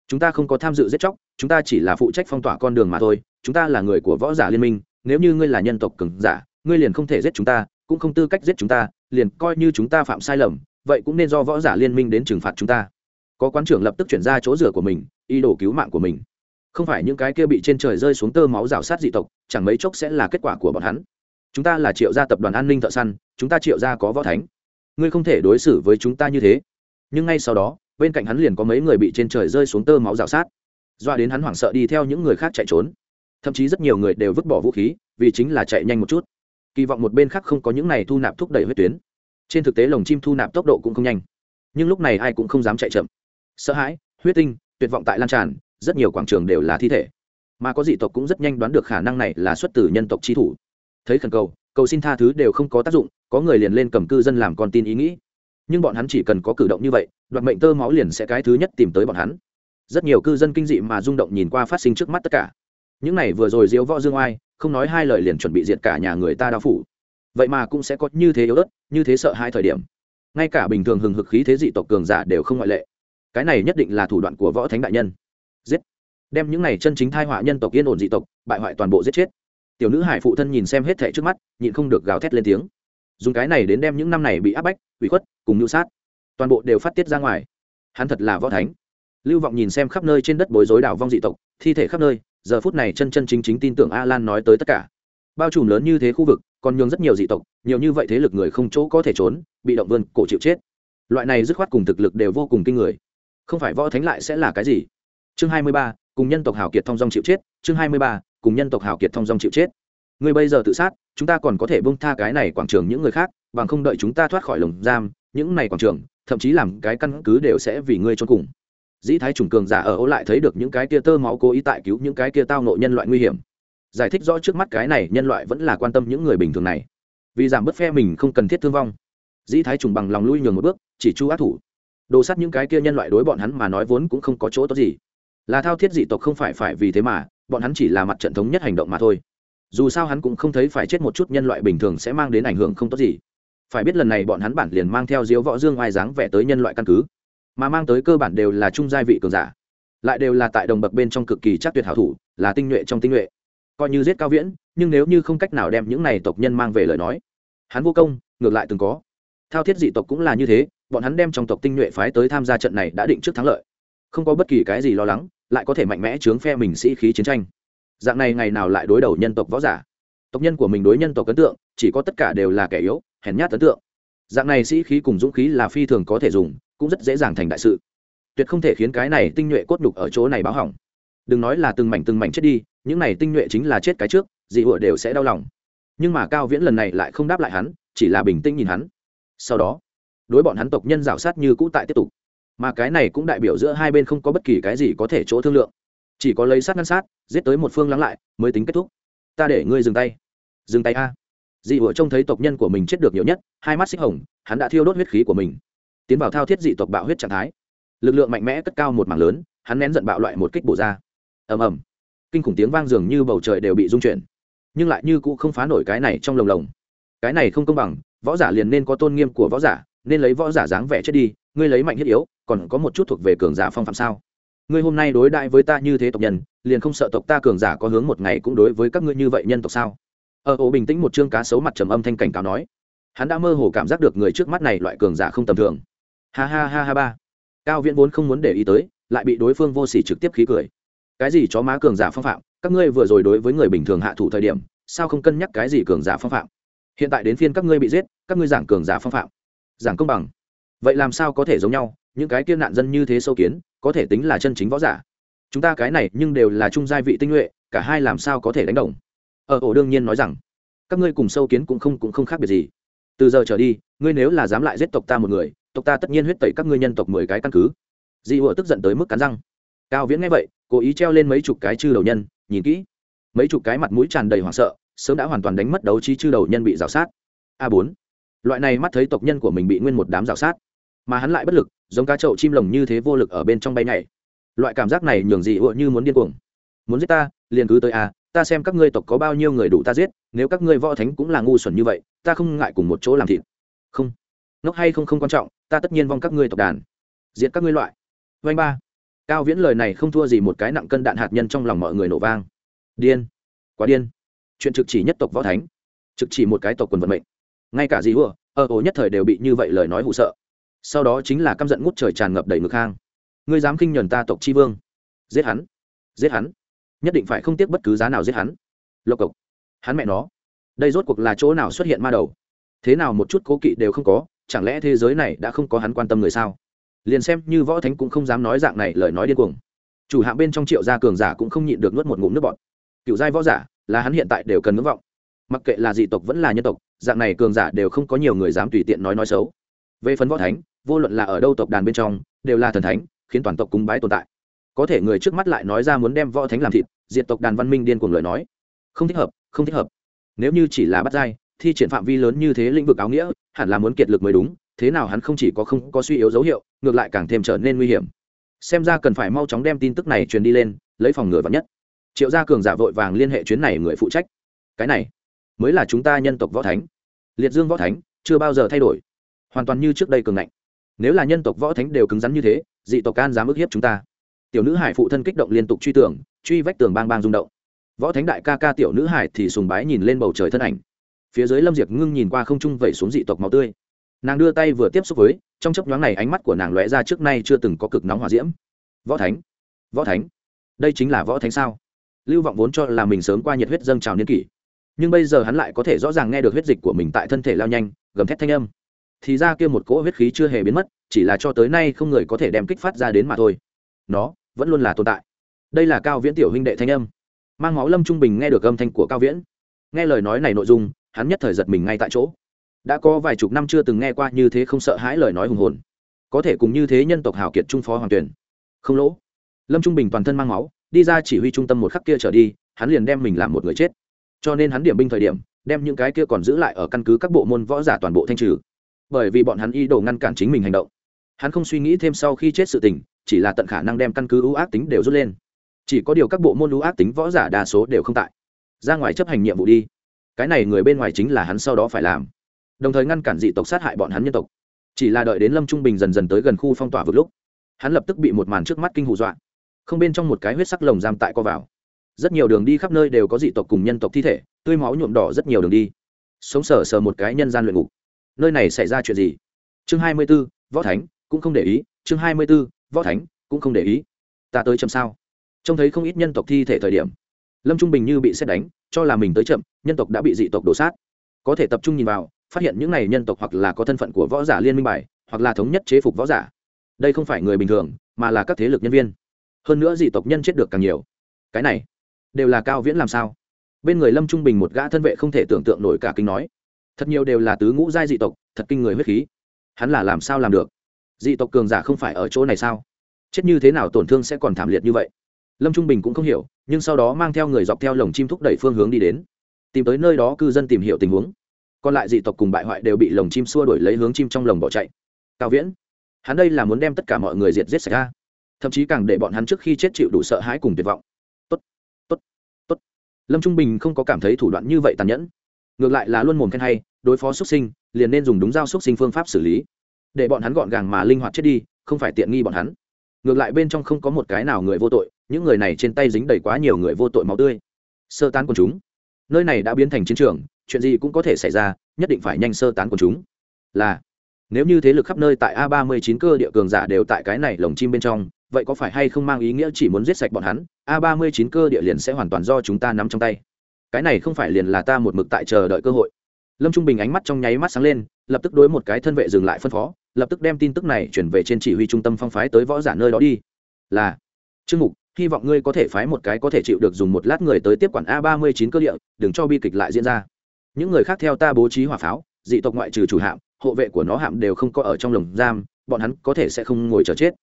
Chúng ta không có tham dự giết chóc, chúng ta chỉ là phụ trách phong tỏa con đường mà thôi, chúng ta là người của võ giả liên minh, nếu như ngươi là nhân tộc cường giả, ngươi liền không thể giết chúng ta, cũng không tư cách giết chúng ta, liền coi như chúng ta phạm sai lầm, vậy cũng nên do võ giả liên minh đến trừng phạt chúng ta. Có quán trưởng lập tức chuyển ra chỗ rửa của mình, ý đồ cứu mạng của mình không phải những cái kia bị trên trời rơi xuống tơ máu rào sát dị tộc, chẳng mấy chốc sẽ là kết quả của bọn hắn. Chúng ta là triệu gia tập đoàn an ninh thợ săn, chúng ta triệu gia có võ thánh. Ngươi không thể đối xử với chúng ta như thế. Nhưng ngay sau đó, bên cạnh hắn liền có mấy người bị trên trời rơi xuống tơ máu rào sát. Doa đến hắn hoảng sợ đi theo những người khác chạy trốn. Thậm chí rất nhiều người đều vứt bỏ vũ khí, vì chính là chạy nhanh một chút. Kỳ vọng một bên khác không có những này thu nạp thúc đẩy huyết tuyến. Trên thực tế lồng chim thu nạp tốc độ cũng không nhanh. Nhưng lúc này ai cũng không dám chạy chậm. Sợ hãi, huyết tinh, tuyệt vọng tại lan tràn rất nhiều quảng trường đều là thi thể. Mà có dị tộc cũng rất nhanh đoán được khả năng này là xuất từ nhân tộc chi thủ. Thấy khẩn cầu cầu xin tha thứ đều không có tác dụng, có người liền lên cầm cư dân làm con tin ý nghĩ. Nhưng bọn hắn chỉ cần có cử động như vậy, đoạt mệnh tơ máu liền sẽ cái thứ nhất tìm tới bọn hắn. Rất nhiều cư dân kinh dị mà rung động nhìn qua phát sinh trước mắt tất cả. Những này vừa rồi diếu võ dương oai, không nói hai lời liền chuẩn bị diệt cả nhà người ta đao phủ. Vậy mà cũng sẽ có như thế yếu ớt, như thế sợ hai thời điểm. Ngay cả bình thường hừng hực khí thế dị tộc cường giả đều không ngoại lệ. Cái này nhất định là thủ đoạn của võ thánh đại nhân giết. Đem những này chân chính thai họa nhân tộc yên ổn dị tộc, bại hoại toàn bộ giết chết. Tiểu nữ hải phụ thân nhìn xem hết thẻ trước mắt, nhịn không được gào thét lên tiếng. Dùng cái này đến đem những năm này bị áp bách bị khuất, cùng nhu sát, toàn bộ đều phát tiết ra ngoài. Hắn thật là võ thánh. Lưu vọng nhìn xem khắp nơi trên đất bối rối đảo vong dị tộc, thi thể khắp nơi, giờ phút này chân chân chính chính tin tưởng a lan nói tới tất cả. Bao trùm lớn như thế khu vực, còn nhường rất nhiều dị tộc, nhiều như vậy thế lực người không chỗ có thể trốn, bị động vươn cổ chịu chết. Loại này dứt khoát cùng thực lực đều vô cùng kinh người. Không phải võ thánh lại sẽ là cái gì? Chương hai mươi ba, cùng nhân tộc hào kiệt thong dong chịu chết. Chương hai mươi ba, cùng nhân tộc hào kiệt thông dong chịu chết. Người bây giờ tự sát, chúng ta còn có thể bông tha cái này quảng trường những người khác, bằng không đợi chúng ta thoát khỏi lồng giam, những này quảng trường, thậm chí làm cái căn cứ đều sẽ vì ngươi trốn cùng. Dĩ thái trùng cường giả ở ô lại thấy được những cái kia tơ máu cố ý tại cứu những cái kia tao nộ nhân loại nguy hiểm. Giải thích rõ trước mắt cái này nhân loại vẫn là quan tâm những người bình thường này. Vì giảm bớt phe mình không cần thiết thương vong, dĩ thái trùng bằng lòng lui nhường một bước, chỉ chu ác thủ. Đồ sát những cái kia nhân loại đối bọn hắn mà nói vốn cũng không có chỗ tốt gì là thao thiết dị tộc không phải phải vì thế mà, bọn hắn chỉ là mặt trận thống nhất hành động mà thôi. Dù sao hắn cũng không thấy phải chết một chút nhân loại bình thường sẽ mang đến ảnh hưởng không tốt gì. Phải biết lần này bọn hắn bản liền mang theo diếu võ dương oai dáng vẻ tới nhân loại căn cứ, mà mang tới cơ bản đều là trung gia vị cường giả. Lại đều là tại đồng bậc bên trong cực kỳ chắc tuyệt hảo thủ, là tinh nhuệ trong tinh nhuệ. Coi như giết cao viễn, nhưng nếu như không cách nào đem những này tộc nhân mang về lời nói, hắn vô công, ngược lại từng có. Thao thiết dị tộc cũng là như thế, bọn hắn đem trong tộc tinh nhuệ phái tới tham gia trận này đã định trước thắng lợi không có bất kỳ cái gì lo lắng, lại có thể mạnh mẽ chướng phe mình sĩ khí chiến tranh. Dạng này ngày nào lại đối đầu nhân tộc võ giả? Tộc nhân của mình đối nhân tộc ấn tượng, chỉ có tất cả đều là kẻ yếu, hèn nhát ấn tượng. Dạng này sĩ khí cùng dũng khí là phi thường có thể dùng, cũng rất dễ dàng thành đại sự. Tuyệt không thể khiến cái này tinh nhuệ cốt nhục ở chỗ này báo hỏng. Đừng nói là từng mảnh từng mảnh chết đi, những này tinh nhuệ chính là chết cái trước, dị hựa đều sẽ đau lòng. Nhưng mà cao viễn lần này lại không đáp lại hắn, chỉ là bình tĩnh nhìn hắn. Sau đó, đối bọn hắn tộc nhân rảo sát như cũ tại tiếp tục mà cái này cũng đại biểu giữa hai bên không có bất kỳ cái gì có thể chỗ thương lượng. Chỉ có lấy sát ngăn sát, giết tới một phương lắng lại, mới tính kết thúc. Ta để ngươi dừng tay. Dừng tay a. Dị vựa trông thấy tộc nhân của mình chết được nhiều nhất, hai mắt xích hồng, hắn đã thiêu đốt huyết khí của mình. Tiến vào thao thiết dị tộc bạo huyết trạng thái. Lực lượng mạnh mẽ cất cao một mảng lớn, hắn nén giận bạo loại một kích bổ ra. Ầm ầm. Kinh khủng tiếng vang dường như bầu trời đều bị rung chuyển. Nhưng lại như cũ không phá nổi cái này trong lồng lồng. Cái này không công bằng, võ giả liền nên có tôn nghiêm của võ giả, nên lấy võ giả dáng vẻ chết đi ngươi lấy mạnh thiết yếu, còn có một chút thuộc về cường giả phong phạm sao? Ngươi hôm nay đối đại với ta như thế tộc nhân, liền không sợ tộc ta cường giả có hướng một ngày cũng đối với các ngươi như vậy nhân tộc sao? Ờ, Ở ổ bình tĩnh một chương cá sấu mặt trầm âm thanh cảnh cáo nói. Hắn đã mơ hồ cảm giác được người trước mắt này loại cường giả không tầm thường. Ha ha ha ha ba. Cao viễn vốn không muốn để ý tới, lại bị đối phương vô s ỉ trực tiếp khí cười. Cái gì chó má cường giả phong phạm? Các ngươi vừa rồi đối với người bình thường hạ thủ thời điểm, sao không cân nhắc cái gì cường giả phong phạm? Hiện tại đến phiên các ngươi bị giết, các ngươi giảng cường giả phong phạm. Giảng công bằng vậy làm sao có thể giống nhau? Những cái kia nạn dân như thế sâu kiến, có thể tính là chân chính võ giả. Chúng ta cái này nhưng đều là trung gia vị tinh nhuệ, cả hai làm sao có thể đánh đồng? Ở ổ đương nhiên nói rằng, các ngươi cùng sâu kiến cũng không cũng không khác biệt gì. Từ giờ trở đi, ngươi nếu là dám lại giết tộc ta một người, tộc ta tất nhiên huyết tẩy các ngươi nhân tộc mười cái căn cứ. Dị ủa tức giận tới mức cắn răng. Cao viễn nghe vậy, cố ý treo lên mấy chục cái chư đầu nhân, nhìn kỹ. Mấy chục cái mặt mũi tràn đầy hoảng sợ, sớm đã hoàn toàn đánh mất đấu trí chư đầu nhân bị rào sát. A bốn. Loại này mắt thấy tộc nhân của mình bị nguyên một đám rào sát mà hắn lại bất lực, giống cá trậu chim lồng như thế vô lực ở bên trong bay nhảy. Loại cảm giác này nhường dị hựa như muốn điên cuồng. Muốn giết ta, liền cứ tới a ta xem các ngươi tộc có bao nhiêu người đủ ta giết, nếu các ngươi võ thánh cũng là ngu xuẩn như vậy, ta không ngại cùng một chỗ làm thịt. Không. Ngốc hay không không quan trọng, ta tất nhiên vong các ngươi tộc đàn. Diệt các ngươi loại. Vanh ba. Cao viễn lời này không thua gì một cái nặng cân đạn hạt nhân trong lòng mọi người nổ vang. Điên. Quá điên. Chuyện trực chỉ nhất tộc võ thánh, trực chỉ một cái tộc quần vận mệnh. Ngay cả gì hùa ở ổ nhất thời đều bị như vậy lời nói hụ sợ sau đó chính là căm giận ngút trời tràn ngập đầy ngực hang. Ngươi dám khinh nhuần ta tộc chi vương. Giết hắn. Giết hắn. Nhất định phải không tiếc bất cứ giá nào giết hắn. Lộc cộc. Hắn mẹ nó. Đây rốt cuộc là chỗ nào xuất hiện ma đầu? Thế nào một chút cố kỵ đều không có, chẳng lẽ thế giới này đã không có hắn quan tâm người sao? Liền xem như võ thánh cũng không dám nói dạng này lời nói điên cuồng. Chủ hạng bên trong triệu gia cường giả cũng không nhịn được nuốt một ngụm nước bọt. Cựu giai võ giả, là hắn hiện tại đều cần ngưỡng vọng. Mặc kệ là dị tộc vẫn là nhân tộc, dạng này cường giả đều không có nhiều người dám tùy tiện nói nói xấu về phần võ thánh, vô luận là ở đâu tộc đàn bên trong, đều là thần thánh, khiến toàn tộc cúng bái tồn tại. Có thể người trước mắt lại nói ra muốn đem võ thánh làm thịt, diệt tộc đàn văn minh điên cuồng lời nói. Không thích hợp, không thích hợp. Nếu như chỉ là bắt giai thì triển phạm vi lớn như thế lĩnh vực áo nghĩa, hẳn là muốn kiệt lực mới đúng, thế nào hắn không chỉ có không có suy yếu dấu hiệu, ngược lại càng thêm trở nên nguy hiểm. Xem ra cần phải mau chóng đem tin tức này truyền đi lên, lấy phòng ngừa vắn nhất. Triệu gia cường giả vội vàng liên hệ chuyến này người phụ trách. Cái này mới là chúng ta nhân tộc võ thánh. Liệt dương võ thánh, chưa bao giờ thay đổi hoàn toàn như trước đây cường ngạnh. Nếu là nhân tộc võ thánh đều cứng rắn như thế, dị tộc can dám ức hiếp chúng ta. Tiểu nữ hải phụ thân kích động liên tục truy tưởng truy vách tường bang bang rung động. Võ thánh đại ca ca tiểu nữ hải thì sùng bái nhìn lên bầu trời thân ảnh. Phía dưới lâm diệp ngưng nhìn qua không trung vẩy xuống dị tộc máu tươi. Nàng đưa tay vừa tiếp xúc với, trong chấp nhoáng này ánh mắt của nàng lóe ra trước nay chưa từng có cực nóng hòa diễm. Võ thánh võ thánh, đây chính là võ thánh sao? Lưu vọng vốn cho là mình sớm qua nhiệt huyết dâng trào niên kỷ. Nhưng bây giờ hắn lại có thể rõ ràng nghe được huyết dịch của mình tại thân thể lao nhanh, gầm thét thanh âm thì ra kia một cỗ huyết khí chưa hề biến mất, chỉ là cho tới nay không người có thể đem kích phát ra đến mà thôi. Nó vẫn luôn là tồn tại. Đây là cao viễn tiểu huynh đệ thanh âm. Mang máu lâm trung bình nghe được âm thanh của cao viễn. Nghe lời nói này nội dung, hắn nhất thời giật mình ngay tại chỗ. Đã có vài chục năm chưa từng nghe qua như thế không sợ hãi lời nói hùng hồn. Có thể cùng như thế nhân tộc hào kiệt trung phó hoàng tuyển. Không lỗ. Lâm trung bình toàn thân mang máu, đi ra chỉ huy trung tâm một khắc kia trở đi, hắn liền đem mình làm một người chết. Cho nên hắn điểm binh thời điểm, đem những cái kia còn giữ lại ở căn cứ các bộ môn võ giả toàn bộ thanh trừ bởi vì bọn hắn ý đồ ngăn cản chính mình hành động. Hắn không suy nghĩ thêm sau khi chết sự tình, chỉ là tận khả năng đem căn cứ ưu ác tính đều rút lên. Chỉ có điều các bộ môn ưu ác tính võ giả đa số đều không tại. Ra ngoài chấp hành nhiệm vụ đi. Cái này người bên ngoài chính là hắn sau đó phải làm. Đồng thời ngăn cản dị tộc sát hại bọn hắn nhân tộc. Chỉ là đợi đến lâm trung bình dần dần tới gần khu phong tỏa vực lúc, hắn lập tức bị một màn trước mắt kinh hù dọa. Không bên trong một cái huyết sắc lồng giam tại co vào. Rất nhiều đường đi khắp nơi đều có dị tộc cùng nhân tộc thi thể, tươi máu nhuộm đỏ rất nhiều đường đi. Sống sờ sờ một cái nhân gian luyện ngục nơi này xảy ra chuyện gì? Chương hai mươi b ố võ thánh, cũng không để ý. Chương hai mươi b ố võ thánh, cũng không để ý. Ta tới chậm sao? Trông thấy không ít nhân tộc thi thể thời điểm, lâm trung bình như bị xét đánh, cho là mình tới chậm, nhân tộc đã bị dị tộc đổ sát. Có thể tập trung nhìn vào, phát hiện những n à y nhân tộc hoặc là có thân phận của võ giả liên minh bài, hoặc là thống nhất chế phục võ giả. Đây không phải người bình thường, mà là các thế lực nhân viên. Hơn nữa dị tộc nhân chết được càng nhiều. Cái này, đều là cao viễn làm sao? Bên người lâm trung bình một gã thân vệ không thể tưởng tượng nổi cả kinh nói thật nhiều đều là tứ ngũ giai dị tộc, thật kinh người huyết khí. Hắn là làm sao làm được? Dị tộc cường giả không phải ở chỗ này sao? Chết như thế nào tổn thương sẽ còn thảm liệt như vậy? Lâm trung bình cũng không hiểu, nhưng sau đó mang theo người dọc theo lồng chim thúc đẩy phương hướng đi đến. Tìm tới nơi đó cư dân tìm hiểu tình huống. Còn lại dị tộc cùng bại hoại đều bị lồng chim xua đuổi lấy hướng chim trong lồng bỏ chạy. Cao viễn, hắn đây là muốn đem tất cả mọi người diệt giết sạch ra. Thậm chí càng để bọn hắn trước khi chết chịu đủ sợ hãi cùng tuyệt vọng. Tốt tốt tốt. Lâm trung bình không có cảm thấy thủ đoạn như vậy tàn nhẫn ngược lại là luôn mồm khen hay, đối phó xuất sinh, liền nên dùng đúng dao xuất sinh phương pháp xử lý. Để bọn hắn gọn gàng mà linh hoạt chết đi, không phải tiện nghi bọn hắn. Ngược lại bên trong không có một cái nào người vô tội, những người này trên tay dính đầy quá nhiều người vô tội máu tươi. Sơ tán quần chúng. Nơi này đã biến thành chiến trường, chuyện gì cũng có thể xảy ra, nhất định phải nhanh sơ tán quần chúng. Là, nếu như thế lực khắp nơi tại a ba mươi chín cơ địa cường giả đều tại cái này lồng chim bên trong, vậy có phải hay không mang ý nghĩa chỉ muốn giết sạch bọn hắn? A ba mươi chín cơ địa liền sẽ hoàn toàn do chúng ta nắm trong tay cái này không phải liền là ta một mực tại chờ đợi cơ hội. Lâm trung bình ánh mắt trong nháy mắt sáng lên, lập tức đối một cái thân vệ dừng lại phân phó, lập tức đem tin tức này chuyển về trên chỉ huy trung tâm phong phái tới võ giả nơi đó đi. Là, trương mục, hy vọng ngươi có thể phái một cái có thể chịu được dùng một lát người tới tiếp quản a ba mươi chín cơ địa, đừng cho bi kịch lại diễn ra. Những người khác theo ta bố trí hỏa pháo, dị tộc ngoại trừ chủ hạm, hộ vệ của nó hạm đều không có ở trong lồng giam, bọn hắn có thể sẽ không ngồi chờ chết.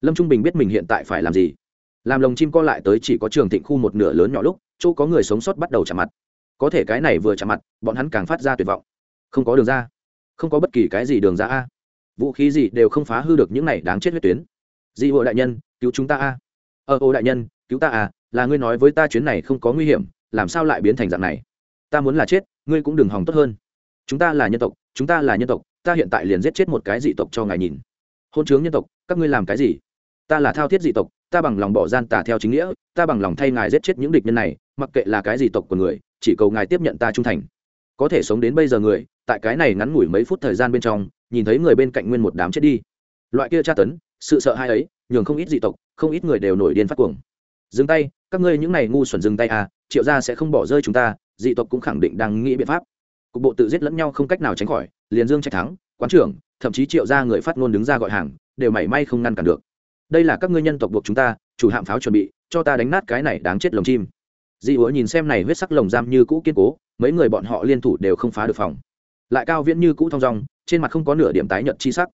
Lâm trung bình biết mình hiện tại phải làm gì. Làm lồng chim co lại tới chỉ có trường thịnh khu một nửa lớn nhỏ lúc chỗ có người sống sót bắt đầu chạm mặt. Có thể cái này vừa chạm mặt, bọn hắn càng phát ra tuyệt vọng. Không có đường ra. Không có bất kỳ cái gì đường ra a. Vũ khí gì đều không phá hư được những này đáng chết huyết tuyến. Dị hội đại nhân, cứu chúng ta a. Ờ ô đại nhân, cứu ta à là ngươi nói với ta chuyến này không có nguy hiểm, làm sao lại biến thành dạng này? Ta muốn là chết, ngươi cũng đừng hòng tốt hơn. Chúng ta là nhân tộc, chúng ta là nhân tộc, ta hiện tại liền giết chết một cái dị tộc cho ngài nhìn. Hôn chướng nhân tộc, các ngươi làm cái gì? Ta là thao thiết dị tộc, ta bằng lòng bỏ gian tà theo chính nghĩa, ta bằng lòng thay ngài giết chết những địch nhân này mặc kệ là cái gì tộc của người, chỉ cầu ngài tiếp nhận ta trung thành. Có thể sống đến bây giờ người, tại cái này ngắn ngủi mấy phút thời gian bên trong, nhìn thấy người bên cạnh nguyên một đám chết đi. Loại kia tra tấn, sự sợ hãi ấy, nhường không ít dị tộc, không ít người đều nổi điên phát cuồng. Dừng tay, các ngươi những này ngu xuẩn dừng tay à triệu gia sẽ không bỏ rơi chúng ta, dị tộc cũng khẳng định đang nghĩ biện pháp. Cục bộ tự giết lẫn nhau không cách nào tránh khỏi, liền dương trách thắng, quán trưởng, thậm chí triệu gia người phát ngôn đứng ra gọi hàng, đều mảy may không ngăn cản được. Đây là các ngươi nhân tộc buộc chúng ta, chủ hạm pháo chuẩn bị, cho ta đánh nát cái này đáng chết lồng chim dị hứa nhìn xem này huyết sắc lồng giam như cũ kiên cố, mấy người bọn họ liên thủ đều không phá được phòng. Lại cao viễn như cũ thong dong, trên mặt không có nửa điểm tái nhợt chi sắc.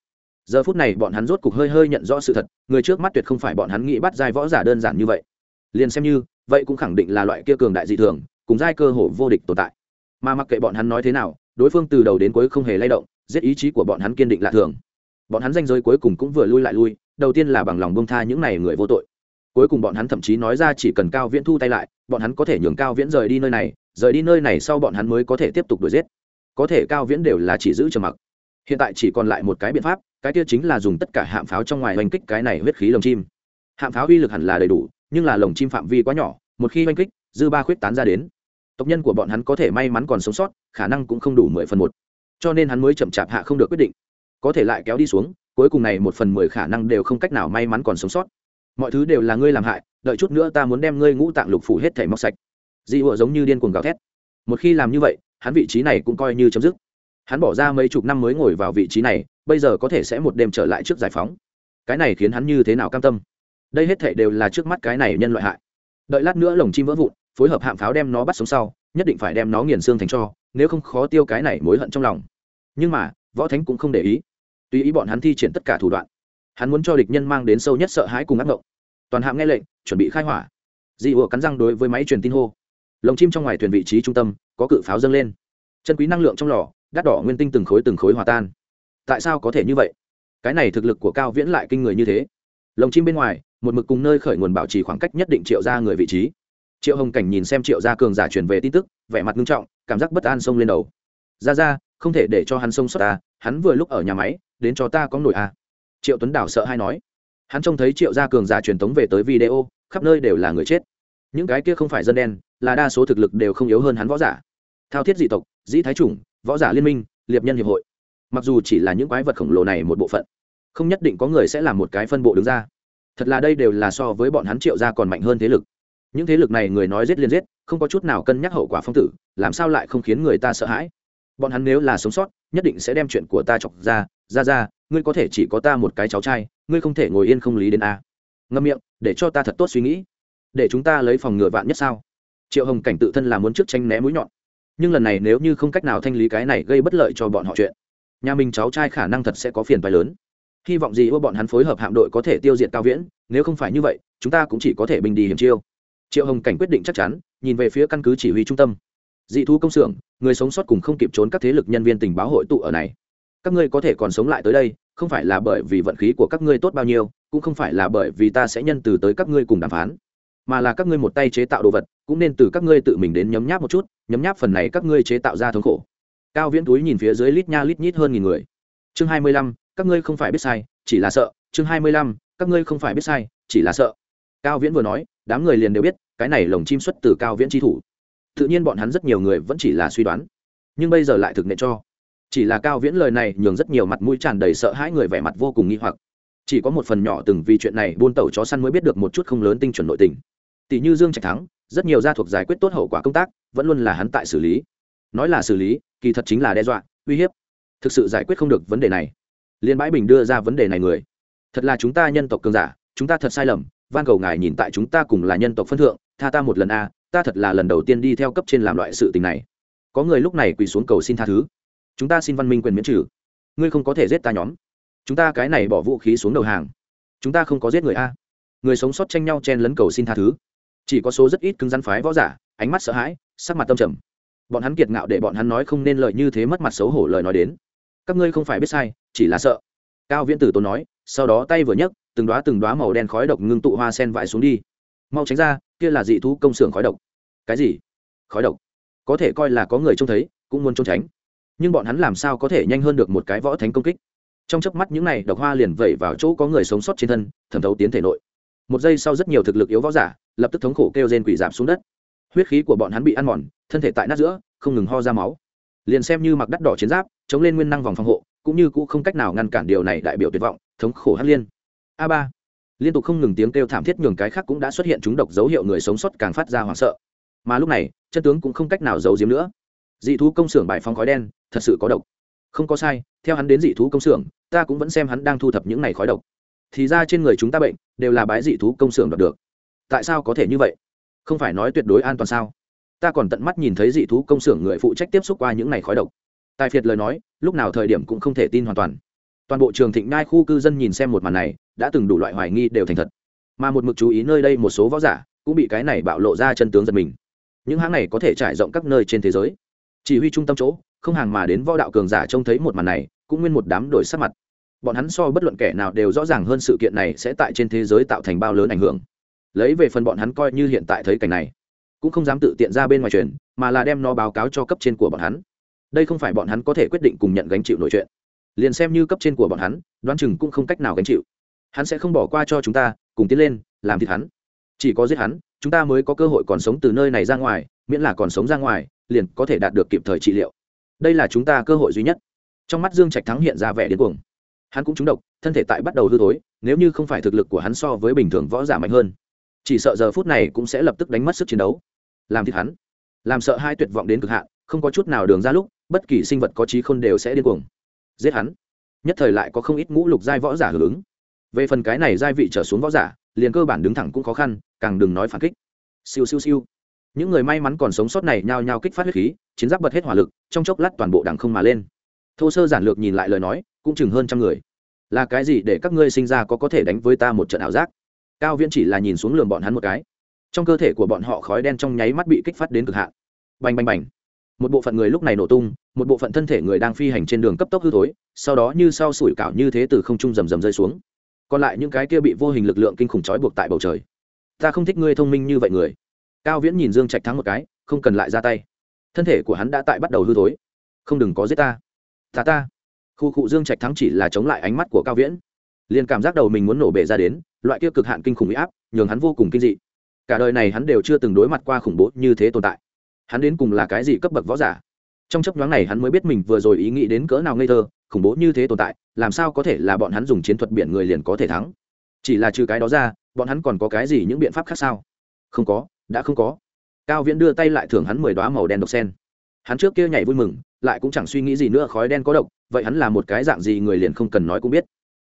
Giờ phút này bọn hắn rốt cục hơi hơi nhận rõ sự thật, người trước mắt tuyệt không phải bọn hắn nghĩ bắt giai võ giả đơn giản như vậy. Liền xem như, vậy cũng khẳng định là loại kia cường đại dị thường, cùng giai cơ hồ vô địch tồn tại. Mà mặc kệ bọn hắn nói thế nào, đối phương từ đầu đến cuối không hề lay động, giết ý chí của bọn hắn kiên định lạ thường. Bọn hắn danh giới cuối cùng cũng vừa lui lại lui, đầu tiên là bằng lòng bông tha những này người vô tội cuối cùng bọn hắn thậm chí nói ra chỉ cần cao viễn thu tay lại, bọn hắn có thể nhường cao viễn rời đi nơi này, rời đi nơi này sau bọn hắn mới có thể tiếp tục đuổi giết. Có thể cao viễn đều là chỉ giữ trầm mặc. Hiện tại chỉ còn lại một cái biện pháp, cái kia chính là dùng tất cả hạm pháo trong ngoài oanh kích cái này huyết khí lồng chim. Hạm pháo uy lực hẳn là đầy đủ, nhưng là lồng chim phạm vi quá nhỏ, một khi oanh kích, dư ba khuyết tán ra đến. Tộc nhân của bọn hắn có thể may mắn còn sống sót, khả năng cũng không đủ mười phần một. Cho nên hắn mới chậm chạp hạ không được quyết định. Có thể lại kéo đi xuống, cuối cùng này một phần mười khả năng đều không cách nào may mắn còn sống sót mọi thứ đều là ngươi làm hại, đợi chút nữa ta muốn đem ngươi ngũ tạng lục phủ hết thể móc sạch. Dị hựa giống như điên cuồng gào thét. Một khi làm như vậy, hắn vị trí này cũng coi như chấm dứt. Hắn bỏ ra mấy chục năm mới ngồi vào vị trí này, bây giờ có thể sẽ một đêm trở lại trước giải phóng. Cái này khiến hắn như thế nào cam tâm? Đây hết thể đều là trước mắt cái này nhân loại hại. Đợi lát nữa lồng chim vỡ vụn, phối hợp hạm pháo đem nó bắt sống sau, nhất định phải đem nó nghiền xương thành cho, nếu không khó tiêu cái này mối hận trong lòng. Nhưng mà, võ thánh cũng không để ý. Tùy ý bọn hắn thi triển tất cả thủ đoạn. Hắn muốn cho địch nhân mang đến sâu nhất sợ hãi cùng ác mộng toàn hạm nghe lệnh, chuẩn bị khai hỏa. Dị ủa cắn răng đối với máy truyền tin hô. Lồng chim trong ngoài thuyền vị trí trung tâm, có cự pháo dâng lên. Chân quý năng lượng trong lò, đắt đỏ nguyên tinh từng khối từng khối hòa tan. Tại sao có thể như vậy? Cái này thực lực của cao viễn lại kinh người như thế. Lồng chim bên ngoài, một mực cùng nơi khởi nguồn bảo trì khoảng cách nhất định triệu ra người vị trí. Triệu hồng cảnh nhìn xem triệu gia cường giả truyền về tin tức, vẻ mặt nghiêm trọng, cảm giác bất an xông lên đầu. Ra ra, không thể để cho hắn xông xuất ta, hắn vừa lúc ở nhà máy, đến cho ta có nổi a triệu tuấn đảo sợ hay nói hắn trông thấy triệu gia cường già truyền tống về tới video, khắp nơi đều là người chết. Những cái kia không phải dân đen, là đa số thực lực đều không yếu hơn hắn võ giả. Thao thiết dị tộc, dĩ thái chủng, võ giả liên minh, liệp nhân hiệp hội. Mặc dù chỉ là những quái vật khổng lồ này một bộ phận, không nhất định có người sẽ làm một cái phân bộ đứng ra. Thật là đây đều là so với bọn hắn triệu gia còn mạnh hơn thế lực. Những thế lực này người nói giết liên giết, không có chút nào cân nhắc hậu quả phong tử, làm sao lại không khiến người ta sợ hãi? Bọn hắn nếu là sống sót, nhất định sẽ đem chuyện của ta chọc ra. Ra ra, ngươi có thể chỉ có ta một cái cháu trai ngươi không thể ngồi yên không lý đến a. Ngâm miệng, để cho ta thật tốt suy nghĩ. Để chúng ta lấy phòng ngừa vạn nhất sao? Triệu hồng cảnh tự thân là muốn trước tranh né mũi nhọn. Nhưng lần này nếu như không cách nào thanh lý cái này gây bất lợi cho bọn họ chuyện, nhà mình cháu trai khả năng thật sẽ có phiền phái lớn. Hy vọng gì ô bọn hắn phối hợp hạm đội có thể tiêu diệt cao viễn, nếu không phải như vậy, chúng ta cũng chỉ có thể bình đi hiểm chiêu. Triệu hồng cảnh quyết định chắc chắn, nhìn về phía căn cứ chỉ huy trung tâm. Dị thu công xưởng, người sống sót cùng không kịp trốn các thế lực nhân viên tình báo hội tụ ở này. Các ngươi có thể còn sống lại tới đây không phải là bởi vì vận khí của các ngươi tốt bao nhiêu, cũng không phải là bởi vì ta sẽ nhân từ tới các ngươi cùng đàm phán, mà là các ngươi một tay chế tạo đồ vật, cũng nên từ các ngươi tự mình đến nhấm nháp một chút, nhấm nháp phần này các ngươi chế tạo ra thống khổ. Cao viễn túi nhìn phía dưới lít nha lít nhít hơn nghìn người. Chương hai mươi lăm, các ngươi không phải biết sai, chỉ là sợ. Chương hai mươi lăm, các ngươi không phải biết sai, chỉ là sợ. Cao viễn vừa nói, đám người liền đều biết, cái này lồng chim xuất từ cao viễn tri thủ. Tự nhiên bọn hắn rất nhiều người vẫn chỉ là suy đoán, nhưng bây giờ lại thực nệ cho chỉ là cao viễn lời này nhường rất nhiều mặt mũi tràn đầy sợ hãi người vẻ mặt vô cùng nghi hoặc. Chỉ có một phần nhỏ từng vì chuyện này buôn tẩu chó săn mới biết được một chút không lớn tinh chuẩn nội tình. Tỷ như dương trạch thắng, rất nhiều gia thuộc giải quyết tốt hậu quả công tác, vẫn luôn là hắn tại xử lý. Nói là xử lý, kỳ thật chính là đe dọa, uy hiếp. Thực sự giải quyết không được vấn đề này. Liên bãi bình đưa ra vấn đề này người. Thật là chúng ta nhân tộc cường giả, chúng ta thật sai lầm, van cầu ngài nhìn tại chúng ta cùng là nhân tộc phân thượng, tha ta một lần a, ta thật là lần đầu tiên đi theo cấp trên làm loại sự tình này. Có người lúc này quỳ xuống cầu xin tha thứ chúng ta xin văn minh quyền miễn trừ. Ngươi không có thể giết ta nhóm. Chúng ta cái này bỏ vũ khí xuống đầu hàng. Chúng ta không có giết người a. Người sống sót tranh nhau chen lấn cầu xin tha thứ. Chỉ có số rất ít cứng rắn phái võ giả, ánh mắt sợ hãi, sắc mặt tâm trầm. Bọn hắn kiệt ngạo để bọn hắn nói không nên lời như thế mất mặt xấu hổ lời nói đến. Các ngươi không phải biết sai, chỉ là sợ. Cao viễn tử tốn nói, sau đó tay vừa nhấc, từng đoá từng đoá màu đen khói độc ngưng tụ hoa sen vải xuống đi. Mau tránh ra, kia là dị thú công xưởng khói độc. Cái gì? Khói độc? Có thể coi là có người trông thấy, cũng muốn trốn tránh nhưng bọn hắn làm sao có thể nhanh hơn được một cái võ thánh công kích? Trong chớp mắt những này độc hoa liền vẩy vào chỗ có người sống sót trên thân, thẩm thấu tiến thể nội. Một giây sau rất nhiều thực lực yếu võ giả, lập tức thống khổ kêu rên quỷ giảm xuống đất. Huyết khí của bọn hắn bị ăn mòn, thân thể tại nát giữa, không ngừng ho ra máu. Liền xem như mặc đắt đỏ chiến giáp, chống lên nguyên năng vòng phòng hộ, cũng như cũng không cách nào ngăn cản điều này đại biểu tuyệt vọng, thống khổ hắt liên. A ba. Liên tục không ngừng tiếng kêu thảm thiết nhường cái khác cũng đã xuất hiện chúng độc dấu hiệu người sống sót càng phát ra hoảng sợ. Mà lúc này, chân tướng cũng không cách nào giấu giếm nữa. Dị thú công xưởng bài phong khói đen thật sự có độc. Không có sai, theo hắn đến dị thú công xưởng, ta cũng vẫn xem hắn đang thu thập những này khói độc. Thì ra trên người chúng ta bệnh, đều là bái dị thú công xưởng đoạt được. Tại sao có thể như vậy? Không phải nói tuyệt đối an toàn sao? Ta còn tận mắt nhìn thấy dị thú công xưởng người phụ trách tiếp xúc qua những ngày khói độc. Tài phiệt lời nói, lúc nào thời điểm cũng không thể tin hoàn toàn. Toàn bộ trường thịnh ngai khu cư dân nhìn xem một màn này, đã từng đủ loại hoài nghi đều thành thật. Mà một mực chú ý nơi đây một số võ giả, cũng bị cái này bạo lộ ra chân tướng giật mình. Những hãng này có thể trải rộng các nơi trên thế giới. Chỉ huy trung tâm chỗ không hàng mà đến võ đạo cường giả trông thấy một màn này, cũng nguyên một đám đổi sắc mặt. Bọn hắn so bất luận kẻ nào đều rõ ràng hơn sự kiện này sẽ tại trên thế giới tạo thành bao lớn ảnh hưởng. Lấy về phần bọn hắn coi như hiện tại thấy cảnh này, cũng không dám tự tiện ra bên ngoài truyền mà là đem nó báo cáo cho cấp trên của bọn hắn. Đây không phải bọn hắn có thể quyết định cùng nhận gánh chịu nội chuyện. Liền xem như cấp trên của bọn hắn, đoán chừng cũng không cách nào gánh chịu. Hắn sẽ không bỏ qua cho chúng ta, cùng tiến lên, làm thịt hắn. Chỉ có giết hắn, chúng ta mới có cơ hội còn sống từ nơi này ra ngoài, miễn là còn sống ra ngoài, liền có thể đạt được kịp thời trị liệu đây là chúng ta cơ hội duy nhất. Trong mắt dương trạch thắng hiện ra vẻ điên cuồng. Hắn cũng trúng độc, thân thể tại bắt đầu hư thối, nếu như không phải thực lực của hắn so với bình thường võ giả mạnh hơn, chỉ sợ giờ phút này cũng sẽ lập tức đánh mất sức chiến đấu. Làm thịt hắn, làm sợ hai tuyệt vọng đến cực hạn, không có chút nào đường ra lúc, bất kỳ sinh vật có trí khôn đều sẽ điên cuồng. Giết hắn. Nhất thời lại có không ít ngũ lục giai võ giả hưởng ứng. Về phần cái này giai vị trở xuống võ giả, liền cơ bản đứng thẳng cũng khó khăn, càng đừng nói phản kích. Siêu siêu siêu những người may mắn còn sống sót này nhao nhao kích phát huyết khí, chiến giáp bật hết hỏa lực, trong chốc lát toàn bộ đằng không mà lên. Thô sơ giản lược nhìn lại lời nói, cũng chừng hơn trăm người. Là cái gì để các ngươi sinh ra có có thể đánh với ta một trận ảo giác? Cao viễn chỉ là nhìn xuống lường bọn hắn một cái. Trong cơ thể của bọn họ khói đen trong nháy mắt bị kích phát đến cực hạn. Bành bành bành. Một bộ phận người lúc này nổ tung, một bộ phận thân thể người đang phi hành trên đường cấp tốc hư thối, sau đó như sau sủi cảo như thế từ không trung rầm rầm rơi xuống. Còn lại những cái kia bị vô hình lực lượng kinh khủng trói buộc tại bầu trời. Ta không thích ngươi thông minh như vậy người cao viễn nhìn dương trạch thắng một cái, không cần lại ra tay. Thân thể của hắn đã tại bắt đầu hư thối. Không đừng có giết ta. Ta ta. Khu cụ dương trạch thắng chỉ là chống lại ánh mắt của cao viễn. Liền cảm giác đầu mình muốn nổ bể ra đến, loại kia cực hạn kinh khủng huy áp, nhường hắn vô cùng kinh dị. Cả đời này hắn đều chưa từng đối mặt qua khủng bố như thế tồn tại. Hắn đến cùng là cái gì cấp bậc võ giả? Trong chấp nhoáng này hắn mới biết mình vừa rồi ý nghĩ đến cỡ nào ngây thơ, khủng bố như thế tồn tại, làm sao có thể là bọn hắn dùng chiến thuật biển người liền có thể thắng? Chỉ là trừ cái đó ra, bọn hắn còn có cái gì những biện pháp khác sao? Không có đã không có. Cao viễn đưa tay lại thưởng hắn mười đoá màu đen độc sen. Hắn trước kia nhảy vui mừng, lại cũng chẳng suy nghĩ gì nữa khói đen có độc, vậy hắn là một cái dạng gì người liền không cần nói cũng biết.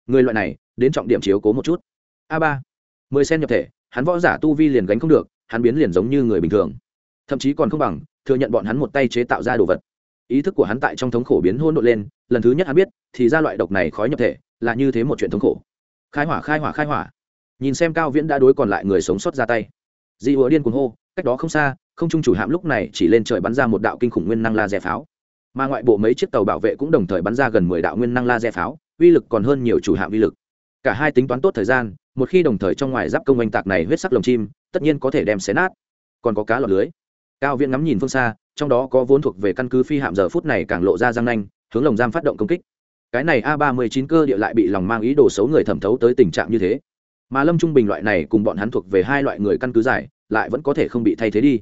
Người loại này, đến trọng điểm chiếu cố một chút. A ba. Mười sen nhập thể, hắn võ giả tu vi liền gánh không được, hắn biến liền giống như người bình thường. Thậm chí còn không bằng, thừa nhận bọn hắn một tay chế tạo ra đồ vật. Ý thức của hắn tại trong thống khổ biến hôn đột lên, lần thứ nhất hắn biết, thì ra loại độc này khói nhập thể, là như thế một chuyện thống khổ. Khai hỏa khai hỏa khai hỏa. Nhìn xem cao viễn đã đối còn lại người sống sót ra tay di hùa điên cuồng hô, cách đó không xa, không trung chủ hạm lúc này chỉ lên trời bắn ra một đạo kinh khủng nguyên năng laser pháo. Mà ngoại bộ mấy chiếc tàu bảo vệ cũng đồng thời bắn ra gần mười đạo nguyên năng laser pháo, uy lực còn hơn nhiều chủ hạm uy lực. Cả hai tính toán tốt thời gian, một khi đồng thời trong ngoài giáp công oanh tạc này huyết sắc lồng chim, tất nhiên có thể đem xé nát. Còn có cá lọt lưới. Cao viễn ngắm nhìn phương xa, trong đó có vốn thuộc về căn cứ phi hạm giờ phút này càng lộ ra răng nanh, hướng lồng giam phát động công kích. Cái này a ba mươi chín cơ địa lại bị lòng mang ý đồ xấu người thẩm thấu tới tình trạng như thế mà lâm trung bình loại này cùng bọn hắn thuộc về hai loại người căn cứ giải, lại vẫn có thể không bị thay thế đi.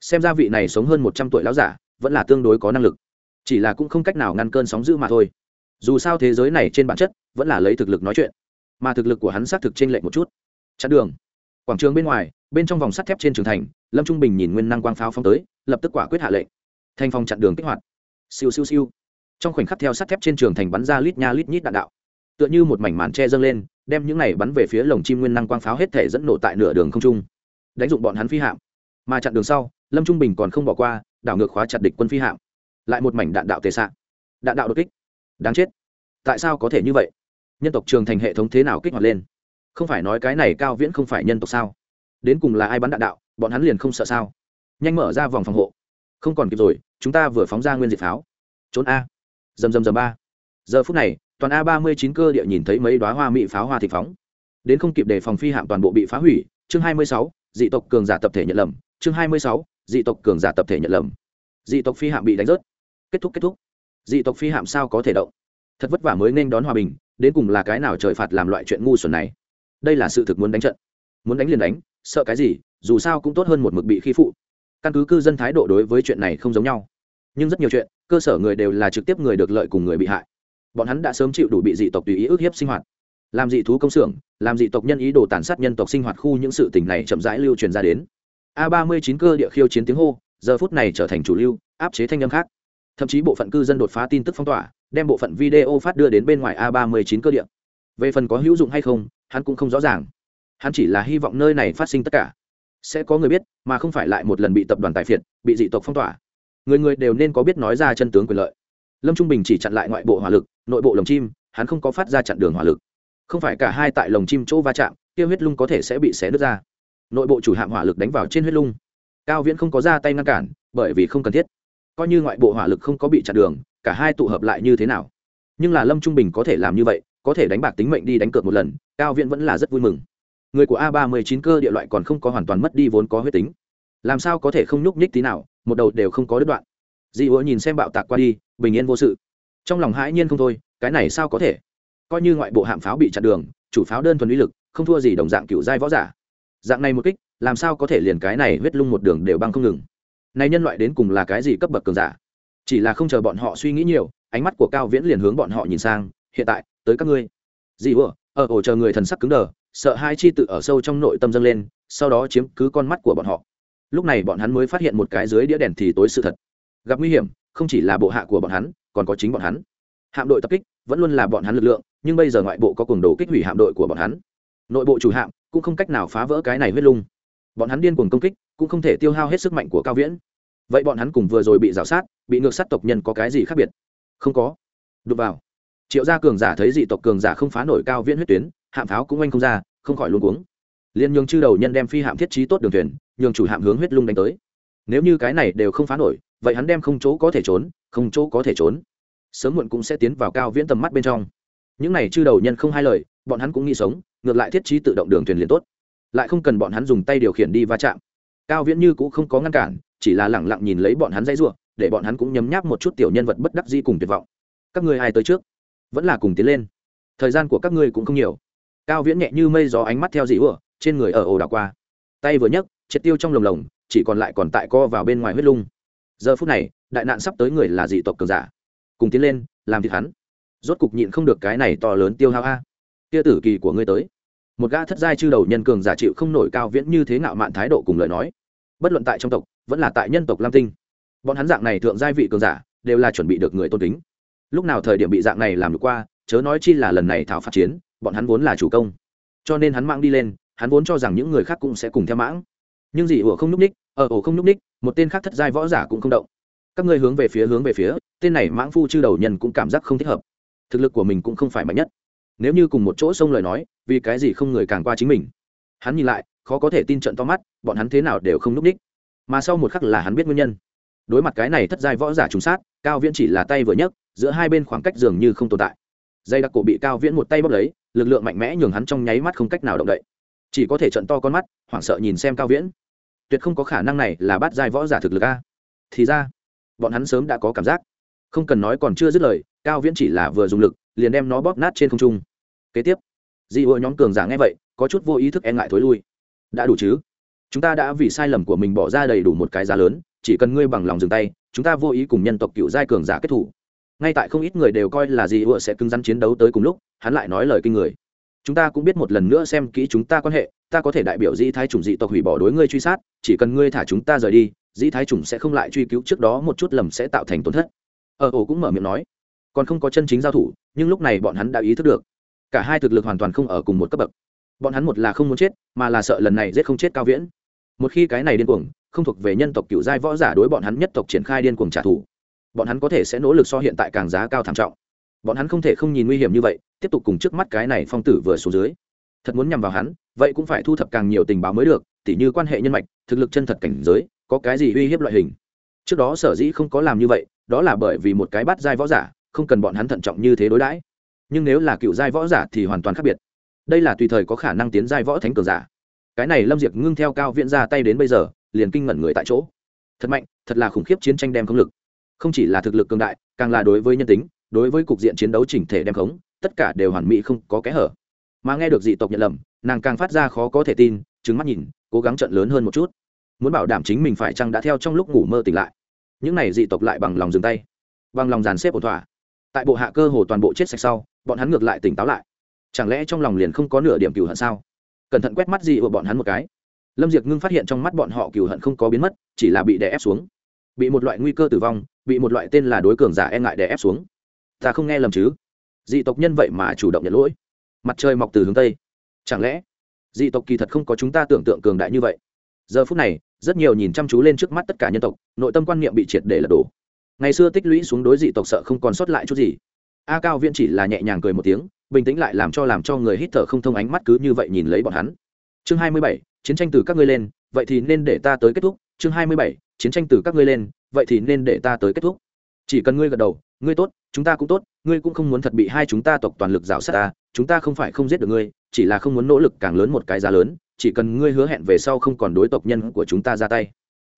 Xem ra vị này sống hơn một trăm tuổi lão giả, vẫn là tương đối có năng lực. Chỉ là cũng không cách nào ngăn cơn sóng dữ mà thôi. Dù sao thế giới này trên bản chất, vẫn là lấy thực lực nói chuyện. Mà thực lực của hắn xác thực trên lệch một chút. Chặn đường. Quảng trường bên ngoài, bên trong vòng sắt thép trên trường thành, lâm trung bình nhìn nguyên năng quang pháo phong tới, lập tức quả quyết hạ lệnh. Thành phòng chặn đường kích hoạt. Siêu siêu siêu. Trong khoảnh khắc theo sắt thép trên trường thành bắn ra lít nha lít nhít đạn đạo. Tựa như một mảnh màn tre dâng lên đem những này bắn về phía lồng chim nguyên năng quang pháo hết thể dẫn nổ tại nửa đường không trung. Đánh dụng bọn hắn phi hạm. Mà chặn đường sau, lâm trung bình còn không bỏ qua, đảo ngược khóa chặt địch quân phi hạm. Lại một mảnh đạn đạo tề xạ. Đạn đạo đột kích. Đáng chết. Tại sao có thể như vậy? Nhân tộc trường thành hệ thống thế nào kích hoạt lên? Không phải nói cái này cao viễn không phải nhân tộc sao? Đến cùng là ai bắn đạn đạo, bọn hắn liền không sợ sao? Nhanh mở ra vòng phòng hộ. Không còn kịp rồi, chúng ta vừa phóng ra nguyên diệt pháo. Trốn a. Dầm dầm dầm ba. Giờ phút này toàn a ba mươi chín cơ địa nhìn thấy mấy đoá hoa mỹ pháo hoa thị phóng. Đến không kịp để phòng phi hạm toàn bộ bị phá hủy, chương hai mươi sáu, dị tộc cường giả tập thể nhận lầm, chương hai mươi sáu, dị tộc cường giả tập thể nhận lầm. Dị tộc phi hạm bị đánh rớt. Kết thúc kết thúc. Dị tộc phi hạm sao có thể động? Thật vất vả mới nên đón hòa bình, đến cùng là cái nào trời phạt làm loại chuyện ngu xuẩn này? Đây là sự thực muốn đánh trận. Muốn đánh liền đánh, sợ cái gì, dù sao cũng tốt hơn một mực bị khi phụ. Căn cứ cư dân thái độ đối với chuyện này không giống nhau. Nhưng rất nhiều chuyện, cơ sở người đều là trực tiếp người được lợi cùng người bị hại bọn hắn đã sớm chịu đủ bị dị tộc tùy ý ức hiếp sinh hoạt. Làm dị thú công xưởng, làm dị tộc nhân ý đồ tàn sát nhân tộc sinh hoạt khu những sự tình này chậm rãi lưu truyền ra đến. A ba mươi chín cơ địa khiêu chiến tiếng hô, giờ phút này trở thành chủ lưu, áp chế thanh âm khác. Thậm chí bộ phận cư dân đột phá tin tức phong tỏa, đem bộ phận video phát đưa đến bên ngoài a ba mươi chín cơ địa. Về phần có hữu dụng hay không, hắn cũng không rõ ràng. Hắn chỉ là hy vọng nơi này phát sinh tất cả. Sẽ có người biết, mà không phải lại một lần bị tập đoàn tài phiệt, bị dị tộc phong tỏa. Người người đều nên có biết nói ra chân tướng quyền lợi lâm trung bình chỉ chặn lại ngoại bộ hỏa lực, nội bộ lồng chim, hắn không có phát ra chặn đường hỏa lực. Không phải cả hai tại lồng chim chỗ va chạm tiêu huyết lung có thể sẽ bị xé đứt ra. Nội bộ chủ hạm hỏa lực đánh vào trên huyết lung. Cao viễn không có ra tay ngăn cản, bởi vì không cần thiết. Coi như ngoại bộ hỏa lực không có bị chặn đường, cả hai tụ hợp lại như thế nào? Nhưng là lâm trung bình có thể làm như vậy, có thể đánh bạc tính mệnh đi đánh cược một lần, cao viễn vẫn là rất vui mừng. Người của a ba mươi chín cơ địa loại còn không có hoàn toàn mất đi vốn có huyết tính. Làm sao có thể không nhúc nhích tí nào, một đầu đều không có đứt đoạn. Dị ủa nhìn xem bạo tạc qua đi bình yên vô sự. Trong lòng hãi nhiên không thôi, cái này sao có thể? Coi như ngoại bộ hạm pháo bị chặn đường, chủ pháo đơn thuần uy lực, không thua gì đồng dạng cựu giai võ giả. Dạng này một kích, làm sao có thể liền cái này huyết lung một đường đều băng không ngừng? Này nhân loại đến cùng là cái gì cấp bậc cường giả? Chỉ là không chờ bọn họ suy nghĩ nhiều, ánh mắt của cao viễn liền hướng bọn họ nhìn sang, hiện tại, tới các ngươi. Dị ủa ở ổ chờ người thần sắc cứng đờ, sợ hai chi tự ở sâu trong nội tâm dâng lên, sau đó chiếm cứ con mắt của bọn họ. Lúc này bọn hắn mới phát hiện một cái dưới đĩa đèn thì tối sự thật. Gặp nguy hiểm không chỉ là bộ hạ của bọn hắn, còn có chính bọn hắn. Hạm đội tập kích vẫn luôn là bọn hắn lực lượng, nhưng bây giờ ngoại bộ có cường đồ kích hủy hạm đội của bọn hắn. Nội bộ chủ hạm cũng không cách nào phá vỡ cái này huyết lung. Bọn hắn điên cuồng công kích cũng không thể tiêu hao hết sức mạnh của cao viễn. Vậy bọn hắn cùng vừa rồi bị rào sát, bị ngược sát tộc nhân có cái gì khác biệt? Không có. Đụt vào. Triệu gia cường giả thấy dị tộc cường giả không phá nổi cao viễn huyết tuyến, hạm pháo cũng oanh không ra, không khỏi luôn cuống. Liên nhường chư đầu nhân đem phi hạm thiết trí tốt đường thuyền, nhường chủ hạm hướng huyết lung đánh tới. Nếu như cái này đều không phá nổi vậy hắn đem không chỗ có thể trốn, không chỗ có thể trốn. Sớm muộn cũng sẽ tiến vào cao viễn tầm mắt bên trong. Những này chư đầu nhân không hai lời, bọn hắn cũng nghĩ sống, ngược lại thiết trí tự động đường thuyền liền tốt. Lại không cần bọn hắn dùng tay điều khiển đi va chạm. Cao viễn như cũng không có ngăn cản, chỉ là lẳng lặng nhìn lấy bọn hắn dãy ruộng, để bọn hắn cũng nhấm nháp một chút tiểu nhân vật bất đắc di cùng tuyệt vọng. Các ngươi ai tới trước? Vẫn là cùng tiến lên. Thời gian của các ngươi cũng không nhiều. Cao viễn nhẹ như mây gió ánh mắt theo dị ủa, trên người ở ồ đảo qua. Tay vừa nhấc, triệt tiêu trong lồng lồng, chỉ còn lại còn tại co vào bên ngoài huyết lung giờ phút này, đại nạn sắp tới người là dị tộc cường giả. Cùng tiến lên, làm thịt hắn. Rốt cục nhịn không được cái này to lớn tiêu hao a. Kia tử kỳ của ngươi tới. Một gã thất giai chư đầu nhân cường giả chịu không nổi cao viễn như thế ngạo mạn thái độ cùng lời nói. Bất luận tại trong tộc, vẫn là tại nhân tộc lam tinh. Bọn hắn dạng này thượng giai vị cường giả, đều là chuẩn bị được người tôn kính. Lúc nào thời điểm bị dạng này làm được qua, chớ nói chi là lần này thảo phát chiến, bọn hắn vốn là chủ công. Cho nên hắn mang đi lên, hắn vốn cho rằng những người khác cũng sẽ cùng theo mãng nhưng dị ủa không n ú c ních ờ, ở ổ không n ú c ních, một tên khác thất giai võ giả cũng không động. Các ngươi hướng về phía, hướng về phía, tên này mãng phu chư đầu nhân cũng cảm giác không thích hợp. Thực lực của mình cũng không phải mạnh nhất. Nếu như cùng một chỗ xông lời nói, vì cái gì không người càng qua chính mình? Hắn nhìn lại, khó có thể tin trận to mắt, bọn hắn thế nào đều không n ú c ních. Mà sau một khắc là hắn biết nguyên nhân. Đối mặt cái này thất giai võ giả trùng sát, cao viễn chỉ là tay vừa nhấc, giữa hai bên khoảng cách dường như không tồn tại. Dây đặc cổ bị cao viễn một tay bóp lấy, lực lượng mạnh mẽ nhường hắn trong nháy mắt không cách nào động đậy. Chỉ có thể trận to con mắt, hoảng sợ nhìn xem cao viễn tuyệt không có khả năng này là bắt giai võ giả thực lực a. Thì ra, bọn hắn sớm đã có cảm giác. Không cần nói còn chưa dứt lời, cao viễn chỉ là vừa dùng lực, liền đem nó bóp nát trên không trung. Kế tiếp di hội nhóm cường giả nghe vậy, có chút vô ý thức e ngại thối lui. Đã đủ chứ? Chúng ta đã vì sai lầm của mình bỏ ra đầy đủ một cái giá lớn, chỉ cần ngươi bằng lòng dừng tay, chúng ta vô ý cùng nhân tộc cựu giai cường giả kết thủ. Ngay tại không ít người đều coi là di hội sẽ cứng rắn chiến đấu tới cùng lúc, hắn lại nói lời kinh người chúng ta cũng biết một lần nữa xem kỹ chúng ta quan hệ, ta có thể đại biểu dĩ thái chủng dị tộc hủy bỏ đối ngươi truy sát, chỉ cần ngươi thả chúng ta rời đi, dĩ thái chủng sẽ không lại truy cứu trước đó một chút lầm sẽ tạo thành tổn thất. Ờ, ở ổ cũng mở miệng nói. Còn không có chân chính giao thủ, nhưng lúc này bọn hắn đã ý thức được. Cả hai thực lực hoàn toàn không ở cùng một cấp bậc. Bọn hắn một là không muốn chết, mà là sợ lần này giết không chết cao viễn. Một khi cái này điên cuồng, không thuộc về nhân tộc cựu giai võ giả đối bọn hắn nhất tộc triển khai điên cuồng trả thù, bọn hắn có thể sẽ nỗ lực so hiện tại càng giá cao thảm trọng bọn hắn không thể không nhìn nguy hiểm như vậy, tiếp tục cùng trước mắt cái này phong tử vừa xuống dưới. Thật muốn nhằm vào hắn, vậy cũng phải thu thập càng nhiều tình báo mới được, tỉ như quan hệ nhân mạch, thực lực chân thật cảnh giới, có cái gì uy hiếp loại hình. Trước đó sở dĩ không có làm như vậy, đó là bởi vì một cái bắt giai võ giả, không cần bọn hắn thận trọng như thế đối đãi. Nhưng nếu là cựu giai võ giả thì hoàn toàn khác biệt. Đây là tùy thời có khả năng tiến giai võ thánh cường giả. Cái này lâm Diệp ngưng theo cao viện ra tay đến bây giờ, liền kinh ngẩn người tại chỗ. Thật mạnh, thật là khủng khiếp chiến tranh đem công lực. Không chỉ là thực lực cường đại, càng là đối với nhân tính đối với cục diện chiến đấu chỉnh thể đem khống, tất cả đều hoàn mỹ không có kẽ hở. Mà nghe được dị tộc nhận lầm, nàng càng phát ra khó có thể tin trứng mắt nhìn, cố gắng trận lớn hơn một chút. Muốn bảo đảm chính mình phải chăng đã theo trong lúc ngủ mơ tỉnh lại. Những này dị tộc lại bằng lòng dừng tay, bằng lòng dàn xếp ổn thỏa. Tại bộ hạ cơ hồ toàn bộ chết sạch sau, bọn hắn ngược lại tỉnh táo lại. Chẳng lẽ trong lòng liền không có nửa điểm cừu hận sao? Cẩn thận quét mắt dị của bọn hắn một cái. Lâm diệc ngưng phát hiện trong mắt bọn họ cừu hận không có biến mất, chỉ là bị đè ép xuống. Bị một loại nguy cơ tử vong, bị một loại tên là đối cường giả e ngại đè ép xuống ta không nghe lầm chứ? Dị tộc nhân vậy mà chủ động nhận lỗi. Mặt trời mọc từ hướng tây. Chẳng lẽ, dị tộc kỳ thật không có chúng ta tưởng tượng cường đại như vậy? Giờ phút này, rất nhiều nhìn chăm chú lên trước mắt tất cả nhân tộc, nội tâm quan niệm bị triệt để lật đổ. Ngày xưa tích lũy xuống đối dị tộc sợ không còn sót lại chút gì. A cao viễn chỉ là nhẹ nhàng cười một tiếng, bình tĩnh lại làm cho làm cho người hít thở không thông ánh mắt cứ như vậy nhìn lấy bọn hắn. Chương hai mươi bảy, chiến tranh từ các ngươi lên, vậy thì nên để ta tới kết thúc. Chương hai mươi bảy, chiến tranh từ các ngươi lên, vậy thì nên để ta tới kết thúc. Chỉ cần ngươi gật đầu, ngươi tốt chúng ta cũng tốt, ngươi cũng không muốn thật bị hai chúng ta tộc toàn lực rào sát ta, chúng ta không phải không giết được ngươi, chỉ là không muốn nỗ lực càng lớn một cái giá lớn, chỉ cần ngươi hứa hẹn về sau không còn đối tộc nhân của chúng ta ra tay.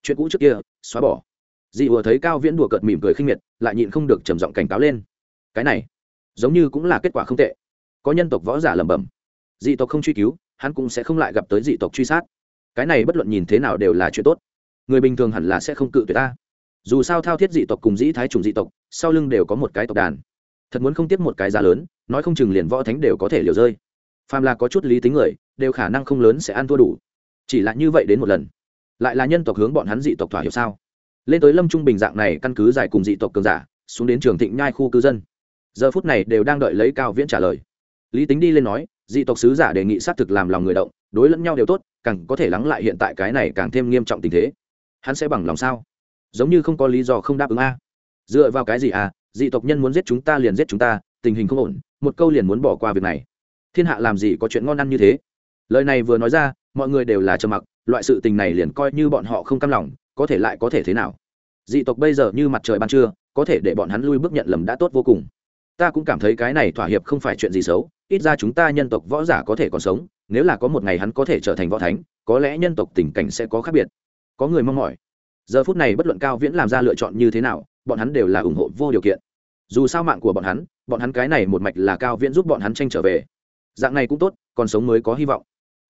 Chuyện cũ trước kia, xóa bỏ. Dị vừa thấy cao viễn đùa cợt mỉm cười khinh miệt, lại nhịn không được trầm giọng cảnh cáo lên. Cái này, giống như cũng là kết quả không tệ. Có nhân tộc võ giả lẩm bẩm. Dị tộc không truy cứu, hắn cũng sẽ không lại gặp tới dị tộc truy sát. Cái này bất luận nhìn thế nào đều là chuyện tốt. Người bình thường hẳn là sẽ không cự tuyệt ta dù sao thao thiết dị tộc cùng dĩ thái trùng dị tộc, sau lưng đều có một cái tộc đàn. Thật muốn không tiếp một cái giá lớn, nói không chừng liền võ thánh đều có thể liều rơi. Phàm là có chút lý tính người, đều khả năng không lớn sẽ ăn thua đủ. Chỉ là như vậy đến một lần, lại là nhân tộc hướng bọn hắn dị tộc thỏa hiệp sao? Lên tới lâm trung bình dạng này căn cứ giải cùng dị tộc cường giả, xuống đến trường thịnh nhai khu cư dân. Giờ phút này đều đang đợi lấy cao viễn trả lời. Lý tính đi lên nói, dị tộc sứ giả đề nghị xác thực làm lòng người động, đối lẫn nhau đều tốt, càng có thể lắng lại hiện tại cái này càng thêm nghiêm trọng tình thế. Hắn sẽ bằng lòng sao? Giống như không có lý do không đáp ứng a. Dựa vào cái gì à? Dị tộc nhân muốn giết chúng ta liền giết chúng ta, tình hình không ổn, một câu liền muốn bỏ qua việc này. Thiên hạ làm gì có chuyện ngon ăn như thế? Lời này vừa nói ra, mọi người đều là trầm mặc, loại sự tình này liền coi như bọn họ không cam lòng, có thể lại có thể thế nào? Dị tộc bây giờ như mặt trời ban trưa, có thể để bọn hắn lui bước nhận lầm đã tốt vô cùng. Ta cũng cảm thấy cái này thỏa hiệp không phải chuyện gì xấu, ít ra chúng ta nhân tộc võ giả có thể còn sống, nếu là có một ngày hắn có thể trở thành võ thánh, có lẽ nhân tộc tình cảnh sẽ có khác biệt. Có người mong mỏi giờ phút này bất luận cao viễn làm ra lựa chọn như thế nào, bọn hắn đều là ủng hộ vô điều kiện. Dù sao mạng của bọn hắn bọn hắn cái này một mạch là cao viễn giúp bọn hắn tranh trở về. Dạng này cũng tốt, còn sống mới có hy vọng.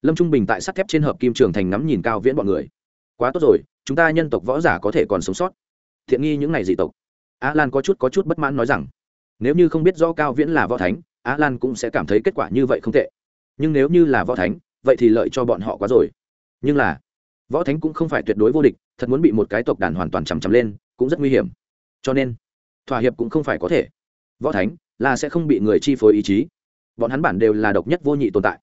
Lâm trung bình tại sắt thép trên hợp kim trường thành ngắm nhìn cao viễn bọn người. Quá tốt rồi, chúng ta nhân tộc võ giả có thể còn sống sót. Thiện nghi những ngày dị tộc. Á lan có chút có chút bất mãn nói rằng, nếu như không biết do cao viễn là võ thánh, á lan cũng sẽ cảm thấy kết quả như vậy không tệ. Nhưng nếu như là võ thánh, vậy thì lợi cho bọn họ quá rồi. Nhưng là võ thánh cũng không phải tuyệt đối vô địch, thật muốn bị một cái tộc đàn hoàn toàn chằm chằm lên, cũng rất nguy hiểm. Cho nên, thỏa hiệp cũng không phải có thể. Võ thánh là sẽ không bị người chi phối ý chí. Bọn hắn bản đều là độc nhất vô nhị tồn tại.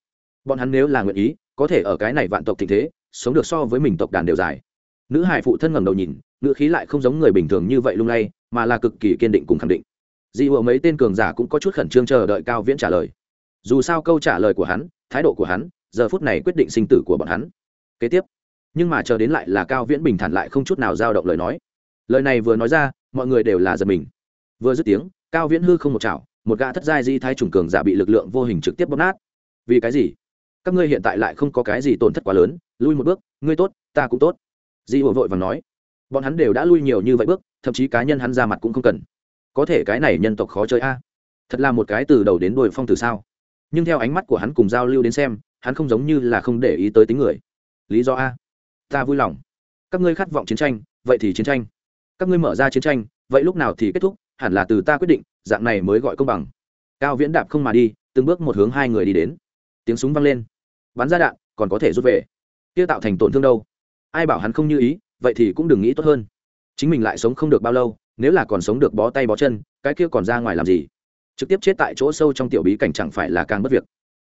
Bọn hắn nếu là nguyện ý, có thể ở cái này vạn tộc thịnh thế, sống được so với mình tộc đàn đều dài. Nữ hải phụ thân ngầm đầu nhìn, ngữ khí lại không giống người bình thường như vậy lung lay, mà là cực kỳ kiên định cùng khẳng định. Dị hùa mấy tên cường giả cũng có chút khẩn trương chờ đợi cao viễn trả lời. Dù sao câu trả lời của hắn, thái độ của hắn, giờ phút này quyết định sinh tử của bọn hắn. Kế tiếp nhưng mà chờ đến lại là cao viễn bình thản lại không chút nào dao động lời nói. Lời này vừa nói ra, mọi người đều là giật mình. Vừa dứt tiếng, cao viễn hư không một chảo, một gã thất giai di thái trùng cường giả bị lực lượng vô hình trực tiếp bóp nát. Vì cái gì? Các ngươi hiện tại lại không có cái gì tổn thất quá lớn, lui một bước, ngươi tốt, ta cũng tốt. Di hồ vội và nói. Bọn hắn đều đã lui nhiều như vậy bước, thậm chí cá nhân hắn ra mặt cũng không cần. Có thể cái này nhân tộc khó chơi a. Thật là một cái từ đầu đến đuôi phong từ sao. Nhưng theo ánh mắt của hắn cùng giao lưu đến xem, hắn không giống như là không để ý tới tính người. Lý do a ta vui lòng. Các ngươi khát vọng chiến tranh, vậy thì chiến tranh. Các ngươi mở ra chiến tranh, vậy lúc nào thì kết thúc, hẳn là từ ta quyết định, dạng này mới gọi công bằng. Cao viễn đạp không mà đi, từng bước một hướng hai người đi đến. Tiếng súng vang lên. Bắn ra đạn, còn có thể rút về. Kia tạo thành tổn thương đâu? Ai bảo hắn không như ý, vậy thì cũng đừng nghĩ tốt hơn. Chính mình lại sống không được bao lâu, nếu là còn sống được bó tay bó chân, cái kia còn ra ngoài làm gì? Trực tiếp chết tại chỗ sâu trong tiểu bí cảnh chẳng phải là càng bất việc.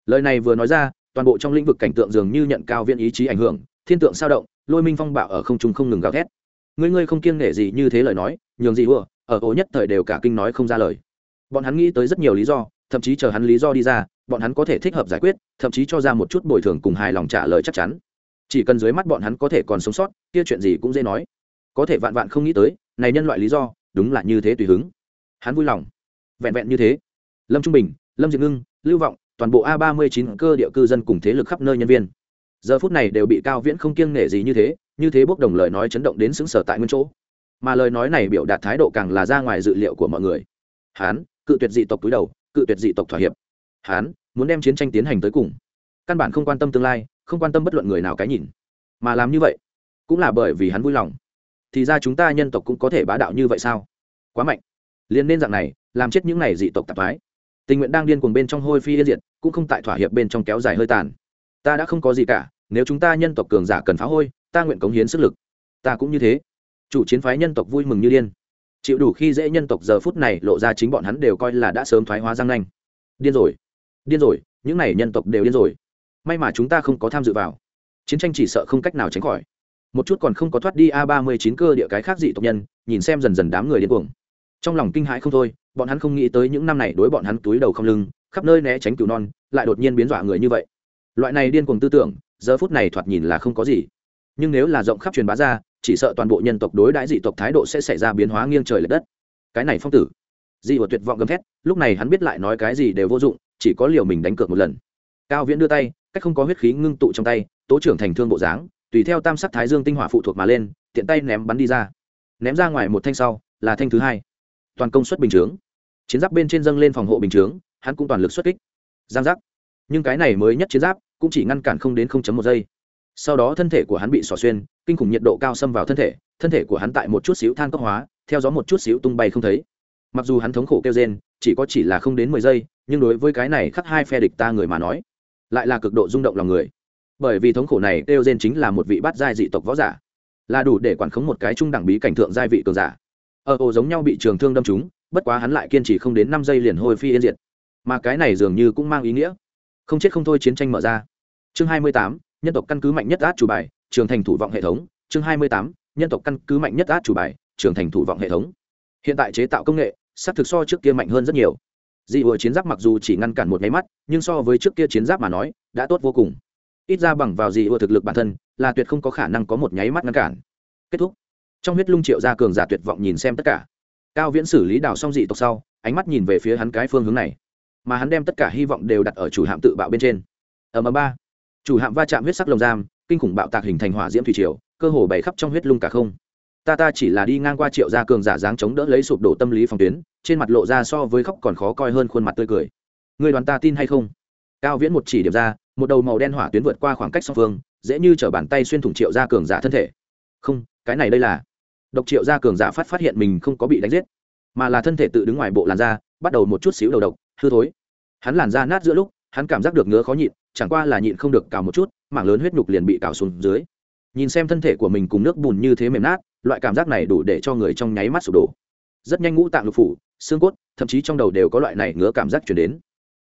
Lời này vừa nói ra, toàn bộ trong lĩnh vực cảnh tượng dường như nhận cao Viễn ý chí ảnh hưởng, thiên tượng sao động lôi minh phong bạo ở không trung không ngừng gào thét. Ngươi ngươi không kiêng nể gì như thế lời nói, nhường gì vừa. ở ố nhất thời đều cả kinh nói không ra lời. Bọn hắn nghĩ tới rất nhiều lý do, thậm chí chờ hắn lý do đi ra, bọn hắn có thể thích hợp giải quyết, thậm chí cho ra một chút bồi thường cùng hài lòng trả lời chắc chắn. Chỉ cần dưới mắt bọn hắn có thể còn sống sót, kia chuyện gì cũng dễ nói. Có thể vạn vạn không nghĩ tới, này nhân loại lý do, đúng là như thế tùy hứng. Hắn vui lòng. Vẹn vẹn như thế. Lâm trung bình, lâm diệp ngưng, lưu vọng, toàn bộ a ba mươi chín cơ địa cư dân cùng thế lực khắp nơi nhân viên giờ phút này đều bị cao viễn không kiêng nể gì như thế như thế bốc đồng lời nói chấn động đến xứng sở tại nguyên chỗ. Mà lời nói này biểu đạt thái độ càng là ra ngoài dự liệu của mọi người. Hán, cự tuyệt dị tộc túi đầu, cự tuyệt dị tộc thỏa hiệp. Hán, muốn đem chiến tranh tiến hành tới cùng. Căn bản không quan tâm tương lai, không quan tâm bất luận người nào cái nhìn. Mà làm như vậy, cũng là bởi vì hắn vui lòng. Thì ra chúng ta nhân tộc cũng có thể bá đạo như vậy sao? Quá mạnh. Liền nên dạng này, làm chết những này dị tộc tạp thái tình nguyện đang điên cuồng bên trong hôi phi yên diệt, cũng không tại thỏa hiệp bên trong kéo dài hơi tàn ta đã không có gì cả, nếu chúng ta nhân tộc cường giả cần phá hôi, ta nguyện cống hiến sức lực. Ta cũng như thế. Chủ chiến phái nhân tộc vui mừng như điên. Chịu đủ khi dễ nhân tộc giờ phút này lộ ra chính bọn hắn đều coi là đã sớm thoái hóa răng nanh. Điên rồi. Điên rồi, những này nhân tộc đều điên rồi. May mà chúng ta không có tham dự vào. Chiến tranh chỉ sợ không cách nào tránh khỏi. Một chút còn không có thoát đi a ba mươi chín cơ địa cái khác dị tộc nhân, nhìn xem dần dần đám người điên cuồng. Trong lòng kinh hãi không thôi, bọn hắn không nghĩ tới những năm này đối bọn hắn túi đầu không lưng, khắp nơi né tránh cửu non, lại đột nhiên biến dọa người như vậy loại này điên cuồng tư tưởng, giờ phút này thoạt nhìn là không có gì. Nhưng nếu là rộng khắp truyền bá ra, chỉ sợ toàn bộ nhân tộc đối đãi dị tộc thái độ sẽ xảy ra biến hóa nghiêng trời l ệ đất. Cái này phong tử. Dị của tuyệt vọng gầm thét, lúc này hắn biết lại nói cái gì đều vô dụng, chỉ có liều mình đánh cược một lần. Cao viễn đưa tay, cách không có huyết khí ngưng tụ trong tay, tố trưởng thành thương bộ dáng, tùy theo tam sắc thái dương tinh hỏa phụ thuộc mà lên, tiện tay ném bắn đi ra. Ném ra ngoài một thanh sau, là thanh thứ hai. Toàn công suất bình chướng. Chiến giáp bên trên dâng lên phòng hộ bình chướng, hắn cũng toàn lực xuất kích. Giang giác nhưng cái này mới nhất chiến giáp cũng chỉ ngăn cản không đến không chấm một giây. Sau đó thân thể của hắn bị xỏ xuyên kinh khủng nhiệt độ cao xâm vào thân thể thân thể của hắn tại một chút xíu than cốc hóa theo gió một chút xíu tung bay không thấy. Mặc dù hắn thống khổ kêu rên, chỉ có chỉ là không đến mười giây nhưng đối với cái này khắc hai phe địch ta người mà nói lại là cực độ rung động lòng người. Bởi vì thống khổ này kêu rên chính là một vị bát giai dị tộc võ giả là đủ để quản khống một cái trung đẳng bí cảnh thượng giai vị cường giả. Ở ồ giống nhau bị trường thương đâm trúng bất quá hắn lại kiên trì không đến năm giây liền hồi phi yên diệt. Mà cái này dường như cũng mang ý nghĩa không chết không thôi chiến tranh mở ra. Chương hai mươi tám, nhân tộc căn cứ mạnh nhất át chủ bài trường thành thủ vọng hệ thống. Chương hai mươi tám, nhân tộc căn cứ mạnh nhất át chủ bài trường thành thủ vọng hệ thống. Hiện tại chế tạo công nghệ, xác thực so trước kia mạnh hơn rất nhiều. Dị hội chiến giáp mặc dù chỉ ngăn cản một nháy mắt, nhưng so với trước kia chiến giáp mà nói, đã tốt vô cùng. Ít ra bằng vào dị hội thực lực bản thân, là tuyệt không có khả năng có một nháy mắt ngăn cản. Kết thúc. Trong huyết lung triệu gia cường giả tuyệt vọng nhìn xem tất cả. Cao viễn xử lý đào xong dị tộc sau, ánh mắt nhìn về phía hắn cái phương hướng này mà hắn đem tất cả hy vọng đều đặt ở chủ hạm tự bạo bên trên. Ở ầm ba. Chủ hạm va chạm huyết sắc lồng giam, kinh khủng bạo tạc hình thành hỏa diễm thủy triều, cơ hồ bày khắp trong huyết lung cả không. Ta ta chỉ là đi ngang qua triệu gia cường giả dáng chống đỡ lấy sụp đổ tâm lý phòng tuyến, trên mặt lộ ra so với khóc còn khó coi hơn khuôn mặt tươi cười. Người đoàn ta tin hay không? Cao viễn một chỉ điểm ra, một đầu màu đen hỏa tuyến vượt qua khoảng cách song phương, dễ như t bàn tay xuyên thủng triệu gia cường giả thân thể. Không, cái này đây là. Độc triệu gia cường giả phát phát hiện mình không có bị đánh giết, mà là thân thể tự đứng ngoài bộ làn da, bắt đầu một chút xíu đầu độc hư thối. Hắn làn da nát giữa lúc, hắn cảm giác được ngứa khó nhịn, chẳng qua là nhịn không được cào một chút, mảng lớn huyết nhục liền bị cào xuống dưới. Nhìn xem thân thể của mình cùng nước bùn như thế mềm nát, loại cảm giác này đủ để cho người trong nháy mắt sụp đổ. Rất nhanh ngũ tạng lục phủ, xương cốt, thậm chí trong đầu đều có loại này ngứa cảm giác chuyển đến.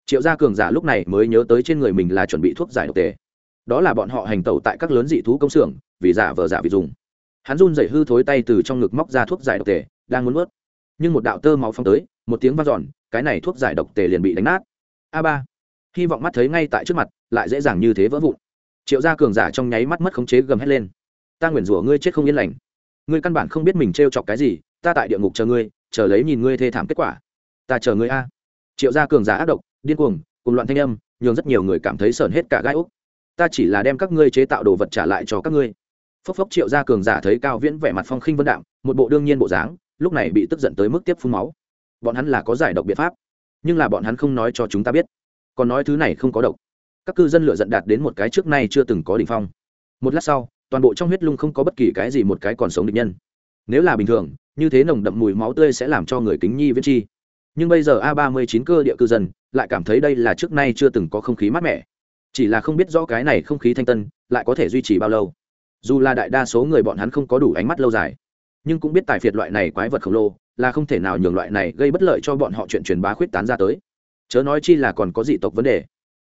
Triệu gia cường giả lúc này mới nhớ tới trên người mình là chuẩn bị thuốc giải độc tề. Đó là bọn họ hành tẩu tại các lớn dị thú công xưởng, vì giả vờ giả vì dùng. Hắn run dậy hư thối tay từ trong ngực móc ra thuốc giải độc tề, đang muốn ướt nhưng một đạo tơ máu phong tới, một tiếng v a n giòn cái này thuốc giải độc tề liền bị đánh nát. A ba, hy vọng mắt thấy ngay tại trước mặt, lại dễ dàng như thế vỡ vụn. Triệu gia cường giả trong nháy mắt mất khống chế gầm hét lên. Ta nguyền rủa ngươi chết không yên lành. Ngươi căn bản không biết mình t chọc cái gì, ta tại địa ngục chờ ngươi, chờ lấy nhìn ngươi thê thảm kết quả. Ta chờ ngươi a. Triệu gia cường giả ác độc, điên cuồng, cùng loạn thanh âm, nhường rất nhiều người cảm thấy sờn hết cả gai úc ta chỉ là đem các ngươi chế tạo đồ vật trả lại cho các ngươi. Phốc phốc triệu gia cường giả thấy cao viễn vẻ mặt phong khinh vân đạm, một bộ đương nhiên bộ dáng, lúc này bị tức giận tới mức tiếp phun máu bọn hắn là có giải độc biện pháp, nhưng là bọn hắn không nói cho chúng ta biết. Còn nói thứ này không có độc. Các cư dân lựa giận đạt đến một cái trước nay chưa từng có đ ỉ n h phong. Một lát sau, toàn bộ trong huyết lung không có bất kỳ cái gì một cái còn sống địch nhân. Nếu là bình thường, như thế nồng đậm mùi máu tươi sẽ làm cho người kính nhi viễn chi. Nhưng bây giờ a ba mươi chín cơ địa cư dân lại cảm thấy đây là trước nay chưa từng có không khí mát mẻ. Chỉ là không biết rõ cái này không khí thanh tân lại có thể duy trì bao lâu. Dù là đại đa số người bọn hắn không có đủ ánh mắt lâu dài nhưng cũng biết tài phiệt loại này quái vật khổng lồ là không thể nào nhường loại này gây bất lợi cho bọn họ chuyện truyền bá khuyết tán ra tới. Chớ nói chi là còn có dị tộc vấn đề.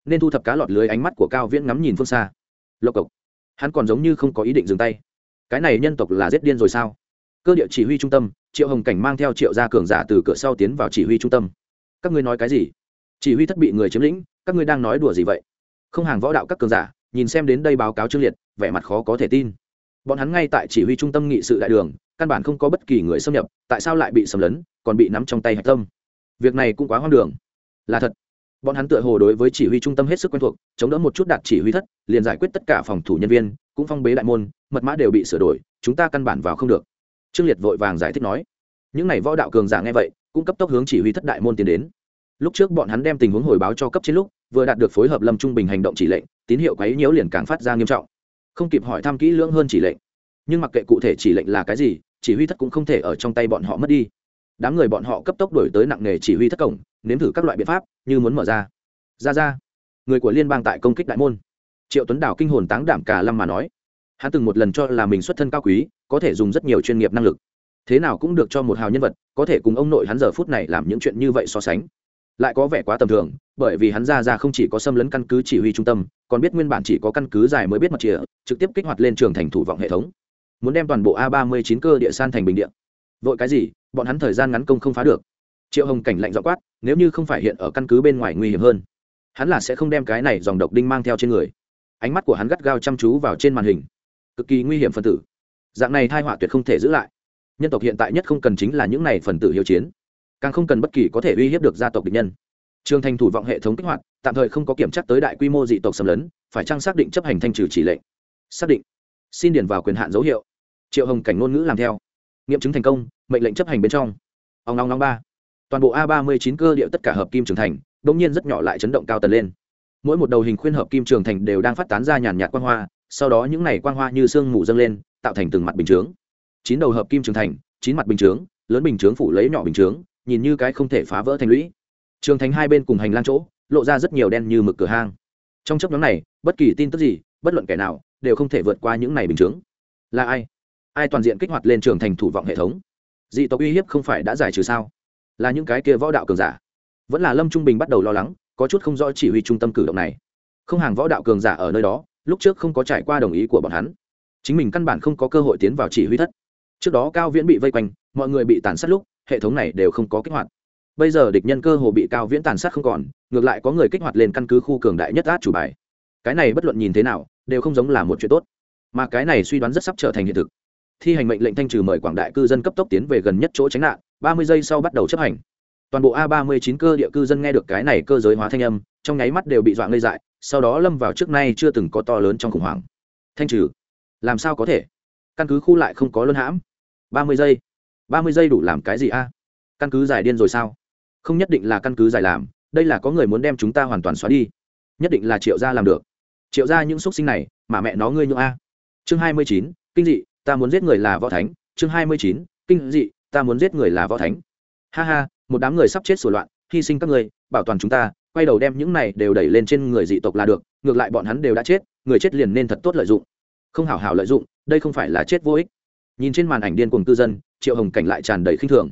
Nên thu thập cá lọt lưới ánh mắt của cao viễn ngắm nhìn phương xa. Lộc cộc, hắn còn giống như không có ý định dừng tay. Cái này nhân tộc là giết điên rồi sao? Cơ địa chỉ huy trung tâm, triệu hồng cảnh mang theo triệu gia cường giả từ cửa sau tiến vào chỉ huy trung tâm. Các ngươi nói cái gì? Chỉ huy thất bị người chiếm lĩnh, các ngươi đang nói đùa gì vậy? Không hàng võ đạo các cường giả, nhìn xem đến đây báo cáo trương liệt, vẻ mặt khó có thể tin. Bọn hắn ngay tại chỉ huy trung tâm nghị sự đại đường căn bản không có bất kỳ người xâm nhập, tại sao lại bị xâm lấn, còn bị nắm trong tay hạch tâm? Việc này cũng quá hoang đường. Là thật. Bọn hắn tựa hồ đối với chỉ huy trung tâm hết sức quen thuộc, chống đỡ một chút đạt chỉ huy thất, liền giải quyết tất cả phòng thủ nhân viên, cũng phong bế đại môn, mật mã đều bị sửa đổi, chúng ta căn bản vào không được. Trương liệt vội vàng giải thích nói. Những n à y võ đạo cường giả nghe vậy, cũng cấp tốc hướng chỉ huy thất đại môn tiến đến. Lúc trước bọn hắn đem tình huống hồi báo cho cấp trên lúc, vừa đạt được phối hợp lâm trung bình hành động chỉ lệnh, tín hiệu quấy nhiễu liền càng phát ra nghiêm trọng. Không kịp hỏi thăm kỹ lưỡng hơn chỉ lệnh. Nhưng mặc kệ cụ thể chỉ lệnh là cái gì chỉ huy thất cũng không thể ở trong tay bọn họ mất đi. Đám người bọn họ cấp tốc đổi tới nặng nghề chỉ huy thất cổng, nếm thử các loại biện pháp, như muốn mở ra. Ra ra. Người của liên bang tại công kích đại môn. Triệu tuấn đảo kinh hồn táng đảm cả lâm mà nói. Hắn từng một lần cho là mình xuất thân cao quý, có thể dùng rất nhiều chuyên nghiệp năng lực. Thế nào cũng được cho một hào nhân vật, có thể cùng ông nội hắn giờ phút này làm những chuyện như vậy so sánh. Lại có vẻ quá tầm thường, bởi vì hắn ra ra không chỉ có xâm lấn căn cứ chỉ huy trung tâm, còn biết nguyên bản chỉ có căn cứ dài mới biết mặt chìa, trực tiếp kích hoạt lên trường thành thủ vọng hệ thống muốn đem toàn bộ a ba mươi chín cơ địa san thành bình điện vội cái gì? Bọn hắn thời gian ngắn công không phá được. Triệu hồng cảnh lạnh dọ quát, nếu như không phải hiện ở căn cứ bên ngoài nguy hiểm hơn, hắn là sẽ không đem cái này dòng độc đinh mang theo trên người. Ánh mắt của hắn gắt gao chăm chú vào trên màn hình. Cực kỳ nguy hiểm phần tử. Dạng này thai họa tuyệt không thể giữ lại. Nhân tộc hiện tại nhất không cần chính là những này phần tử hiếu chiến, càng không cần bất kỳ có thể uy hiếp được gia tộc địch nhân. Trường thành thủ vọng hệ thống kích hoạt, tạm thời không có kiểm tra tới đại quy mô dị tộc xâm lấn, phải chăng xác định chấp hành thanh trừ chỉ lệnh? Xác định. Xin điền vào quyền hạn dấu hiệu triệu hồng cảnh ngôn ngữ làm theo nghiệm chứng thành công mệnh lệnh chấp hành bên trong ông long long ba toàn bộ a ba mươi chín cơ điệu tất cả hợp kim trưởng thành đ ỗ n g nhiên rất nhỏ lại chấn động cao tần lên mỗi một đầu hình khuyên hợp kim trường thành đều đang phát tán ra nhàn nhạt quang hoa sau đó những n à y quang hoa như sương mù dâng lên tạo thành từng mặt bình chướng chín đầu hợp kim trường thành chín mặt bình chướng lớn bình chướng phủ lấy nhỏ bình chướng nhìn như cái không thể phá vỡ thành lũy trường thành hai bên cùng hành lang chỗ lộ ra rất nhiều đen như mực cửa hang trong chấp nhóm này bất kỳ tin tức gì bất luận kẻ nào đều không thể vượt qua những này bình chướng là ai ai toàn diện kích hoạt lên trường thành thủ vọng hệ thống? Dị tộc uy hiếp không phải đã giải trừ sao? Là những cái kia võ đạo cường giả. Vẫn là lâm trung bình bắt đầu lo lắng, có chút không rõ chỉ huy trung tâm cử động này. Không hàng võ đạo cường giả ở nơi đó, lúc trước không có trải qua đồng ý của bọn hắn. Chính mình căn bản không có cơ hội tiến vào chỉ huy thất. Trước đó cao viễn bị vây quanh, mọi người bị tàn sát lúc, hệ thống này đều không có kích hoạt. Bây giờ địch nhân cơ hồ bị cao viễn tàn sát không còn, ngược lại có người kích hoạt lên căn cứ khu cường đại nhất át chủ bài. Cái này bất luận nhìn thế nào, đều không giống là một chuyện tốt. Mà cái này suy đoán rất sắp trở thành hiện thực thi hành mệnh lệnh thanh trừ mời quảng đại cư dân cấp tốc tiến về gần nhất chỗ tránh nạn, ba mươi giây sau bắt đầu chấp hành. Toàn bộ a ba mươi chín cơ địa cư dân nghe được cái này cơ giới hóa thanh âm, trong nháy mắt đều bị dọa ngây dại, sau đó lâm vào trước nay chưa từng có to lớn trong khủng hoảng. Thanh trừ? Làm sao có thể? Căn cứ khu lại không có luân hãm. Ba mươi giây. Ba mươi giây đủ làm cái gì a? Căn cứ giải điên rồi sao? Không nhất định là căn cứ giải làm, đây là có người muốn đem chúng ta hoàn toàn xóa đi. Nhất định là triệu gia làm được. Triệu gia những xúc sinh này, mà mẹ nó ngươi nhượng a. Chương hai mươi chín, kinh dị ta muốn giết người là võ thánh, chương hai mươi chín, kinh dị, ta muốn giết người là võ thánh. Ha ha, một đám người sắp chết sửa loạn, hy sinh các ngươi bảo toàn chúng ta, quay đầu đem những này đều đẩy lên trên người dị tộc là được, ngược lại bọn hắn đều đã chết, người chết liền nên thật tốt lợi dụng. Không hảo hảo lợi dụng, đây không phải là chết vô ích. Nhìn trên màn ảnh điên cuồng cư dân, triệu hồng cảnh lại tràn đầy khinh thường.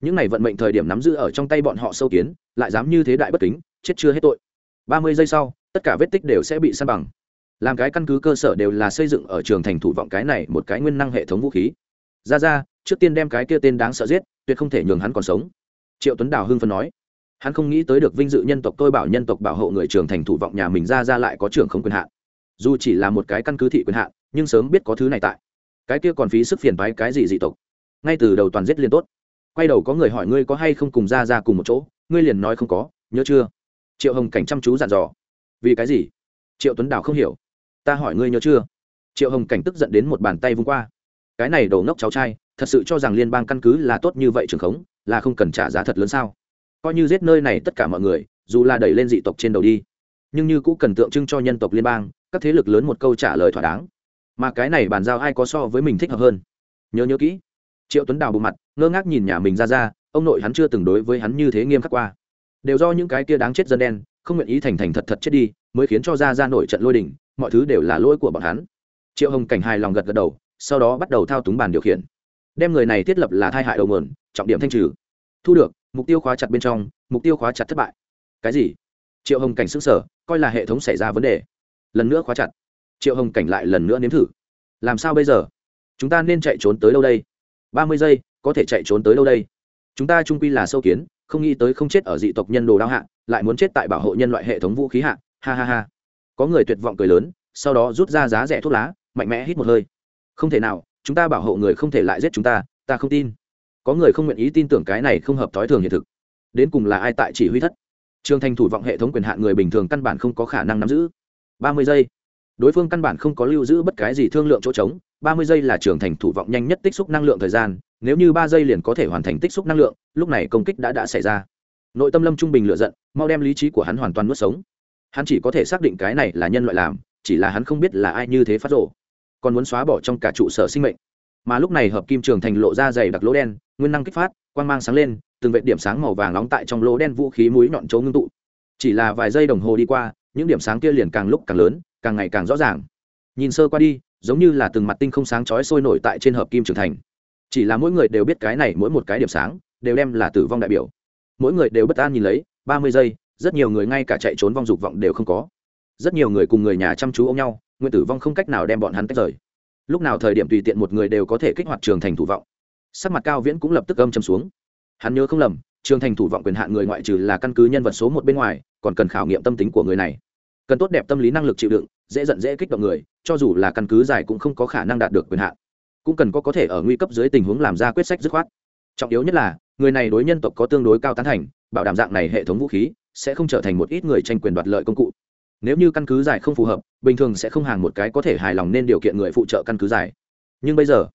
Những này vận mệnh thời điểm nắm giữ ở trong tay bọn họ sâu kiến, lại dám như thế đại bất kính, chết chưa hết tội. Ba mươi giây sau, tất cả vết tích đều sẽ bị săn bằng làm cái căn cứ cơ sở đều là xây dựng ở trường thành thủ vọng cái này một cái nguyên năng hệ thống vũ khí. Ra ra, trước tiên đem cái kia tên đáng sợ giết, tuyệt không thể nhường hắn còn sống. Triệu tuấn đào hưng phân nói. Hắn không nghĩ tới được vinh dự nhân tộc tôi bảo nhân tộc bảo hộ người trường thành thủ vọng nhà mình ra ra lại có trường không quyền hạn. Dù chỉ là một cái căn cứ thị quyền hạn, nhưng sớm biết có thứ này tại. Cái kia còn phí sức phiền bái cái gì dị tộc? Ngay từ đầu toàn giết liền tốt. Quay đầu có người hỏi ngươi có hay không cùng ra ra cùng một chỗ, ngươi liền nói không có, nhớ chưa? Triệu hồng cảnh chăm chú dặn dò. Vì cái gì? Triệu tuấn đào không hiểu ta hỏi ngươi nhớ chưa? Triệu hồng cảnh tức giận đến một bàn tay vung qua. Cái này đổ ngốc cháu trai, thật sự cho rằng liên bang căn cứ là tốt như vậy trường khống, là không cần trả giá thật lớn sao? Coi như giết nơi này tất cả mọi người, dù là đẩy lên dị tộc trên đầu đi, nhưng như cũng cần tượng trưng cho nhân tộc liên bang, các thế lực lớn một câu trả lời thỏa đáng. Mà cái này bàn giao ai có so với mình thích hợp hơn? Nhớ nhớ kỹ. Triệu tuấn đào bộ mặt, ngơ ngác nhìn nhà mình ra ra, ông nội hắn chưa từng đối với hắn như thế nghiêm khắc qua. Đều do những cái kia đáng chết dân đen không nguyện ý thành thành thật thật chết đi, mới khiến cho ra ra nổi trận lôi đình, mọi thứ đều là lỗi của bọn hắn. Triệu hồng cảnh hài lòng gật gật đầu, sau đó bắt đầu thao túng bàn điều khiển. Đem người này thiết lập là thai hại đầu nguồn, trọng điểm thanh trừ. Thu được, mục tiêu khóa chặt bên trong, mục tiêu khóa chặt thất bại. Cái gì? Triệu hồng cảnh xứng sở coi là hệ thống xảy ra vấn đề. Lần nữa khóa chặt. Triệu hồng cảnh lại lần nữa nếm thử. Làm sao bây giờ? Chúng ta nên chạy trốn tới đâu đây? Ba mươi giây, có thể chạy trốn tới đâu đây? Chúng ta trung quy là sâu kiến, không nghĩ tới không chết ở dị tộc nhân đồ đao hạ lại muốn chết tại bảo hộ nhân loại hệ thống vũ khí hạ, ha ha ha. Có người tuyệt vọng cười lớn, sau đó rút ra giá rẻ thuốc lá, mạnh mẽ hít một hơi. Không thể nào, chúng ta bảo hộ người không thể lại giết chúng ta ta không tin. Có người không nguyện ý tin tưởng cái này không hợp thói thường hiện thực. Đến cùng là ai tại chỉ huy thất? Trường thành thủ vọng hệ thống quyền hạn người bình thường căn bản không có khả năng nắm giữ. Ba mươi giây. Đối phương căn bản không có lưu giữ bất cái gì thương lượng chỗ trống, ba mươi giây là trường thành thủ vọng nhanh nhất tích xúc năng lượng thời gian, nếu như ba giây liền có thể hoàn thành tích xúc năng lượng, lúc này công kích đã đã xảy ra nội tâm lâm trung bình lựa giận, mau đem lý trí của hắn hoàn toàn nuốt sống. Hắn chỉ có thể xác định cái này là nhân loại làm, chỉ là hắn không biết là ai như thế phát rộ còn muốn xóa bỏ trong cả trụ sở sinh mệnh. Mà lúc này hợp kim trường thành lộ ra dày đặc lỗ đen, nguyên năng kích phát, quang mang sáng lên, từng vệ điểm sáng màu vàng nóng tại trong lỗ đen vũ khí mũi nhọn chỗ ngưng tụ. Chỉ là vài giây đồng hồ đi qua, những điểm sáng kia liền càng lúc càng lớn, càng ngày càng rõ ràng. Nhìn sơ qua đi, giống như là từng mặt tinh không sáng chói sôi nổi tại trên hợp kim trường thành. Chỉ là mỗi người đều biết cái này mỗi một cái điểm sáng, đều đem là tử vong đại biểu mỗi người đều bất an nhìn lấy, ba mươi giây, rất nhiều người ngay cả chạy trốn vong dục vọng đều không có. Rất nhiều người cùng người nhà chăm chú ôm nhau nguyện tử vong không cách nào đem bọn hắn tách rời. Lúc nào thời điểm tùy tiện một người đều có thể kích hoạt trường thành thủ vọng. Sắc mặt cao viễn cũng lập tức âm châm xuống. Hắn nhớ không lầm, trường thành thủ vọng quyền hạn người ngoại trừ là căn cứ nhân vật số một bên ngoài, còn cần khảo nghiệm tâm tính của người này. Cần tốt đẹp tâm lý năng lực chịu đựng, dễ giận dễ kích động người, cho dù là căn cứ dài cũng không có khả năng đạt được quyền hạn. Cũng cần có có thể ở nguy cấp dưới tình huống làm ra quyết sách dứt khoát trọng yếu nhất là, người này đối nhân tộc có tương đối cao tán thành, bảo đảm dạng này hệ thống vũ khí sẽ không trở thành một ít người tranh quyền đoạt lợi công cụ. Nếu như căn cứ giải không phù hợp, bình thường sẽ không hàng một cái có thể hài lòng nên điều kiện người phụ trợ căn cứ giải. Nhưng bây giờ,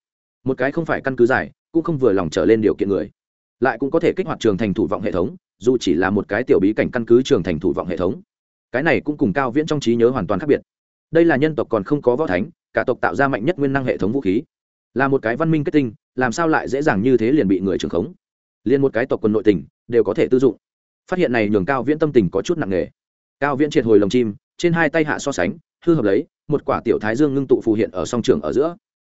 một cái không phải căn cứ giải, cũng không vừa lòng trở lên điều kiện người. Lại cũng có thể kích hoạt trường thành thủ vọng hệ thống, dù chỉ là một cái tiểu bí cảnh căn cứ trường thành thủ vọng hệ thống. Cái này cũng cùng cao viễn trong trí nhớ hoàn toàn khác biệt. Đây là nhân tộc còn không có võ thánh, cả tộc tạo ra mạnh nhất nguyên năng hệ thống vũ khí là một cái văn minh kết tinh, làm sao lại dễ dàng như thế liền bị người trưởng khống? Liền một cái tộc quân nội tình đều có thể tư dụng. Phát hiện này nhường cao viễn tâm tình có chút nặng nề. Cao viễn triệt hồi lồng chim, trên hai tay hạ so sánh, hư hợp lấy, một quả tiểu thái dương ngưng tụ phù hiện ở song trường ở giữa.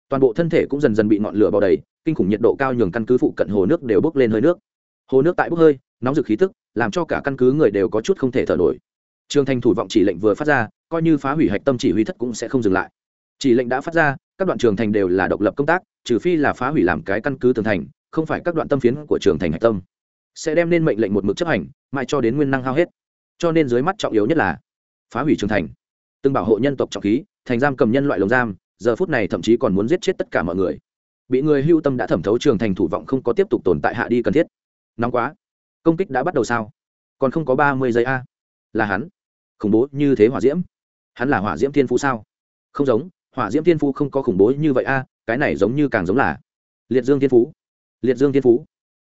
Toàn bộ thân thể cũng dần dần bị ngọn lửa bao đầy, kinh khủng nhiệt độ cao nhường căn cứ phụ cận hồ nước đều bốc lên hơi nước. Hồ nước tại bốc hơi, nóng rực khí tức, làm cho cả căn cứ người đều có chút không thể thở nổi. Trường thành thủ vọng chỉ lệnh vừa phát ra, coi như phá hủy hạch tâm chỉ huy thất cũng sẽ không dừng lại. Chỉ lệnh đã phát ra các đoạn trường thành đều là độc lập công tác, trừ phi là phá hủy làm cái căn cứ tường thành, không phải các đoạn tâm phiến của trường thành hạch tâm. Sẽ đem nên mệnh lệnh một mực chấp hành, mãi cho đến nguyên năng hao hết. Cho nên dưới mắt trọng yếu nhất là phá hủy trường thành. Từng bảo hộ nhân tộc trọng khí, thành giam cầm nhân loại lồng giam, giờ phút này thậm chí còn muốn giết chết tất cả mọi người. Bị người hưu tâm đã thẩm thấu trường thành thủ vọng không có tiếp tục tồn tại hạ đi cần thiết. Nóng quá. Công kích đã bắt đầu sao? Còn không có ba mươi giây a. Là hắn. Khủng bố như thế hỏa diễm. Hắn là hỏa diễm thiên phú sao? Không giống hỏa diễm thiên phú không có khủng bố như vậy a, cái này giống như càng giống là liệt dương thiên phú. Liệt dương thiên phú.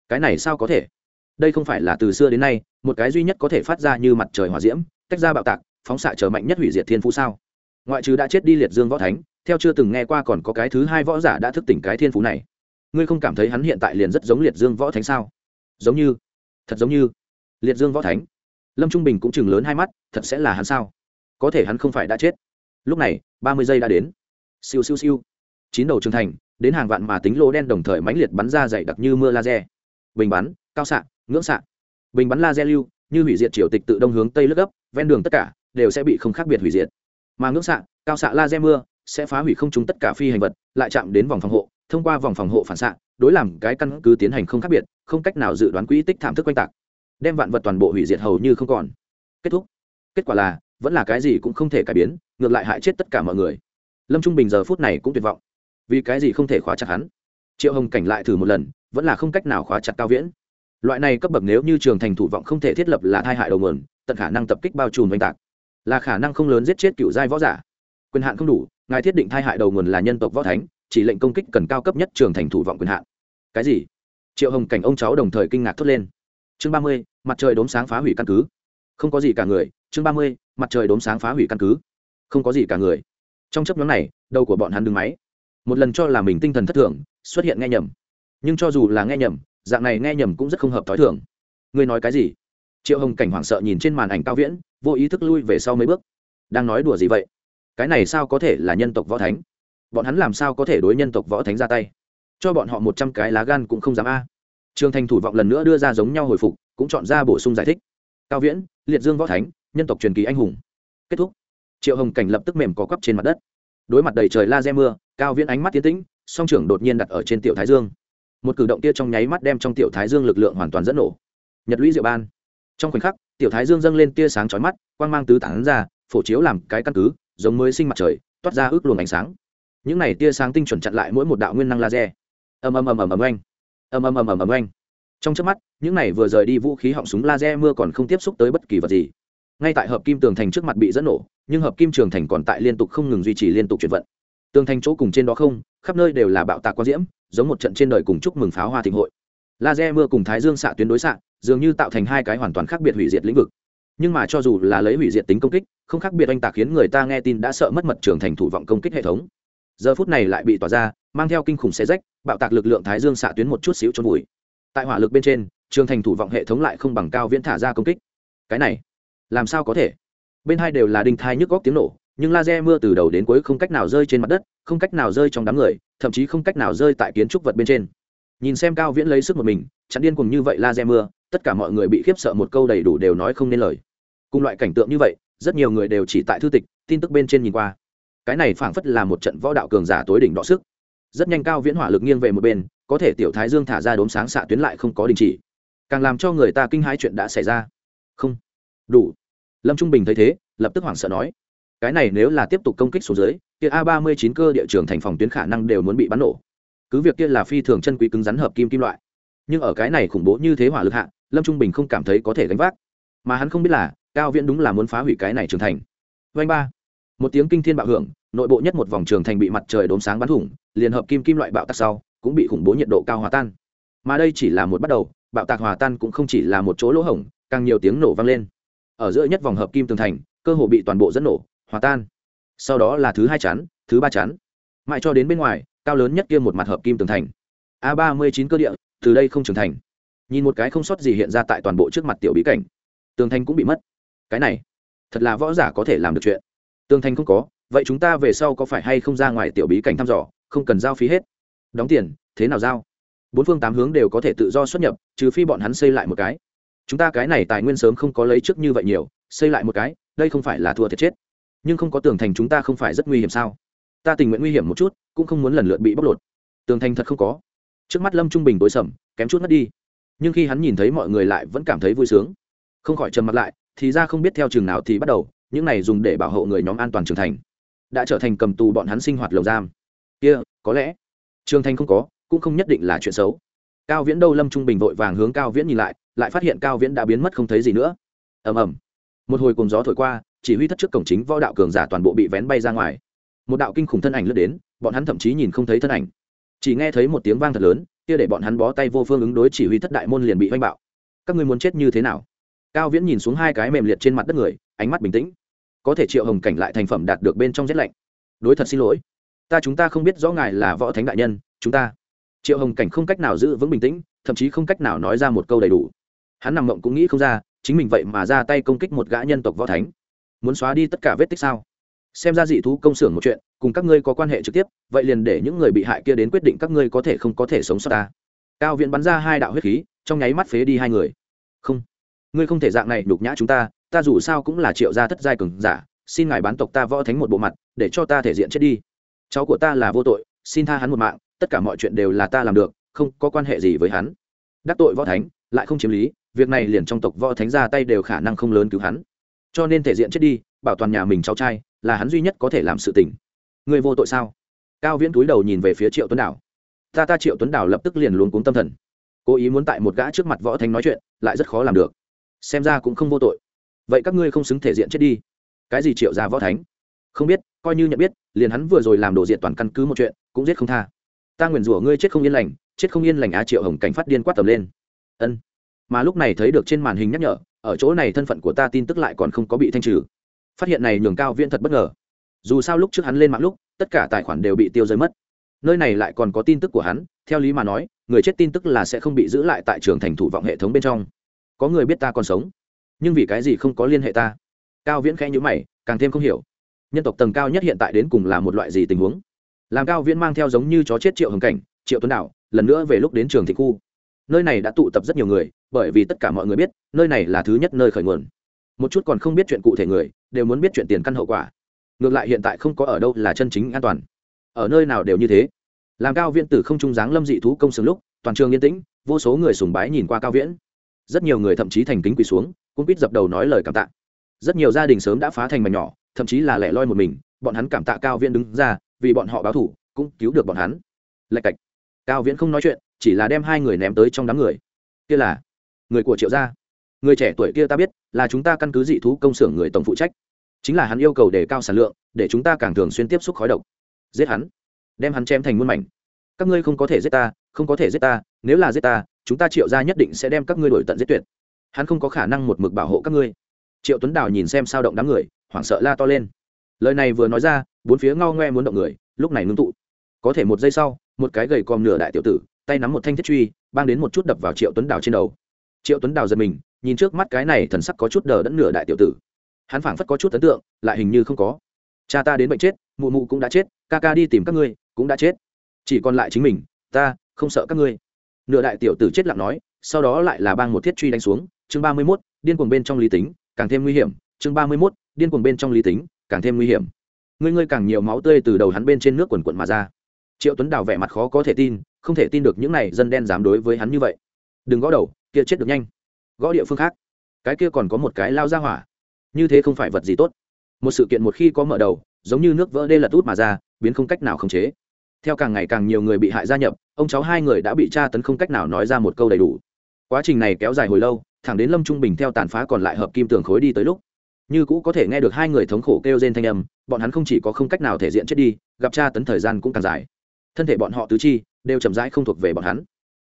Cái này sao có thể? Đây không phải là từ xưa đến nay, một cái duy nhất có thể phát ra như mặt trời hỏa diễm, tách ra bạo tạc, phóng xạ trở mạnh nhất hủy diệt thiên phú sao? Ngoại trừ đã chết đi liệt dương võ thánh, theo chưa từng nghe qua còn có cái thứ hai võ giả đã thức tỉnh cái thiên phú này. Ngươi không cảm thấy hắn hiện tại liền rất giống liệt dương võ thánh sao? Giống như, thật giống như liệt dương võ thánh. Lâm trung bình cũng chừng lớn hai mắt, thật sẽ là hắn sao? Có thể hắn không phải đã chết lúc này, ba mươi giây đã đến. Siêu siêu siêu. Chín đầu trưởng thành, đến hàng vạn mà tính lô đen đồng thời mãnh liệt bắn ra dày đặc như mưa laser. Bình bắn, cao xạ, ngưỡng xạ. Bình bắn laser lưu, như hủy diệt triều tịch tự đông hướng tây lướt gấp, ven đường tất cả đều sẽ bị không khác biệt hủy diệt. Mà ngưỡng xạ, cao xạ laser mưa sẽ phá hủy không chúng tất cả phi hành vật, lại chạm đến vòng phòng hộ, thông qua vòng phòng hộ phản xạ, đối làm cái căn cứ tiến hành không khác biệt, không cách nào dự đoán quỹ tích thảm thức quanh tạc, đem vạn vật toàn bộ hủy diệt hầu như không còn. Kết thúc. Kết quả là vẫn là cái gì cũng không thể cải biến, ngược lại hại chết tất cả mọi người. Lâm trung bình giờ phút này cũng tuyệt vọng. Vì cái gì không thể khóa chặt hắn? Triệu hồng cảnh lại thử một lần, vẫn là không cách nào khóa chặt cao viễn. Loại này cấp bậc nếu như trường thành thủ vọng không thể thiết lập là thai hại đầu nguồn, tận khả năng tập kích bao trùm oanh tạc. Là khả năng không lớn giết chết cựu giai võ giả. Quyền hạn không đủ, ngài thiết định thai hại đầu nguồn là nhân tộc võ thánh, chỉ lệnh công kích cần cao cấp nhất trường thành thủ vọng quyền hạn. Cái gì? Triệu hồng cảnh ông cháu đồng thời kinh ngạc thốt lên. Chương ba mươi, mặt trời đốm sáng phá hủy căn cứ không có gì cả người, chương ba mươi, mặt trời đốm sáng phá hủy căn cứ. Không có gì cả người. Trong chấp nhóm này, đầu của bọn hắn đứng máy. Một lần cho là mình tinh thần thất thường, xuất hiện nghe nhầm. Nhưng cho dù là nghe nhầm, dạng này nghe nhầm cũng rất không hợp t h ó i thường. Ngươi nói cái gì? Triệu hồng cảnh hoảng sợ nhìn trên màn ảnh cao viễn, vô ý thức lui về sau mấy bước. Đang nói đùa gì vậy? Cái này sao có thể là nhân tộc võ thánh? Bọn hắn làm sao có thể đối nhân tộc võ thánh ra tay? Cho bọn họ một trăm cái lá gan cũng không dám a. Trường thành thủ vọng lần nữa đưa ra giống nhau hồi phục, cũng chọn ra bổ sung giải thích. Cao viễn liệt dương võ thánh, nhân tộc truyền kỳ anh hùng. Kết thúc. Triệu hồng cảnh lập tức mềm có quắp trên mặt đất. Đối mặt đầy trời la re mưa, cao viễn ánh mắt tiến tĩnh, song trưởng đột nhiên đặt ở trên tiểu thái dương. Một cử động kia trong nháy mắt đem trong tiểu thái dương lực lượng hoàn toàn dẫn nổ. Nhật lũy diệu ban. Trong khoảnh khắc, tiểu thái dương dâng lên tia sáng chói mắt, quang mang tứ tản ra, phổ chiếu làm cái căn cứ, giống mới sinh mặt trời, toát ra ước luồng ánh sáng. Những này tia sáng tinh chuẩn chặn lại mỗi một đạo nguyên năng laser. Ầm ầm ầm ầm ầm, oanh. Ầm ầm ầm ầm ầm, oanh trong trước mắt, những này vừa rời đi vũ khí họng súng laser mưa còn không tiếp xúc tới bất kỳ vật gì. Ngay tại hợp kim tường thành trước mặt bị dẫn nổ, nhưng hợp kim trường thành còn tại liên tục không ngừng duy trì liên tục chuyển vận. Tường thành chỗ cùng trên đó không, khắp nơi đều là bạo tạc quang diễm, giống một trận trên đời cùng chúc mừng pháo hoa thịnh hội. Laser mưa cùng thái dương xạ tuyến đối xạ, dường như tạo thành hai cái hoàn toàn khác biệt hủy diệt lĩnh vực. Nhưng mà cho dù là lấy hủy diệt tính công kích, không khác biệt oanh tạc khiến người ta nghe tin đã sợ mất mật trường thành thủ vọng công kích hệ thống. Giờ phút này lại bị tỏa ra, mang theo kinh khủng xe rách, bạo tạc lực lượng thái dương xạ tuyến một chút xíu trôn vùi tại hỏa lực bên trên, trường thành thủ vọng hệ thống lại không bằng cao viễn thả ra công kích. Cái này, làm sao có thể? Bên hai đều là đinh thai nhức góc tiếng nổ, nhưng laser mưa từ đầu đến cuối không cách nào rơi trên mặt đất, không cách nào rơi trong đám người, thậm chí không cách nào rơi tại kiến trúc vật bên trên. Nhìn xem cao viễn lấy sức một mình, chặn điên cùng như vậy laser mưa, tất cả mọi người bị khiếp sợ một câu đầy đủ đều nói không nên lời. Cùng loại cảnh tượng như vậy, rất nhiều người đều chỉ tại thư tịch, tin tức bên trên nhìn qua. Cái này phảng phất là một trận võ đạo cường giả tối đỉnh đọ sức. Rất nhanh cao viễn hỏa lực nghiêng về một bên có thể tiểu thái dương thả ra đốm sáng xạ tuyến lại không có đình chỉ. Càng làm cho người ta kinh hãi chuyện đã xảy ra. Không. Đủ. Lâm trung bình thấy thế, lập tức hoảng sợ nói, cái này nếu là tiếp tục công kích xuống dưới, kia a ba mươi chín cơ địa trường thành phòng tuyến khả năng đều muốn bị bắn nổ. Cứ việc kia là phi thường chân quý cứng rắn hợp kim kim loại, nhưng ở cái này khủng bố như thế hỏa lực hạ, lâm trung bình không cảm thấy có thể gánh vác. Mà hắn không biết là, cao viễn đúng là muốn phá hủy cái này trường thành. Vanh ba. Một tiếng kinh thiên bạo hưởng, nội bộ nhất một vòng trường thành bị mặt trời đốm sáng bắn thủng, liền hợp kim kim loại bạo tạc sau cũng bị khủng bố nhiệt độ cao hòa tan. Mà đây chỉ là một bắt đầu, bạo tạc hòa tan cũng không chỉ là một chỗ lỗ hổng, càng nhiều tiếng nổ vang lên. Ở giữa nhất vòng hợp kim tường thành, cơ hồ bị toàn bộ dẫn nổ, hòa tan. Sau đó là thứ hai chắn, thứ ba chắn. Mãi cho đến bên ngoài, cao lớn nhất kia một mặt hợp kim tường thành. A ba mươi chín cơ địa, từ đây không trưởng thành. Nhìn một cái không sót gì hiện ra tại toàn bộ trước mặt tiểu bí cảnh. Tường thành cũng bị mất. Cái này, thật là võ giả có thể làm được chuyện. Tường thành không có, vậy chúng ta về sau có phải hay không ra ngoài tiểu bí cảnh thăm dò, không cần giao phí hết đóng tiền, thế nào giao? Bốn phương tám hướng đều có thể tự do xuất nhập, trừ phi bọn hắn xây lại một cái. Chúng ta cái này tài nguyên sớm không có lấy trước như vậy nhiều, xây lại một cái, đây không phải là thua thiệt chết. Nhưng không có tường thành chúng ta không phải rất nguy hiểm sao? Ta tình nguyện nguy hiểm một chút, cũng không muốn lần lượt bị bóc lột. Tường thành thật không có. Trước mắt lâm trung bình tối sầm, kém chút mất đi. Nhưng khi hắn nhìn thấy mọi người lại vẫn cảm thấy vui sướng. Không khỏi trầm mặt lại, thì ra không biết theo trường nào thì bắt đầu, những này dùng để bảo hộ người nhóm an toàn trưởng thành. Đã trở thành cầm tù bọn hắn sinh hoạt lồng giam. Kia, có lẽ trường thành không có, cũng không nhất định là chuyện xấu. Cao viễn đâu lâm trung bình vội vàng hướng cao viễn nhìn lại lại phát hiện cao viễn đã biến mất không thấy gì nữa. Ầm ầm. Một hồi cùng gió thổi qua, chỉ huy thất trước cổng chính võ đạo cường giả toàn bộ bị vén bay ra ngoài. Một đạo kinh khủng thân ảnh lướt đến, bọn hắn thậm chí nhìn không thấy thân ảnh. Chỉ nghe thấy một tiếng vang thật lớn, kia để bọn hắn bó tay vô phương ứng đối chỉ huy thất đại môn liền bị oanh bạo. Các ngươi muốn chết như thế nào? Cao viễn nhìn xuống hai cái mềm liệt trên mặt đất người, ánh mắt bình tĩnh. Có thể triệu hồng cảnh lại thành phẩm đạt được bên trong rét lạnh. Đối thật xin lỗi ta chúng ta không biết rõ ngài là võ thánh đại nhân, chúng ta. Triệu hồng cảnh không cách nào giữ vững bình tĩnh, thậm chí không cách nào nói ra một câu đầy đủ. Hắn nằm mộng cũng nghĩ không ra, chính mình vậy mà ra tay công kích một gã nhân tộc võ thánh. Muốn xóa đi tất cả vết tích sao? Xem ra dị thú công xưởng một chuyện, cùng các ngươi có quan hệ trực tiếp, vậy liền để những người bị hại kia đến quyết định các ngươi có thể không có thể sống sót ta. Cao viện bắn ra hai đạo huyết khí, trong nháy mắt phế đi hai người. Không. Ngươi không thể dạng này đục nhã chúng ta ta dù sao cũng là triệu gia thất giai cường giả, xin ngài bán tộc ta võ thánh một bộ mặt, để cho ta thể diện chết đi cháu của ta là vô tội, xin tha hắn một mạng, tất cả mọi chuyện đều là ta làm được, không có quan hệ gì với hắn. Đắc tội võ thánh, lại không chiếm lý, việc này liền trong tộc võ thánh ra tay đều khả năng không lớn cứu hắn. Cho nên thể diện chết đi, bảo toàn nhà mình cháu trai, là hắn duy nhất có thể làm sự tình. Người vô tội sao? Cao viễn túi đầu nhìn về phía triệu tuấn đảo. Ta ta triệu tuấn đảo lập tức liền luống cuống tâm thần. Cố ý muốn tại một gã trước mặt võ thánh nói chuyện, lại rất khó làm được. Xem ra cũng không vô tội. Vậy các ngươi không xứng thể diện chết đi. Cái gì triệu ra võ thánh? Không biết, coi như nhận biết, liền hắn vừa rồi làm đổ diện toàn căn cứ một chuyện, cũng giết không tha. Ta nguyền rủa ngươi chết không yên lành, chết không yên lành á triệu hồng cảnh phát điên quát tầm lên. Ân. Mà lúc này thấy được trên màn hình nhắc nhở, ở chỗ này thân phận của ta tin tức lại còn không có bị thanh trừ. Phát hiện này nhường cao viễn thật bất ngờ. Dù sao lúc trước hắn lên mạng lúc, tất cả tài khoản đều bị tiêu rơi mất. Nơi này lại còn có tin tức của hắn, theo lý mà nói, người chết tin tức là sẽ không bị giữ lại tại trường thành thủ vọng hệ thống bên trong. Có người biết ta còn sống, nhưng vì cái gì không có liên hệ ta? Cao viễn khẽ nhữ mày, càng thêm không hiểu nhân tộc tầng cao nhất hiện tại đến cùng là một loại gì tình huống? Làm cao viễn mang theo giống như chó chết triệu hồng cảnh, triệu tuấn đạo lần nữa về lúc đến trường thị khu. Nơi này đã tụ tập rất nhiều người, bởi vì tất cả mọi người biết, nơi này là thứ nhất nơi khởi nguồn. Một chút còn không biết chuyện cụ thể người, đều muốn biết chuyện tiền căn hậu quả. Ngược lại hiện tại không có ở đâu là chân chính an toàn. Ở nơi nào đều như thế. Làm cao viễn tử không trung dáng lâm dị thú công sừng lúc, toàn trường yên tĩnh, vô số người sùng bái nhìn qua cao viễn. Rất nhiều người thậm chí thành kính quỳ xuống cũng biết dập đầu nói lời cảm tạ. Rất nhiều gia đình sớm đã phá thành mảnh nhỏ thậm chí là lẻ loi một mình, bọn hắn cảm tạ cao viễn đứng ra, vì bọn họ báo thủ, cũng cứu được bọn hắn. Lạch cạch. Cao viễn không nói chuyện, chỉ là đem hai người ném tới trong đám người. Kia là người của triệu gia. Người trẻ tuổi kia ta biết, là chúng ta căn cứ dị thú công xưởng người tổng phụ trách. Chính là hắn yêu cầu để cao sản lượng, để chúng ta càng thường xuyên tiếp xúc khói độc. Giết hắn. Đem hắn chém thành muôn mảnh. Các ngươi không có thể giết ta, không có thể giết ta, nếu là giết ta, chúng ta triệu gia nhất định sẽ đem các ngươi đổi tận giết tuyệt. Hắn không có khả năng một mực bảo hộ các ngươi. Triệu tuấn đào nhìn xem sao động đám người hoảng sợ la to lên. Lời này vừa nói ra, bốn phía ngao ngoe muốn động người, lúc này ngưng tụ. Có thể một giây sau, một cái gầy còm nửa đại tiểu tử, tay nắm một thanh thiết truy, bang đến một chút đập vào triệu tuấn đào trên đầu. Triệu tuấn đào giật mình, nhìn trước mắt cái này thần sắc có chút đờ đẫn nửa đại tiểu tử. Hắn phảng phất có chút ấn tượng, lại hình như không có. Cha ta đến bệnh chết, mụ mụ cũng đã chết, ca ca đi tìm các ngươi, cũng đã chết. Chỉ còn lại chính mình, ta, không sợ các ngươi. Nửa đại tiểu tử chết lặng nói, sau đó lại là bang một thiết truy đánh xuống, chương ba mươi mốt, điên cuồng bên trong lý tính, càng thêm nguy hiểm, chương ba mươi mốt điên cuồng bên trong lý tính, càng thêm nguy hiểm. Ngươi ngươi càng nhiều máu tươi từ đầu hắn bên trên nước quần quận mà ra. Triệu tuấn đào vẻ mặt khó có thể tin, không thể tin được những này dân đen dám đối với hắn như vậy. Đừng gõ đầu, kia chết được nhanh. Gõ địa phương khác. Cái kia còn có một cái lao ra hỏa. Như thế không phải vật gì tốt. Một sự kiện một khi có mở đầu, giống như nước vỡ đê lật út mà ra, biến không cách nào khống chế. Theo càng ngày càng nhiều người bị hại gia nhập, ông cháu hai người đã bị tra tấn không cách nào nói ra một câu đầy đủ. Quá trình này kéo dài hồi lâu, thẳng đến lâm trung bình theo tàn phá còn lại hợp kim tường khối đi tới lúc như cũ có thể nghe được hai người thống khổ kêu rên thanh âm, bọn hắn không chỉ có không cách nào thể diện chết đi, gặp tra tấn thời gian cũng càng dài. Thân thể bọn họ tứ chi đều chậm rãi không thuộc về bọn hắn.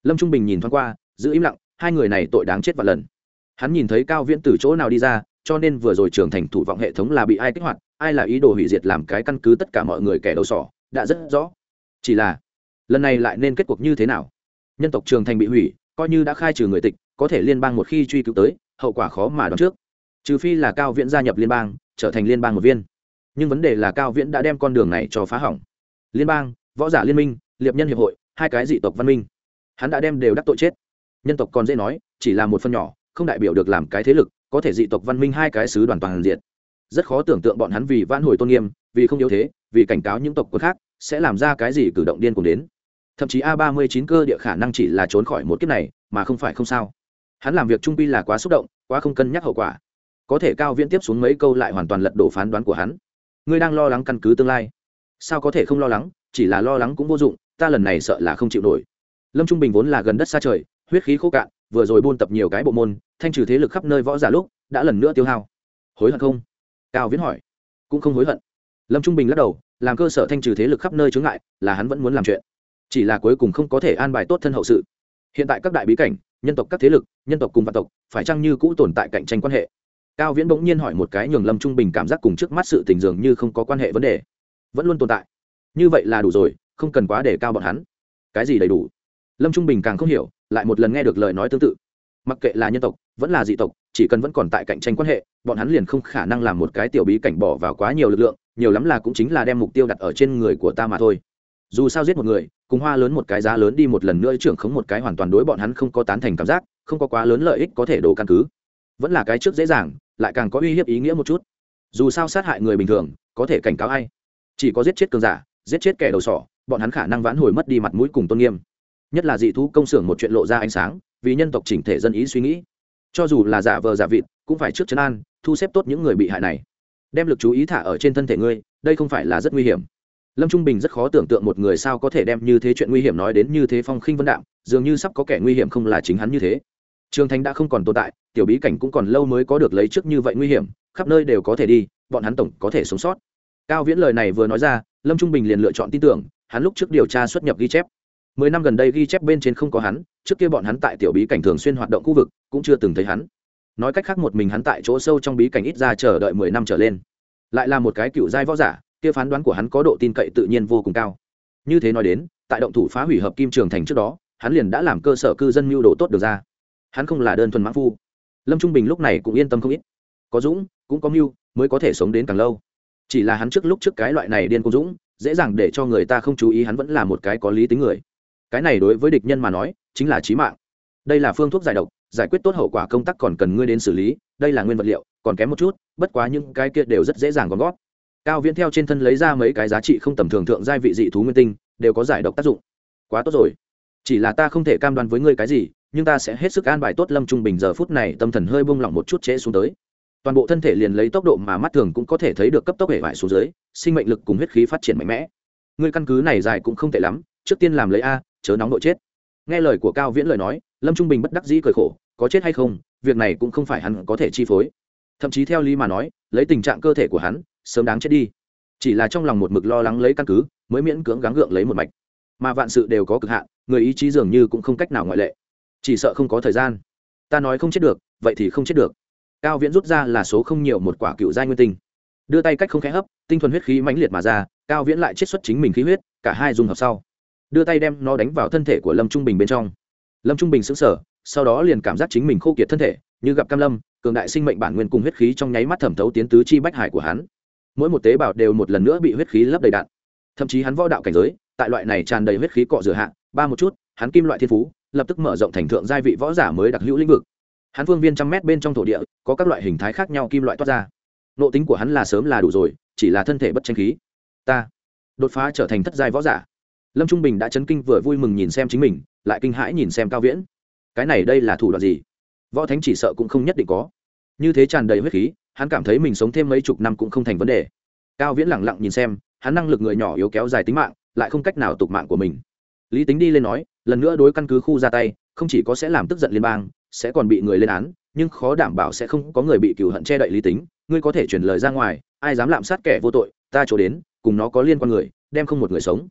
Lâm trung bình nhìn thoáng qua, giữ im lặng, hai người này tội đáng chết và lần. Hắn nhìn thấy cao viễn từ chỗ nào đi ra, cho nên vừa rồi trưởng thành thủ vọng hệ thống là bị ai kích hoạt, ai là ý đồ hủy diệt làm cái căn cứ tất cả mọi người kẻ đầu sỏ, đã rất rõ. Chỉ là, lần này lại nên kết cuộc như thế nào? Nhân tộc trường thành bị hủy, coi như đã khai trừ người tịch, có thể liên bang một khi truy cứu tới, hậu quả khó mà đoán trước trừ phi là cao viễn gia nhập liên bang, trở thành liên bang một viên. Nhưng vấn đề là cao viễn đã đem con đường này cho phá hỏng. Liên bang, võ giả liên minh, liệp nhân hiệp hội, hai cái dị tộc văn minh. Hắn đã đem đều đắc tội chết. Nhân tộc còn dễ nói, chỉ là một phần nhỏ, không đại biểu được làm cái thế lực, có thể dị tộc văn minh hai cái sứ đoàn toàn diện. Rất khó tưởng tượng bọn hắn vì vãn hồi tôn nghiêm, vì không yếu thế, vì cảnh cáo những tộc quân khác, sẽ làm ra cái gì cử động điên cùng đến. Thậm chí a ba mươi chín cơ địa khả năng chỉ là trốn khỏi một kiếp này, mà không phải không sao. Hắn làm việc trung pi là quá xúc động, quá không cân nhắc hậu quả có thể cao viễn tiếp xuống mấy câu lại hoàn toàn lật đổ phán đoán của hắn. Ngươi đang lo lắng căn cứ tương lai. Sao có thể không lo lắng? Chỉ là lo lắng cũng vô dụng, ta lần này sợ là không chịu nổi. Lâm trung bình vốn là gần đất xa trời, huyết khí khô cạn, vừa rồi buôn tập nhiều cái bộ môn, thanh trừ thế lực khắp nơi võ giả lúc, đã lần nữa tiêu hao. Hối hận không? Cao viễn hỏi. Cũng không hối hận. Lâm trung bình lắc đầu, làm cơ sở thanh trừ thế lực khắp nơi chướng ngại, là hắn vẫn muốn làm chuyện. Chỉ là cuối cùng không có thể an bài tốt thân hậu sự. Hiện tại các đại bí cảnh, nhân tộc các thế lực, nhân tộc cùng vạn tộc, phải chăng như cũ tồn tại cạnh tranh quan hệ? Cao viễn bỗng nhiên hỏi một cái nhường lâm trung bình cảm giác cùng trước mắt sự tình dường như không có quan hệ vấn đề. Vẫn luôn tồn tại. Như vậy là đủ rồi, không cần quá để cao bọn hắn. Cái gì đầy đủ? Lâm trung bình càng không hiểu, lại một lần nghe được lời nói tương tự. Mặc kệ là nhân tộc, vẫn là dị tộc, chỉ cần vẫn còn tại cạnh tranh quan hệ, bọn hắn liền không khả năng làm một cái tiểu bí cảnh bỏ vào quá nhiều lực lượng, nhiều lắm là cũng chính là đem mục tiêu đặt ở trên người của ta mà thôi. Dù sao giết một người, cùng hoa lớn một cái giá lớn đi một lần nữa trưởng khống một cái hoàn toàn đối bọn hắn không có tán thành cảm giác, không có quá lớn lợi ích có thể đổ căn cứ vẫn là cái trước dễ dàng, lại càng có uy hiếp ý nghĩa một chút. Dù sao sát hại người bình thường, có thể cảnh cáo ai? Chỉ có giết chết cường giả, giết chết kẻ đầu sỏ, bọn hắn khả năng vãn hồi mất đi mặt mũi cùng tôn nghiêm. Nhất là dị thú công xưởng một chuyện lộ ra ánh sáng, vì nhân tộc chỉnh thể dân ý suy nghĩ. Cho dù là giả vờ giả vịt, cũng phải trước chân an, thu xếp tốt những người bị hại này. Đem lực chú ý thả ở trên thân thể ngươi, đây không phải là rất nguy hiểm. Lâm trung bình rất khó tưởng tượng một người sao có thể đem như thế chuyện nguy hiểm nói đến như thế phong khinh vân đạm, dường như sắp có kẻ nguy hiểm không là chính hắn như thế trường thành đã không còn tồn tại, tiểu bí cảnh cũng còn lâu mới có được lấy trước như vậy nguy hiểm, khắp nơi đều có thể đi, bọn hắn tổng có thể sống sót. Cao viễn lời này vừa nói ra, lâm trung bình liền lựa chọn tin tưởng, hắn lúc trước điều tra xuất nhập ghi chép. Mười năm gần đây ghi chép bên trên không có hắn, trước kia bọn hắn tại tiểu bí cảnh thường xuyên hoạt động khu vực, cũng chưa từng thấy hắn. Nói cách khác một mình hắn tại chỗ sâu trong bí cảnh ít ra chờ đợi mười năm trở lên. Lại là một cái cựu giai võ giả, kia phán đoán của hắn có độ tin cậy tự nhiên vô cùng cao. Như thế nói đến, tại động thủ phá hủy hợp kim trường thành trước đó, hắn liền đã làm cơ sở cư dân mưu đồ tốt được ra hắn không là đơn thuần mãn phu. Lâm trung bình lúc này cũng yên tâm không ít. Có dũng, cũng có mưu, mới có thể sống đến càng lâu. Chỉ là hắn trước lúc trước cái loại này điên công dũng, dễ dàng để cho người ta không chú ý hắn vẫn là một cái có lý tính người. Cái này đối với địch nhân mà nói, chính là trí mạng. Đây là phương thuốc giải độc, giải quyết tốt hậu quả công tác còn cần ngươi đến xử lý, đây là nguyên vật liệu, còn kém một chút, bất quá những cái kia đều rất dễ dàng gom gót cao viễn theo trên thân lấy ra mấy cái giá trị không tầm thường thượng giai vị dị thú nguyên tinh, đều có giải độc tác dụng. Quá tốt rồi. Chỉ là ta không thể cam đoan với ngươi cái gì nhưng ta sẽ hết sức an bài tốt lâm trung bình giờ phút này, tâm thần hơi buông lỏng một chút trễ xuống tới. Toàn bộ thân thể liền lấy tốc độ mà mắt thường cũng có thể thấy được cấp tốc hệ vải xuống dưới, sinh mệnh lực cùng huyết khí phát triển mạnh mẽ. Ngươi căn cứ này dài cũng không tệ lắm, trước tiên làm lấy a, chớ nóng độ chết. Nghe lời của cao viễn lời nói, lâm trung bình bất đắc dĩ cười khổ, có chết hay không, việc này cũng không phải hắn có thể chi phối. Thậm chí theo lý mà nói, lấy tình trạng cơ thể của hắn, sớm đáng chết đi. Chỉ là trong lòng một mực lo lắng lấy căn cứ, mới miễn cưỡng gắng gượng lấy một mạch. Mà vạn sự đều có cực hạn, người ý chí dường như cũng không cách nào ngoại lệ chỉ sợ không có thời gian. Ta nói không chết được, vậy thì không chết được. Cao viễn rút ra là số không nhiều một quả cựu giai nguyên tinh. Đưa tay cách không khẽ hấp, tinh thuần huyết khí mãnh liệt mà ra, cao viễn lại chiết xuất chính mình khí huyết, cả hai dùng hợp sau. Đưa tay đem nó đánh vào thân thể của lâm trung bình bên trong. Lâm trung bình xứng sở sau đó liền cảm giác chính mình khô kiệt thân thể, như gặp cam lâm, cường đại sinh mệnh bản nguyên cùng huyết khí trong nháy mắt thẩm thấu tiến tứ chi bách hải của hắn. Mỗi một tế bào đều một lần nữa bị huyết khí lấp đầy đạn. Thậm chí hắn võ đạo cảnh giới, tại loại này tràn đầy huyết khí cọ rửa hạ, ba một chút, hắn kim loại thiên phú lập tức mở rộng thành thượng giai vị võ giả mới đặc hữu lĩnh vực. Hắn phương viên trăm mét bên trong thổ địa, có các loại hình thái khác nhau kim loại toát ra. Nộ tính của hắn là sớm là đủ rồi, chỉ là thân thể bất tranh khí. Ta đột phá trở thành thất giai võ giả. Lâm trung bình đã chấn kinh vừa vui mừng nhìn xem chính mình, lại kinh hãi nhìn xem cao viễn. Cái này đây là thủ đoạn gì? Võ thánh chỉ sợ cũng không nhất định có. Như thế tràn đầy huyết khí, hắn cảm thấy mình sống thêm mấy chục năm cũng không thành vấn đề. Cao viễn lẳng lặng nhìn xem, hắn năng lực người nhỏ yếu kéo dài tính mạng, lại không cách nào tục mạng của mình. Lý tính đi lên nói lần nữa đối căn cứ khu ra tay, không chỉ có sẽ làm tức giận liên bang, sẽ còn bị người lên án, nhưng khó đảm bảo sẽ không có người bị cửu hận che đậy lý tính. Ngươi có thể chuyển lời ra ngoài, ai dám lạm sát kẻ vô tội, ta chỗ đến, cùng nó có liên quan người, đem không một người sống.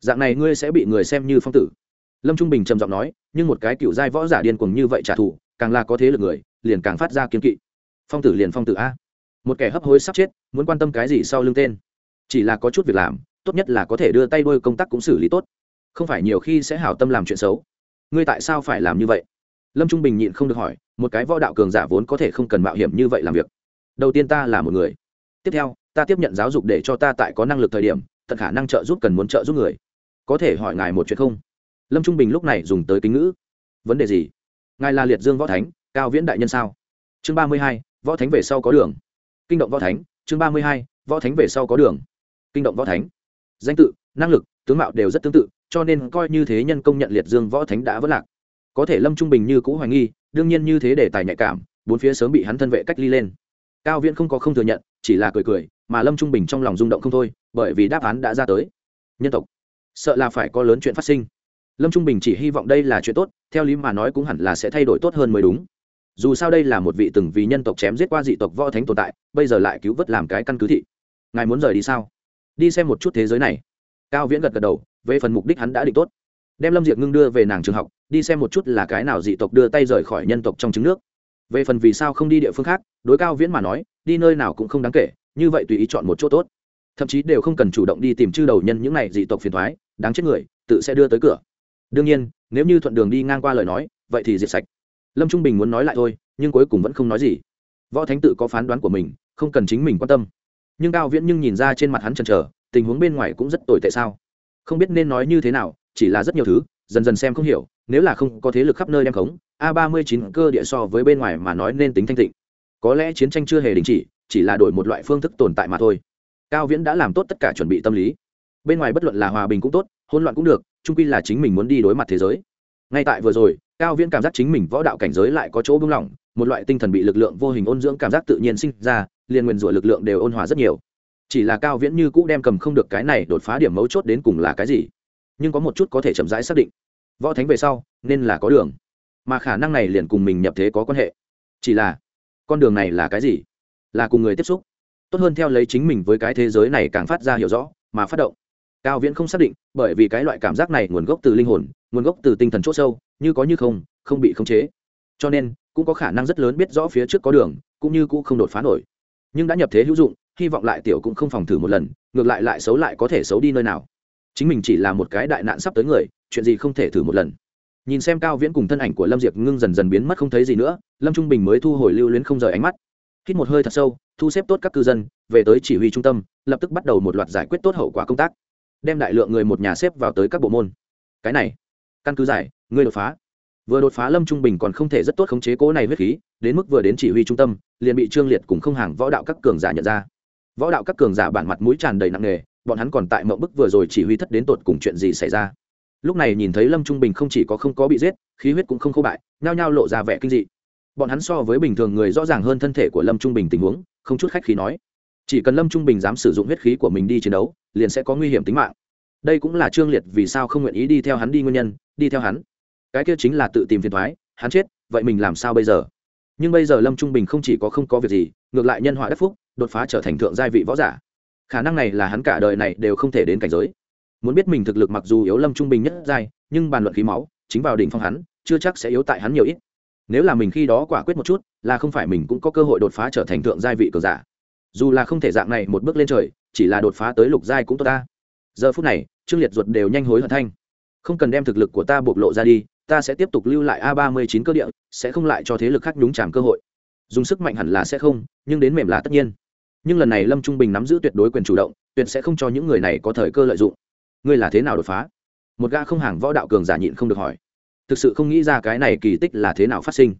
Dạng này ngươi sẽ bị người xem như phong tử. Lâm trung bình trầm giọng nói, nhưng một cái cựu giai võ giả điên cuồng như vậy trả thù, càng là có thế lực người, liền càng phát ra kiên kỵ. Phong tử liền phong tử a. Một kẻ hấp hối sắp chết, muốn quan tâm cái gì sau lưng tên? Chỉ là có chút việc làm, tốt nhất là có thể đưa tay đôi công tác cũng xử lý tốt không phải nhiều khi sẽ hảo tâm làm chuyện xấu. Ngươi tại sao phải làm như vậy? Lâm trung bình nhịn không được hỏi, một cái võ đạo cường giả vốn có thể không cần mạo hiểm như vậy làm việc. Đầu tiên ta là một người. Tiếp theo, ta tiếp nhận giáo dục để cho ta tại có năng lực thời điểm, tận khả năng trợ giúp cần muốn trợ giúp người. Có thể hỏi ngài một chuyện không? Lâm trung bình lúc này dùng tới kính ngữ. Vấn đề gì? Ngài là liệt dương võ thánh, cao viễn đại nhân sao? Chương ba mươi hai, võ thánh về sau có đường. Kinh động võ thánh, chương ba mươi hai, võ thánh về sau có đường. Kinh động võ thánh. Danh tự, năng lực, tướng mạo đều rất tương tự cho nên coi như thế nhân công nhận liệt dương võ thánh đã vất lạc. Có thể lâm trung bình như cũ hoài nghi, đương nhiên như thế để tài nhạy cảm, bốn phía sớm bị hắn thân vệ cách ly lên. Cao viễn không có không thừa nhận, chỉ là cười cười, mà lâm trung bình trong lòng rung động không thôi, bởi vì đáp án đã ra tới. Nhân tộc, sợ là phải có lớn chuyện phát sinh. Lâm trung bình chỉ hy vọng đây là chuyện tốt, theo lý mà nói cũng hẳn là sẽ thay đổi tốt hơn mới đúng. Dù sao đây là một vị từng vì nhân tộc chém giết qua dị tộc võ thánh tồn tại, bây giờ lại cứu vớt làm cái căn cứ thị. Ngài muốn rời đi sao? Đi xem một chút thế giới này cao viễn gật gật đầu, về phần mục đích hắn đã định tốt. Đem lâm diệp ngưng đưa về nàng trường học, đi xem một chút là cái nào dị tộc đưa tay rời khỏi nhân tộc trong trứng nước. Về phần vì sao không đi địa phương khác, đối cao viễn mà nói, đi nơi nào cũng không đáng kể, như vậy tùy ý chọn một chỗ tốt. Thậm chí đều không cần chủ động đi tìm chư đầu nhân những này dị tộc phiền thoái đáng chết người, tự sẽ đưa tới cửa. Đương nhiên, nếu như thuận đường đi ngang qua lời nói, vậy thì diệt sạch. Lâm trung bình muốn nói lại thôi, nhưng cuối cùng vẫn không nói gì. Võ thánh tự có phán đoán của mình, không cần chính mình quan tâm. Nhưng cao viễn nhưng nhìn ra trên mặt hắn chần chờ tình huống bên ngoài cũng rất tồi tệ sao? Không biết nên nói như thế nào, chỉ là rất nhiều thứ, dần dần xem không hiểu, nếu là không có thế lực khắp nơi đem khống, a ba mươi chín cơ địa so với bên ngoài mà nói nên tính thanh tịnh. Có lẽ chiến tranh chưa hề đình chỉ chỉ là đổi một loại phương thức tồn tại mà thôi. Cao viễn đã làm tốt tất cả chuẩn bị tâm lý. Bên ngoài bất luận là hòa bình cũng tốt, hỗn loạn cũng được trung quy là chính mình muốn đi đối mặt thế giới. Ngay tại vừa rồi, cao viễn cảm giác chính mình võ đạo cảnh giới lại có chỗ buông lỏng, một loại tinh thần bị lực lượng vô hình ôn dưỡng cảm giác tự nhiên sinh ra, liền nguyền rủa lực lượng đều ôn hòa rất nhiều chỉ là cao viễn như cũ đem cầm không được cái này đột phá điểm mấu chốt đến cùng là cái gì, nhưng có một chút có thể chậm rãi xác định. Võ thánh về sau, nên là có đường. Mà khả năng này liền cùng mình nhập thế có quan hệ. Chỉ là, con đường này là cái gì? Là cùng người tiếp xúc. Tốt hơn theo lấy chính mình với cái thế giới này càng phát ra hiểu rõ, mà phát động. Cao viễn không xác định, bởi vì cái loại cảm giác này nguồn gốc từ linh hồn, nguồn gốc từ tinh thần c h ỗ sâu, như có như không không bị khống chế. Cho nên, cũng có khả năng rất lớn biết rõ phía trước có đường, cũng như cũng không đột phá nổi. Nhưng đã nhập thế hữu dụng hy vọng lại tiểu cũng không phòng thử một lần, ngược lại lại xấu lại có thể xấu đi nơi nào. Chính mình chỉ là một cái đại nạn sắp tới người, chuyện gì không thể thử một lần. Nhìn xem cao viễn cùng thân ảnh của lâm diệp ngưng dần dần biến mất không thấy gì nữa, lâm trung bình mới thu hồi lưu luyến không rời ánh mắt. Hít một hơi thật sâu, thu xếp tốt các cư dân, về tới chỉ huy trung tâm, lập tức bắt đầu một loạt giải quyết tốt hậu quả công tác. Đem đại lượng người một nhà xếp vào tới các bộ môn. Cái này, căn cứ giải người đột phá. Vừa đột phá lâm trung bình còn không thể rất tốt khống chế cố này huyết khí, đến mức vừa đến chỉ huy trung tâm, liền bị trương liệt cùng không hàng võ đạo các cường giả nhận ra võ đạo các cường giả bản mặt mũi tràn đầy nặng nề, bọn hắn còn tại mộng bức vừa rồi chỉ huy thất đến tột cùng chuyện gì xảy ra. Lúc này nhìn thấy lâm trung bình không chỉ có không có bị giết, khí huyết cũng không khô bại, nhao nhao lộ ra vẻ kinh dị. Bọn hắn so với bình thường người rõ ràng hơn thân thể của lâm trung bình tình huống, không chút khách khí nói, chỉ cần lâm trung bình dám sử dụng huyết khí của mình đi chiến đấu, liền sẽ có nguy hiểm tính mạng. Đây cũng là trương liệt vì sao không nguyện ý đi theo hắn đi nguyên nhân, đi theo hắn. Cái kia chính là tự tìm phiền thoái hắn chết, vậy mình làm sao bây giờ? Nhưng bây giờ lâm trung bình không chỉ có không có việc gì, ngược lại nhân họa đắc phúc đột phá trở thành thượng giai vị võ giả. Khả năng này là hắn cả đời này đều không thể đến cảnh giới. Muốn biết mình thực lực mặc dù yếu lâm trung bình nhất giai, nhưng bàn luận khí máu, chính vào đỉnh phong hắn, chưa chắc sẽ yếu tại hắn nhiều ít. Nếu là mình khi đó quả quyết một chút, là không phải mình cũng có cơ hội đột phá trở thành thượng giai vị cường giả. Dù là không thể dạng này một bước lên trời, chỉ là đột phá tới lục giai cũng tốt ta. Giờ phút này, trương liệt ruột đều nhanh hối hận thanh. Không cần đem thực lực của ta bộc lộ ra đi, ta sẽ tiếp tục lưu lại a ba mươi chín cơ địa, sẽ không lại cho thế lực khác nhúng chàm cơ hội. Dùng sức mạnh hẳn là sẽ không, nhưng đến mềm là tất nhiên nhưng lần này lâm trung bình nắm giữ tuyệt đối quyền chủ động, tuyệt sẽ không cho những người này có thời cơ lợi dụng. Ngươi là thế nào đột phá? Một gã không hàng võ đạo cường giả nhịn không được hỏi. Thực sự không nghĩ ra cái này kỳ tích là thế nào phát sinh.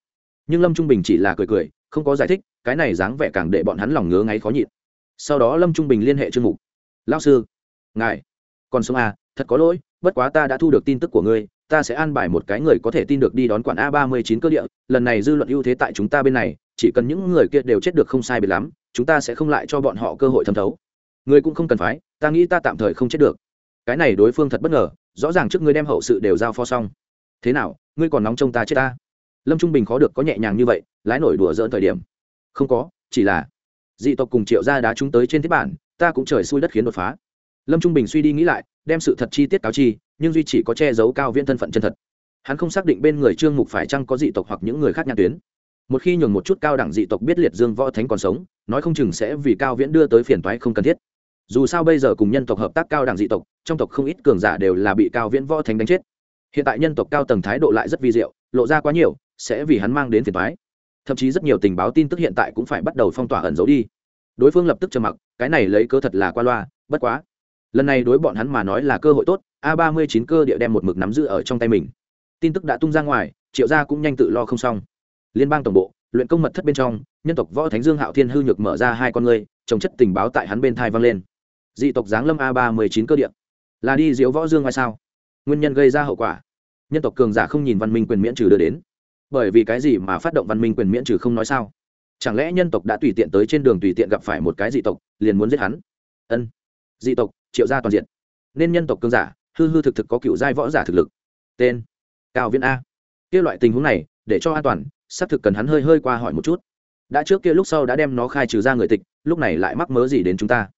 Nhưng lâm trung bình chỉ là cười cười, không có giải thích, cái này dáng vẻ càng để bọn hắn lòng ngứa ngáy khó nhịn. Sau đó lâm trung bình liên hệ chương mục. Lao sư, ngài còn sống à? Thật có lỗi, bất quá ta đã thu được tin tức của ngươi, ta sẽ an bài một cái người có thể tin được đi đón quản a ba mươi chín cơ địa, lần này dư luận ưu thế tại chúng ta bên này chỉ cần những người kia đều chết được không sai biệt lắm, chúng ta sẽ không lại cho bọn họ cơ hội thẩm thấu. Ngươi cũng không cần phái ta nghĩ ta tạm thời không chết được. Cái này đối phương thật bất ngờ, rõ ràng trước ngươi đem hậu sự đều giao pho xong. Thế nào, ngươi còn nóng trong ta chết ta? Lâm trung bình khó được có nhẹ nhàng như vậy, lái nổi đùa dỡn thời điểm. Không có, chỉ là dị tộc cùng triệu gia đá chúng tới trên thiết bản, ta cũng trời xui đất khiến đột phá. Lâm trung bình suy đi nghĩ lại, đem sự thật chi tiết cáo chi, nhưng duy chỉ có che giấu cao viễn thân phận chân thật. Hắn không xác định bên người trương mục phải chăng có dị tộc hoặc những người khác nhà tuyến một khi nhường một chút cao đẳng dị tộc biết liệt dương võ thánh còn sống, nói không chừng sẽ vì cao viễn đưa tới phiền toái không cần thiết. Dù sao bây giờ cùng nhân tộc hợp tác cao đẳng dị tộc, trong tộc không ít cường giả đều là bị cao viễn võ thánh đánh chết. Hiện tại nhân tộc cao tầng thái độ lại rất vi diệu, lộ ra quá nhiều, sẽ vì hắn mang đến phiền toái. Thậm chí rất nhiều tình báo tin tức hiện tại cũng phải bắt đầu phong tỏa ẩn giấu đi. Đối phương lập tức trầm mặc, cái này lấy cơ thật là qua loa, bất quá. Lần này đối bọn hắn mà nói là cơ hội tốt, a ba mươi chín cơ địa đem một mực nắm giữ ở trong tay mình. Tin tức đã tung ra ngoài, triệu gia cũng nhanh tự lo không xong liên bang tổng bộ, luyện công mật thất bên trong, nhân tộc võ thánh dương hạo thiên hư nhược mở ra hai con ngươi, trồng chất tình báo tại hắn bên thai vang lên. Dị tộc giáng lâm a ba mười chín cơ điện là đi diễu võ dương ngoài sao? Nguyên nhân gây ra hậu quả. Nhân tộc cường giả không nhìn văn minh quyền miễn trừ đưa đến. Bởi vì cái gì mà phát động văn minh quyền miễn trừ không nói sao? Chẳng lẽ nhân tộc đã tùy tiện tới trên đường tùy tiện gặp phải một cái dị tộc, liền muốn giết hắn? Ân. Dị tộc, triệu gia toàn diện. Nên nhân tộc cường giả, hư hư thực thực có cựu giai võ giả thực lực. Tên, cao viễn a. Kia loại tình huống này, để cho an toàn xác thực cần hắn hơi hơi qua hỏi một chút. Đã trước kia lúc sau đã đem nó khai trừ ra người tịch, lúc này lại mắc mớ gì đến chúng ta?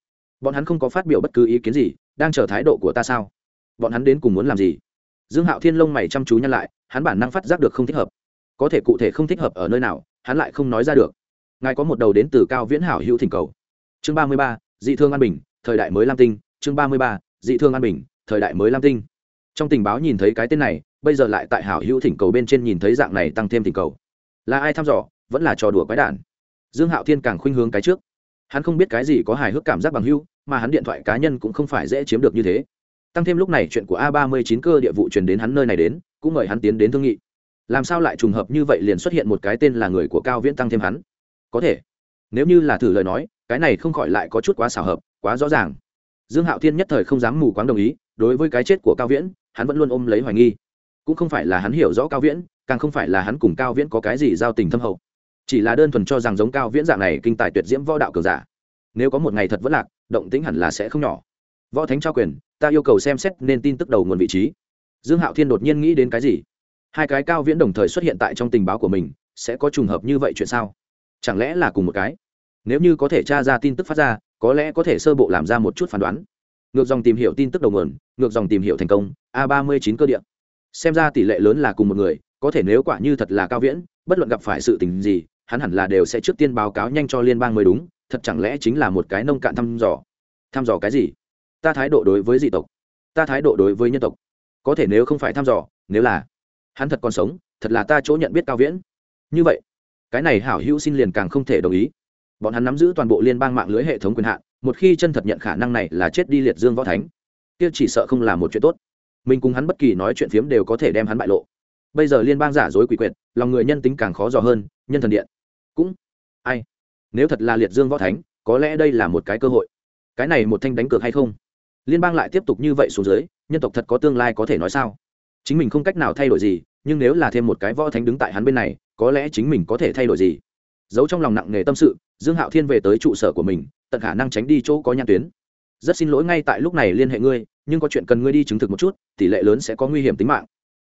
Bọn hắn không có phát biểu bất cứ ý kiến gì, đang chờ thái độ của ta sao? Bọn hắn đến cùng muốn làm gì? Dương hạo thiên lông mày chăm chú nhăn lại, hắn bản năng phát giác được không thích hợp. Có thể cụ thể không thích hợp ở nơi nào, hắn lại không nói ra được. Ngài có một đầu đến từ cao viễn hảo hữu thỉnh cầu. Chương ba mươi ba, dị thương an bình, thời đại mới lam tinh. Chương ba mươi ba, dị thương an bình, thời đại mới lam tinh. Trong tình báo nhìn thấy cái tên này, bây giờ lại tại hảo hữu thỉnh cầu bên trên nhìn thấy dạng này tăng thêm thỉnh cầu là ai thăm dò, vẫn là trò đùa quái đản. Dương hạo thiên càng khuynh hướng cái trước. Hắn không biết cái gì có hài hước cảm giác bằng hưu mà hắn điện thoại cá nhân cũng không phải dễ chiếm được như thế. Tăng thêm lúc này chuyện của a ba mươi chín cơ địa vụ truyền đến hắn nơi này đến, cũng mời hắn tiến đến thương nghị. Làm sao lại trùng hợp như vậy liền xuất hiện một cái tên là người của cao viễn tăng thêm hắn? Có thể. Nếu như là thử lời nói, cái này không khỏi lại có chút quá xảo hợp, quá rõ ràng. Dương hạo thiên nhất thời không dám mù quáng đồng ý, đối với cái chết của cao viễn, hắn vẫn luôn ôm lấy hoài nghi. Cũng không phải là hắn hiểu rõ cao viễn càng không phải là hắn cùng cao viễn có cái gì giao tình thâm hậu. Chỉ là đơn thuần cho rằng giống cao viễn dạng này kinh tài tuyệt diễm võ đạo cường giả. Nếu có một ngày thật vẫn lạc, động tĩnh hẳn là sẽ không nhỏ. Võ thánh trao quyền, ta yêu cầu xem xét nên tin tức đầu nguồn vị trí. Dương hạo thiên đột nhiên nghĩ đến cái gì? Hai cái cao viễn đồng thời xuất hiện tại trong tình báo của mình, sẽ có trùng hợp như vậy chuyện sao? Chẳng lẽ là cùng một cái? Nếu như có thể tra ra tin tức phát ra, có lẽ có thể sơ bộ làm ra một chút phán đoán. Ngược dòng tìm hiểu tin tức đầu nguồn, ngược dòng tìm hiểu thành công, a ba mươi chín cơ điện xem ra tỷ lệ lớn là cùng một người có thể nếu quả như thật là cao viễn, bất luận gặp phải sự tình gì, hắn hẳn là đều sẽ trước tiên báo cáo nhanh cho liên bang mới đúng, thật chẳng lẽ chính là một cái nông cạn thăm dò? Thăm dò cái gì? Ta thái độ đối với dị tộc. Ta thái độ đối với nhân tộc. Có thể nếu không phải thăm dò, nếu là hắn thật còn sống, thật là ta chỗ nhận biết cao viễn. Như vậy, cái này hảo hữu xin liền càng không thể đồng ý. Bọn hắn nắm giữ toàn bộ liên bang mạng lưới hệ thống quyền hạn, một khi chân thật nhận khả năng này là chết đi liệt dương võ thánh, kia chỉ sợ không là một chuyện tốt. Mình cùng hắn bất kỳ nói chuyện phiếm đều có thể đem hắn bại lộ bây giờ liên bang giả dối quỷ quyệt, lòng người nhân tính càng khó dò hơn, nhân thần điện. Cũng ai? Nếu thật là liệt dương võ thánh, có lẽ đây là một cái cơ hội. Cái này một thanh đánh cược hay không? Liên bang lại tiếp tục như vậy xuống dưới, nhân tộc thật có tương lai có thể nói sao? Chính mình không cách nào thay đổi gì, nhưng nếu là thêm một cái võ thánh đứng tại hắn bên này, có lẽ chính mình có thể thay đổi gì? Giấu trong lòng nặng nề tâm sự, dương hạo thiên về tới trụ sở của mình, tận khả năng tránh đi chỗ có nhãn tuyến. Rất xin lỗi ngay tại lúc này liên hệ ngươi, nhưng có chuyện cần ngươi đi chứng thực một chút, tỷ lệ lớn sẽ có nguy hiểm tính mạng.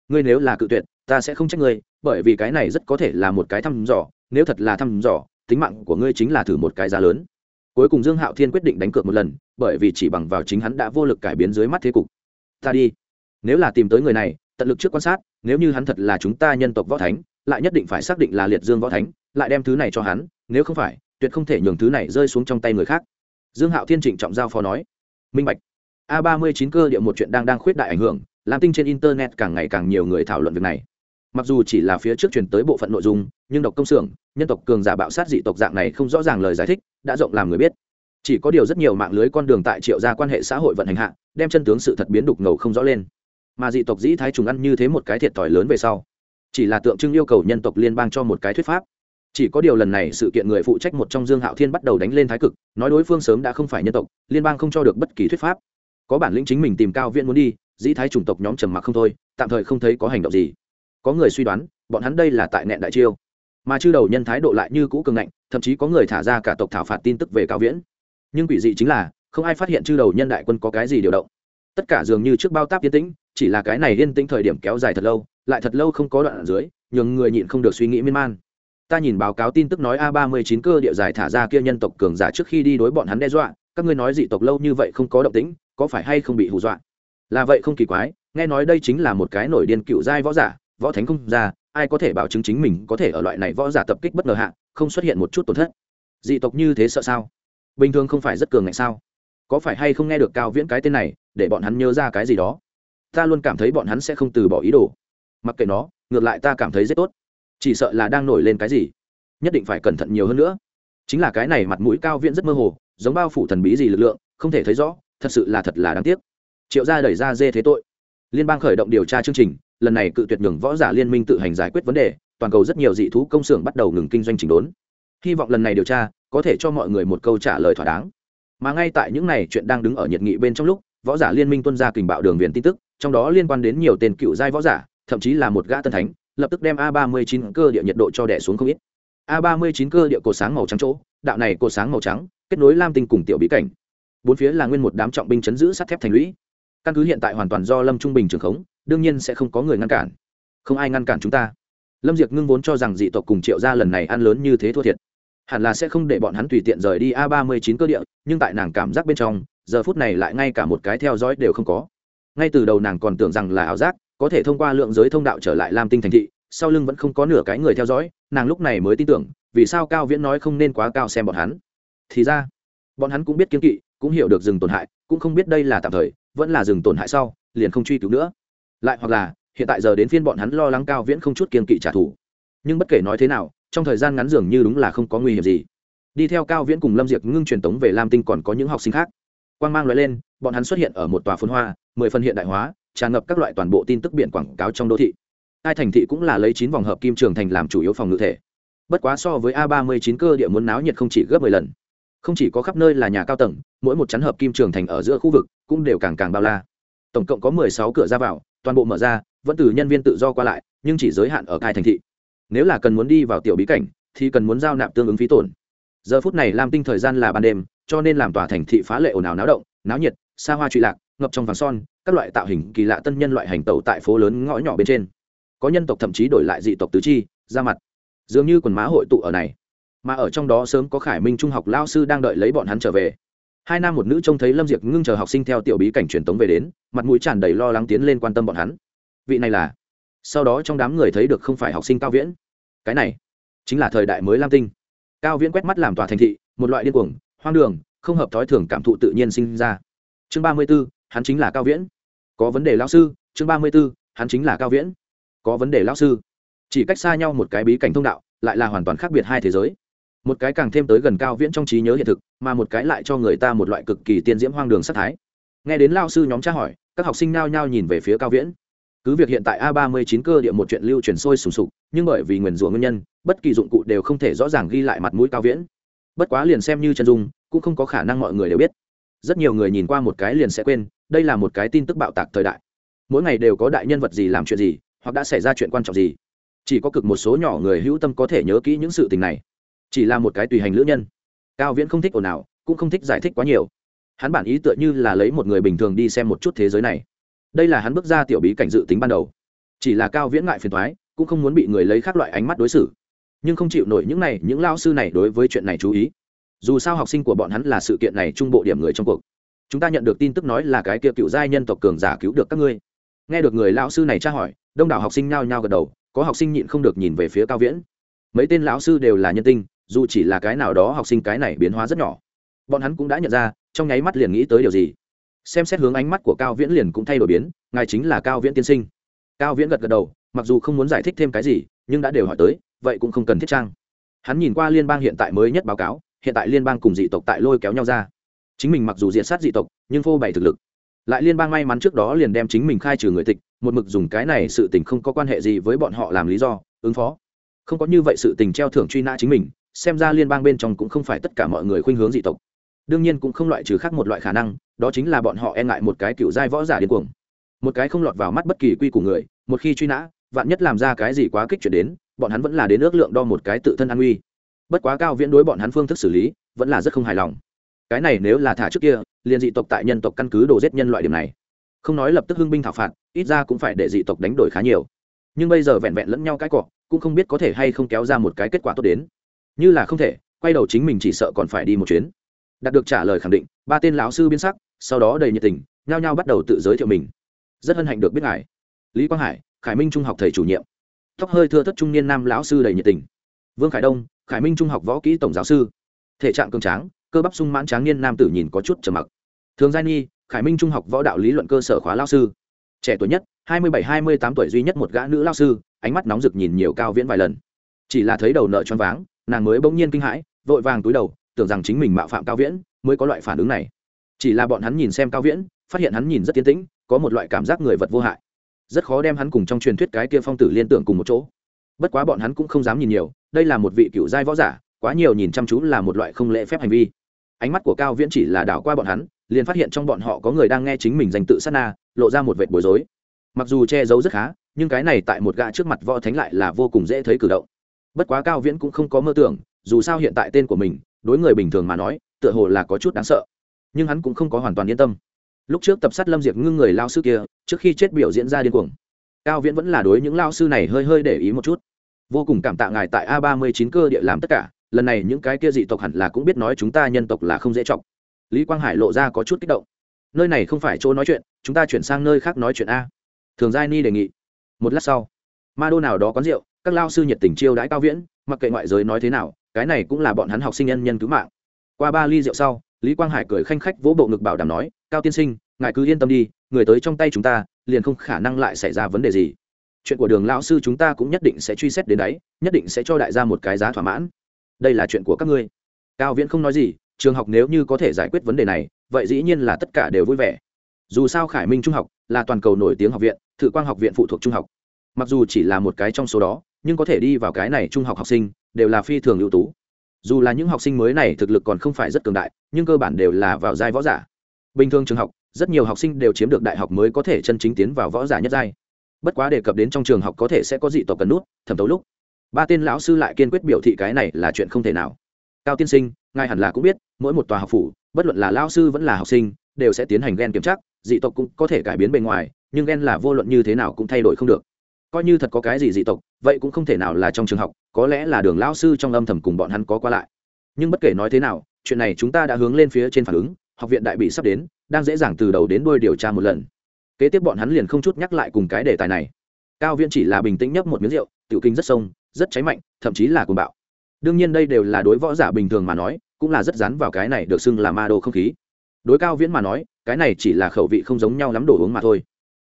Ngươi nếu là cự tuyệt ta sẽ không trách ngươi, bởi vì cái này rất có thể là một cái thăm dò, nếu thật là thăm dò, tính mạng của ngươi chính là thử một cái giá lớn. Cuối cùng dương hạo thiên quyết định đánh cược một lần, bởi vì chỉ bằng vào chính hắn đã vô lực cải biến dưới mắt thế cục. Ta đi. Nếu là tìm tới người này, tận lực trước quan sát, nếu như hắn thật là chúng ta nhân tộc võ thánh, lại nhất định phải xác định là liệt dương võ thánh, lại đem thứ này cho hắn, nếu không phải, tuyệt không thể nhường thứ này rơi xuống trong tay người khác. Dương hạo thiên trịnh trọng giao phó nói. Minh bạch. A ba mươi chín cơ địa một chuyện đang đang khuyết đại ảnh hưởng, làm tinh trên internet càng ngày càng nhiều người thảo luận việc này mặc dù chỉ là phía trước truyền tới bộ phận nội dung, nhưng độc công xưởng, nhân tộc cường giả bạo sát dị tộc dạng này không rõ ràng lời giải thích, đã rộng làm người biết. Chỉ có điều rất nhiều mạng lưới con đường tại triệu gia quan hệ xã hội vận hành hạ, đem chân tướng sự thật biến đục ngầu không rõ lên. Mà dị tộc dĩ thái trùng ăn như thế một cái thiệt thòi lớn về sau, chỉ là tượng trưng yêu cầu nhân tộc liên bang cho một cái thuyết pháp. Chỉ có điều lần này sự kiện người phụ trách một trong dương hạo thiên bắt đầu đánh lên thái cực, nói đối phương sớm đã không phải nhân tộc, liên bang không cho được bất kỳ thuyết pháp. Có bản lĩnh chính mình tìm cao viện muốn đi, dĩ thái chủng tộc nhóm trầm mặc không thôi, tạm thời không thấy có hành động gì có người suy đoán, bọn hắn đây là tại nẹn đại chiêu. Mà chư đầu nhân thái độ lại như cũ cường ngạnh, thậm chí có người thả ra cả tộc thảo phạt tin tức về cao viễn. Nhưng quỷ dị chính là, không ai phát hiện chư đầu nhân đại quân có cái gì điều động. Tất cả dường như trước bao táp yên tĩnh, chỉ là cái này yên tĩnh thời điểm kéo dài thật lâu, lại thật lâu không có đoạn ở dưới, nhường người nhịn không được suy nghĩ miên man. Ta nhìn báo cáo tin tức nói a ba mươi chín cơ địa giải thả ra kia nhân tộc cường giả trước khi đi đối bọn hắn đe dọa, các ngươi nói dị tộc lâu như vậy không có động tĩnh, có phải hay không bị hù dọa? Là vậy không kỳ quái, nghe nói đây chính là một cái nổi điên cựu giai võ giả võ thánh không ra, ai có thể bảo chứng chính mình có thể ở loại này võ giả tập kích bất ngờ hạ, không xuất hiện một chút tổn thất? Dị tộc như thế sợ sao? Bình thường không phải rất cường ngạnh sao? Có phải hay không nghe được cao viễn cái tên này, để bọn hắn nhớ ra cái gì đó? Ta luôn cảm thấy bọn hắn sẽ không từ bỏ ý đồ. Mặc kệ nó, ngược lại ta cảm thấy rất tốt. Chỉ sợ là đang nổi lên cái gì? Nhất định phải cẩn thận nhiều hơn nữa. Chính là cái này mặt mũi cao viễn rất mơ hồ, giống bao phủ thần bí gì lực lượng, không thể thấy rõ, thật sự là thật là đáng tiếc. Triệu gia đẩy ra dê thế tội. Liên bang khởi động điều tra chương trình lần này cự tuyệt nhường võ giả liên minh tự hành giải quyết vấn đề, toàn cầu rất nhiều dị thú công xưởng bắt đầu ngừng kinh doanh chỉnh đốn. Hy vọng lần này điều tra có thể cho mọi người một câu trả lời thỏa đáng. Mà ngay tại những này chuyện đang đứng ở nhiệt nghị bên trong lúc, võ giả liên minh tuân ra kình bạo đường viền tin tức, trong đó liên quan đến nhiều tên cựu giai võ giả, thậm chí là một gã tân thánh, lập tức đem a 39 cơ địa nhiệt độ cho đẻ xuống không ít. A 39 cơ địa cột sáng màu trắng chỗ, đạo này cột sáng màu trắng, kết nối lam tinh cùng tiểu bí cảnh. Bốn phía là nguyên một đám trọng binh chấn giữ sắt thép thành lũy. Căn cứ hiện tại hoàn toàn do lâm trung bình trường khống đương nhiên sẽ không có người ngăn cản. Không ai ngăn cản chúng ta. Lâm diệc ngưng vốn cho rằng dị tộc cùng triệu gia lần này ăn lớn như thế thua thiệt. Hẳn là sẽ không để bọn hắn tùy tiện rời đi a 39 cơ địa, nhưng tại nàng cảm giác bên trong, giờ phút này lại ngay cả một cái theo dõi đều không có. Ngay từ đầu nàng còn tưởng rằng là ảo giác, có thể thông qua lượng giới thông đạo trở lại lam tinh thành thị, sau lưng vẫn không có nửa cái người theo dõi, nàng lúc này mới tin tưởng, vì sao cao viễn nói không nên quá cao xem bọn hắn. Thì ra, bọn hắn cũng biết kiếm kỵ, cũng hiểu được dừng tổn hại, cũng không biết đây là tạm thời, vẫn là dừng tổn hại sau, liền không truy cứu nữa lại hoặc là, hiện tại giờ đến phiên bọn hắn lo lắng cao viễn không chút kiên kỵ trả thù. Nhưng bất kể nói thế nào, trong thời gian ngắn dường như đúng là không có nguy hiểm gì. Đi theo cao viễn cùng lâm diệp ngưng truyền tống về lam tinh còn có những học sinh khác. Quang mang loại lên, bọn hắn xuất hiện ở một tòa phun hoa, mười phần hiện đại hóa, tràn ngập các loại toàn bộ tin tức biển quảng cáo trong đô thị. Hai thành thị cũng là lấy chín vòng hợp kim trường thành làm chủ yếu phòng ngự thể. Bất quá so với a ba mươi chín cơ địa muốn náo nhiệt không chỉ gấp mười lần. Không chỉ có khắp nơi là nhà cao tầng, mỗi một chắn hợp kim trường thành ở giữa khu vực cũng đều càng càng bao la. Tổng cộng có mười sáu cửa ra vào toàn bộ mở ra, vẫn từ nhân viên tự do qua lại, nhưng chỉ giới hạn ở cai thành thị. Nếu là cần muốn đi vào tiểu bí cảnh, thì cần muốn giao nạp tương ứng phí tổn. Giờ phút này lam tinh thời gian là ban đêm, cho nên làm tòa thành thị phá lệ ồn ào náo động, náo nhiệt, xa hoa trụy lạc, ngập trong vàng son, các loại tạo hình kỳ lạ tân nhân loại hành tẩu tại phố lớn ngõ nhỏ bên trên. Có nhân tộc thậm chí đổi lại dị tộc tứ chi, ra mặt. Dường như quần má hội tụ ở này. Mà ở trong đó sớm có khải minh trung học lao sư đang đợi lấy bọn hắn trở về hai nam một nữ trông thấy lâm diệp ngưng chờ học sinh theo tiểu bí cảnh truyền tống về đến, mặt mũi tràn đầy lo lắng tiến lên quan tâm bọn hắn. Vị này là? Sau đó trong đám người thấy được không phải học sinh cao viễn. Cái này chính là thời đại mới lam tinh. Cao viễn quét mắt làm tòa thành thị, một loại điên cuồng, hoang đường, không hợp thói thường cảm thụ tự nhiên sinh ra. Chương ba mươi b ố hắn chính là cao viễn. Có vấn đề lao sư, chương ba mươi b ố hắn chính là cao viễn. Có vấn đề lao sư. Chỉ cách xa nhau một cái bí cảnh thông đạo, lại là hoàn toàn khác biệt hai thế giới một cái càng thêm tới gần cao viễn trong trí nhớ hiện thực, mà một cái lại cho người ta một loại cực kỳ tiên diễm hoang đường sắc thái. Nghe đến lao sư nhóm tra hỏi, các học sinh nao nhao nhìn về phía cao viễn. Cứ việc hiện tại a ba mươi chín cơ địa một chuyện lưu truyền sôi sùng sục, nhưng bởi vì nguyền rủa nguyên nhân, bất kỳ dụng cụ đều không thể rõ ràng ghi lại mặt mũi cao viễn. Bất quá liền xem như chân dung, cũng không có khả năng mọi người đều biết. Rất nhiều người nhìn qua một cái liền sẽ quên, đây là một cái tin tức bạo tạc thời đại. Mỗi ngày đều có đại nhân vật gì làm chuyện gì, hoặc đã xảy ra chuyện quan trọng gì. Chỉ có cực một số nhỏ người hữu tâm có thể nhớ kỹ những sự tình này chỉ là một cái tùy hành lữ nhân. Cao viễn không thích ồn ào, cũng không thích giải thích quá nhiều. Hắn bản ý tựa như là lấy một người bình thường đi xem một chút thế giới này. Đây là hắn bước ra tiểu bí cảnh dự tính ban đầu. Chỉ là cao viễn ngại phiền thoái cũng không muốn bị người lấy khác loại ánh mắt đối xử. Nhưng không chịu nổi những này, những lao sư này đối với chuyện này chú ý. Dù sao học sinh của bọn hắn là sự kiện này trung bộ điểm người trong cuộc. Chúng ta nhận được tin tức nói là cái kia cựu giai nhân tộc cường giả cứu được các ngươi. Nghe được người lão sư này tra hỏi, đông đảo học sinh nhao nhao gật đầu, có học sinh nhịn không được nhìn về phía cao viễn. Mấy tên lão sư đều là nhân tinh dù chỉ là cái nào đó học sinh cái này biến hóa rất nhỏ. Bọn hắn cũng đã nhận ra, trong nháy mắt liền nghĩ tới điều gì. Xem xét hướng ánh mắt của cao viễn liền cũng thay đổi biến, ngài chính là cao viễn tiên sinh. Cao viễn gật gật đầu, mặc dù không muốn giải thích thêm cái gì, nhưng đã đều hỏi tới, vậy cũng không cần thiết trang. Hắn nhìn qua liên bang hiện tại mới nhất báo cáo, hiện tại liên bang cùng dị tộc tại lôi kéo nhau ra. Chính mình mặc dù diện sát dị tộc, nhưng phô bày thực lực. Lại liên bang may mắn trước đó liền đem chính mình khai trừ người tịch, một mực dùng cái này sự tình không có quan hệ gì với bọn họ làm lý do, ứng phó. Không có như vậy sự tình treo thưởng truy nã chính mình xem ra liên bang bên trong cũng không phải tất cả mọi người khuynh hướng dị tộc. Đương nhiên cũng không loại trừ khác một loại khả năng, đó chính là bọn họ e ngại một cái cựu giai võ giả điên cuồng. Một cái không lọt vào mắt bất kỳ quy của người, một khi truy nã, vạn nhất làm ra cái gì quá kích chuyển đến, bọn hắn vẫn là đến ước lượng đo một cái tự thân an nguy bất quá cao viễn đối bọn hắn phương thức xử lý, vẫn là rất không hài lòng. Cái này nếu là thả trước kia, liền dị tộc tại nhân tộc căn cứ đồ giết nhân loại điểm này. Không nói lập tức hưng binh thảo phạt, ít ra cũng phải để dị tộc đánh đổi khá nhiều. Nhưng bây giờ vẹn vẹn lẫn nhau cái cọ, cũng không biết có thể hay không kéo ra một cái kết quả tốt đến như là không thể, quay đầu chính mình chỉ sợ còn phải đi một chuyến. Đạt được trả lời khẳng định, ba tên lão sư biến sắc, sau đó đầy nhiệt tình, nhao nhao bắt đầu tự giới thiệu mình. Rất hân hạnh được biết ngài. Lý quang hải, khải minh trung học thầy chủ nhiệm. Tóc hơi thưa thất trung niên nam lão sư đầy nhiệt tình. Vương khải đông, khải minh trung học võ kỹ tổng giáo sư. Thể trạng cường tráng, cơ bắp sung mãn tráng niên nam tử nhìn có chút trầm mặc. Thường giai nhi, khải minh trung học võ đạo lý luận cơ sở khóa lao sư. Trẻ tuổi nhất, hai mươi bảy, hai mươi tám tuổi duy nhất một gã nữ lao sư, ánh mắt nóng rực nhìn nhiều cao viễn vài lần. Chỉ là thấy đầu nợ choáng váng nàng mới bỗng nhiên kinh hãi, vội vàng túi đầu, tưởng rằng chính mình mạo phạm cao viễn mới có loại phản ứng này. Chỉ là bọn hắn nhìn xem cao viễn, phát hiện hắn nhìn rất tiến tĩnh, có một loại cảm giác người vật vô hại. Rất khó đem hắn cùng trong truyền thuyết cái kia phong tử liên tưởng cùng một chỗ. Bất quá bọn hắn cũng không dám nhìn nhiều, đây là một vị cựu giai võ giả, quá nhiều nhìn chăm chú là một loại không lễ phép hành vi. Ánh mắt của cao viễn chỉ là đảo qua bọn hắn, liền phát hiện trong bọn họ có người đang nghe chính mình danh tự sát na, lộ ra một vệt bối rối. Mặc dù che giấu rất khá, nhưng cái này tại một gã trước mặt võ thánh lại là vô cùng dễ thấy cử động bất quá cao viễn cũng không có mơ tưởng, dù sao hiện tại tên của mình, đối người bình thường mà nói, tựa hồ là có chút đáng sợ. Nhưng hắn cũng không có hoàn toàn yên tâm. Lúc trước tập sát lâm diệp ngưng người lao sư kia, trước khi chết biểu diễn ra điên cuồng. Cao viễn vẫn là đối những lao sư này hơi hơi để ý một chút. Vô cùng cảm tạ ngài tại a ba mươi chín cơ địa làm tất cả, lần này những cái kia dị tộc hẳn là cũng biết nói chúng ta nhân tộc là không dễ chọc. Lý quang hải lộ ra có chút kích động. Nơi này không phải chỗ nói chuyện, chúng ta chuyển sang nơi khác nói chuyện a. Thường giai ni đề nghị. Một lát sau ma đô nào đó quán rượu các lao sư nhiệt tình chiêu đãi cao viễn, mặc kệ ngoại giới nói thế nào, cái này cũng là bọn hắn học sinh nhân nhân cứu mạng. Qua ba ly rượu sau, lý quang hải cười khanh khách vỗ bộ ngực bảo đảm nói, cao tiên sinh, ngài cứ yên tâm đi, người tới trong tay chúng ta, liền không khả năng lại xảy ra vấn đề gì. Chuyện của đường lão sư chúng ta cũng nhất định sẽ truy xét đến đấy nhất định sẽ cho đại gia một cái giá thỏa mãn. Đây là chuyện của các ngươi. Cao viễn không nói gì, trường học nếu như có thể giải quyết vấn đề này, vậy dĩ nhiên là tất cả đều vui vẻ. Dù sao khải minh trung học là toàn cầu nổi tiếng học viện, thự quang học viện phụ thuộc trung học. Mặc dù chỉ là một cái trong số đó nhưng có thể đi vào cái này trung học học sinh, đều là phi thường ưu tú. Dù là những học sinh mới này thực lực còn không phải rất cường đại, nhưng cơ bản đều là vào giai võ giả. Bình thường trường học, rất nhiều học sinh đều chiếm được đại học mới có thể chân chính tiến vào võ giả nhất giai. Bất quá đề cập đến trong trường học có thể sẽ có dị tộc cần nút, thẩm tấu lúc, ba tên lão sư lại kiên quyết biểu thị cái này là chuyện không thể nào. Cao tiên sinh, ngài hẳn là cũng biết, mỗi một tòa học phủ, bất luận là lão sư vẫn là học sinh, đều sẽ tiến hành g e n kiểm tra, dị tộc cũng có thể cải biến bề ngoài, nhưng g e n là vô luận như thế nào cũng thay đổi không được coi như thật có cái gì dị tộc, vậy cũng không thể nào là trong trường học, có lẽ là đường lão sư trong âm thầm cùng bọn hắn có qua lại. Nhưng bất kể nói thế nào, chuyện này chúng ta đã hướng lên phía trên phản ứng, học viện đại bị sắp đến, đang dễ dàng từ đầu đến đuôi điều tra một lần. Kế tiếp bọn hắn liền không chút nhắc lại cùng cái đề tài này. Cao viễn chỉ là bình tĩnh nhấp một miếng rượu, tiểu kinh rất sông, rất cháy mạnh, thậm chí là cuồng bạo. Đương nhiên đây đều là đối võ giả bình thường mà nói, cũng là rất dán vào cái này được xưng là ma đô không khí. Đối cao viễn mà nói, cái này chỉ là khẩu vị không giống nhau lắm đồ uống mà thôi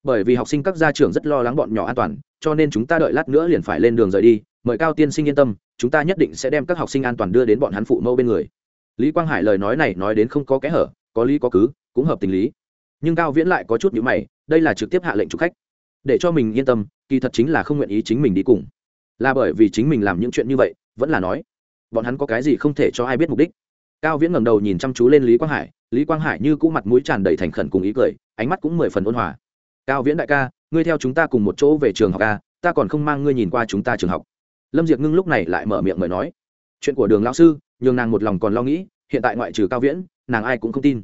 bởi vì học sinh các gia trưởng rất lo lắng bọn nhỏ an toàn, cho nên chúng ta đợi lát nữa liền phải lên đường rời đi. Mời cao tiên sinh yên tâm, chúng ta nhất định sẽ đem các học sinh an toàn đưa đến bọn hắn phụ mẫu bên người. Lý quang hải lời nói này nói đến không có kẽ hở, có lý có cứ, cũng hợp tình lý. Nhưng cao viễn lại có chút nhữ mày, đây là trực tiếp hạ lệnh chụp khách. Để cho mình yên tâm, kỳ thật chính là không nguyện ý chính mình đi cùng. Là bởi vì chính mình làm những chuyện như vậy, vẫn là nói, bọn hắn có cái gì không thể cho ai biết mục đích. Cao viễn ngẩng đầu nhìn chăm chú lên lý quang hải, lý quang hải như cũ mặt mũi tràn đầy thành khẩn cùng ý cười, ánh mắt cũng mười phần ôn hòa cao viễn đại ca, ngươi theo chúng ta cùng một chỗ về trường học a ta còn không mang ngươi nhìn qua chúng ta trường học. Lâm diệp ngưng lúc này lại mở miệng mời nói. Chuyện của đường lão sư, nhường nàng một lòng còn lo nghĩ, hiện tại ngoại trừ cao viễn, nàng ai cũng không tin.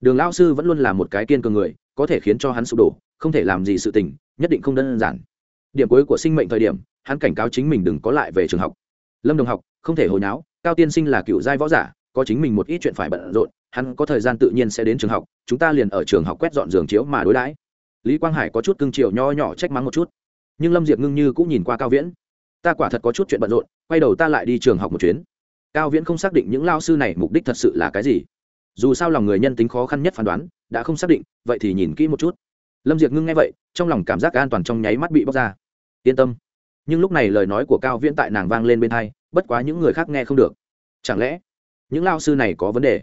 Đường lão sư vẫn luôn là một cái kiên cường người, có thể khiến cho hắn sụp đổ, không thể làm gì sự tình, nhất định không đơn giản. Điểm cuối của sinh mệnh thời điểm, hắn cảnh cáo chính mình đừng có lại về trường học. Lâm đồng học, không thể hồi náo, cao tiên sinh là cựu giai võ giả, có chính mình một ít chuyện phải bận rộn, hắn có thời gian tự nhiên sẽ đến trường học, chúng ta liền ở trường học quét dọn giường chiếu mà đối đãi lý quang hải có chút cưng chiều nho nhỏ trách mắng một chút. Nhưng lâm diệp ngưng như cũng nhìn qua cao viễn. Ta quả thật có chút chuyện bận rộn, quay đầu ta lại đi trường học một chuyến. Cao viễn không xác định những lao sư này mục đích thật sự là cái gì. Dù sao lòng người nhân tính khó khăn nhất phán đoán, đã không xác định, vậy thì nhìn kỹ một chút. Lâm diệp ngưng nghe vậy, trong lòng cảm giác an toàn trong nháy mắt bị bóc ra. Yên tâm. Nhưng lúc này lời nói của cao viễn tại nàng vang lên bên thai bất quá những người khác nghe không được. Chẳng lẽ những lao sư này có vấn đề?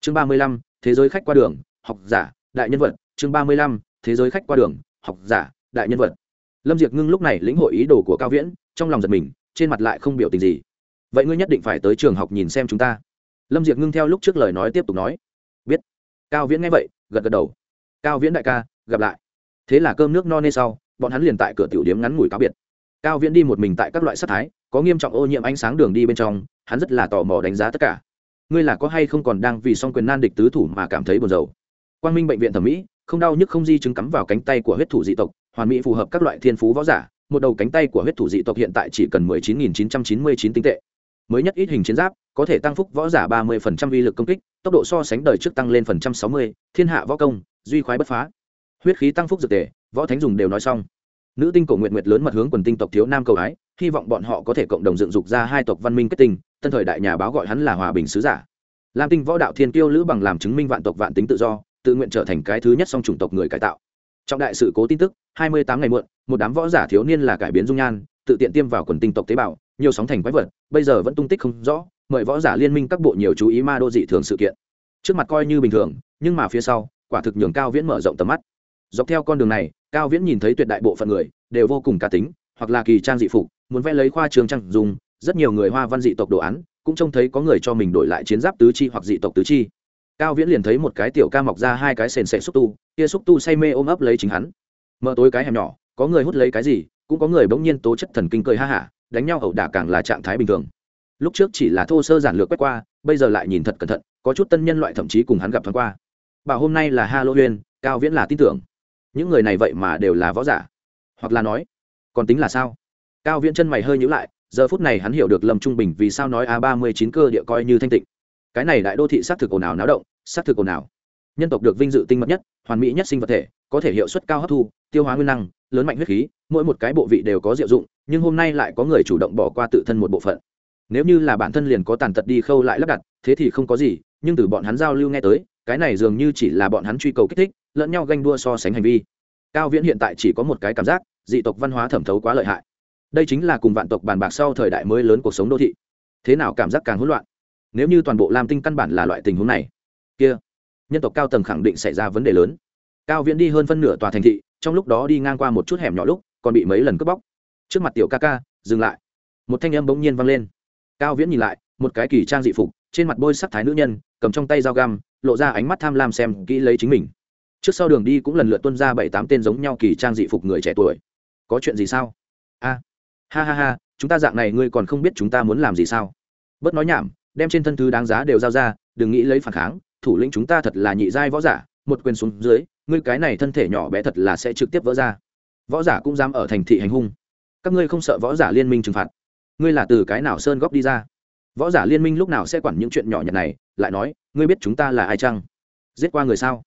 Chương ba mươi lăm, thế giới khách qua đường, học giả, đại nhân vật, chương ba mươi lăm thế giới khách qua đường, học giả, đại nhân vật. Lâm diệp ngưng lúc này lĩnh hội ý đồ của cao viễn, trong lòng giật mình, trên mặt lại không biểu tình gì. Vậy ngươi nhất định phải tới trường học nhìn xem chúng ta. Lâm diệp ngưng theo lúc trước lời nói tiếp tục nói. Biết. Cao viễn nghe vậy, gật gật đầu. Cao viễn đại ca, gặp lại. Thế là cơm nước no nê sau, bọn hắn liền tại cửa tiểu điếm ngắn ngủi cáo biệt. Cao viễn đi một mình tại các loại sắc thái, có nghiêm trọng ô nhiễm ánh sáng đường đi bên trong, hắn rất là tò mò đánh giá tất cả. Ngươi là có hay không còn đang vì song quyền nan địch tứ thủ mà cảm thấy buồn rầu. Quang minh bệnh viện thẩm mỹ không đau nhức không di chứng cắm vào cánh tay của huyết thủ dị tộc, hoàn mỹ phù hợp các loại thiên phú võ giả, một đầu cánh tay của huyết thủ dị tộc hiện tại chỉ cần mười chín nghìn chín trăm chín mươi chín tinh tệ. Mới nhất ít hình chiến giáp, có thể tăng phúc võ giả ba mươi phần trăm uy lực công kích, tốc độ so sánh đời trước tăng lên phần trăm sáu mươi, thiên hạ võ công, duy khoái bất phá. Huyết khí tăng phúc dược tề, võ thánh dùng đều nói xong. Nữ tinh cổ nguyện nguyệt lớn mặt hướng quần tinh tộc thiếu nam cầu ái hy vọng bọn họ có thể cộng đồng dựng dục ra hai tộc văn minh kết tinh, tân thời đại nhà báo gọi hắn là hòa bình sứ giả. Lam tinh võ đạo thiên tiêu lữ bằng làm chứng minh vạn tộc vạn tính tự do tự nguyện trở thành cái thứ nhất song chủng tộc người cải tạo. Trong đại sự cố tin tức, hai mươi tám ngày muộn, một đám võ giả thiếu niên là cải biến dung nhan, tự tiện tiêm vào quần tinh tộc tế bào, nhiều sóng thành quái vật, bây giờ vẫn tung tích không rõ, mời võ giả liên minh các bộ nhiều chú ý ma đô dị thường sự kiện. Trước mặt coi như bình thường, nhưng mà phía sau, quả thực nhường cao viễn mở rộng tầm mắt. Dọc theo con đường này, cao viễn nhìn thấy tuyệt đại bộ phận người, đều vô cùng cá tính, hoặc là kỳ trang dị phục, muốn vẽ lấy khoa trường trang dùng, rất nhiều người hoa văn dị tộc đồ án, cũng trông thấy có người cho mình đổi lại chiến giáp tứ chi hoặc dị tộc tứ chi cao viễn liền thấy một cái tiểu ca mọc ra hai cái sền sệ xúc tu, kia xúc tu say mê ôm ấp lấy chính hắn. Mở tối cái hẻm nhỏ, có người hút lấy cái gì, cũng có người bỗng nhiên tố chất thần kinh cười ha hả, đánh nhau ẩu đả càng là trạng thái bình thường. Lúc trước chỉ là thô sơ giản lược quét qua, bây giờ lại nhìn thật cẩn thận, có chút tân nhân loại thậm chí cùng hắn gặp thoáng qua. Bảo hôm nay là halloween, cao viễn là tin tưởng. Những người này vậy mà đều là võ giả. Hoặc là nói, còn tính là sao? Cao viễn chân mày hơi nhữ lại, giờ phút này hắn hiểu được lâm trung bình vì sao nói a ba mươi chín cơ địa coi như thanh tịnh cái này đại đô thị xác thực ồn ào náo động, xác thực ồn ào. Nhân tộc được vinh dự tinh mật nhất, hoàn mỹ nhất sinh vật thể, có thể hiệu suất cao hấp thu, tiêu hóa nguyên năng, lớn mạnh huyết khí, mỗi một cái bộ vị đều có diệu dụng, nhưng hôm nay lại có người chủ động bỏ qua tự thân một bộ phận. Nếu như là bản thân liền có tàn tật đi khâu lại lắp đặt, thế thì không có gì, nhưng từ bọn hắn giao lưu nghe tới, cái này dường như chỉ là bọn hắn truy cầu kích thích, lẫn nhau ganh đua so sánh hành vi. Cao viễn hiện tại chỉ có một cái cảm giác, dị tộc văn hóa thẩm thấu quá lợi hại. Đây chính là cùng vạn tộc bàn bạc sau thời đại mới lớn cuộc sống đô thị. Thế nào cảm giác càng hỗn loạn? Nếu như toàn bộ lam tinh căn bản là loại tình huống này, kia, nhân tộc cao tầng khẳng định xảy ra vấn đề lớn. Cao viễn đi hơn phân nửa tòa thành thị, trong lúc đó đi ngang qua một chút hẻm nhỏ lúc, còn bị mấy lần cướp bóc. Trước mặt tiểu ca ca, dừng lại. Một thanh âm bỗng nhiên vang lên. Cao viễn nhìn lại, một cái kỳ trang dị phục, trên mặt bôi sắc thái nữ nhân, cầm trong tay dao găm, lộ ra ánh mắt tham lam xem kỹ lấy chính mình. Trước sau đường đi cũng lần lượt tuân ra bảy tám tên giống nhau kỳ trang dị phục người trẻ tuổi. Có chuyện gì sao? A, ha ha ha, chúng ta dạng này ngươi còn không biết chúng ta muốn làm gì sao? Bớt nói nhảm đem trên thân thứ đáng giá đều giao ra, đừng nghĩ lấy phản kháng, thủ lĩnh chúng ta thật là nhị giai võ giả, một quyền xuống dưới, ngươi cái này thân thể nhỏ bé thật là sẽ trực tiếp vỡ ra. Võ giả cũng dám ở thành thị hành hung. Các ngươi không sợ võ giả liên minh trừng phạt. Ngươi là từ cái nào sơn góc đi ra? Võ giả liên minh lúc nào sẽ quản những chuyện nhỏ nhặt này? Lại nói, ngươi biết chúng ta là ai chăng? Giết qua người sao?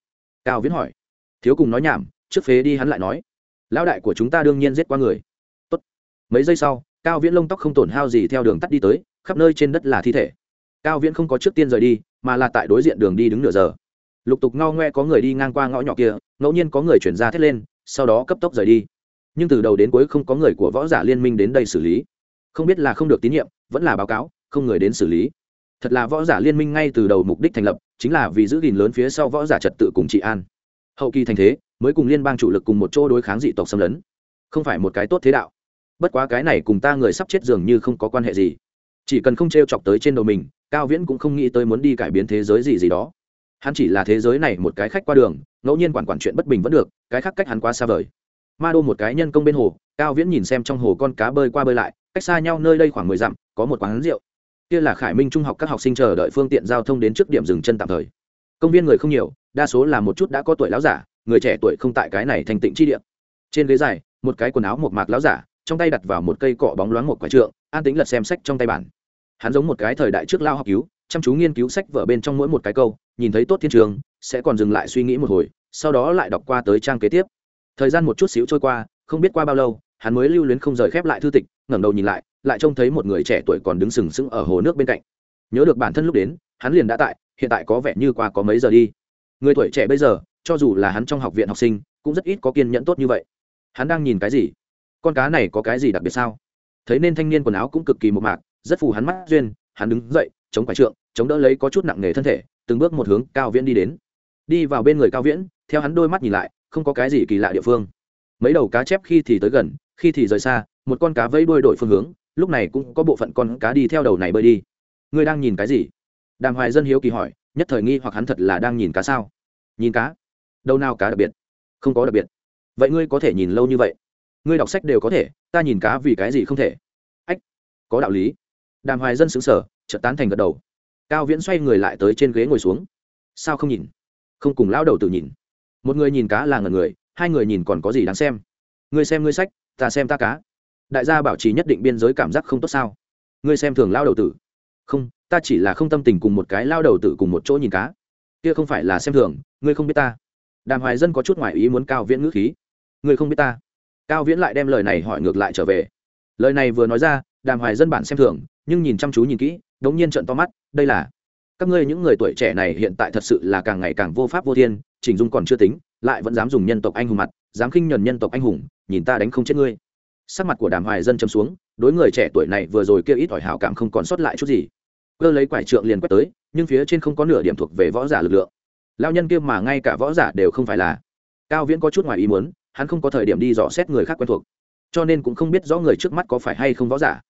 Cao viễn hỏi. Thiếu cùng nói nhảm, trước phế đi hắn lại nói. Lão đại của chúng ta đương nhiên giết qua người. Tốt. mấy giây sau, cao viễn lông tóc không tổn hao gì theo đường tắt đi tới, khắp nơi trên đất là thi thể cao viễn không có trước tiên rời đi, mà là tại đối diện đường đi đứng nửa giờ. Lục tục ngao ngoe có người đi ngang qua ngõ nhỏ kia, ngẫu nhiên có người chuyển ra thét lên, sau đó cấp tốc rời đi. Nhưng từ đầu đến cuối không có người của võ giả liên minh đến đây xử lý. Không biết là không được tín nhiệm, vẫn là báo cáo, không người đến xử lý. Thật là võ giả liên minh ngay từ đầu mục đích thành lập, chính là vì giữ gìn lớn phía sau võ giả trật tự cùng trị an. Hậu kỳ thành thế, mới cùng liên bang chủ lực cùng một chỗ đối kháng dị tộc xâm lấn. Không phải một cái tốt thế đạo. Bất quá cái này cùng ta người sắp chết dường như không có quan hệ gì. Chỉ cần không t r e o chọc tới trên đầu mình cao viễn cũng không nghĩ tới muốn đi cải biến thế giới gì gì đó. Hắn chỉ là thế giới này một cái khách qua đường, ngẫu nhiên quản quản chuyện bất bình vẫn được, cái khác cách hắn quá xa vời. Ma đô một cái nhân công bên hồ, cao viễn nhìn xem trong hồ con cá bơi qua bơi lại, cách xa nhau nơi đây khoảng mười dặm, có một quán rượu. Kia là khải minh trung học các học sinh chờ đợi phương tiện giao thông đến trước điểm dừng chân tạm thời. Công viên người không nhiều, đa số là một chút đã có tuổi láo giả, người trẻ tuổi không tại cái này thành tịnh chi điểm trên ghế dài, một cái quần áo một mạc láo giả, trong tay đặt vào một cây cọ bóng loáng một quả trượng, an tính lật xem sách trong tay bản hắn giống một cái thời đại trước lao học cứu, chăm chú nghiên cứu sách vở bên trong mỗi một cái câu, nhìn thấy tốt thiên trường, sẽ còn dừng lại suy nghĩ một hồi, sau đó lại đọc qua tới trang kế tiếp. Thời gian một chút xíu trôi qua, không biết qua bao lâu, hắn mới lưu luyến không rời khép lại thư tịch, ngẩng đầu nhìn lại lại trông thấy một người trẻ tuổi còn đứng sừng sững ở hồ nước bên cạnh. Nhớ được bản thân lúc đến, hắn liền đã tại, hiện tại có vẻ như qua có mấy giờ đi. Người tuổi trẻ bây giờ, cho dù là hắn trong học viện học sinh, cũng rất ít có kiên nhẫn tốt như vậy. Hắn đang nhìn cái gì? Con cá này có cái gì đặc biệt sao? Thấy nên thanh niên quần áo cũng cực kỳ một mạc rất phù hắn mắt duyên, hắn đứng dậy, chống quái trượng, chống đỡ lấy có chút nặng nề thân thể, từng bước một hướng cao viễn đi đến. Đi vào bên người cao viễn, theo hắn đôi mắt nhìn lại, không có cái gì kỳ lạ địa phương. Mấy đầu cá chép khi thì tới gần, khi thì rời xa, một con cá vẫy đuôi đổi phương hướng, lúc này cũng có bộ phận con cá đi theo đầu này bơi đi. Ngươi đang nhìn cái gì? Đàm hoài dân hiếu kỳ hỏi, nhất thời nghi hoặc hắn thật là đang nhìn cá sao? Nhìn cá? Đâu nào cá đặc biệt? Không có đặc biệt. Vậy ngươi có thể nhìn lâu như vậy? Ngươi đọc sách đều có thể, ta nhìn cá vì cái gì không thể? Ách, có đạo lý đàm hoài dân xứng sở chợt tán thành gật đầu. Cao viễn xoay người lại tới trên ghế ngồi xuống. Sao không nhìn? Không cùng lão đầu tự nhìn. Một người nhìn cá là ngần người, hai người nhìn còn có gì đáng xem? Ngươi xem ngươi sách, ta xem ta cá. Đại gia bảo trì nhất định biên giới cảm giác không tốt sao? Ngươi xem thường lao đầu tử. Không, ta chỉ là không tâm tình cùng một cái lao đầu tử cùng một chỗ nhìn cá. Kia không phải là xem thường, ngươi không biết ta. Đàm hoài dân có chút ngoại ý muốn cao viễn ngữ khí. Ngươi không biết ta. Cao viễn lại đem lời này hỏi ngược lại trở về. Lời này vừa nói ra đàm hoài dân bản xem thường, nhưng nhìn chăm chú nhìn kỹ, đống nhiên trận to mắt, đây là, các ngươi những người tuổi trẻ này hiện tại thật sự là càng ngày càng vô pháp vô thiên, chỉnh dung còn chưa tính, lại vẫn dám dùng nhân tộc anh hùng mặt, dám khinh nhuần nhân tộc anh hùng, nhìn ta đánh không chết ngươi. Sắc mặt của đàm hoài dân châm xuống, đối người trẻ tuổi này vừa rồi kia ít ỏi hảo cảm không còn sót lại chút gì. Cơ lấy quải trượng liền quét tới, nhưng phía trên không có nửa điểm thuộc về võ giả lực lượng. Lao nhân kia mà ngay cả võ giả đều không phải là. Cao viễn có chút ngoài ý muốn, hắn không có thời điểm đi dò xét người khác quen thuộc. Cho nên cũng không biết rõ người trước mắt có phải hay không võ giả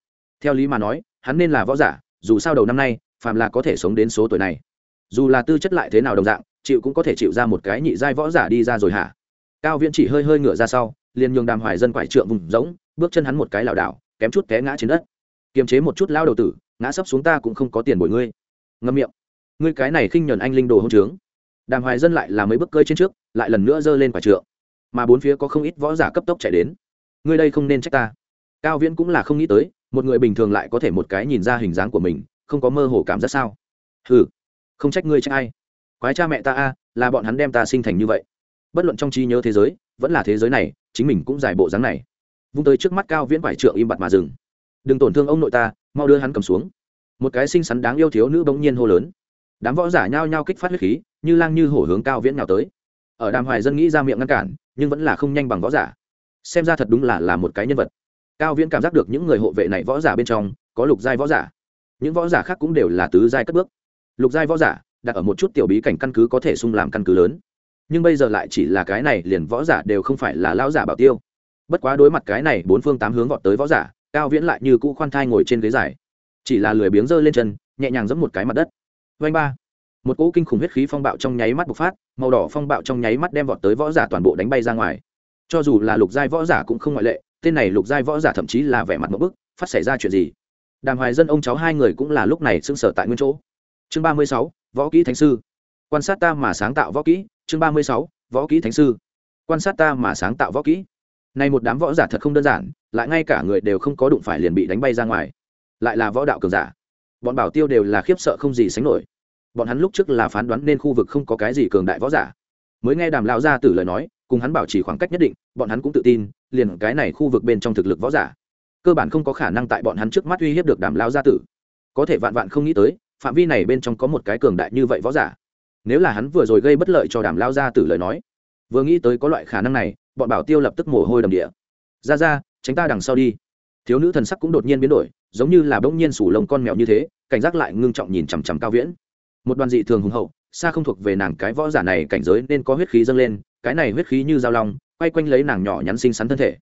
theo lý mà nói, hắn nên là võ giả, dù sao đầu năm nay, phàm là có thể sống đến số tuổi này. Dù là tư chất lại thế nào đồng dạng, chịu cũng có thể chịu ra một cái nhị giai võ giả đi ra rồi hả? Cao viễn chỉ hơi hơi ngửa ra sau, liền nhường đàm hoài dân quải trượng vùng rỗng, bước chân hắn một cái lảo đảo, kém chút té ngã trên đất. Kiềm chế một chút lao đầu tử, ngã sấp xuống ta cũng không có tiền bồi ngươi. Ngâm miệng. Ngươi cái này khinh nhuần anh linh đồ hông trướng. Đàm hoài dân lại là mấy bước cơi trên trước, lại lần nữa giơ lên quả trượng. Mà bốn phía có không ít võ giả cấp tốc chạy đến. Ngươi đây không nên trách ta. Cao viễn cũng là không nghĩ tới một người bình thường lại có thể một cái nhìn ra hình dáng của mình, không có mơ hồ cảm giác sao? Ừ không trách ngươi trách ai. Quái cha mẹ ta a, là bọn hắn đem ta sinh thành như vậy. Bất luận trong trí nhớ thế giới, vẫn là thế giới này, chính mình cũng giải bộ dáng này. Vung tới trước mắt cao viễn vải trượng im bặt mà dừng. Đừng tổn thương ông nội ta, mau đưa hắn cầm xuống. Một cái xinh xắn đáng yêu thiếu nữ bỗng nhiên hô lớn. Đám võ giả nhao nhao kích phát huyết khí, như lang như hổ hướng cao viễn nào tới. Ở đàm hoài dân nghĩ ra miệng ngăn cản, nhưng vẫn là không nhanh bằng võ giả. Xem ra thật đúng là là một cái nhân vật cao viễn cảm giác được những người hộ vệ này võ giả bên trong, có lục giai võ giả. Những võ giả khác cũng đều là tứ giai cất bước. Lục giai võ giả, đặt ở một chút tiểu bí cảnh căn cứ có thể sung làm căn cứ lớn. Nhưng bây giờ lại chỉ là cái này, liền võ giả đều không phải là lao giả bảo tiêu. Bất quá đối mặt cái này, bốn phương tám hướng vọt tới võ giả, cao viễn lại như cũ khoan thai ngồi trên ghế dài. Chỉ là lười biếng giơ lên chân, nhẹ nhàng giẫm một cái mặt đất. Vanh ba. Một cỗ kinh khủng huyết khí phong bạo trong nháy mắt bộc phát, màu đỏ phong bạo trong nháy mắt đem vọt tới võ giả toàn bộ đánh bay ra ngoài. Cho dù là lục giai võ giả cũng không ngoại lệ tên này lục giai võ giả thậm chí là vẻ mặt một bức, phát xảy ra chuyện gì? Đàm hoài dân ông cháu hai người cũng là lúc này sưng sở tại nguyên chỗ. Chương ba mươi sáu, võ kỹ thánh sư. Quan sát ta mà sáng tạo võ kỹ, chương ba mươi sáu, võ kỹ thánh sư. Quan sát ta mà sáng tạo võ kỹ. Này một đám võ giả thật không đơn giản, lại ngay cả người đều không có đụng phải liền bị đánh bay ra ngoài. Lại là võ đạo cường giả. Bọn bảo tiêu đều là khiếp sợ không gì sánh nổi. Bọn hắn lúc trước là phán đoán nên khu vực không có cái gì cường đại võ giả. Mới nghe đàm lão gia tử lời nói cùng hắn bảo trì khoảng cách nhất định, bọn hắn cũng tự tin, liền cái này khu vực bên trong thực lực võ giả, cơ bản không có khả năng tại bọn hắn trước mắt uy hiếp được đàm lão gia tử. Có thể vạn vạn không nghĩ tới, phạm vi này bên trong có một cái cường đại như vậy võ giả. Nếu là hắn vừa rồi gây bất lợi cho đàm lão gia tử lời nói, vừa nghĩ tới có loại khả năng này, bọn bảo tiêu lập tức mồ hôi đầm địa. Ra ra, tránh ta đằng sau đi. Thiếu nữ thần sắc cũng đột nhiên biến đổi, giống như là bỗng nhiên sủ lông con mèo như thế, cảnh giác lại ngưng trọng nhìn chằm chằm cao viễn. Một đoàn dị thường hùng hậu, xa không thuộc về nàng cái võ giả này, cảnh giới nên có huyết khí dâng lên cái này huyết khí như dao long, quay quanh lấy nàng nhỏ nhắn xinh xắn thân thể,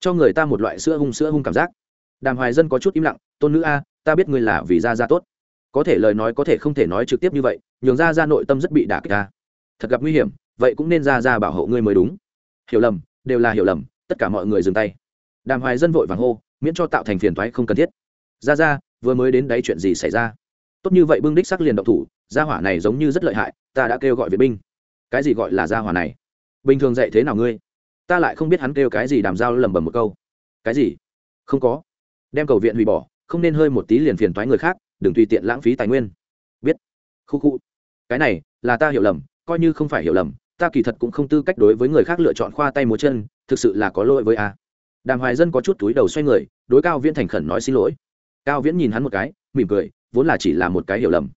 cho người ta một loại sữa hung sữa hung cảm giác. Đàm hoài dân có chút im lặng, tôn nữ a, ta biết ngươi là vì ra ra tốt. Có thể lời nói có thể không thể nói trực tiếp như vậy, nhường ra ra nội tâm rất bị đả kích ta. Thật gặp nguy hiểm, vậy cũng nên ra ra bảo hộ ngươi mới đúng. Hiểu lầm, đều là hiểu lầm, tất cả mọi người dừng tay. Đàm hoài dân vội vàng hô, miễn cho tạo thành phiền thoái không cần thiết. Ra ra vừa mới đến đấy chuyện gì xảy ra? Tốt như vậy bưng đích sắc liền động thủ, gia hỏa này giống như rất lợi hại, ta đã kêu gọi viện binh. Cái gì gọi là gia hỏa này? Bình thường dạy thế nào ngươi? Ta lại không biết hắn kêu cái gì đàm giao lẩm bẩm một câu. Cái gì? Không có. Đem cầu viện hủy bỏ, không nên hơi một tí liền phiền thoái người khác, đừng tùy tiện lãng phí tài nguyên. Biết. Khu khu. Cái này, là ta hiểu lầm, coi như không phải hiểu lầm, ta kỳ thật cũng không tư cách đối với người khác lựa chọn khoa tay múa chân, thực sự là có lỗi với a. Đàm hoài dân có chút túi đầu xoay người, đối cao viễn thành khẩn nói xin lỗi. Cao viễn nhìn hắn một cái, mỉm cười, vốn là chỉ là một cái hiểu lầm.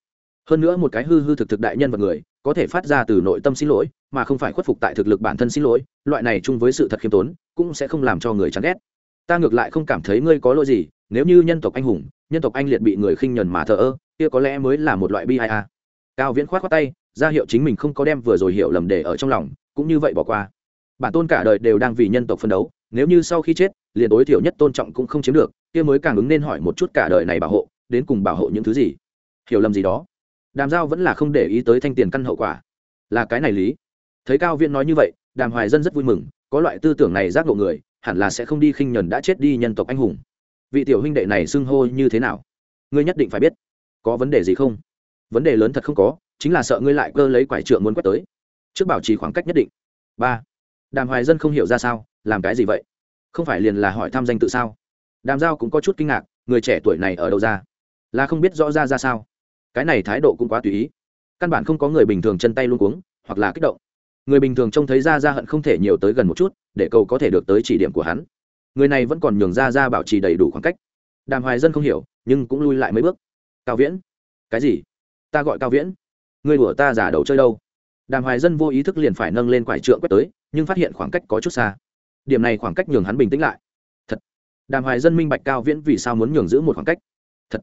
Hơn nữa một cái hư hư thực thực đại nhân vật người có thể phát ra từ nội tâm xin lỗi, mà không phải khuất phục tại thực lực bản thân xin lỗi, loại này chung với sự thật khiêm tốn, cũng sẽ không làm cho người chán ghét. Ta ngược lại không cảm thấy ngươi có lỗi gì, nếu như nhân tộc anh hùng, nhân tộc anh liệt bị người khinh nhờn mà thờ ơ, kia có lẽ mới là một loại bi ai a. Cao viễn khoát khoát tay, ra hiệu chính mình không có đem vừa rồi hiểu lầm để ở trong lòng, cũng như vậy bỏ qua. Bản tôn cả đời đều đang vì nhân tộc phân đấu, nếu như sau khi chết, liền tối thiểu nhất tôn trọng cũng không chiếm được, kia mới càng ứng nên hỏi một chút cả đời này bảo hộ, đến cùng bảo hộ những thứ gì? Hiểu lầm gì đó? Đàm giao vẫn là không để ý tới thanh tiền căn hậu quả. Là cái này lý. Thấy cao viễn nói như vậy, đàm hoài dân rất vui mừng, có loại tư tưởng này giác ngộ người, hẳn là sẽ không đi khinh nhuần đã chết đi nhân tộc anh hùng. Vị tiểu huynh đệ này xưng hô như thế nào? Ngươi nhất định phải biết. Có vấn đề gì không? Vấn đề lớn thật không có, chính là sợ ngươi lại cơ lấy quải trượng muốn quét tới. Trước bảo trì khoảng cách nhất định. Ba. Đàm hoài dân không hiểu ra sao, làm cái gì vậy? Không phải liền là hỏi thăm danh tự sao? Đàm giao cũng có chút kinh ngạc, người trẻ tuổi này ở đâu ra? Là không biết rõ ra ra sao? Cái này thái độ cũng quá tùy ý. Căn bản không có người bình thường chân tay luôn cuống, hoặc là kích động. Người bình thường trông thấy ra ra hận không thể nhiều tới gần một chút, để cầu có thể được tới chỉ điểm của hắn. Người này vẫn còn nhường ra ra bảo trì đầy đủ khoảng cách. Đàm hoài dân không hiểu, nhưng cũng lui lại mấy bước. Cao viễn? Cái gì? Ta gọi cao viễn. Người đùa ta giả đầu chơi đâu? Đàm hoài dân vô ý thức liền phải nâng lên quải trượng quét tới, nhưng phát hiện khoảng cách có chút xa. Điểm này khoảng cách nhường hắn bình tĩnh lại. Thật. Đàm hoài dân minh bạch cao viễn vì sao muốn nhường giữ một khoảng cách. Thật.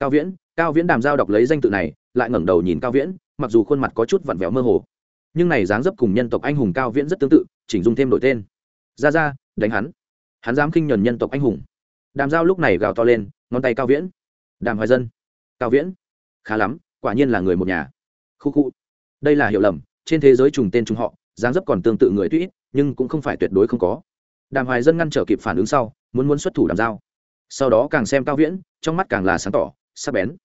Cao viễn cao viễn đàm giao đọc lấy danh tự này, lại ngẩng đầu nhìn cao viễn, mặc dù khuôn mặt có chút vặn vẹo mơ hồ, nhưng này dáng dấp cùng nhân tộc anh hùng cao viễn rất tương tự, chỉnh dung thêm đổi tên. Ra ra, đánh hắn. Hắn dám khinh nhuần nhân tộc anh hùng. Đàm giao lúc này gào to lên, ngón tay cao viễn. Đàm hoài dân. Cao viễn. Khá lắm, quả nhiên là người một nhà. Khu khu. Đây là hiểu lầm, trên thế giới trùng tên trùng họ, dáng dấp còn tương tự người tuy ít, nhưng cũng không phải tuyệt đối không có. Đàm hoài dân ngăn trở kịp phản ứng sau, muốn muốn xuất thủ đàm giao. Sau đó càng xem cao viễn, trong mắt càng là sáng tỏ, sắc bén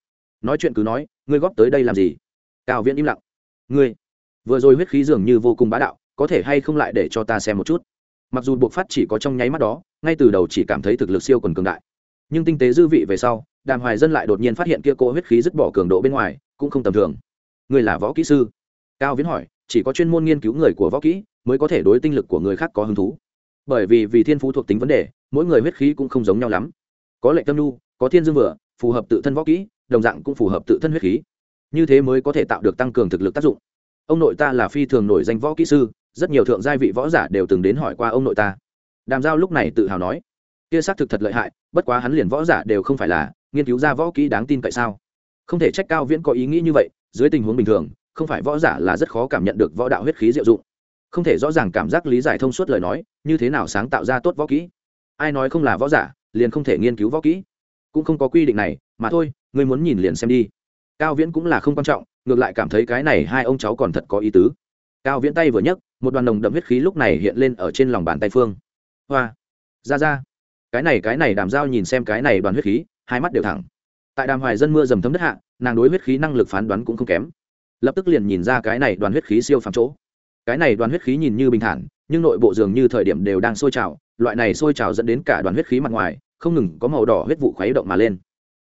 nói chuyện cứ nói, ngươi góp tới đây làm gì? Cao viễn im lặng. Ngươi, vừa rồi huyết khí dường như vô cùng bá đạo, có thể hay không lại để cho ta xem một chút? Mặc dù buộc phát chỉ có trong nháy mắt đó, ngay từ đầu chỉ cảm thấy thực lực siêu còn cường đại. Nhưng tinh tế dư vị về sau, đàm hoài dân lại đột nhiên phát hiện kia cỗ huyết khí dứt bỏ cường độ bên ngoài, cũng không tầm thường. Ngươi là võ kỹ sư? Cao viễn hỏi, chỉ có chuyên môn nghiên cứu người của võ kỹ mới có thể đối tinh lực của người khác có hứng thú. Bởi vì vì thiên phú thuộc tính vấn đề, mỗi người huyết khí cũng không giống nhau lắm. Có lệnh tâm nhu có thiên dương vừa, phù hợp tự thân võ kỹ đồng dạng cũng phù hợp tự thân huyết khí. Như thế mới có thể tạo được tăng cường thực lực tác dụng. Ông nội ta là phi thường nổi danh võ kỹ sư, rất nhiều thượng giai vị võ giả đều từng đến hỏi qua ông nội ta. Đàm giao lúc này tự hào nói, kia xác thực thật lợi hại, bất quá hắn liền võ giả đều không phải là, nghiên cứu ra võ kỹ đáng tin cậy sao? Không thể trách cao viễn có ý nghĩ như vậy, dưới tình huống bình thường, không phải võ giả là rất khó cảm nhận được võ đạo huyết khí diệu dụng. Không thể rõ ràng cảm giác lý giải thông suốt lời nói, như thế nào sáng tạo ra tốt võ kỹ? Ai nói không là võ giả, liền không thể nghiên cứu võ kỹ? Cũng không có quy định này, mà thôi, ngươi muốn nhìn liền xem đi. Cao viễn cũng là không quan trọng, ngược lại cảm thấy cái này hai ông cháu còn thật có ý tứ. Cao viễn tay vừa nhấc, một đoàn nồng đậm huyết khí lúc này hiện lên ở trên lòng bàn tay phương. Hoa! Ra ra! Cái này cái này đàm dao nhìn xem cái này đoàn huyết khí, hai mắt đều thẳng. Tại đàm hoài dân mưa dầm thấm đất hạ, nàng đối huyết khí năng lực phán đoán cũng không kém. Lập tức liền nhìn ra cái này đoàn huyết khí siêu phàm chỗ. Cái này đoàn huyết khí nhìn như bình thản, nhưng nội bộ dường như thời điểm đều đang sôi trào, loại này sôi trào dẫn đến cả đoàn huyết khí mặt ngoài không ngừng có màu đỏ huyết vụ khuấy động mà lên.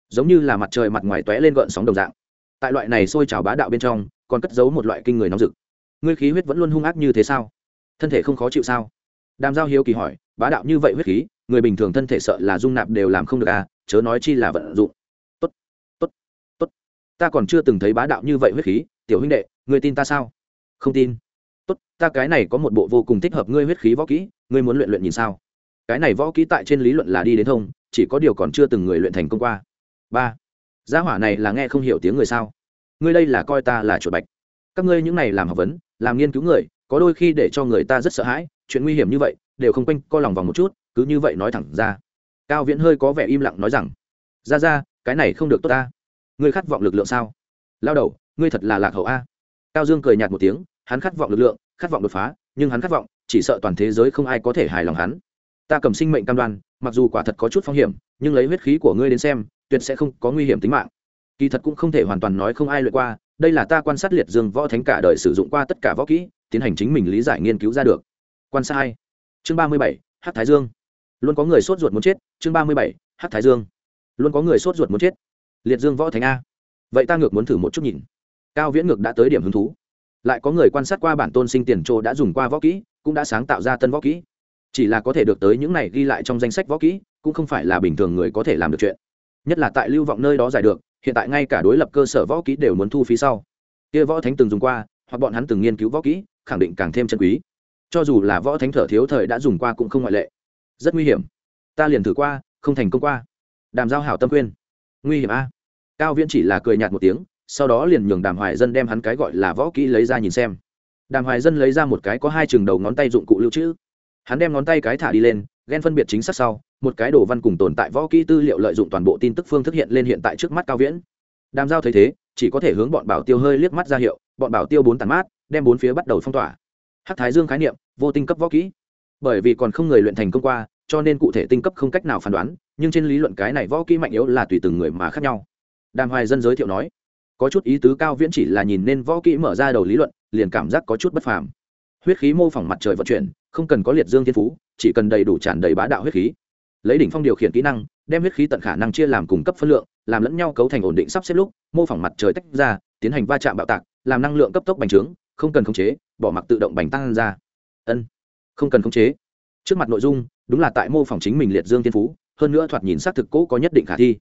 Giống như là mặt trời mặt ngoài tóe lên gợn sóng đồng dạng. Tại loại này sôi trào bá đạo bên trong, còn cất giấu một loại kinh người nóng rực. Ngươi khí huyết vẫn luôn hung ác như thế sao? Thân thể không khó chịu sao? Đàm giao hiếu kỳ hỏi, bá đạo như vậy huyết khí, người bình thường thân thể sợ là dung nạp đều làm không được à chớ nói chi là vận dụng. Tốt tốt tốt. Ta còn chưa từng thấy bá đạo như vậy huyết khí, tiểu huynh đệ người tin ta sao? Không tin. Tốt, ta cái này có một bộ vô cùng thích hợp ngươi huyết khí võ kỹ, ngươi muốn luyện luyện nhìn sao? Cái này võ kỹ tại trên lý luận là đi đến thông, chỉ có điều còn chưa từng người luyện thành công qua. Ba, gia hỏa này là nghe không hiểu tiếng người sao? Ngươi đây là coi ta là chuột bạch. Các ngươi những này làm học vấn, làm nghiên cứu người, có đôi khi để cho người ta rất sợ hãi, chuyện nguy hiểm như vậy, đều không quanh co lòng vòng một chút, cứ như vậy nói thẳng ra. Cao viễn hơi có vẻ im lặng nói rằng ra ra cái này không được tốt ta. Ngươi khát vọng lực lượng sao? Lao đầu, ngươi thật là lạc hậu a. Cao dương cười nhạt một tiếng, hắn khát vọng lực lượng, khát vọng đột phá, nhưng hắn khát vọng, chỉ sợ toàn thế giới không ai có thể hài lòng hắn ta cầm sinh mệnh cam đoan, mặc dù quả thật có chút phong hiểm, nhưng lấy huyết khí của ngươi đến xem, tuyệt sẽ không có nguy hiểm tính mạng. Kỳ thật cũng không thể hoàn toàn nói không ai luyện qua, đây là ta quan sát liệt dương võ thánh cả đời sử dụng qua tất cả võ kỹ, tiến hành chính mình lý giải nghiên cứu ra được. Quan sát hai. Chương ba mươi bảy hát thái dương. Luôn có người sốt ruột muốn chết, chương ba mươi bảy hát thái dương. Luôn có người sốt ruột muốn chết. Liệt dương võ thánh a. Vậy ta ngược muốn thử một chút nhìn. Cao viễn ngược đã tới điểm hứng thú. Lại có người quan sát qua bản tôn sinh tiền trô đã dùng qua võ kỹ, cũng đã sáng tạo ra tân võ kỹ chỉ là có thể được tới những này ghi lại trong danh sách võ kỹ, cũng không phải là bình thường người có thể làm được chuyện. Nhất là tại lưu vọng nơi đó giải được, hiện tại ngay cả đối lập cơ sở võ kỹ đều muốn thu phí sau. Kia võ thánh từng dùng qua, hoặc bọn hắn từng nghiên cứu võ kỹ, khẳng định càng thêm chân quý. Cho dù là võ thánh thở thiếu thời đã dùng qua cũng không ngoại lệ. Rất nguy hiểm. Ta liền thử qua, không thành công qua. Đàm giao hảo tâm khuyên. Nguy hiểm a. Cao viễn chỉ là cười nhạt một tiếng, sau đó liền nhường đàm hoài dân đem hắn cái gọi là võ kỹ lấy ra nhìn xem. Đàm hoài dân lấy ra một cái có hai chừng đầu ngón tay dụng cụ lưu trữ hắn đem ngón tay cái thả đi lên ghen phân biệt chính xác sau, một cái đồ văn cùng tồn tại võ kỹ tư liệu lợi dụng toàn bộ tin tức phương thức hiện lên hiện tại trước mắt cao viễn. Đàm giao thấy thế, chỉ có thể hướng bọn bảo tiêu hơi liếc mắt ra hiệu, bọn bảo tiêu bốn tàn mát, đem bốn phía bắt đầu phong tỏa. Hắc thái dương khái niệm, vô tinh cấp võ kỹ. Bởi vì còn không người luyện thành công qua, cho nên cụ thể tinh cấp không cách nào phán đoán, nhưng trên lý luận cái này võ kỹ mạnh yếu là tùy từng người mà khác nhau. Đàm hoài dân giới thiệu nói, có chút ý tứ cao viễn chỉ là nhìn nên võ kỹ mở ra đầu lý luận, liền cảm giác có chút bất phàm. Huyết khí mô phỏng mặt trời vận chuyển không cần có liệt dương thiên phú, chỉ cần đầy đủ tràn đầy bá đạo huyết khí. Lấy đỉnh phong điều khiển kỹ năng, đem huyết khí tận khả năng chia làm cùng cấp phân lượng, làm lẫn nhau cấu thành ổn định sắp xếp lúc, mô phỏng mặt trời tách ra, tiến hành va chạm bạo tạc, làm năng lượng cấp tốc bành trướng, không cần khống chế, bỏ mặc tự động bành tăng ra. Ân, không cần khống chế. Trước mặt nội dung, đúng là tại mô phỏng chính mình liệt dương thiên phú, hơn nữa thoạt nhìn xác thực cũ có nhất định khả thi.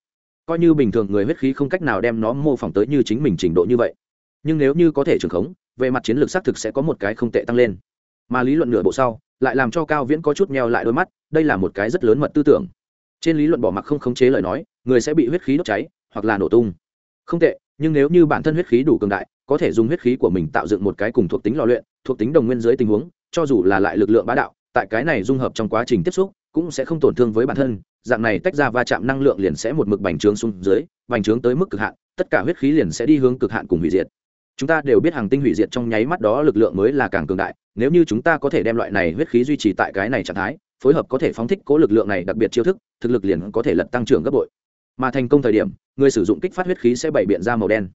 Coi như bình thường người huyết khí không cách nào đem nó mô phỏng tới như chính mình trình độ như vậy. Nhưng nếu như có thể trường khống, về mặt chiến lược xác thực sẽ có một cái không tệ tăng lên mà lý luận nửa bộ sau, lại làm cho cao viễn có chút meo lại đôi mắt, đây là một cái rất lớn mật tư tưởng. Trên lý luận bỏ mặc không khống chế lời nói, người sẽ bị huyết khí đốt cháy, hoặc là nổ tung. Không tệ, nhưng nếu như bản thân huyết khí đủ cường đại, có thể dùng huyết khí của mình tạo dựng một cái cùng thuộc tính lò luyện, thuộc tính đồng nguyên dưới tình huống, cho dù là lại lực lượng bá đạo, tại cái này dung hợp trong quá trình tiếp xúc, cũng sẽ không tổn thương với bản thân, dạng này tách ra va chạm năng lượng liền sẽ một mực bành trướng xuống dưới, bành trướng tới mức cực hạn, tất cả huyết khí liền sẽ đi hướng cực hạn cùng hủy diệt. Chúng ta đều biết hàng tinh hủy diệt trong nháy mắt đó lực lượng mới là càng cường đại nếu như chúng ta có thể đem loại này huyết khí duy trì tại cái này trạng thái, phối hợp có thể phóng thích cố lực lượng này đặc biệt chiêu thức, thực lực liền có thể lật tăng trưởng gấp bội. Mà thành công thời điểm, người sử dụng kích phát huyết khí sẽ bày biện ra màu đen.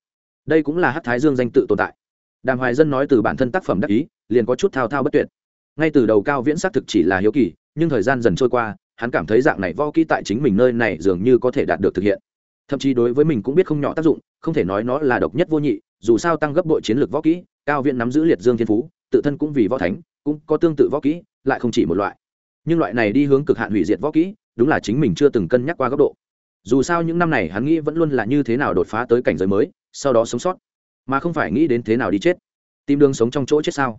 Đây cũng là hát thái dương danh tự tồn tại. Đàm hoài dân nói từ bản thân tác phẩm đắc ý, liền có chút thao thao bất tuyệt. Ngay từ đầu cao viễn xác thực chỉ là hiếu kỳ, nhưng thời gian dần trôi qua, hắn cảm thấy dạng này võ kỹ tại chính mình nơi này dường như có thể đạt được thực hiện. Thậm chí đối với mình cũng biết không nhỏ tác dụng, không thể nói nó là độc nhất vô nhị, dù sao tăng gấp bội chiến lược võ kỹ, cao viễn nắm giữ liệt dương thiên phú tự thân cũng vì võ thánh, cũng có tương tự võ kỹ, lại không chỉ một loại. Nhưng loại này đi hướng cực hạn hủy diệt võ kỹ, đúng là chính mình chưa từng cân nhắc qua góc độ. Dù sao những năm này hắn nghĩ vẫn luôn là như thế nào đột phá tới cảnh giới mới, sau đó sống sót. Mà không phải nghĩ đến thế nào đi chết. Tìm đường sống trong chỗ chết sao?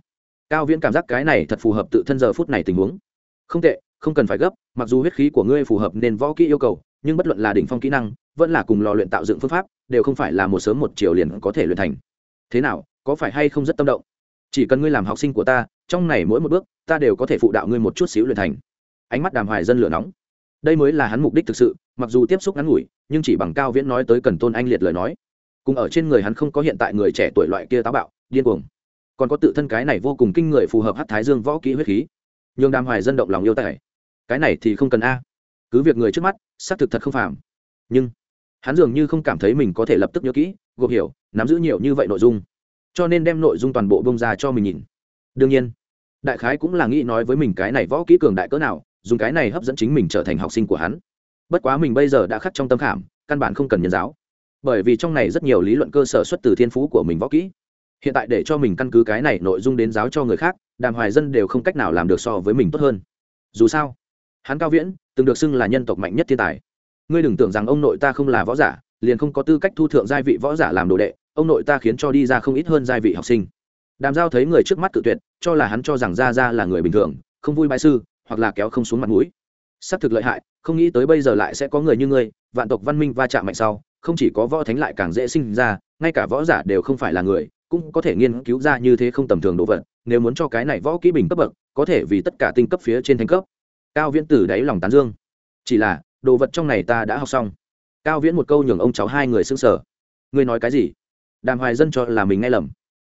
Cao viễn cảm giác cái này thật phù hợp tự thân giờ phút này tình huống. Không tệ, không cần phải gấp, mặc dù huyết khí của ngươi phù hợp nên võ kỹ yêu cầu, nhưng bất luận là đỉnh phong kỹ năng, vẫn là cùng lò luyện tạo dựng phương pháp, đều không phải là một sớm một chiều liền có thể luyện thành. Thế nào, có phải hay không rất tâm động? Chỉ cần ngươi làm học sinh của ta, trong này mỗi một bước, ta đều có thể phụ đạo ngươi một chút xíu luyện thành. Ánh mắt đàm hoài dân lửa nóng. Đây mới là hắn mục đích thực sự, mặc dù tiếp xúc ngắn ngủi, nhưng chỉ bằng cao viễn nói tới cần tôn anh liệt lời nói. Cùng ở trên người hắn không có hiện tại người trẻ tuổi loại kia táo bạo, điên cuồng. Còn có tự thân cái này vô cùng kinh người phù hợp hát thái dương võ kỹ huyết khí. Nhường đàm hoài dân động lòng yêu tài. Cái này thì không cần a. Cứ việc người trước mắt, xác thực thật không phàm. Nhưng, hắn dường như không cảm thấy mình có thể lập tức nhớ kỹ, gộp hiểu, nắm giữ nhiều như vậy nội dung cho nên đem nội dung toàn bộ bông ra cho mình nhìn. Đương nhiên, đại khái cũng là nghĩ nói với mình cái này võ kỹ cường đại cỡ nào, dùng cái này hấp dẫn chính mình trở thành học sinh của hắn. Bất quá mình bây giờ đã khắc trong tâm khảm, căn bản không cần nhân giáo. Bởi vì trong này rất nhiều lý luận cơ sở xuất từ thiên phú của mình võ kỹ. Hiện tại để cho mình căn cứ cái này nội dung đến giáo cho người khác, đàm hoài dân đều không cách nào làm được so với mình tốt hơn. Dù sao, hắn cao viễn từng được xưng là nhân tộc mạnh nhất thiên tài. Ngươi đừng tưởng rằng ông nội ta không là võ giả, liền không có tư cách thu thượng giai vị võ giả làm đồ đệ ông nội ta khiến cho đi ra không ít hơn giai vị học sinh. Đàm giao thấy người trước mắt tự tuyệt, cho là hắn cho rằng ra ra là người bình thường, không vui bãi sư, hoặc là kéo không xuống mặt mũi. S thực lợi hại, không nghĩ tới bây giờ lại sẽ có người như ngươi, vạn tộc văn minh va chạm mạnh sau, không chỉ có võ thánh lại càng dễ sinh ra, ngay cả võ giả đều không phải là người, cũng có thể nghiên cứu ra như thế không tầm thường đồ vật, nếu muốn cho cái này võ kỹ bình cấp bậc, có thể vì tất cả tinh cấp phía trên thành cấp. Cao viễn tử đáy lòng tán dương. Chỉ là, đồ vật trong này ta đã học xong. Cao viễn một câu nhường ông cháu hai người xưng sở ngươi nói cái gì? Đàm hoài dân cho là mình nghe lầm.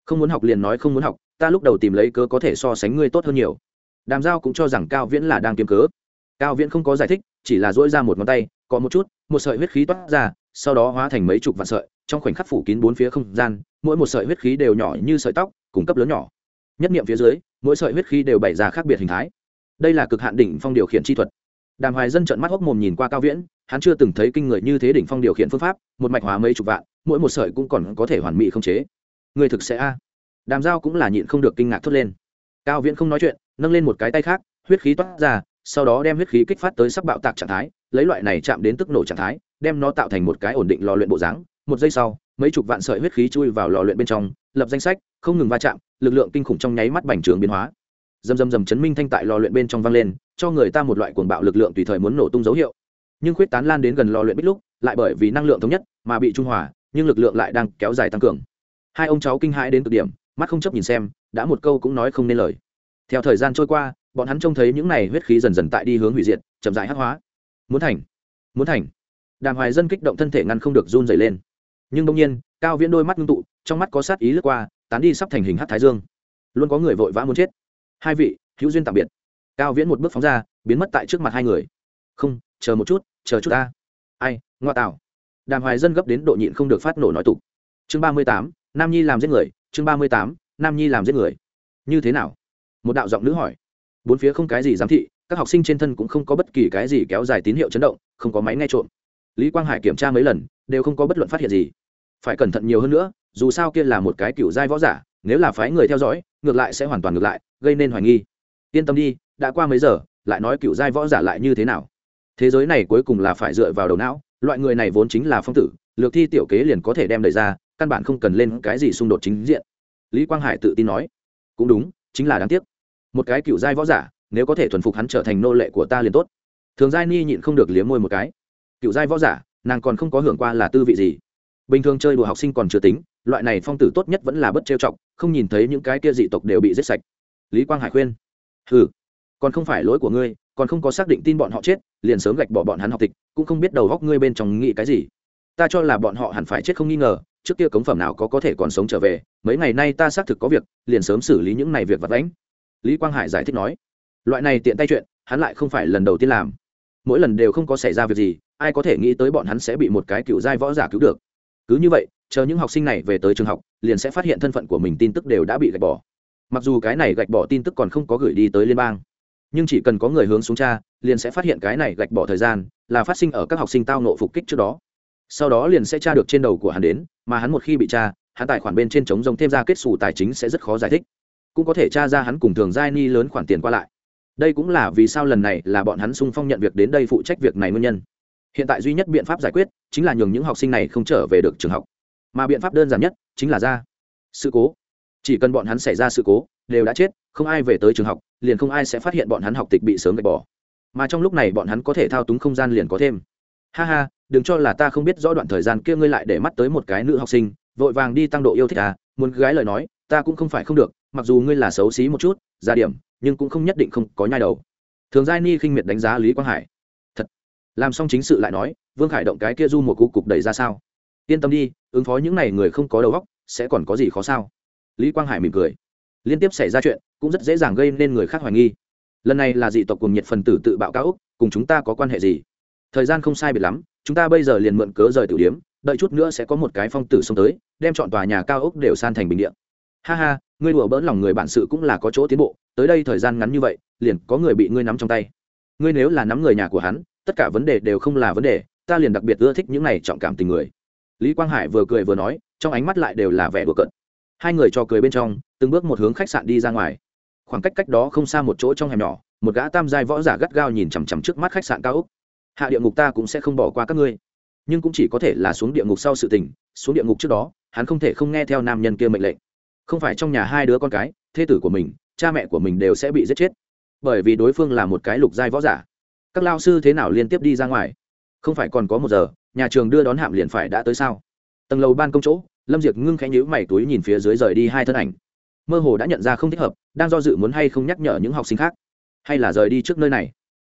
Không muốn học liền nói không muốn học, ta lúc đầu tìm lấy cớ có thể so sánh ngươi tốt hơn nhiều. Đàm giao cũng cho rằng cao viễn là đang kiếm cớ. Cao viễn không có giải thích, chỉ là dỗi ra một ngón tay, có một chút, một sợi huyết khí toát ra, sau đó hóa thành mấy chục vạn sợi, trong khoảnh khắc phủ kín bốn phía không gian, mỗi một sợi huyết khí đều nhỏ như sợi tóc cung cấp lớn nhỏ. Nhất niệm phía dưới, mỗi sợi huyết khí đều bày ra khác biệt hình thái. Đây là cực hạn đỉnh phong điều khiển chi thuật. Đàm hoài dân trận mắt hốc mồm nhìn qua cao viễn, hắn chưa từng thấy kinh người như thế đỉnh phong điều khiển phương pháp, một mạch hóa mấy chục vạn mỗi một sợi cũng còn có thể hoàn mỹ không chế. Người thực sẽ a. Đàm giao cũng là nhịn không được kinh ngạc thốt lên. Cao viễn không nói chuyện, nâng lên một cái tay khác, huyết khí toát ra, sau đó đem huyết khí kích phát tới sắc bạo tạc trạng thái, lấy loại này chạm đến tức nổ trạng thái, đem nó tạo thành một cái ổn định lò luyện bộ dáng. Một giây sau, mấy chục vạn sợi huyết khí chui vào lò luyện bên trong, lập danh sách, không ngừng va chạm, lực lượng kinh khủng trong nháy mắt bành trướng biến hóa. Dầm dầm dầm chấn minh thanh tại lò luyện bên trong vang lên, cho người ta một loại cuồng bạo lực lượng tùy thời muốn nổ tung dấu hiệu. Nhưng khuyết tán lan đến gần lò luyện bích lúc, lại bởi vì năng lượng thống nhất mà bị trung hòa nhưng lực lượng lại đang kéo dài tăng cường. Hai ông cháu kinh hãi đến cực điểm, mắt không chấp nhìn xem, đã một câu cũng nói không nên lời. Theo thời gian trôi qua, bọn hắn trông thấy những này huyết khí dần dần tại đi hướng hủy diệt, chậm dại hắc hóa. Muốn thành muốn thành. Đàm hoài dân kích động thân thể ngăn không được run dày lên. Nhưng đông nhiên, cao viễn đôi mắt ngưng tụ, trong mắt có sát ý lướt qua, tán đi sắp thành hình hát thái dương. Luôn có người vội vã muốn chết. Hai vị, hữu duyên tạm biệt. Cao viễn một bước phóng ra, biến mất tại trước mặt hai người. Không, chờ một chút, chờ chút ta. Ai, ngoa tạo đàm hoài dân gấp đến độ nhịn không được phát nổ nói tục. Chương ba mươi tám, nam nhi làm giết người. Chương ba mươi tám, nam nhi làm giết người. Như thế nào? Một đạo giọng nữ hỏi. Bốn phía không cái gì giám thị, các học sinh trên thân cũng không có bất kỳ cái gì kéo dài tín hiệu chấn động, không có máy nghe trộm. Lý quang hải kiểm tra mấy lần, đều không có bất luận phát hiện gì. Phải cẩn thận nhiều hơn nữa, dù sao kia là một cái cựu giai võ giả, nếu là phái người theo dõi, ngược lại sẽ hoàn toàn ngược lại, gây nên hoài nghi. Yên tâm đi, đã qua mấy giờ, lại nói cựu giai võ giả lại như thế nào? Thế giới này cuối cùng là phải dựa vào đầu não loại người này vốn chính là phong tử, lược thi tiểu kế liền có thể đem đ ra, căn bản không cần lên cái gì xung đột chính diện. Lý quang hải tự tin nói, cũng đúng, chính là đáng tiếc. Một cái cựu giai võ giả, nếu có thể thuần phục hắn trở thành nô lệ của ta liền tốt. Thường giai ni nhịn không được liếm môi một cái. Cựu giai võ giả, nàng còn không có hưởng qua là tư vị gì. Bình thường chơi đùa học sinh còn chưa tính, loại này phong tử tốt nhất vẫn là bất trêu chọc, không nhìn thấy những cái kia dị tộc đều bị giết sạch. Lý quang hải khuyên ừ còn không phải lỗi của ngươi còn không có xác định tin bọn họ chết, liền sớm gạch bỏ bọn hắn học tịch, cũng không biết đầu góc ngươi bên trong nghĩ cái gì. Ta cho là bọn họ hẳn phải chết không nghi ngờ, trước kia cống phẩm nào có có thể còn sống trở về, mấy ngày nay ta xác thực có việc, liền sớm xử lý những này việc vặt vãnh. Lý quang hải giải thích nói, loại này tiện tay chuyện, hắn lại không phải lần đầu tiên làm. Mỗi lần đều không có xảy ra việc gì, ai có thể nghĩ tới bọn hắn sẽ bị một cái cựu giai võ giả cứu được. Cứ như vậy, chờ những học sinh này về tới trường học, liền sẽ phát hiện thân phận của mình tin tức đều đã bị gạch bỏ. Mặc dù cái này gạch bỏ tin tức còn không có gửi đi tới liên bang nhưng chỉ cần có người hướng xuống cha, liền sẽ phát hiện cái này gạch bỏ thời gian, là phát sinh ở các học sinh tao nộ phục kích trước đó. Sau đó liền sẽ tra được trên đầu của hắn đến, mà hắn một khi bị tra, hắn tài khoản bên trên chống giống thêm ra kết xù tài chính sẽ rất khó giải thích. Cũng có thể tra ra hắn cùng thường giai ni lớn khoản tiền qua lại. Đây cũng là vì sao lần này là bọn hắn sung phong nhận việc đến đây phụ trách việc này nguyên nhân. Hiện tại duy nhất biện pháp giải quyết, chính là nhường những học sinh này không trở về được trường học. Mà biện pháp đơn giản nhất, chính là ra sự cố. Chỉ cần bọn hắn xảy ra sự cố đều đã chết, không ai về tới trường học, liền không ai sẽ phát hiện bọn hắn học tịch bị sớm gạch bỏ. Mà trong lúc này bọn hắn có thể thao túng không gian liền có thêm. Ha ha, đừng cho là ta không biết rõ đoạn thời gian kia ngươi lại để mắt tới một cái nữ học sinh, vội vàng đi tăng độ yêu thích à muốn gái lời nói, ta cũng không phải không được, mặc dù ngươi là xấu xí một chút, ra điểm, nhưng cũng không nhất định không có nhai đầu. Thường giai ni khinh miệt đánh giá lý quang hải. Thật. Làm xong chính sự lại nói, vương khải động cái kia du một cục cục đẩy ra sao? Yên tâm đi, ứng phó những n à y người không có đầu óc, sẽ còn có gì khó sao? Lý quang hải mỉm cười liên tiếp xảy ra chuyện cũng rất dễ dàng gây nên người khác hoài nghi. Lần này là dị tộc cùng nhiệt phần tử tự bạo cao úc, cùng chúng ta có quan hệ gì? Thời gian không sai biệt lắm, chúng ta bây giờ liền mượn cớ rời tử điếm, đợi chút nữa sẽ có một cái phong tử xông tới, đem chọn tòa nhà cao ốc đều san thành bình điện ha ha, ngươi đùa bỡn lòng người bản sự cũng là có chỗ tiến bộ, tới đây thời gian ngắn như vậy, liền có người bị ngươi nắm trong tay. Ngươi nếu là nắm người nhà của hắn, tất cả vấn đề đều không là vấn đề, ta liền đặc biệt ưa thích những này trọng cảm tình người. Lý quang hải vừa cười vừa nói, trong ánh mắt lại đều là vẻ đùa cận hai người cho cười bên trong, từng bước một hướng khách sạn đi ra ngoài. Khoảng cách cách đó không xa một chỗ trong hẻm nhỏ, một gã tam giai võ giả gắt gao nhìn chằm chằm trước mắt khách sạn cao úc hạ địa ngục ta cũng sẽ không bỏ qua các ngươi. Nhưng cũng chỉ có thể là xuống địa ngục sau sự tình, xuống địa ngục trước đó, hắn không thể không nghe theo nam nhân kia mệnh lệnh. Không phải trong nhà hai đứa con cái thê tử của mình, cha mẹ của mình đều sẽ bị giết chết. Bởi vì đối phương là một cái lục giai võ giả. Các lao sư thế nào liên tiếp đi ra ngoài? Không phải còn có một giờ, nhà trường đưa đón hạm liền phải đã tới sao? Tầng lầu ban công chỗ lâm diệc ngưng khẽ nhữ mày túi nhìn phía dưới rời đi hai thân ảnh. Mơ hồ đã nhận ra không thích hợp, đang do dự muốn hay không nhắc nhở những học sinh khác. Hay là rời đi trước nơi này?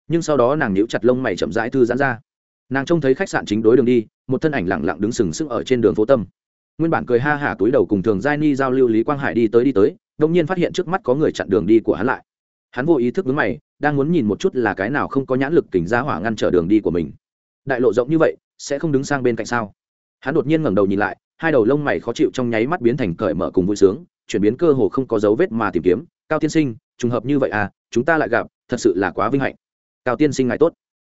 Nhưng sau đó nàng nhíu chặt lông mày chậm rãi thư giãn ra. Nàng trông thấy khách sạn chính đối đường đi, một thân ảnh lẳng lặng đứng sừng sững ở trên đường phố tâm. Nguyên bản cười ha hả túi đầu cùng thường giai ni giao lưu lý quang hải đi tới đi tới đông nhiên phát hiện trước mắt có người chặn đường đi của hắn lại. Hắn vô ý thức đứng mày, đang muốn nhìn một chút là cái nào không có nhãn lực tỉnh ra hỏa ngăn trở đường đi của mình. Đại lộ rộng như vậy, sẽ không đứng sang bên cạnh sao? Hắn đột nhiên ngẩng đầu nhìn lại hai đầu lông mày khó chịu trong nháy mắt biến thành cởi mở cùng vui sướng, chuyển biến cơ hồ không có dấu vết mà tìm kiếm. Cao tiên sinh, trùng hợp như vậy à chúng ta lại gặp, thật sự là quá vinh hạnh. Cao tiên sinh ngài tốt.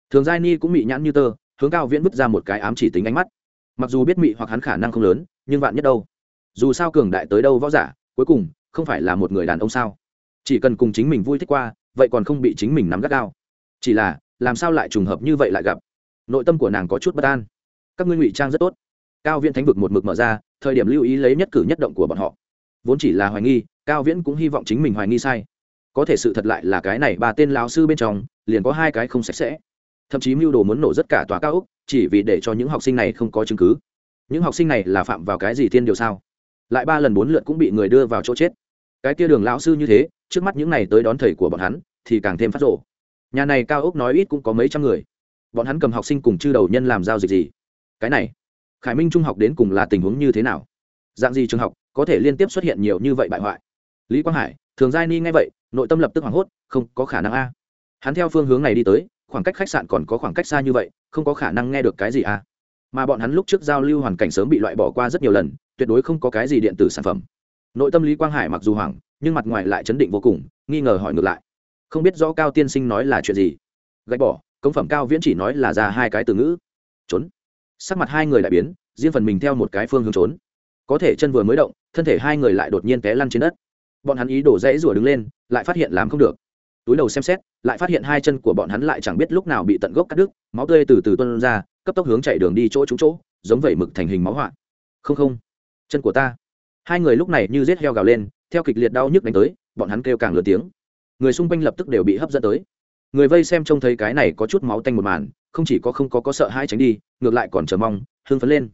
Thường giai ni cũng mị nhãn như tơ, hướng cao viễn bứt ra một cái ám chỉ tính ánh mắt. Mặc dù biết mị hoặc hắn khả năng không lớn, nhưng vạn nhất đâu? Dù sao cường đại tới đâu võ giả, cuối cùng, không phải là một người đàn ông sao? Chỉ cần cùng chính mình vui thích qua, vậy còn không bị chính mình nắm gắt gao. Chỉ là, làm sao lại trùng hợp như vậy lại gặp? Nội tâm của nàng có chút bất an. Các ngươi ngụy trang rất tốt cao viễn thánh vực một mực mở ra, thời điểm lưu ý lấy nhất cử nhất động của bọn họ. Vốn chỉ là hoài nghi, cao viễn cũng hy vọng chính mình hoài nghi sai. Có thể sự thật lại là cái này ba tên lão sư bên trong, liền có hai cái không sạch sẽ. Thậm chí mưu đồ muốn nổ rất cả tòa cao úc chỉ vì để cho những học sinh này không có chứng cứ. Những học sinh này là phạm vào cái gì thiên điều sao? Lại ba lần bốn lượt cũng bị người đưa vào chỗ chết. Cái kia đường lão sư như thế, trước mắt những này tới đón thầy của bọn hắn, thì càng thêm phát rộ nhà này cao úc nói ít cũng có mấy trăm người. Bọn hắn cầm học sinh cùng chư đầu nhân làm giao dịch gì? Cái này khải minh trung học đến cùng là tình huống như thế nào? Dạng gì trường học có thể liên tiếp xuất hiện nhiều như vậy bại hoại? Lý quang hải, thường giai ni nghe vậy, nội tâm lập tức hoảng hốt, không có khả năng a. Hắn theo phương hướng này đi tới, khoảng cách khách sạn còn có khoảng cách xa như vậy, không có khả năng nghe được cái gì a. Mà bọn hắn lúc trước giao lưu hoàn cảnh sớm bị loại bỏ qua rất nhiều lần, tuyệt đối không có cái gì điện tử sản phẩm. Nội tâm lý quang hải mặc dù hoảng, nhưng mặt ngoài lại chấn định vô cùng, nghi ngờ hỏi ngược lại. Không biết rõ cao tiên sinh nói là chuyện gì? Gạch bỏ công phẩm cao viễn chỉ nói là ra hai cái từ ngữ. Trốn sắc mặt hai người lại biến, riêng phần mình theo một cái phương hướng trốn. Có thể chân vừa mới động, thân thể hai người lại đột nhiên té lăn trên đất. Bọn hắn ý đổ rẽ rủa đứng lên, lại phát hiện làm không được. Túi đầu xem xét, lại phát hiện hai chân của bọn hắn lại chẳng biết lúc nào bị tận gốc cắt đứt, máu tươi từ từ tuân ra, cấp tốc hướng chạy đường đi chỗ trúng chỗ, giống vẩy mực thành hình máu hoạn không không, chân của ta. Hai người lúc này như rết heo gào lên, theo kịch liệt đau nhức đánh tới, bọn hắn kêu càng lớn tiếng. Người xung quanh lập tức đều bị hấp dẫn tới. Người vây xem trông thấy cái này có chút máu tanh một màn không chỉ có không có có sợ hãi tránh đi, ngược lại còn chờ mong, hưng phấn lên.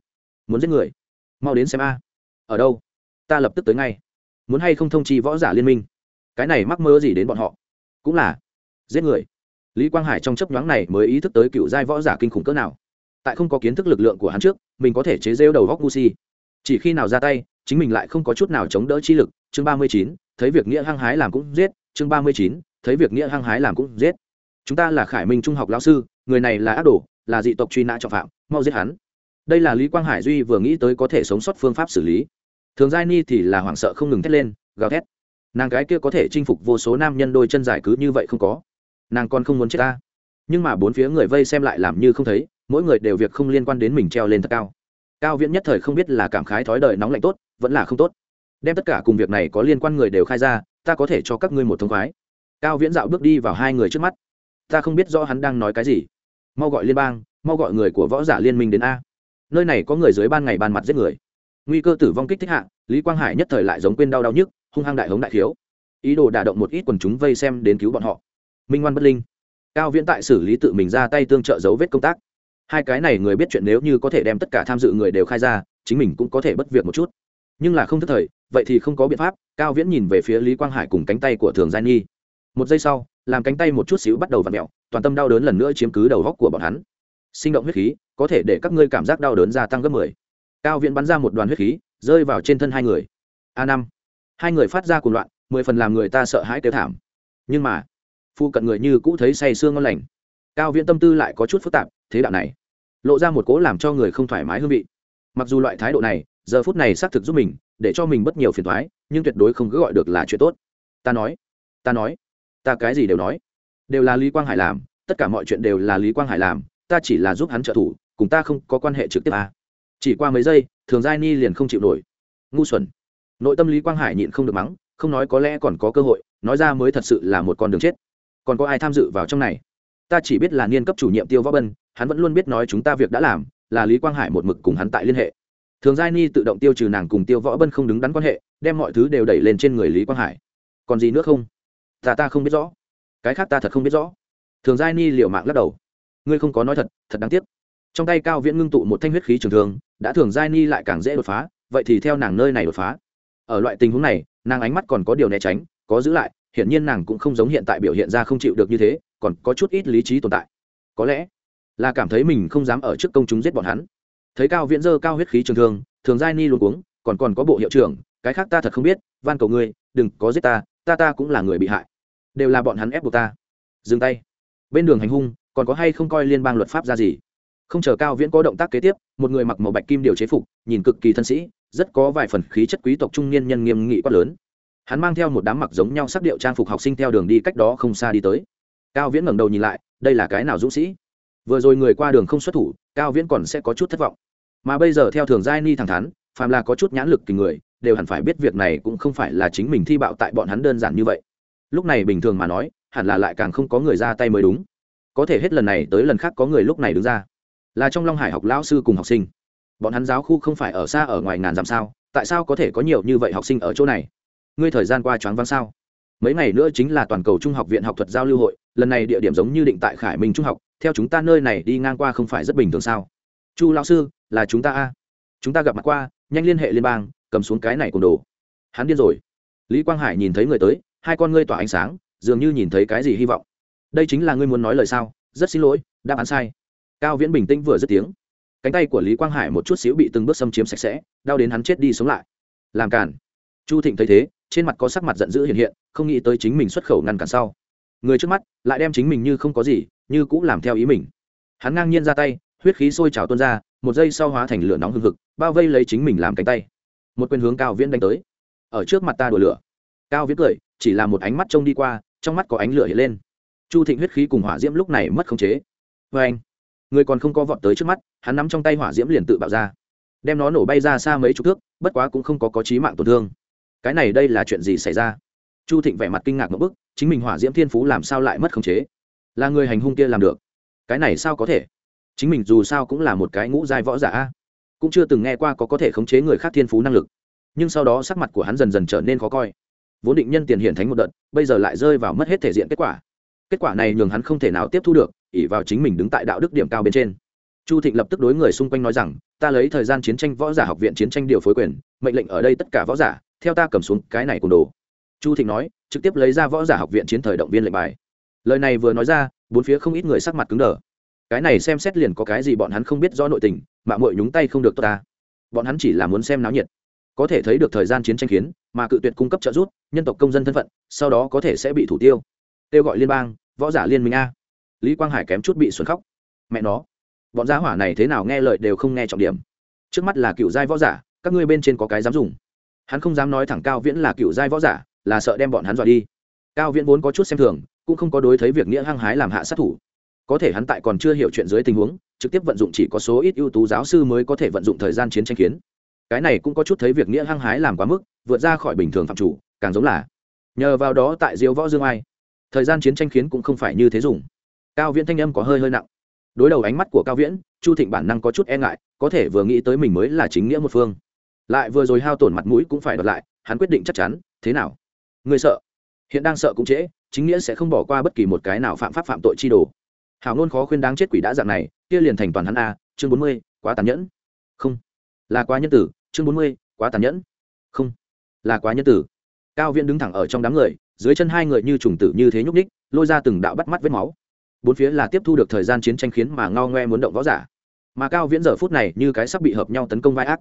Muốn giết người. Mau đến xem a. Ở đâu? Ta lập tức tới ngay. Muốn hay không thông chi võ giả liên minh? Cái này mắc mơ gì đến bọn họ? Cũng là giết người. Lý quang hải trong chấp nhoáng này mới ý thức tới cựu giai võ giả kinh khủng cỡ nào. Tại không có kiến thức lực lượng của hắn trước, mình có thể chế rêu đầu góc ngu si. Chỉ khi nào ra tay, chính mình lại không có chút nào chống đỡ chi lực. Chương ba mươi chín, thấy việc nghĩa hăng hái làm cũng giết. Chương ba mươi chín, thấy việc nghĩa hăng hái làm cũng giết. Chúng ta là khải minh trung học lão sư người này là ác đồ, là dị tộc truy nã trọng phạm, mau giết hắn. Đây là lý quang hải duy vừa nghĩ tới có thể sống sót phương pháp xử lý. Thường giai ni thì là hoảng sợ không ngừng thét lên, gào thét. Nàng gái kia có thể chinh phục vô số nam nhân đôi chân dài cứ như vậy không có. Nàng còn không muốn chết ta. Nhưng mà bốn phía người vây xem lại làm như không thấy, mỗi người đều việc không liên quan đến mình treo lên thật cao. Cao viễn nhất thời không biết là cảm khái thói đời nóng lạnh tốt, vẫn là không tốt. Đem tất cả cùng việc này có liên quan người đều khai ra, ta có thể cho các ngươi một thông khoái. Cao viễn dạo bước đi vào hai người trước mắt ta không biết rõ hắn đang nói cái gì. Mau gọi liên bang, mau gọi người của võ giả liên minh đến a. Nơi này có người dưới ban ngày ban mặt giết người. Nguy cơ tử vong kích thích hạ, lý quang hải nhất thời lại giống quên đau đau nhức, hung hăng đại hống đại thiếu ý đồ đả động một ít quần chúng vây xem đến cứu bọn họ. Minh ngoan bất linh. Cao viễn tại xử lý tự mình ra tay tương trợ dấu vết công tác. Hai cái này người biết chuyện nếu như có thể đem tất cả tham dự người đều khai ra, chính mình cũng có thể bất việc một chút. Nhưng là không thức thời, vậy thì không có biện pháp. Cao viễn nhìn về phía lý quang hải cùng cánh tay của thường giai nhi. Một giây sau làm cánh tay một chút xíu bắt đầu v ặ mẹo, toàn tâm đau đớn lần nữa chiếm cứ đầu góc của bọn hắn. Sinh động huyết khí, có thể để các ngươi cảm giác đau đớn gia tăng gấp mười. Cao viễn bắn ra một đoàn huyết khí, rơi vào trên thân hai người. A năm. Hai người phát ra cùng loạn, mười phần làm người ta sợ hãi kêu thảm. Nhưng mà, phu cận người như cũ thấy say sương ngon lành. Cao viễn tâm tư lại có chút phức tạp, thế đạo này, lộ ra một cố làm cho người không thoải mái hương vị. Mặc dù loại thái độ này, giờ phút này xác thực giúp mình, để cho mình bất nhiều phiền thoái nhưng tuyệt đối không cứ gọi được là chuyện tốt. Ta nói ta nói ta cái gì đều nói. Đều là lý quang hải làm, tất cả mọi chuyện đều là lý quang hải làm, ta chỉ là giúp hắn trợ thủ, cùng ta không có quan hệ trực tiếp à. chỉ qua mấy giây, thường giai ni liền không chịu nổi. Ngu xuẩn. Nội tâm lý quang hải nhịn không được mắng, không nói có lẽ còn có cơ hội, nói ra mới thật sự là một con đường chết. Còn có ai tham dự vào trong này? Ta chỉ biết là niên cấp chủ nhiệm tiêu võ bân, hắn vẫn luôn biết nói chúng ta việc đã làm, là lý quang hải một mực cùng hắn tại liên hệ. Thường giai ni tự động tiêu trừ nàng cùng tiêu võ bân không đứng đắn quan hệ, đem mọi thứ đều đẩy lên trên người lý quang hải. Còn gì nữa không? Ta ta không biết rõ. Cái khác ta thật không biết rõ. Thường giai ni liệu mạng lắc đầu. Ngươi không có nói thật thật đáng tiếc. Trong tay cao viễn ngưng tụ một thanh huyết khí trường thường đã thường giai ni lại càng dễ đột phá, vậy thì theo nàng nơi này đột phá. Ở loại tình huống này, nàng ánh mắt còn có điều né tránh, có giữ lại, hiển nhiên nàng cũng không giống hiện tại biểu hiện ra không chịu được như thế, còn có chút ít lý trí tồn tại. Có lẽ là cảm thấy mình không dám ở trước công chúng giết bọn hắn. Thấy cao viễn dơ cao huyết khí trường thương, thường giai ni luôn uống còn còn có bộ hiệu trưởng, cái khác ta thật không biết, van cầu ngươi, đừng có giết ta ta ta cũng là người bị hại đều là bọn hắn ép buộc ta. Dừng tay. Bên đường hành hung, còn có hay không coi liên bang luật pháp ra gì? Không chờ cao viễn có động tác kế tiếp, một người mặc màu bạch kim điều chế phục, nhìn cực kỳ thân sĩ, rất có vài phần khí chất quý tộc trung niên nhân nghiêm nghị quát lớn. Hắn mang theo một đám mặc giống nhau sắc điệu trang phục học sinh theo đường đi cách đó không xa đi tới. Cao viễn ngẩng đầu nhìn lại, đây là cái nào dũng sĩ? Vừa rồi người qua đường không xuất thủ, cao viễn còn sẽ có chút thất vọng. Mà bây giờ theo thường giai ni thẳng thắn, phàm là có chút nhãn lực kỳ người, đều hẳn phải biết việc này cũng không phải là chính mình thi bạo tại bọn hắn đơn giản như vậy lúc này bình thường mà nói, hẳn là lại càng không có người ra tay mới đúng. Có thể hết lần này tới lần khác có người lúc này đứng ra. Là trong long hải học lão sư cùng học sinh. Bọn hắn giáo khu không phải ở xa ở ngoài ngàn dặm sao? Tại sao có thể có nhiều như vậy học sinh ở chỗ này? Ngươi thời gian qua choáng váng sao? Mấy ngày nữa chính là toàn cầu trung học viện học thuật giao lưu hội, lần này địa điểm giống như định tại khải minh trung học, theo chúng ta nơi này đi ngang qua không phải rất bình thường sao? Chu lão sư, là chúng ta a. Chúng ta gặp mặt qua, nhanh liên hệ liên bang, cầm xuống cái này cùng đồ. Hắn điên rồi. Lý quang hải nhìn thấy người tới hai con ngươi tỏa ánh sáng, dường như nhìn thấy cái gì hy vọng. Đây chính là ngươi muốn nói lời sao? Rất xin lỗi, đáp án sai. Cao viễn bình tĩnh vừa dứt tiếng. Cánh tay của lý quang hải một chút xíu bị từng bước xâm chiếm sạch sẽ, đau đến hắn chết đi sống lại. Làm cản chu thịnh thấy thế, trên mặt có sắc mặt giận dữ hiện hiện, không nghĩ tới chính mình xuất khẩu ngăn cản sau. Người trước mắt lại đem chính mình như không có gì, như cũng làm theo ý mình. Hắn ngang nhiên ra tay, huyết khí sôi trào tuôn ra, một giây sau hóa thành lửa nóng hừng hực, bao vây lấy chính mình làm cánh tay. Một quyền hướng cao viễn đánh tới. Ở trước mặt ta đùa lửa. Cao viễn cười chỉ là một ánh mắt trông đi qua, trong mắt có ánh lửa hiện lên. Chu thịnh huyết khí cùng hỏa diễm lúc này mất khống chế. Vê anh, người còn không có vọt tới trước mắt, hắn nắm trong tay hỏa diễm liền tự bạo ra. Đem nó nổ bay ra xa mấy chục thước, bất quá cũng không có có trí mạng tổn thương. Cái này đây là chuyện gì xảy ra? Chu thịnh vẻ mặt kinh ngạc một bức, chính mình hỏa diễm thiên phú làm sao lại mất khống chế? Là người hành hung kia làm được. Cái này sao có thể? Chính mình dù sao cũng là một cái ngũ giai võ giả cũng chưa từng nghe qua có có thể khống chế người khác thiên phú năng lực. Nhưng sau đó sắc mặt của hắn dần dần trở nên khó coi vốn định nhân tiền hiển thánh một đợt, bây giờ lại rơi vào mất hết thể diện kết quả. Kết quả này nhường hắn không thể nào tiếp thu được ỉ vào chính mình đứng tại đạo đức điểm cao bên trên. Chu thịnh lập tức đối người xung quanh nói rằng, ta lấy thời gian chiến tranh võ giả học viện chiến tranh điều phối quyền, mệnh lệnh ở đây tất cả võ giả, theo ta cầm xuống cái này cùng đồ. Chu thịnh nói, trực tiếp lấy ra võ giả học viện chiến thời động viên lệnh bài. Lời này vừa nói ra, bốn phía không ít người sắc mặt cứng đờ. Cái này xem xét liền có cái gì bọn hắn không biết rõ nội tình mạng mội nhúng tay không được tốt ta. Bọn hắn chỉ là muốn xem náo nhiệt có thể thấy được thời gian chiến tranh khiến mà cự tuyệt cung cấp trợ giúp nhân tộc công dân thân phận, sau đó có thể sẽ bị thủ tiêu. Kêu gọi liên bang, võ giả liên minh a. Lý quang hải kém chút bị xuân khóc. Mẹ nó, bọn giá hỏa này thế nào nghe lời đều không nghe trọng điểm. Trước mắt là cựu giai võ giả, các ngươi bên trên có cái dám dùng. Hắn không dám nói thẳng cao viễn là cựu giai võ giả, là sợ đem bọn hắn dọa đi. Cao viễn vốn có chút xem thường, cũng không có đối thấy việc nghĩa hăng hái làm hạ sát thủ. Có thể hắn tại còn chưa hiểu chuyện dưới tình huống, trực tiếp vận dụng chỉ có số ít ưu tú giáo sư mới có thể vận dụng thời gian chiến tranh kiến cái này cũng có chút thấy việc nghĩa hăng hái làm quá mức, vượt ra khỏi bình thường phạm chủ, càng giống là nhờ vào đó tại diêu võ dương ai, thời gian chiến tranh khiến cũng không phải như thế dùng. Cao viễn thanh âm có hơi hơi nặng. Đối đầu ánh mắt của cao viễn, chu thịnh bản năng có chút e ngại, có thể vừa nghĩ tới mình mới là chính nghĩa một phương. Lại vừa rồi hao tổn mặt mũi cũng phải đợt lại, hắn quyết định chắc chắn, thế nào? Người sợ. Hiện đang sợ cũng trễ, chính nghĩa sẽ không bỏ qua bất kỳ một cái nào phạm pháp phạm tội chi đồ. Hảo ngôn khó khuyên đáng chết quỷ đã dạng này, kia liền thành toàn hắn a, chương bốn mươi, quá tàn nhẫn. Không, là quá nhân tử chương bốn mươi, quá tàn nhẫn. Không, là quá nhân tử. Cao viễn đứng thẳng ở trong đám người, dưới chân hai người như trùng tử như thế nhúc ních lôi ra từng đạo bắt mắt vết máu. Bốn phía là tiếp thu được thời gian chiến tranh khiến mà ngao ngoe muốn động võ giả. Mà cao viễn giờ phút này như cái sắp bị hợp nhau tấn công vai ác.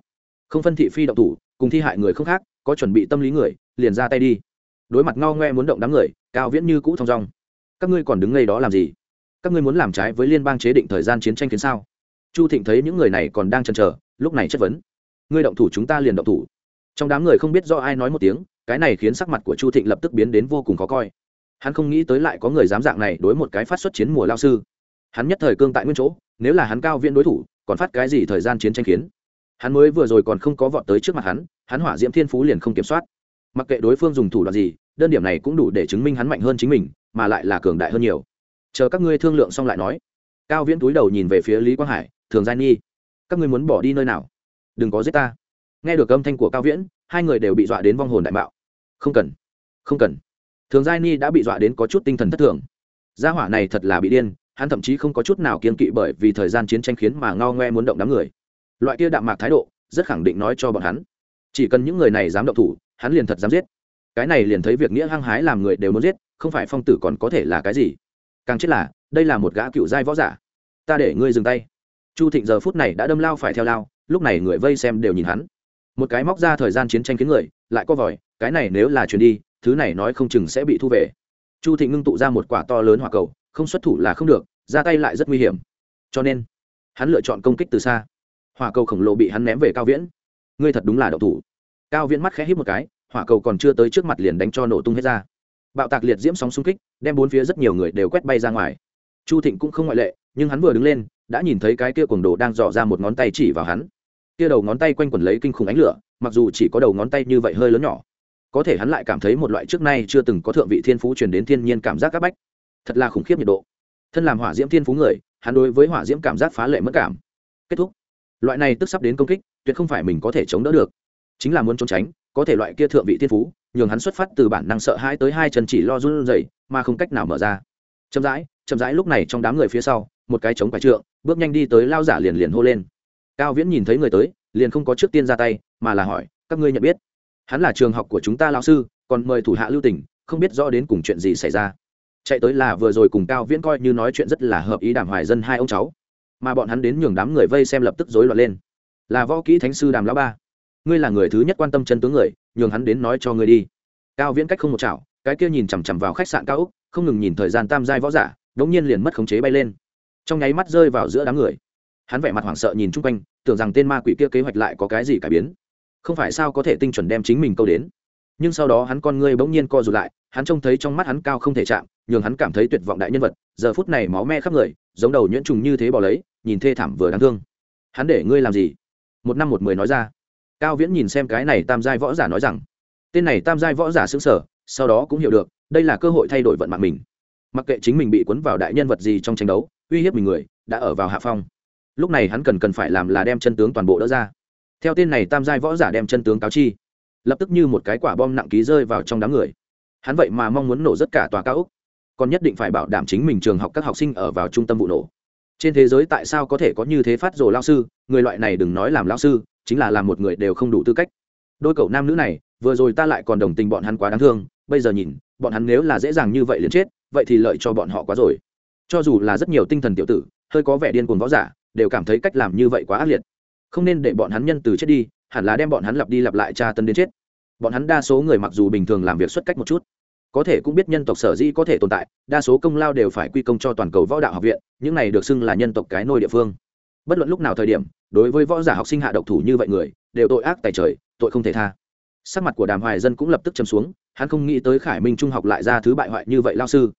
Không phân thị phi động thủ, cùng thi hại người không khác, có chuẩn bị tâm lý người, liền ra tay đi. Đối mặt ngao ngoe muốn động đám người, cao viễn như cũ thong dong. Các ngươi còn đứng ngay đó làm gì? Các ngươi muốn làm trái với liên bang chế định thời gian chiến tranh khiến sao? Chu thịnh thấy những người này còn đang chần chờ, lúc này chất vấn ngươi động thủ chúng ta liền động thủ. Trong đám người không biết do ai nói một tiếng, cái này khiến sắc mặt của chu thịnh lập tức biến đến vô cùng khó coi. Hắn không nghĩ tới lại có người dám dạng này đối một cái phát xuất chiến mùa lao sư. Hắn nhất thời cương tại nguyên chỗ, nếu là hắn cao viễn đối thủ, còn phát cái gì thời gian chiến tranh khiến? Hắn mới vừa rồi còn không có vọt tới trước mặt hắn hắn hỏa diễm thiên phú liền không kiểm soát. Mặc kệ đối phương dùng thủ đoạn gì, đơn điểm này cũng đủ để chứng minh hắn mạnh hơn chính mình, mà lại là cường đại hơn nhiều. Chờ các ngươi thương lượng xong lại nói. Cao viễn túi đầu nhìn về phía lý quang hải, thường giai nghi các ngươi muốn bỏ đi nơi nào? Đừng có giết ta. Nghe được âm thanh của cao viễn, hai người đều bị dọa đến vong hồn đại bạo không cần không cần. Thường giai ni đã bị dọa đến có chút tinh thần thất thường. Gia hỏa này thật là bị điên, hắn thậm chí không có chút nào kiên kỵ bởi vì thời gian chiến tranh khiến mà ngao ngoe muốn động đám người. Loại kia đạm mạc thái độ, rất khẳng định nói cho bọn hắn. Chỉ cần những người này dám động thủ, hắn liền thật dám giết. Cái này liền thấy việc nghĩa hăng hái làm người đều muốn giết, không phải phong tử còn có thể là cái gì. Càng chết là, đây là một gã cựu giai võ giả. Ta để ngươi dừng tay chu thịnh giờ phút này đã đâm lao phải theo lao, lúc này người vây xem đều nhìn hắn. Một cái móc ra thời gian chiến tranh khiến người, lại có vòi, cái này nếu là chuyền đi, thứ này nói không chừng sẽ bị thu về. Chu thịnh ngưng tụ ra một quả to lớn hỏa cầu, không xuất thủ là không được, ra tay lại rất nguy hiểm. Cho nên, hắn lựa chọn công kích từ xa. Hỏa cầu khổng lồ bị hắn ném về cao viễn. Ngươi thật đúng là đậu thủ. Cao viễn mắt khẽ hít một cái, hỏa cầu còn chưa tới trước mặt liền đánh cho nổ tung hết ra. Bạo tạc liệt diễm sóng xung kích, đem bốn phía rất nhiều người đều quét bay ra ngoài. Chu thịnh cũng không ngoại lệ, nhưng hắn vừa đứng lên đã nhìn thấy cái kia cuồng đồ đang dò ra một ngón tay chỉ vào hắn. Kia đầu ngón tay quanh quẩn lấy kinh khủng ánh lửa, mặc dù chỉ có đầu ngón tay như vậy hơi lớn nhỏ. Có thể hắn lại cảm thấy một loại trước nay chưa từng có thượng vị thiên phú truyền đến thiên nhiên cảm giác các bách. Thật là khủng khiếp nhiệt độ. Thân làm hỏa diễm thiên phú người, hắn đối với hỏa diễm cảm giác phá lệ mất cảm. Kết thúc. Loại này tức sắp đến công kích, tuyệt không phải mình có thể chống đỡ được. Chính là muốn trốn tránh, có thể loại kia thượng vị thiên phú, nhường hắn xuất phát từ bản năng sợ hãi tới hai chân chỉ lo run rẩy, mà không cách nào mở ra. Chậm rãi chậm rãi lúc này trong đám người phía sau một cái chống phải trượng, bước nhanh đi tới lao giả liền liền hô lên. Cao viễn nhìn thấy người tới, liền không có trước tiên ra tay, mà là hỏi, các ngươi nhận biết? Hắn là trường học của chúng ta lao sư, còn mời thủ hạ lưu tỉnh không biết rõ đến cùng chuyện gì xảy ra. Chạy tới là vừa rồi cùng cao viễn coi như nói chuyện rất là hợp ý đàm hoài dân hai ông cháu. Mà bọn hắn đến nhường đám người vây xem lập tức rối loạn lên. Là võ kỹ thánh sư đàm lão ba. Ngươi là người thứ nhất quan tâm chân tướng người, nhường hắn đến nói cho ngươi đi. Cao viễn cách không một chảo, cái kia nhìn chằm chằm vào khách sạn cao úc, không ngừng nhìn thời gian tam giai võ giả, đống nhiên liền mất khống chế bay lên trong nháy mắt rơi vào giữa đám người. Hắn vẻ mặt hoảng sợ nhìn chung quanh, tưởng rằng tên ma quỷ kia kế hoạch lại có cái gì cải biến. Không phải sao có thể tinh chuẩn đem chính mình câu đến. Nhưng sau đó hắn con ngươi bỗng nhiên co rụt lại, hắn trông thấy trong mắt hắn cao không thể chạm, nhường hắn cảm thấy tuyệt vọng đại nhân vật, giờ phút này máu me khắp người, giống đầu nhuyễn trùng như thế bỏ lấy, nhìn thê thảm vừa đáng thương. Hắn để ngươi làm gì? Một năm một mười nói ra. Cao viễn nhìn xem cái này tam giai võ giả nói rằng, tên này tam giai võ giả xứng sở, sau đó cũng hiểu được, đây là cơ hội thay đổi vận mạng mình. Mặc kệ chính mình bị cuốn vào đại nhân vật gì trong tranh đấu uy hiếp mình người, đã ở vào hạ phong. Lúc này hắn cần cần phải làm là đem chân tướng toàn bộ đỡ ra. Theo tên này tam giai võ giả đem chân tướng cáo chi, lập tức như một cái quả bom nặng ký rơi vào trong đám người. Hắn vậy mà mong muốn nổ tất cả tòa cao úc còn nhất định phải bảo đảm chính mình trường học các học sinh ở vào trung tâm vụ nổ. Trên thế giới tại sao có thể có như thế phát rồ lao sư, người loại này đừng nói làm lao sư, chính là làm một người đều không đủ tư cách. Đôi cậu nam nữ này, vừa rồi ta lại còn đồng tình bọn hắn quá đáng thương, bây giờ nhìn, bọn hắn nếu là dễ dàng như vậy liền chết, vậy thì lợi cho bọn họ quá rồi cho dù là rất nhiều tinh thần tiểu tử, hơi có vẻ điên cuồng võ giả, đều cảm thấy cách làm như vậy quá ác liệt. Không nên để bọn hắn nhân từ chết đi, hẳn là đem bọn hắn lặp đi lặp lại tra tấn đến chết. Bọn hắn đa số người mặc dù bình thường làm việc xuất cách một chút, có thể cũng biết nhân tộc sở dĩ có thể tồn tại, đa số công lao đều phải quy công cho toàn cầu võ đạo học viện, những này được xưng là nhân tộc cái nôi địa phương. Bất luận lúc nào thời điểm, đối với võ giả học sinh hạ độc thủ như vậy người, đều tội ác tài trời, tội không thể tha. Sắc mặt của đàm hoài dân cũng lập tức chấm xuống, hắn không nghĩ tới khải minh trung học lại ra thứ bại hoại như vậy lao sư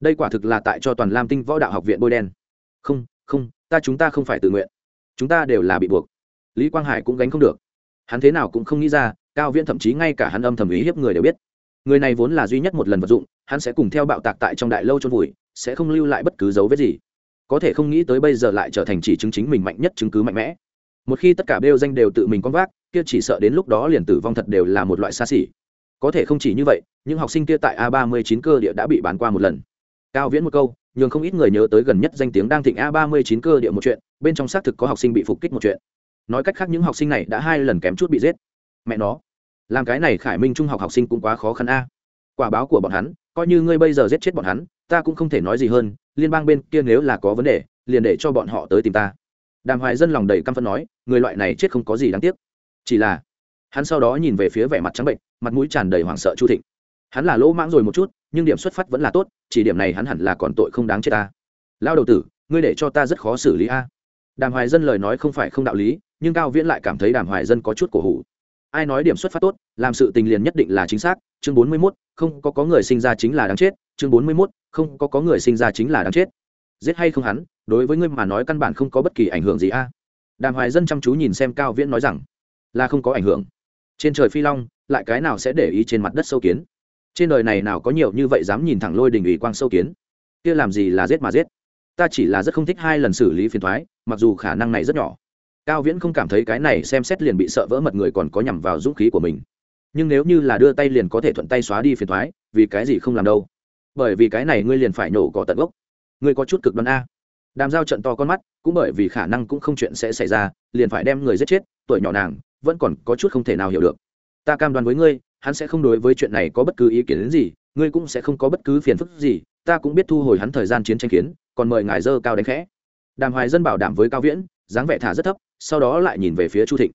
đây quả thực là tại cho toàn lam tinh võ đạo học viện bôi đen. Không không, ta chúng ta không phải tự nguyện. Chúng ta đều là bị buộc. Lý quang hải cũng gánh không được. Hắn thế nào cũng không nghĩ ra, cao viễn thậm chí ngay cả hắn âm thầm ý hiếp người đều biết. Người này vốn là duy nhất một lần vật dụng, hắn sẽ cùng theo bạo tạc tại trong đại lâu trôn vùi, sẽ không lưu lại bất cứ dấu vết gì. Có thể không nghĩ tới bây giờ lại trở thành chỉ chứng chính mình mạnh nhất chứng cứ mạnh mẽ. Một khi tất cả bêu danh đều tự mình con vác, kia chỉ sợ đến lúc đó liền tử vong thật đều là một loại xa xỉ. Có thể không chỉ như vậy, những học sinh kia tại a ba mươi chín cơ địa đã bị bán qua một lần cao viễn một câu, nhường không ít người nhớ tới gần nhất danh tiếng đang thịnh a ba mươi chín cơ địa một chuyện, bên trong xác thực có học sinh bị phục kích một chuyện. Nói cách khác những học sinh này đã hai lần kém chút bị giết. Mẹ nó, làm cái này khải minh trung học học sinh cũng quá khó khăn a. Quả báo của bọn hắn, coi như ngươi bây giờ giết chết bọn hắn, ta cũng không thể nói gì hơn, liên bang bên kia nếu là có vấn đề, liền để cho bọn họ tới tìm ta. Đàm hoài dân lòng đầy căm phân nói, người loại này chết không có gì đáng tiếc. Chỉ là, hắn sau đó nhìn về phía vẻ mặt trắng bệnh, mặt mũi tràn đầy hoảng sợ chu thịnh. Hắn là lỗ mãng rồi một chút nhưng điểm xuất phát vẫn là tốt, chỉ điểm này hắn hẳn là còn tội không đáng chết ta. Lao đầu tử, ngươi để cho ta rất khó xử lý a. Đàm hoài dân lời nói không phải không đạo lý, nhưng cao viễn lại cảm thấy đàm hoài dân có chút cổ hủ. Ai nói điểm xuất phát tốt, làm sự tình liền nhất định là chính xác, chương bốn mươi mốt, không có có người sinh ra chính là đáng chết, chương bốn mươi mốt, không có có người sinh ra chính là đáng chết. Giết hay không hắn, đối với ngươi mà nói căn bản không có bất kỳ ảnh hưởng gì a. Đàm hoài dân chăm chú nhìn xem cao viễn nói rằng, là không có ảnh hưởng. Trên trời phi long, lại cái nào sẽ để ý trên mặt đất sâu kiến? Trên đời này nào có nhiều như vậy dám nhìn thẳng lôi đình ủy quang sâu kiến? Kia làm gì là giết mà giết? Ta chỉ là rất không thích hai lần xử lý phiền thoái, mặc dù khả năng này rất nhỏ. Cao viễn không cảm thấy cái này xem xét liền bị sợ vỡ mật người còn có nhằm vào dũng khí của mình. Nhưng nếu như là đưa tay liền có thể thuận tay xóa đi phiền thoái, vì cái gì không làm đâu? Bởi vì cái này ngươi liền phải nổ cỏ tận gốc. Ngươi có chút cực đoan a. Đàm giao trận to con mắt, cũng bởi vì khả năng cũng không chuyện sẽ xảy ra, liền phải đem người giết chết, tuổi nhỏ nàng, vẫn còn có chút không thể nào hiểu được. Ta cam đoan với ngươi hắn sẽ không đối với chuyện này có bất cứ ý kiến đến gì, ngươi cũng sẽ không có bất cứ phiền phức gì, ta cũng biết thu hồi hắn thời gian chiến tranh kiến, còn mời ngài dơ cao đánh khẽ. Đàm hoài dân bảo đảm với cao viễn, dáng vẻ thả rất thấp, sau đó lại nhìn về phía chu thịnh.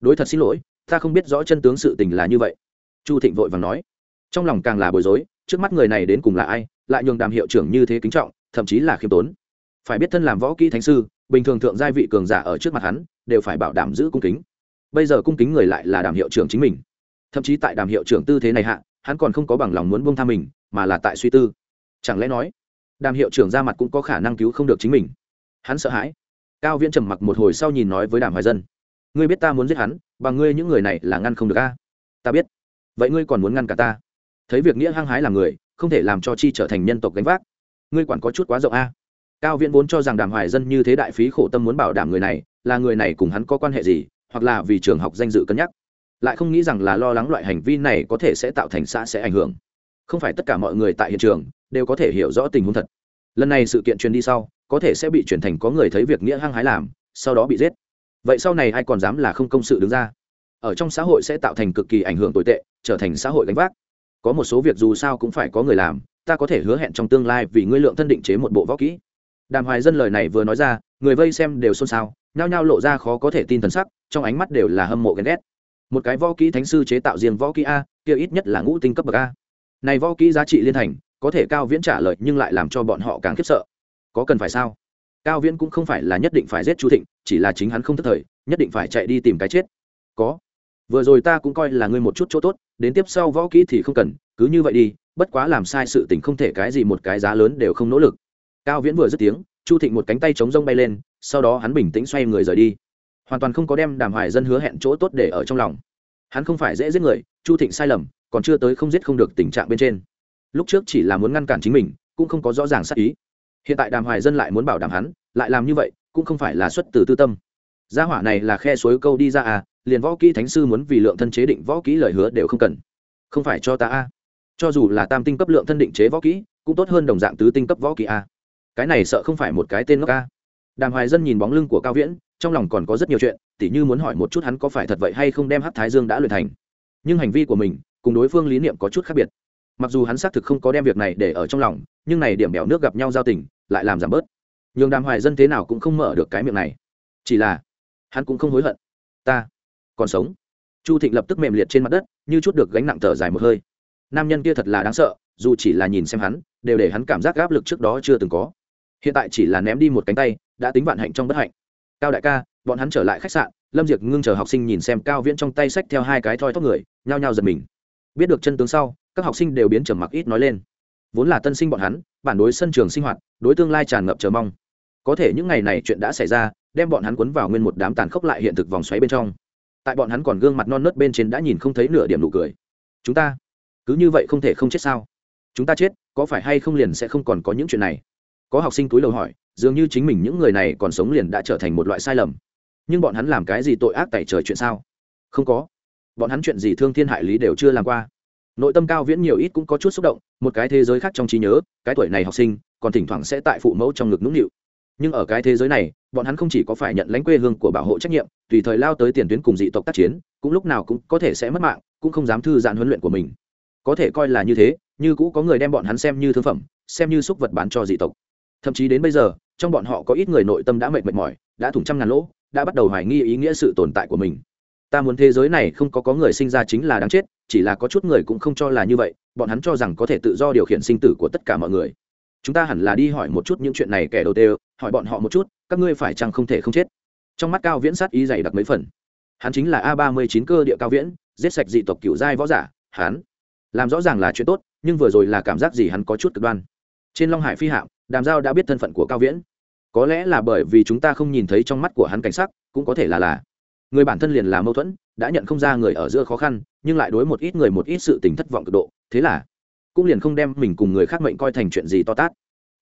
Đối thật xin lỗi, ta không biết rõ chân tướng sự tình là như vậy. Chu thịnh vội vàng nói. Trong lòng càng là bối rối, trước mắt người này đến cùng là ai, lại nhường đàm hiệu trưởng như thế kính trọng, thậm chí là khiêm tốn. Phải biết thân làm võ kỹ thánh sư, bình thường thượng giai vị cường giả ở trước mặt hắn, đều phải bảo đảm giữ cung kính. Bây giờ cung kính người lại là đàm hiệu trưởng chính mình thậm chí tại đàm hiệu trưởng tư thế này hạ, hắn còn không có bằng lòng muốn buông tha mình, mà là tại suy tư. Chẳng lẽ nói, đàm hiệu trưởng ra mặt cũng có khả năng cứu không được chính mình? Hắn sợ hãi. Cao viễn trầm mặc một hồi sau nhìn nói với đàm hoài dân, ngươi biết ta muốn giết hắn, bằng ngươi những người này là ngăn không được a. Ta biết. Vậy ngươi còn muốn ngăn cả ta? Thấy việc nghĩa hăng hái là người, không thể làm cho chi trở thành nhân tộc gánh vác. Ngươi quản có chút quá rộng a. Cao viễn vốn cho rằng đàm hoài dân như thế đại phí khổ tâm muốn bảo đảm người này, là người này cùng hắn có quan hệ gì, hoặc là vì trường học danh dự cân nhắc lại không nghĩ rằng là lo lắng loại hành vi này có thể sẽ tạo thành xã sẽ ảnh hưởng. Không phải tất cả mọi người tại hiện trường đều có thể hiểu rõ tình huống thật. Lần này sự kiện truyền đi sau, có thể sẽ bị chuyển thành có người thấy việc nghĩa hăng hái làm, sau đó bị giết. Vậy sau này ai còn dám là không công sự đứng ra? Ở trong xã hội sẽ tạo thành cực kỳ ảnh hưởng tồi tệ, trở thành xã hội gánh vác. Có một số việc dù sao cũng phải có người làm, ta có thể hứa hẹn trong tương lai vì ngươi lượng thân định chế một bộ võ kỹ. Đàm hoài dân lời này vừa nói ra, người vây xem đều xôn xao, nhao nhao lộ ra khó có thể tin thần sắc, trong ánh mắt đều là hâm mộ ghen ghét một cái võ kỹ thánh sư chế tạo riêng võ kỹ a, kia ít nhất là ngũ tinh cấp bậc a. Này võ kỹ giá trị liên thành, có thể cao viễn trả lời nhưng lại làm cho bọn họ càng khiếp sợ. Có cần phải sao? Cao viễn cũng không phải là nhất định phải giết chu thịnh, chỉ là chính hắn không thất thời, nhất định phải chạy đi tìm cái chết. Có. Vừa rồi ta cũng coi là ngươi một chút chỗ tốt, đến tiếp sau võ kỹ thì không cần, cứ như vậy đi, bất quá làm sai sự tình không thể cái gì một cái giá lớn đều không nỗ lực. Cao viễn vừa dứt tiếng, chu thịnh một cánh tay chống rông bay lên, sau đó hắn bình tĩnh xoay người rời đi hoàn toàn không có đem đàm hoài dân hứa hẹn chỗ tốt để ở trong lòng. Hắn không phải dễ giết người, chu thịnh sai lầm, còn chưa tới không giết không được tình trạng bên trên. Lúc trước chỉ là muốn ngăn cản chính mình, cũng không có rõ ràng sắc ý. Hiện tại đàm hoài dân lại muốn bảo đảm hắn, lại làm như vậy, cũng không phải là xuất từ tư tâm. Gia hỏa này là khe suối câu đi ra à liền võ kỹ thánh sư muốn vì lượng thân chế định võ kỹ lời hứa đều không cần. Không phải cho ta a. Cho dù là tam tinh cấp lượng thân định chế võ kỹ, cũng tốt hơn đồng dạng tứ tinh cấp võ kỹ a. Cái này sợ không phải một cái tên ngốc a. Đàm hoài dân nhìn bóng lưng của cao viễn trong lòng còn có rất nhiều chuyện, tỉ như muốn hỏi một chút hắn có phải thật vậy hay không đem hát thái dương đã luyện thành. Nhưng hành vi của mình, cùng đối phương lý niệm có chút khác biệt. Mặc dù hắn xác thực không có đem việc này để ở trong lòng, nhưng này điểm bèo nước gặp nhau giao tình, lại làm giảm bớt. Nhường đàm hoài dân thế nào cũng không mở được cái miệng này. Chỉ là, hắn cũng không hối hận. Ta còn sống. Chu thịnh lập tức mềm liệt trên mặt đất, như chút được gánh nặng thở dài một hơi. Nam nhân kia thật là đáng sợ, dù chỉ là nhìn xem hắn, đều để hắn cảm giác áp lực trước đó chưa từng có. Hiện tại chỉ là ném đi một cánh tay, đã tính vạn hạnh trong bất hạnh cao đại ca, bọn hắn trở lại khách sạn, lâm diệc ngưng chờ học sinh nhìn xem cao viễn trong tay sách theo hai cái thoi thóp người, nhao nhao giật mình. Biết được chân tướng sau, các học sinh đều biến trầm mặc ít nói lên. Vốn là tân sinh bọn hắn, bản đối sân trường sinh hoạt, đối tương lai tràn ngập chờ mong. Có thể những ngày này chuyện đã xảy ra, đem bọn hắn cuốn vào nguyên một đám tàn khốc lại hiện thực vòng xoáy bên trong. Tại bọn hắn còn gương mặt non nớt bên trên đã nhìn không thấy nửa điểm nụ cười. Chúng ta, cứ như vậy không thể không chết sao? Chúng ta chết, có phải hay không liền sẽ không còn có những chuyện này? Có học sinh túi lầu hỏi, dường như chính mình những người này còn sống liền đã trở thành một loại sai lầm. Nhưng bọn hắn làm cái gì tội ác tại trời chuyện sao? Không có. Bọn hắn chuyện gì thương thiên hại lý đều chưa làm qua. Nội tâm cao viễn nhiều ít cũng có chút xúc động, một cái thế giới khác trong trí nhớ, cái tuổi này học sinh, còn thỉnh thoảng sẽ tại phụ mẫu trong ngực nũng nịu. Nhưng ở cái thế giới này, bọn hắn không chỉ có phải nhận lãnh quê hương của bảo hộ trách nhiệm, tùy thời lao tới tiền tuyến cùng dị tộc tác chiến, cũng lúc nào cũng có thể sẽ mất mạng, cũng không dám thư giãn huấn luyện của mình. Có thể coi là như thế, như cũ có người đem bọn hắn xem như thương phẩm, xem như xúc vật bán cho dị tộc thậm chí đến bây giờ, trong bọn họ có ít người nội tâm đã mệt mệt mỏi, đã thủng trăm ngàn lỗ, đã bắt đầu hoài nghi ý nghĩa sự tồn tại của mình. Ta muốn thế giới này không có có người sinh ra chính là đáng chết, chỉ là có chút người cũng không cho là như vậy, bọn hắn cho rằng có thể tự do điều khiển sinh tử của tất cả mọi người. Chúng ta hẳn là đi hỏi một chút những chuyện này kẻ đầu tiên hỏi bọn họ một chút, các ngươi phải chăng không thể không chết? Trong mắt cao viễn sát ý dày đặc mấy phần. Hắn chính là a ba mươi chín cơ địa cao viễn, giết sạch dị tộc cựu giai võ giả, hắn. Làm rõ ràng là chuyện tốt, nhưng vừa rồi là cảm giác gì hắn có chút cực đoan. Trên long hải phi hạm đàm giao đã biết thân phận của cao viễn. Có lẽ là bởi vì chúng ta không nhìn thấy trong mắt của hắn cảnh sắc, cũng có thể là là. Người bản thân liền là mâu thuẫn, đã nhận không ra người ở giữa khó khăn, nhưng lại đối một ít người một ít sự tình thất vọng cực độ, thế là cũng liền không đem mình cùng người khác mệnh coi thành chuyện gì to tát.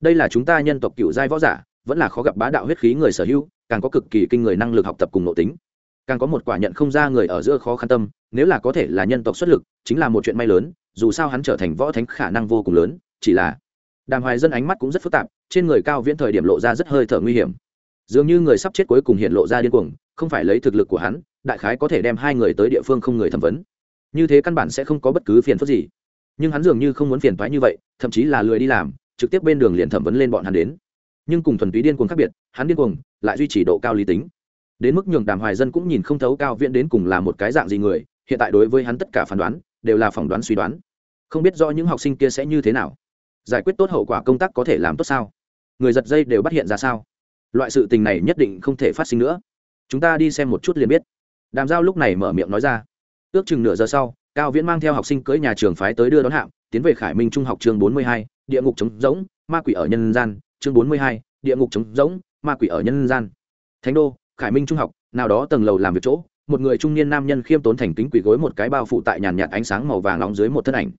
Đây là chúng ta nhân tộc cựu giai võ giả, vẫn là khó gặp bá đạo huyết khí người sở hữu, càng có cực kỳ kinh người năng lực học tập cùng nội tính. Càng có một quả nhận không ra người ở giữa khó khăn tâm, nếu là có thể là nhân tộc xuất lực, chính là một chuyện may lớn, dù sao hắn trở thành võ thánh khả năng vô cùng lớn, chỉ là đàm hoài dân ánh mắt cũng rất phức tạp, trên người cao viễn thời điểm lộ ra rất hơi thở nguy hiểm. Dường như người sắp chết cuối cùng hiện lộ ra điên cuồng, không phải lấy thực lực của hắn, đại khái có thể đem hai người tới địa phương không người thẩm vấn. Như thế căn bản sẽ không có bất cứ phiền phức gì. Nhưng hắn dường như không muốn phiền thoái như vậy, thậm chí là lười đi làm, trực tiếp bên đường liền thẩm vấn lên bọn hắn đến. Nhưng cùng thuần túy điên cuồng khác biệt, hắn điên cuồng, lại duy trì độ cao lý tính. Đến mức nhường đàm hoài dân cũng nhìn không thấu cao viễn đến cùng là một cái dạng gì người, hiện tại đối với hắn tất cả phán đoán, đều là phỏng đoán suy đoán. Không biết do những học sinh kia sẽ như thế nào giải quyết tốt hậu quả công tác có thể làm tốt sao? Người giật dây đều bắt hiện ra sao? Loại sự tình này nhất định không thể phát sinh nữa. Chúng ta đi xem một chút liền biết. Đàm giao lúc này mở miệng nói ra. Ước chừng nửa giờ sau, cao viễn mang theo học sinh cưỡi nhà trường phái tới đưa đón hạm tiến về khải minh trung học chương bốn mươi hai, địa ngục chống rỗng, ma quỷ ở nhân gian, chương bốn mươi hai, địa ngục chống rỗng, ma quỷ ở nhân gian. Thánh đô, khải minh trung học, nào đó tầng lầu làm việc chỗ, một người trung niên nam nhân khiêm tốn thành kính quỳ gối một cái bao phụ tại nhàn nhạt ánh sáng màu vàng nóng dưới một thân ảnh.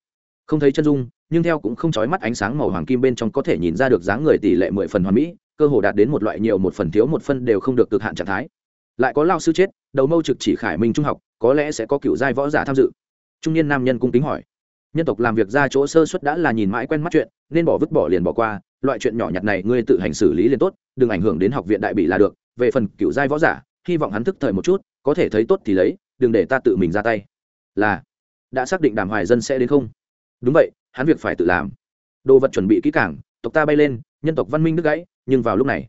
Không thấy chân dung nhưng theo cũng không chói mắt ánh sáng màu hoàng kim bên trong có thể nhìn ra được dáng người tỷ lệ mười phần hoàn mỹ, cơ hồ đạt đến một loại nhiều một phần thiếu một phân đều không được cực hạn trạng thái. Lại có lao sư chết, đầu mâu trực chỉ khải minh trung học, có lẽ sẽ có cựu giai võ giả tham dự. Trung niên nam nhân cung kính hỏi. Nhân tộc làm việc ra chỗ sơ xuất đã là nhìn mãi quen mắt chuyện, nên bỏ vứt bỏ liền bỏ qua, loại chuyện nhỏ nhặt này ngươi tự hành xử lý liền tốt, đừng ảnh hưởng đến học viện đại bị là được, về phần cựu giai võ giả, hy vọng hắn thức thời một chút, có thể thấy tốt thì lấy, đừng để ta tự mình ra tay. Là, đã xác định đàm hoài dân sẽ đến không? Đúng vậy hắn việc phải tự làm. Đồ vật chuẩn bị kỹ càng, tộc ta bay lên, nhân tộc văn minh đứt gãy, nhưng vào lúc này,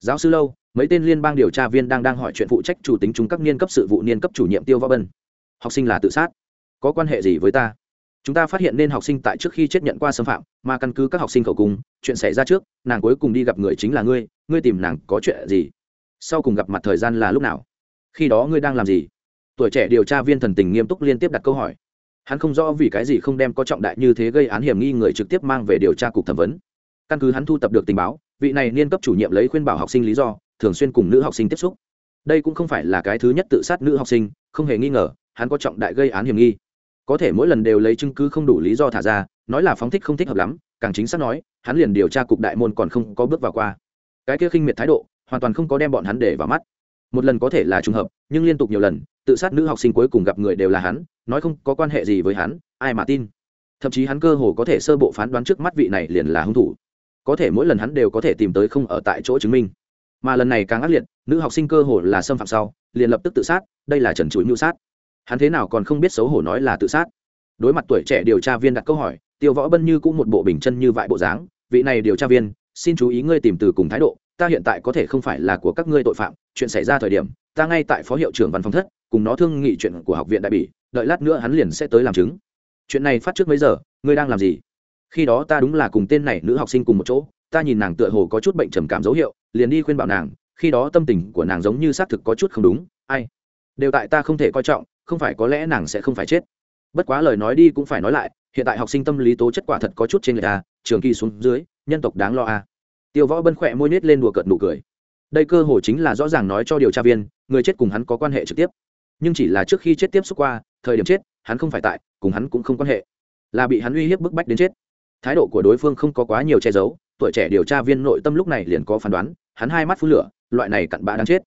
giáo sư lâu, mấy tên liên bang điều tra viên đang đang hỏi chuyện phụ trách chủ tính chúng các niên cấp sự vụ niên cấp chủ nhiệm tiêu võ bân học sinh là tự sát. Có quan hệ gì với ta? Chúng ta phát hiện nên học sinh tại trước khi chết nhận qua xâm phạm, mà căn cứ các học sinh khẩu cung chuyện xảy ra trước, nàng cuối cùng đi gặp người chính là ngươi ngươi tìm nàng có chuyện gì? Sau cùng gặp mặt thời gian là lúc nào? Khi đó ngươi đang làm gì? Tuổi trẻ điều tra viên thần tình nghiêm túc liên tiếp đặt câu hỏi hắn không rõ vì cái gì không đem có trọng đại như thế gây án hiểm nghi người trực tiếp mang về điều tra cục thẩm vấn. Căn cứ hắn thu tập được tình báo, vị này niên cấp chủ nhiệm lấy khuyên bảo học sinh lý do, thường xuyên cùng nữ học sinh tiếp xúc. Đây cũng không phải là cái thứ nhất tự sát nữ học sinh, không hề nghi ngờ, hắn có trọng đại gây án hiểm nghi. Có thể mỗi lần đều lấy chứng cứ không đủ lý do thả ra, nói là phóng thích không thích hợp lắm, càng chính xác nói, hắn liền điều tra cục đại môn còn không có bước vào qua. Cái kia khinh miệt thái độ, hoàn toàn không có đem bọn hắn để vào mắt. Một lần có thể là trùng hợp, nhưng liên tục nhiều lần, tự sát nữ học sinh cuối cùng gặp người đều là hắn nói không có quan hệ gì với hắn, ai mà tin. Thậm chí hắn cơ hồ có thể sơ bộ phán đoán trước mắt vị này liền là hung thủ. Có thể mỗi lần hắn đều có thể tìm tới không ở tại chỗ chứng minh. Mà lần này càng ác liệt, nữ học sinh cơ hồ là xâm phạm sau, liền lập tức tự sát, đây là trần chuỗi mưu sát. Hắn thế nào còn không biết xấu hổ nói là tự sát. Đối mặt tuổi trẻ điều tra viên đặt câu hỏi, tiêu võ bân như cũng một bộ bình chân như vại bộ dáng, vị này điều tra viên, xin chú ý ngươi tìm từ cùng thái độ, ta hiện tại có thể không phải là của các ngươi tội phạm, chuyện xảy ra thời điểm ta ngay tại phó hiệu trưởng văn phòng thất, cùng nó thương nghị chuyện của học viện đại bỉ, đợi lát nữa hắn liền sẽ tới làm chứng. Chuyện này phát trước mấy giờ, ngươi đang làm gì? Khi đó ta đúng là cùng tên này nữ học sinh cùng một chỗ, ta nhìn nàng tựa hồ có chút bệnh trầm cảm dấu hiệu, liền đi khuyên bảo nàng, khi đó tâm tình của nàng giống như xác thực có chút không đúng, ai? Đều tại ta không thể coi trọng, không phải có lẽ nàng sẽ không phải chết. Bất quá lời nói đi cũng phải nói lại, hiện tại học sinh tâm lý tố chất quả thật có chút trên người ta trường kỳ xuống dưới, nhân tộc đáng lo a tiêu võ bân khỏe môi nết lên đùa cợt nụ cười. Đây cơ hồ chính là rõ ràng nói cho điều tra viên người chết cùng hắn có quan hệ trực tiếp. Nhưng chỉ là trước khi chết tiếp xúc qua, thời điểm chết, hắn không phải tại, cùng hắn cũng không quan hệ. Là bị hắn uy hiếp bức bách đến chết. Thái độ của đối phương không có quá nhiều che giấu, tuổi trẻ điều tra viên nội tâm lúc này liền có phán đoán, hắn hai mắt phun lửa, loại này cặn bã đang chết.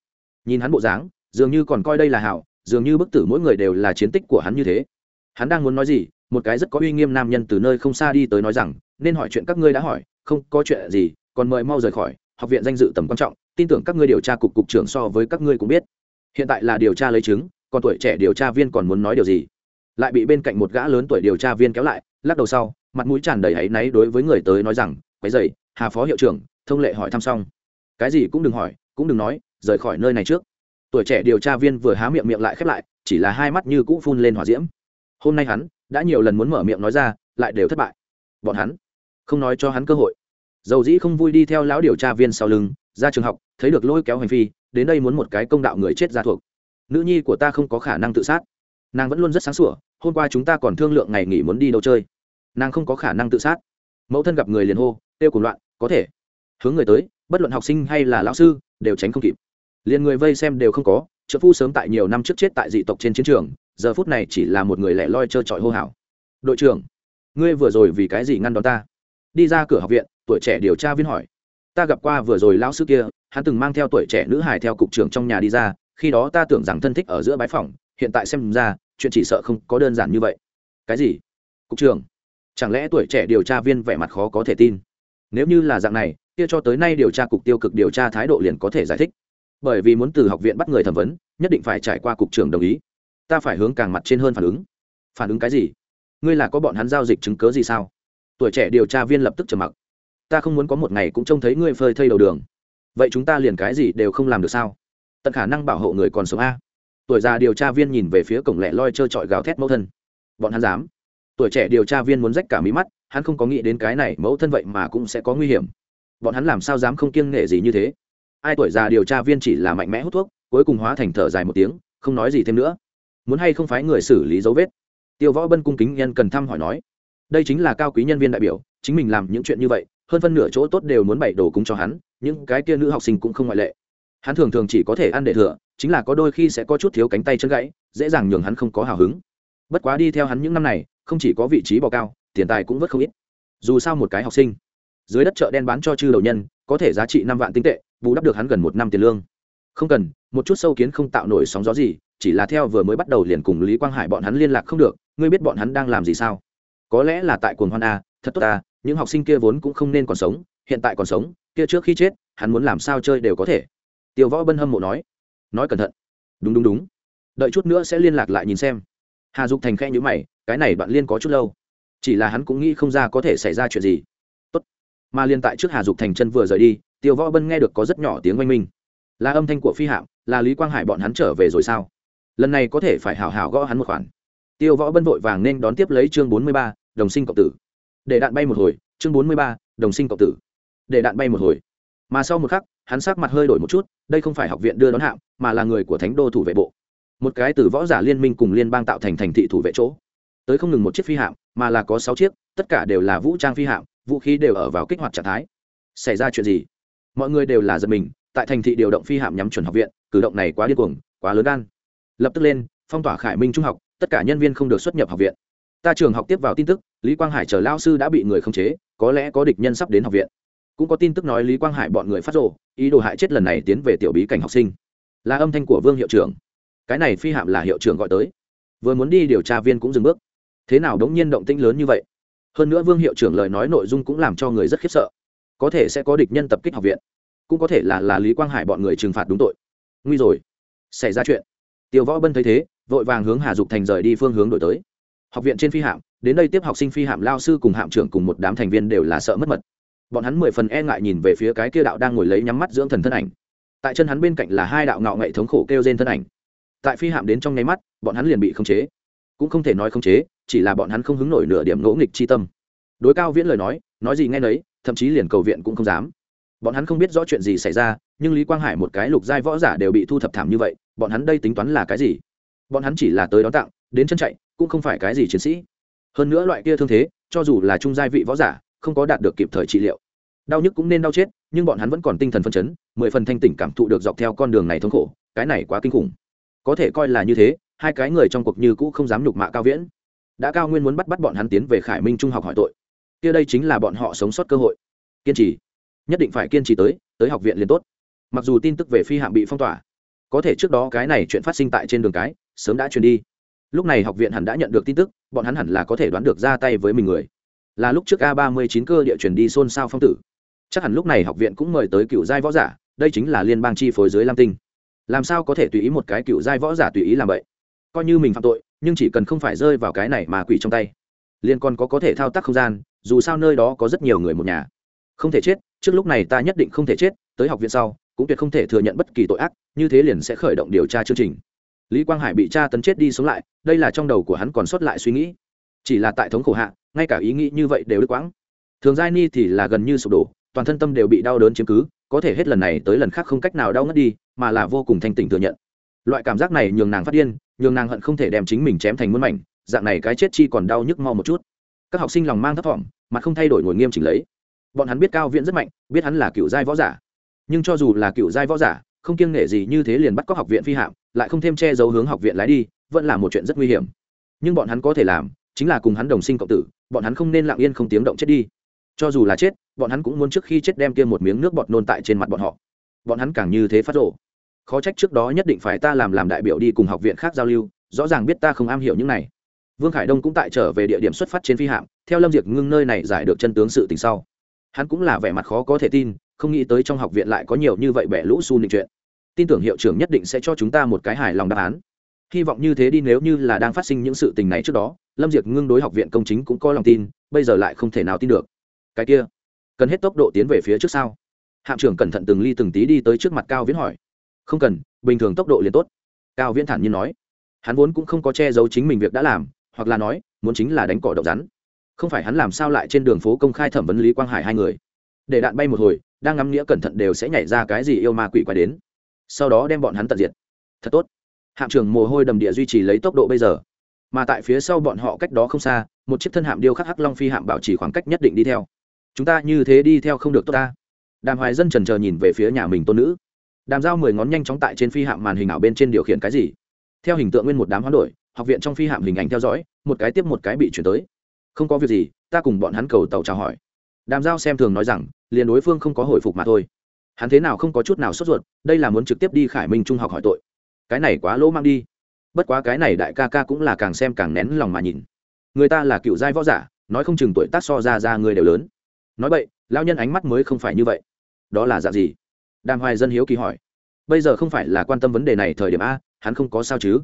Nhìn hắn bộ dáng, dường như còn coi đây là hảo, dường như bức tử mỗi người đều là chiến tích của hắn như thế. Hắn đang muốn nói gì, một cái rất có uy nghiêm nam nhân từ nơi không xa đi tới nói rằng, nên hỏi chuyện các ngươi đã hỏi, không có chuyện gì, còn mời mau rời khỏi, học viện danh dự tầm quan trọng tin tưởng các ngươi điều tra cục cục trưởng so với các ngươi cũng biết. Hiện tại là điều tra lấy chứng, còn tuổi trẻ điều tra viên còn muốn nói điều gì? Lại bị bên cạnh một gã lớn tuổi điều tra viên kéo lại, lắc đầu sau, mặt mũi tràn đầy áy náy đối với người tới nói rằng, quấy dày hà phó hiệu trưởng, thông lệ hỏi thăm xong. Cái gì cũng đừng hỏi, cũng đừng nói, rời khỏi nơi này trước. Tuổi trẻ điều tra viên vừa há miệng miệng lại khép lại, chỉ là hai mắt như cũ phun lên hỏa diễm. Hôm nay hắn đã nhiều lần muốn mở miệng nói ra, lại đều thất bại. Bọn hắn không nói cho hắn cơ hội. Dầu dĩ không vui đi theo lão điều tra viên sau lưng, ra trường học thấy được lôi kéo hành vi đến đây muốn một cái công đạo người chết ra thuộc. Nữ nhi của ta không có khả năng tự sát. Nàng vẫn luôn rất sáng sủa, hôm qua chúng ta còn thương lượng ngày nghỉ muốn đi đâu chơi. Nàng không có khả năng tự sát. Mẫu thân gặp người liền hô, tiêu cùng loạn, có thể. Hướng người tới, bất luận học sinh hay là lão sư, đều tránh không kịp. Liền người vây xem đều không có, trợ phu sớm tại nhiều năm trước chết tại dị tộc trên chiến trường, giờ phút này chỉ là một người lẻ loi trơ trọi hô hào. Đội trưởng, ngươi vừa rồi vì cái gì ngăn đón ta? Đi ra cửa học viện, tuổi trẻ điều tra viên hỏi. Ta gặp qua vừa rồi lão sư kia hắn từng mang theo tuổi trẻ nữ hải theo cục trưởng trong nhà đi ra, khi đó ta tưởng rằng thân thích ở giữa bãi phòng hiện tại xem ra, chuyện chỉ sợ không có đơn giản như vậy. Cái gì? Cục trưởng, chẳng lẽ tuổi trẻ điều tra viên vẻ mặt khó có thể tin? Nếu như là dạng này, kia cho tới nay điều tra cục tiêu cực điều tra thái độ liền có thể giải thích. Bởi vì muốn từ học viện bắt người thẩm vấn, nhất định phải trải qua cục trưởng đồng ý. Ta phải hướng càng mặt trên hơn phản ứng. Phản ứng cái gì? Ngươi là có bọn hắn giao dịch chứng cớ gì sao? Tuổi trẻ điều tra viên lập tức trầm mặc. Ta không muốn có một ngày cũng trông thấy ngươi phơi thây đầu đường vậy chúng ta liền cái gì đều không làm được sao? Tận khả năng bảo hộ người còn sống a. Tuổi già điều tra viên nhìn về phía cổng lẻ loi trơ trọi gào thét mẫu thân. Bọn hắn dám. Tuổi trẻ điều tra viên muốn rách cả mí mắt, hắn không có nghĩ đến cái này mẫu thân vậy mà cũng sẽ có nguy hiểm. Bọn hắn làm sao dám không kiêng nghệ gì như thế? Ai tuổi già điều tra viên chỉ là mạnh mẽ hút thuốc, cuối cùng hóa thành thở dài một tiếng, không nói gì thêm nữa. Muốn hay không phải người xử lý dấu vết? Tiêu võ bân cung kính nhân cần thăm hỏi nói. Đây chính là cao quý nhân viên đại biểu, chính mình làm những chuyện như vậy hơn phân nửa chỗ tốt đều muốn bày đồ cúng cho hắn, những cái kia nữ học sinh cũng không ngoại lệ. Hắn thường thường chỉ có thể ăn để thừa, chính là có đôi khi sẽ có chút thiếu cánh tay chân gãy, dễ dàng nhường hắn không có hào hứng. Bất quá đi theo hắn những năm này, không chỉ có vị trí bò cao, tiền tài cũng vất không ít. Dù sao một cái học sinh, dưới đất chợ đen bán cho chư đầu nhân, có thể giá trị năm vạn tinh tệ, bù đắp được hắn gần một năm tiền lương. Không cần, một chút sâu kiến không tạo nổi sóng gió gì, chỉ là theo vừa mới bắt đầu liền cùng lý quang hải bọn hắn liên lạc không được, ngươi biết bọn hắn đang làm gì sao? Có lẽ là tại cuồng hoan a, thật tốt ta những học sinh kia vốn cũng không nên còn sống, hiện tại còn sống, kia trước khi chết, hắn muốn làm sao chơi đều có thể. Tiêu võ bân hâm mộ nói. Nói cẩn thận. Đúng đúng đúng. Đợi chút nữa sẽ liên lạc lại nhìn xem. Hà dục thành khe nhữ mày, cái này đoạn liên có chút lâu. Chỉ là hắn cũng nghĩ không ra có thể xảy ra chuyện gì. Tốt. mà liên tại trước hà dục thành chân vừa rời đi tiêu võ bân nghe được có rất nhỏ tiếng oanh minh. Là âm thanh của phi hạm, là lý quang hải bọn hắn trở về rồi sao? Lần này có thể phải hảo hảo gõ hắn một khoản. Tiêu võ bân vội vàng nên đón tiếp lấy chương bốn mươi ba, đồng sinh cộng tử để đạn bay một hồi, chương bốn mươi ba, đồng sinh cộng tử. Để đạn bay một hồi. Mà sau một khắc, hắn sắc mặt hơi đổi một chút, đây không phải học viện đưa đón hạm mà là người của thánh đô thủ vệ bộ. Một cái từ võ giả liên minh cùng liên bang tạo thành thành thị thủ vệ chỗ. Tới không ngừng một chiếc phi hạm mà là có sáu chiếc, tất cả đều là vũ trang phi hạm vũ khí đều ở vào kích hoạt trạng thái. Xảy ra chuyện gì? Mọi người đều là giật mình, tại thành thị điều động phi hạm nhắm chuẩn học viện, cử động này quá điên cuồng, quá lớn gan. Lập tức lên, phong tỏa khải minh trung học, tất cả nhân viên không được xuất nhập học viện ta trường học tiếp vào tin tức, lý quang hải chờ lao sư đã bị người khống chế, có lẽ có địch nhân sắp đến học viện. Cũng có tin tức nói lý quang hải bọn người phát rộ ý đồ hại chết lần này tiến về tiểu bí cảnh học sinh. Là âm thanh của vương hiệu trưởng. Cái này phi hạm là hiệu trưởng gọi tới. Vừa muốn đi điều tra viên cũng dừng bước. Thế nào đống nhiên động tĩnh lớn như vậy? Hơn nữa vương hiệu trưởng lời nói nội dung cũng làm cho người rất khiếp sợ. Có thể sẽ có địch nhân tập kích học viện. Cũng có thể là là lý quang hải bọn người trừng phạt đúng tội. Nguy rồi. Xảy ra chuyện. Tiêu võ bân thấy thế, vội vàng hướng hà dục thành rời đi phương hướng đổi tới học viện trên phi hạm, đến đây tiếp học sinh phi hạm lao sư cùng hạm trưởng cùng một đám thành viên đều là sợ mất mật. Bọn hắn mười phần e ngại nhìn về phía cái kia đạo đang ngồi lấy nhắm mắt dưỡng thần thân ảnh. Tại chân hắn bên cạnh là hai đạo ngạo nghệ thống khổ kêu trên thân ảnh. Tại phi hạm đến trong nháy mắt, bọn hắn liền bị khống chế. Cũng không thể nói khống chế, chỉ là bọn hắn không hứng nổi nửa điểm ngỗ nghịch chi tâm. Đối cao viễn lời nói nói gì nghe nấy, thậm chí liền cầu viện cũng không dám. Bọn hắn không biết rõ chuyện gì xảy ra, nhưng lý quang hải một cái lục giai võ giả đều bị thu thập thảm như vậy, bọn hắn đây tính toán là cái gì? Bọn hắn chỉ là tới đón tặng, đến chân chạy cũng không phải cái gì chiến sĩ. Hơn nữa loại kia thương thế, cho dù là trung gia vị võ giả, không có đạt được kịp thời trị liệu. Đau nhức cũng nên đau chết, nhưng bọn hắn vẫn còn tinh thần phân chấn, mười phần thanh tỉnh cảm thụ được dọc theo con đường này thống khổ, cái này quá kinh khủng. Có thể coi là như thế, hai cái người trong cuộc như cũ không dám nhục mạ cao viễn. Đã cao nguyên muốn bắt bắt bọn hắn tiến về khải minh trung học hỏi tội. Kia đây chính là bọn họ sống sót cơ hội. Kiên trì. Nhất định phải kiên trì tới tới học viện liền tốt. Mặc dù tin tức về phi hạm bị phong tỏa, có thể trước đó cái này chuyện phát sinh tại trên đường cái, sớm đã truyền đi lúc này học viện hẳn đã nhận được tin tức, bọn hắn hẳn là có thể đoán được ra tay với mình người. Là lúc trước a ba mươi chín cơ địa truyền đi xôn xao phong tử. Chắc hẳn lúc này học viện cũng mời tới cựu giai võ giả, đây chính là liên bang chi phối dưới lam tinh. Làm sao có thể tùy ý một cái cựu giai võ giả tùy ý làm vậy? Coi như mình phạm tội, nhưng chỉ cần không phải rơi vào cái này mà quỷ trong tay. Liên còn có có thể thao tác không gian, dù sao nơi đó có rất nhiều người một nhà. Không thể chết, trước lúc này ta nhất định không thể chết, tới học viện sau, cũng tuyệt không thể thừa nhận bất kỳ tội ác, như thế liền sẽ khởi động điều tra chương trình lý quang hải bị tra tấn chết đi sống lại, đây là trong đầu của hắn còn sót lại suy nghĩ. Chỉ là tại thống khổ hạ, ngay cả ý nghĩ như vậy đều đứt quãng. Thường giai ni thì là gần như sụp đổ, toàn thân tâm đều bị đau đớn chiếm cứ, có thể hết lần này tới lần khác không cách nào đau ngất đi, mà là vô cùng thanh tỉnh thừa nhận. Loại cảm giác này nhường nàng phát điên, nhường nàng hận không thể đem chính mình chém thành muôn mảnh, dạng này cái chết chi còn đau nhức mau một chút. Các học sinh lòng mang thấp thỏm, mà không thay đổi ngồi nghiêm chỉnh lấy. Bọn hắn biết cao viễn rất mạnh, biết hắn là cựu giai võ giả. Nhưng cho dù là cựu giai võ giả không kiêng nể gì như thế liền bắt cóc học viện phi hạm, lại không thêm che giấu hướng học viện lái đi, vẫn là một chuyện rất nguy hiểm. Nhưng bọn hắn có thể làm, chính là cùng hắn đồng sinh cộng tử, bọn hắn không nên lặng yên không tiếng động chết đi. Cho dù là chết, bọn hắn cũng muốn trước khi chết đem kia một miếng nước bọt nôn tại trên mặt bọn họ. Bọn hắn càng như thế phát rộ khó trách trước đó nhất định phải ta làm làm đại biểu đi cùng học viện khác giao lưu, rõ ràng biết ta không am hiểu những này. Vương khải đông cũng tại trở về địa điểm xuất phát trên phi hạm, theo lâm diệt ngưng nơi này giải được chân tướng sự tình sau. Hắn cũng là vẻ mặt khó có thể tin không nghĩ tới trong học viện lại có nhiều như vậy bẻ lũ su nịnh chuyện. Tin tưởng hiệu trưởng nhất định sẽ cho chúng ta một cái hài lòng đáp án. Hy vọng như thế đi nếu như là đang phát sinh những sự tình này trước đó, lâm diệt ngưng đối học viện công chính cũng có lòng tin, bây giờ lại không thể nào tin được. Cái kia, cần hết tốc độ tiến về phía trước sau hạm trưởng cẩn thận từng ly từng tí đi tới trước mặt cao viễn hỏi. Không cần, bình thường tốc độ liền tốt. Cao viễn thản nhiên nói. Hắn vốn cũng không có che giấu chính mình việc đã làm, hoặc là nói, muốn chính là đánh cỏ đậu rắn. Không phải hắn làm sao lại trên đường phố công khai thẩm vấn lý quang hải hai người. Để đạn bay một hồi đang ngắm nghĩa cẩn thận đều sẽ nhảy ra cái gì yêu ma quỷ quái đến. Sau đó đem bọn hắn tận diệt. Thật tốt. Hạm trưởng mồ hôi đầm địa duy trì lấy tốc độ bây giờ. Mà tại phía sau bọn họ cách đó không xa, một chiếc thân hạm điêu khắc hắc long phi hạm bảo trì khoảng cách nhất định đi theo. Chúng ta như thế đi theo không được tốt ta. Đàm hoài dân trần chờ nhìn về phía nhà mình tôn nữ. Đàm giao mười ngón nhanh chóng tại trên phi hạm màn hình ảo bên trên điều khiển cái gì? Theo hình tượng nguyên một đám hoán đổi, học viện trong phi hạm hình ảnh theo dõi, một cái tiếp một cái bị chuyển tới. Không có việc gì, ta cùng bọn hắn cầu tàu chào hỏi đàm giao xem thường nói rằng, liền đối phương không có hồi phục mà thôi. Hắn thế nào không có chút nào sốt ruột, đây là muốn trực tiếp đi khải minh trung học hỏi tội. Cái này quá lỗ mang đi. Bất quá cái này đại ca ca cũng là càng xem càng nén lòng mà nhìn. Người ta là cựu giai võ giả, nói không chừng tuổi tác so ra ra người đều lớn. Nói vậy lao nhân ánh mắt mới không phải như vậy. Đó là dạng gì? Đàm hoài dân hiếu kỳ hỏi. Bây giờ không phải là quan tâm vấn đề này thời điểm a, hắn không có sao chứ?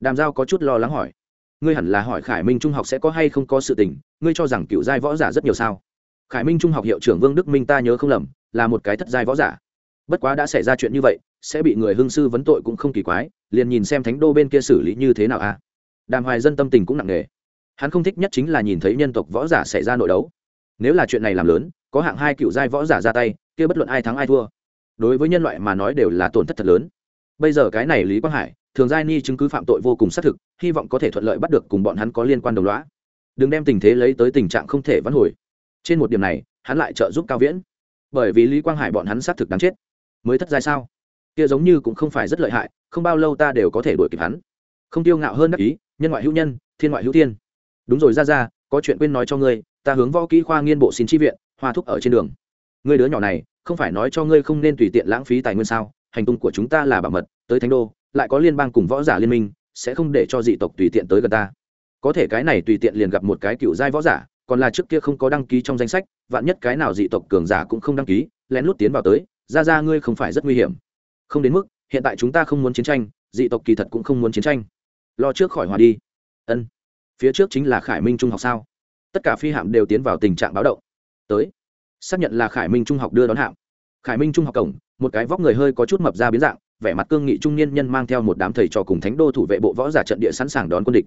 Đàm giao có chút lo lắng hỏi. Ngươi hẳn là hỏi khải minh trung học sẽ có hay không có sự tình, ngươi cho rằng cựu giai võ giả rất nhiều sao? Khải minh trung học hiệu trưởng vương đức minh ta nhớ không lầm, là một cái thất giai võ giả. Bất quá đã xảy ra chuyện như vậy, sẽ bị người hưng sư vấn tội cũng không kỳ quái, liền nhìn xem thánh đô bên kia xử lý như thế nào a. Đàm hoài dân tâm tình cũng nặng nề. Hắn không thích nhất chính là nhìn thấy nhân tộc võ giả xảy ra nội đấu. Nếu là chuyện này làm lớn, có hạng hai cựu giai võ giả ra tay, kia bất luận ai thắng ai thua. Đối với nhân loại mà nói đều là tổn thất thật lớn. Bây giờ cái này lý quang hải, thường giai ni chứng cứ phạm tội vô cùng xác thực, hy vọng có thể thuận lợi bắt được cùng bọn hắn có liên quan đồng loá đừng đem tình thế lấy tới tình trạng không thể vãn hồi trên một điểm này, hắn lại trợ giúp cao viễn. Bởi vì lý quang hải bọn hắn xác thực đáng chết. Mới thất giai sao? Kia giống như cũng không phải rất lợi hại, không bao lâu ta đều có thể đuổi kịp hắn. Không tiêu ngạo hơn đắc ý, nhân ngoại hữu nhân, thiên ngoại hữu thiên. Đúng rồi ra ra có chuyện quên nói cho ngươi, ta hướng võ kỹ khoa nghiên bộ xin tri viện, hoa thúc ở trên đường. Ngươi đứa nhỏ này, không phải nói cho ngươi không nên tùy tiện lãng phí tài nguyên sao? Hành tung của chúng ta là bảo mật, tới thánh đô, lại có liên bang cùng võ giả liên minh, sẽ không để cho dị tộc tùy tiện tới gần ta. Có thể cái này tùy tiện liền gặp một cái cựu giai võ giả còn là trước kia không có đăng ký trong danh sách, vạn nhất cái nào dị tộc cường giả cũng không đăng ký, lén lút tiến vào tới, ra ra ngươi không phải rất nguy hiểm. Không đến mức, hiện tại chúng ta không muốn chiến tranh, dị tộc kỳ thật cũng không muốn chiến tranh. Lo trước khỏi hòa đi. Ân. Phía trước chính là khải minh trung học sao? Tất cả phi hạm đều tiến vào tình trạng báo động. Tới. Xác nhận là khải minh trung học đưa đón hạm. khải minh trung học cổng, một cái vóc người hơi có chút mập ra biến dạng, vẻ mặt cương nghị trung niên nhân mang theo một đám thầy trò cùng thánh đô thủ vệ bộ võ giả trận địa sẵn sàng đón quân địch.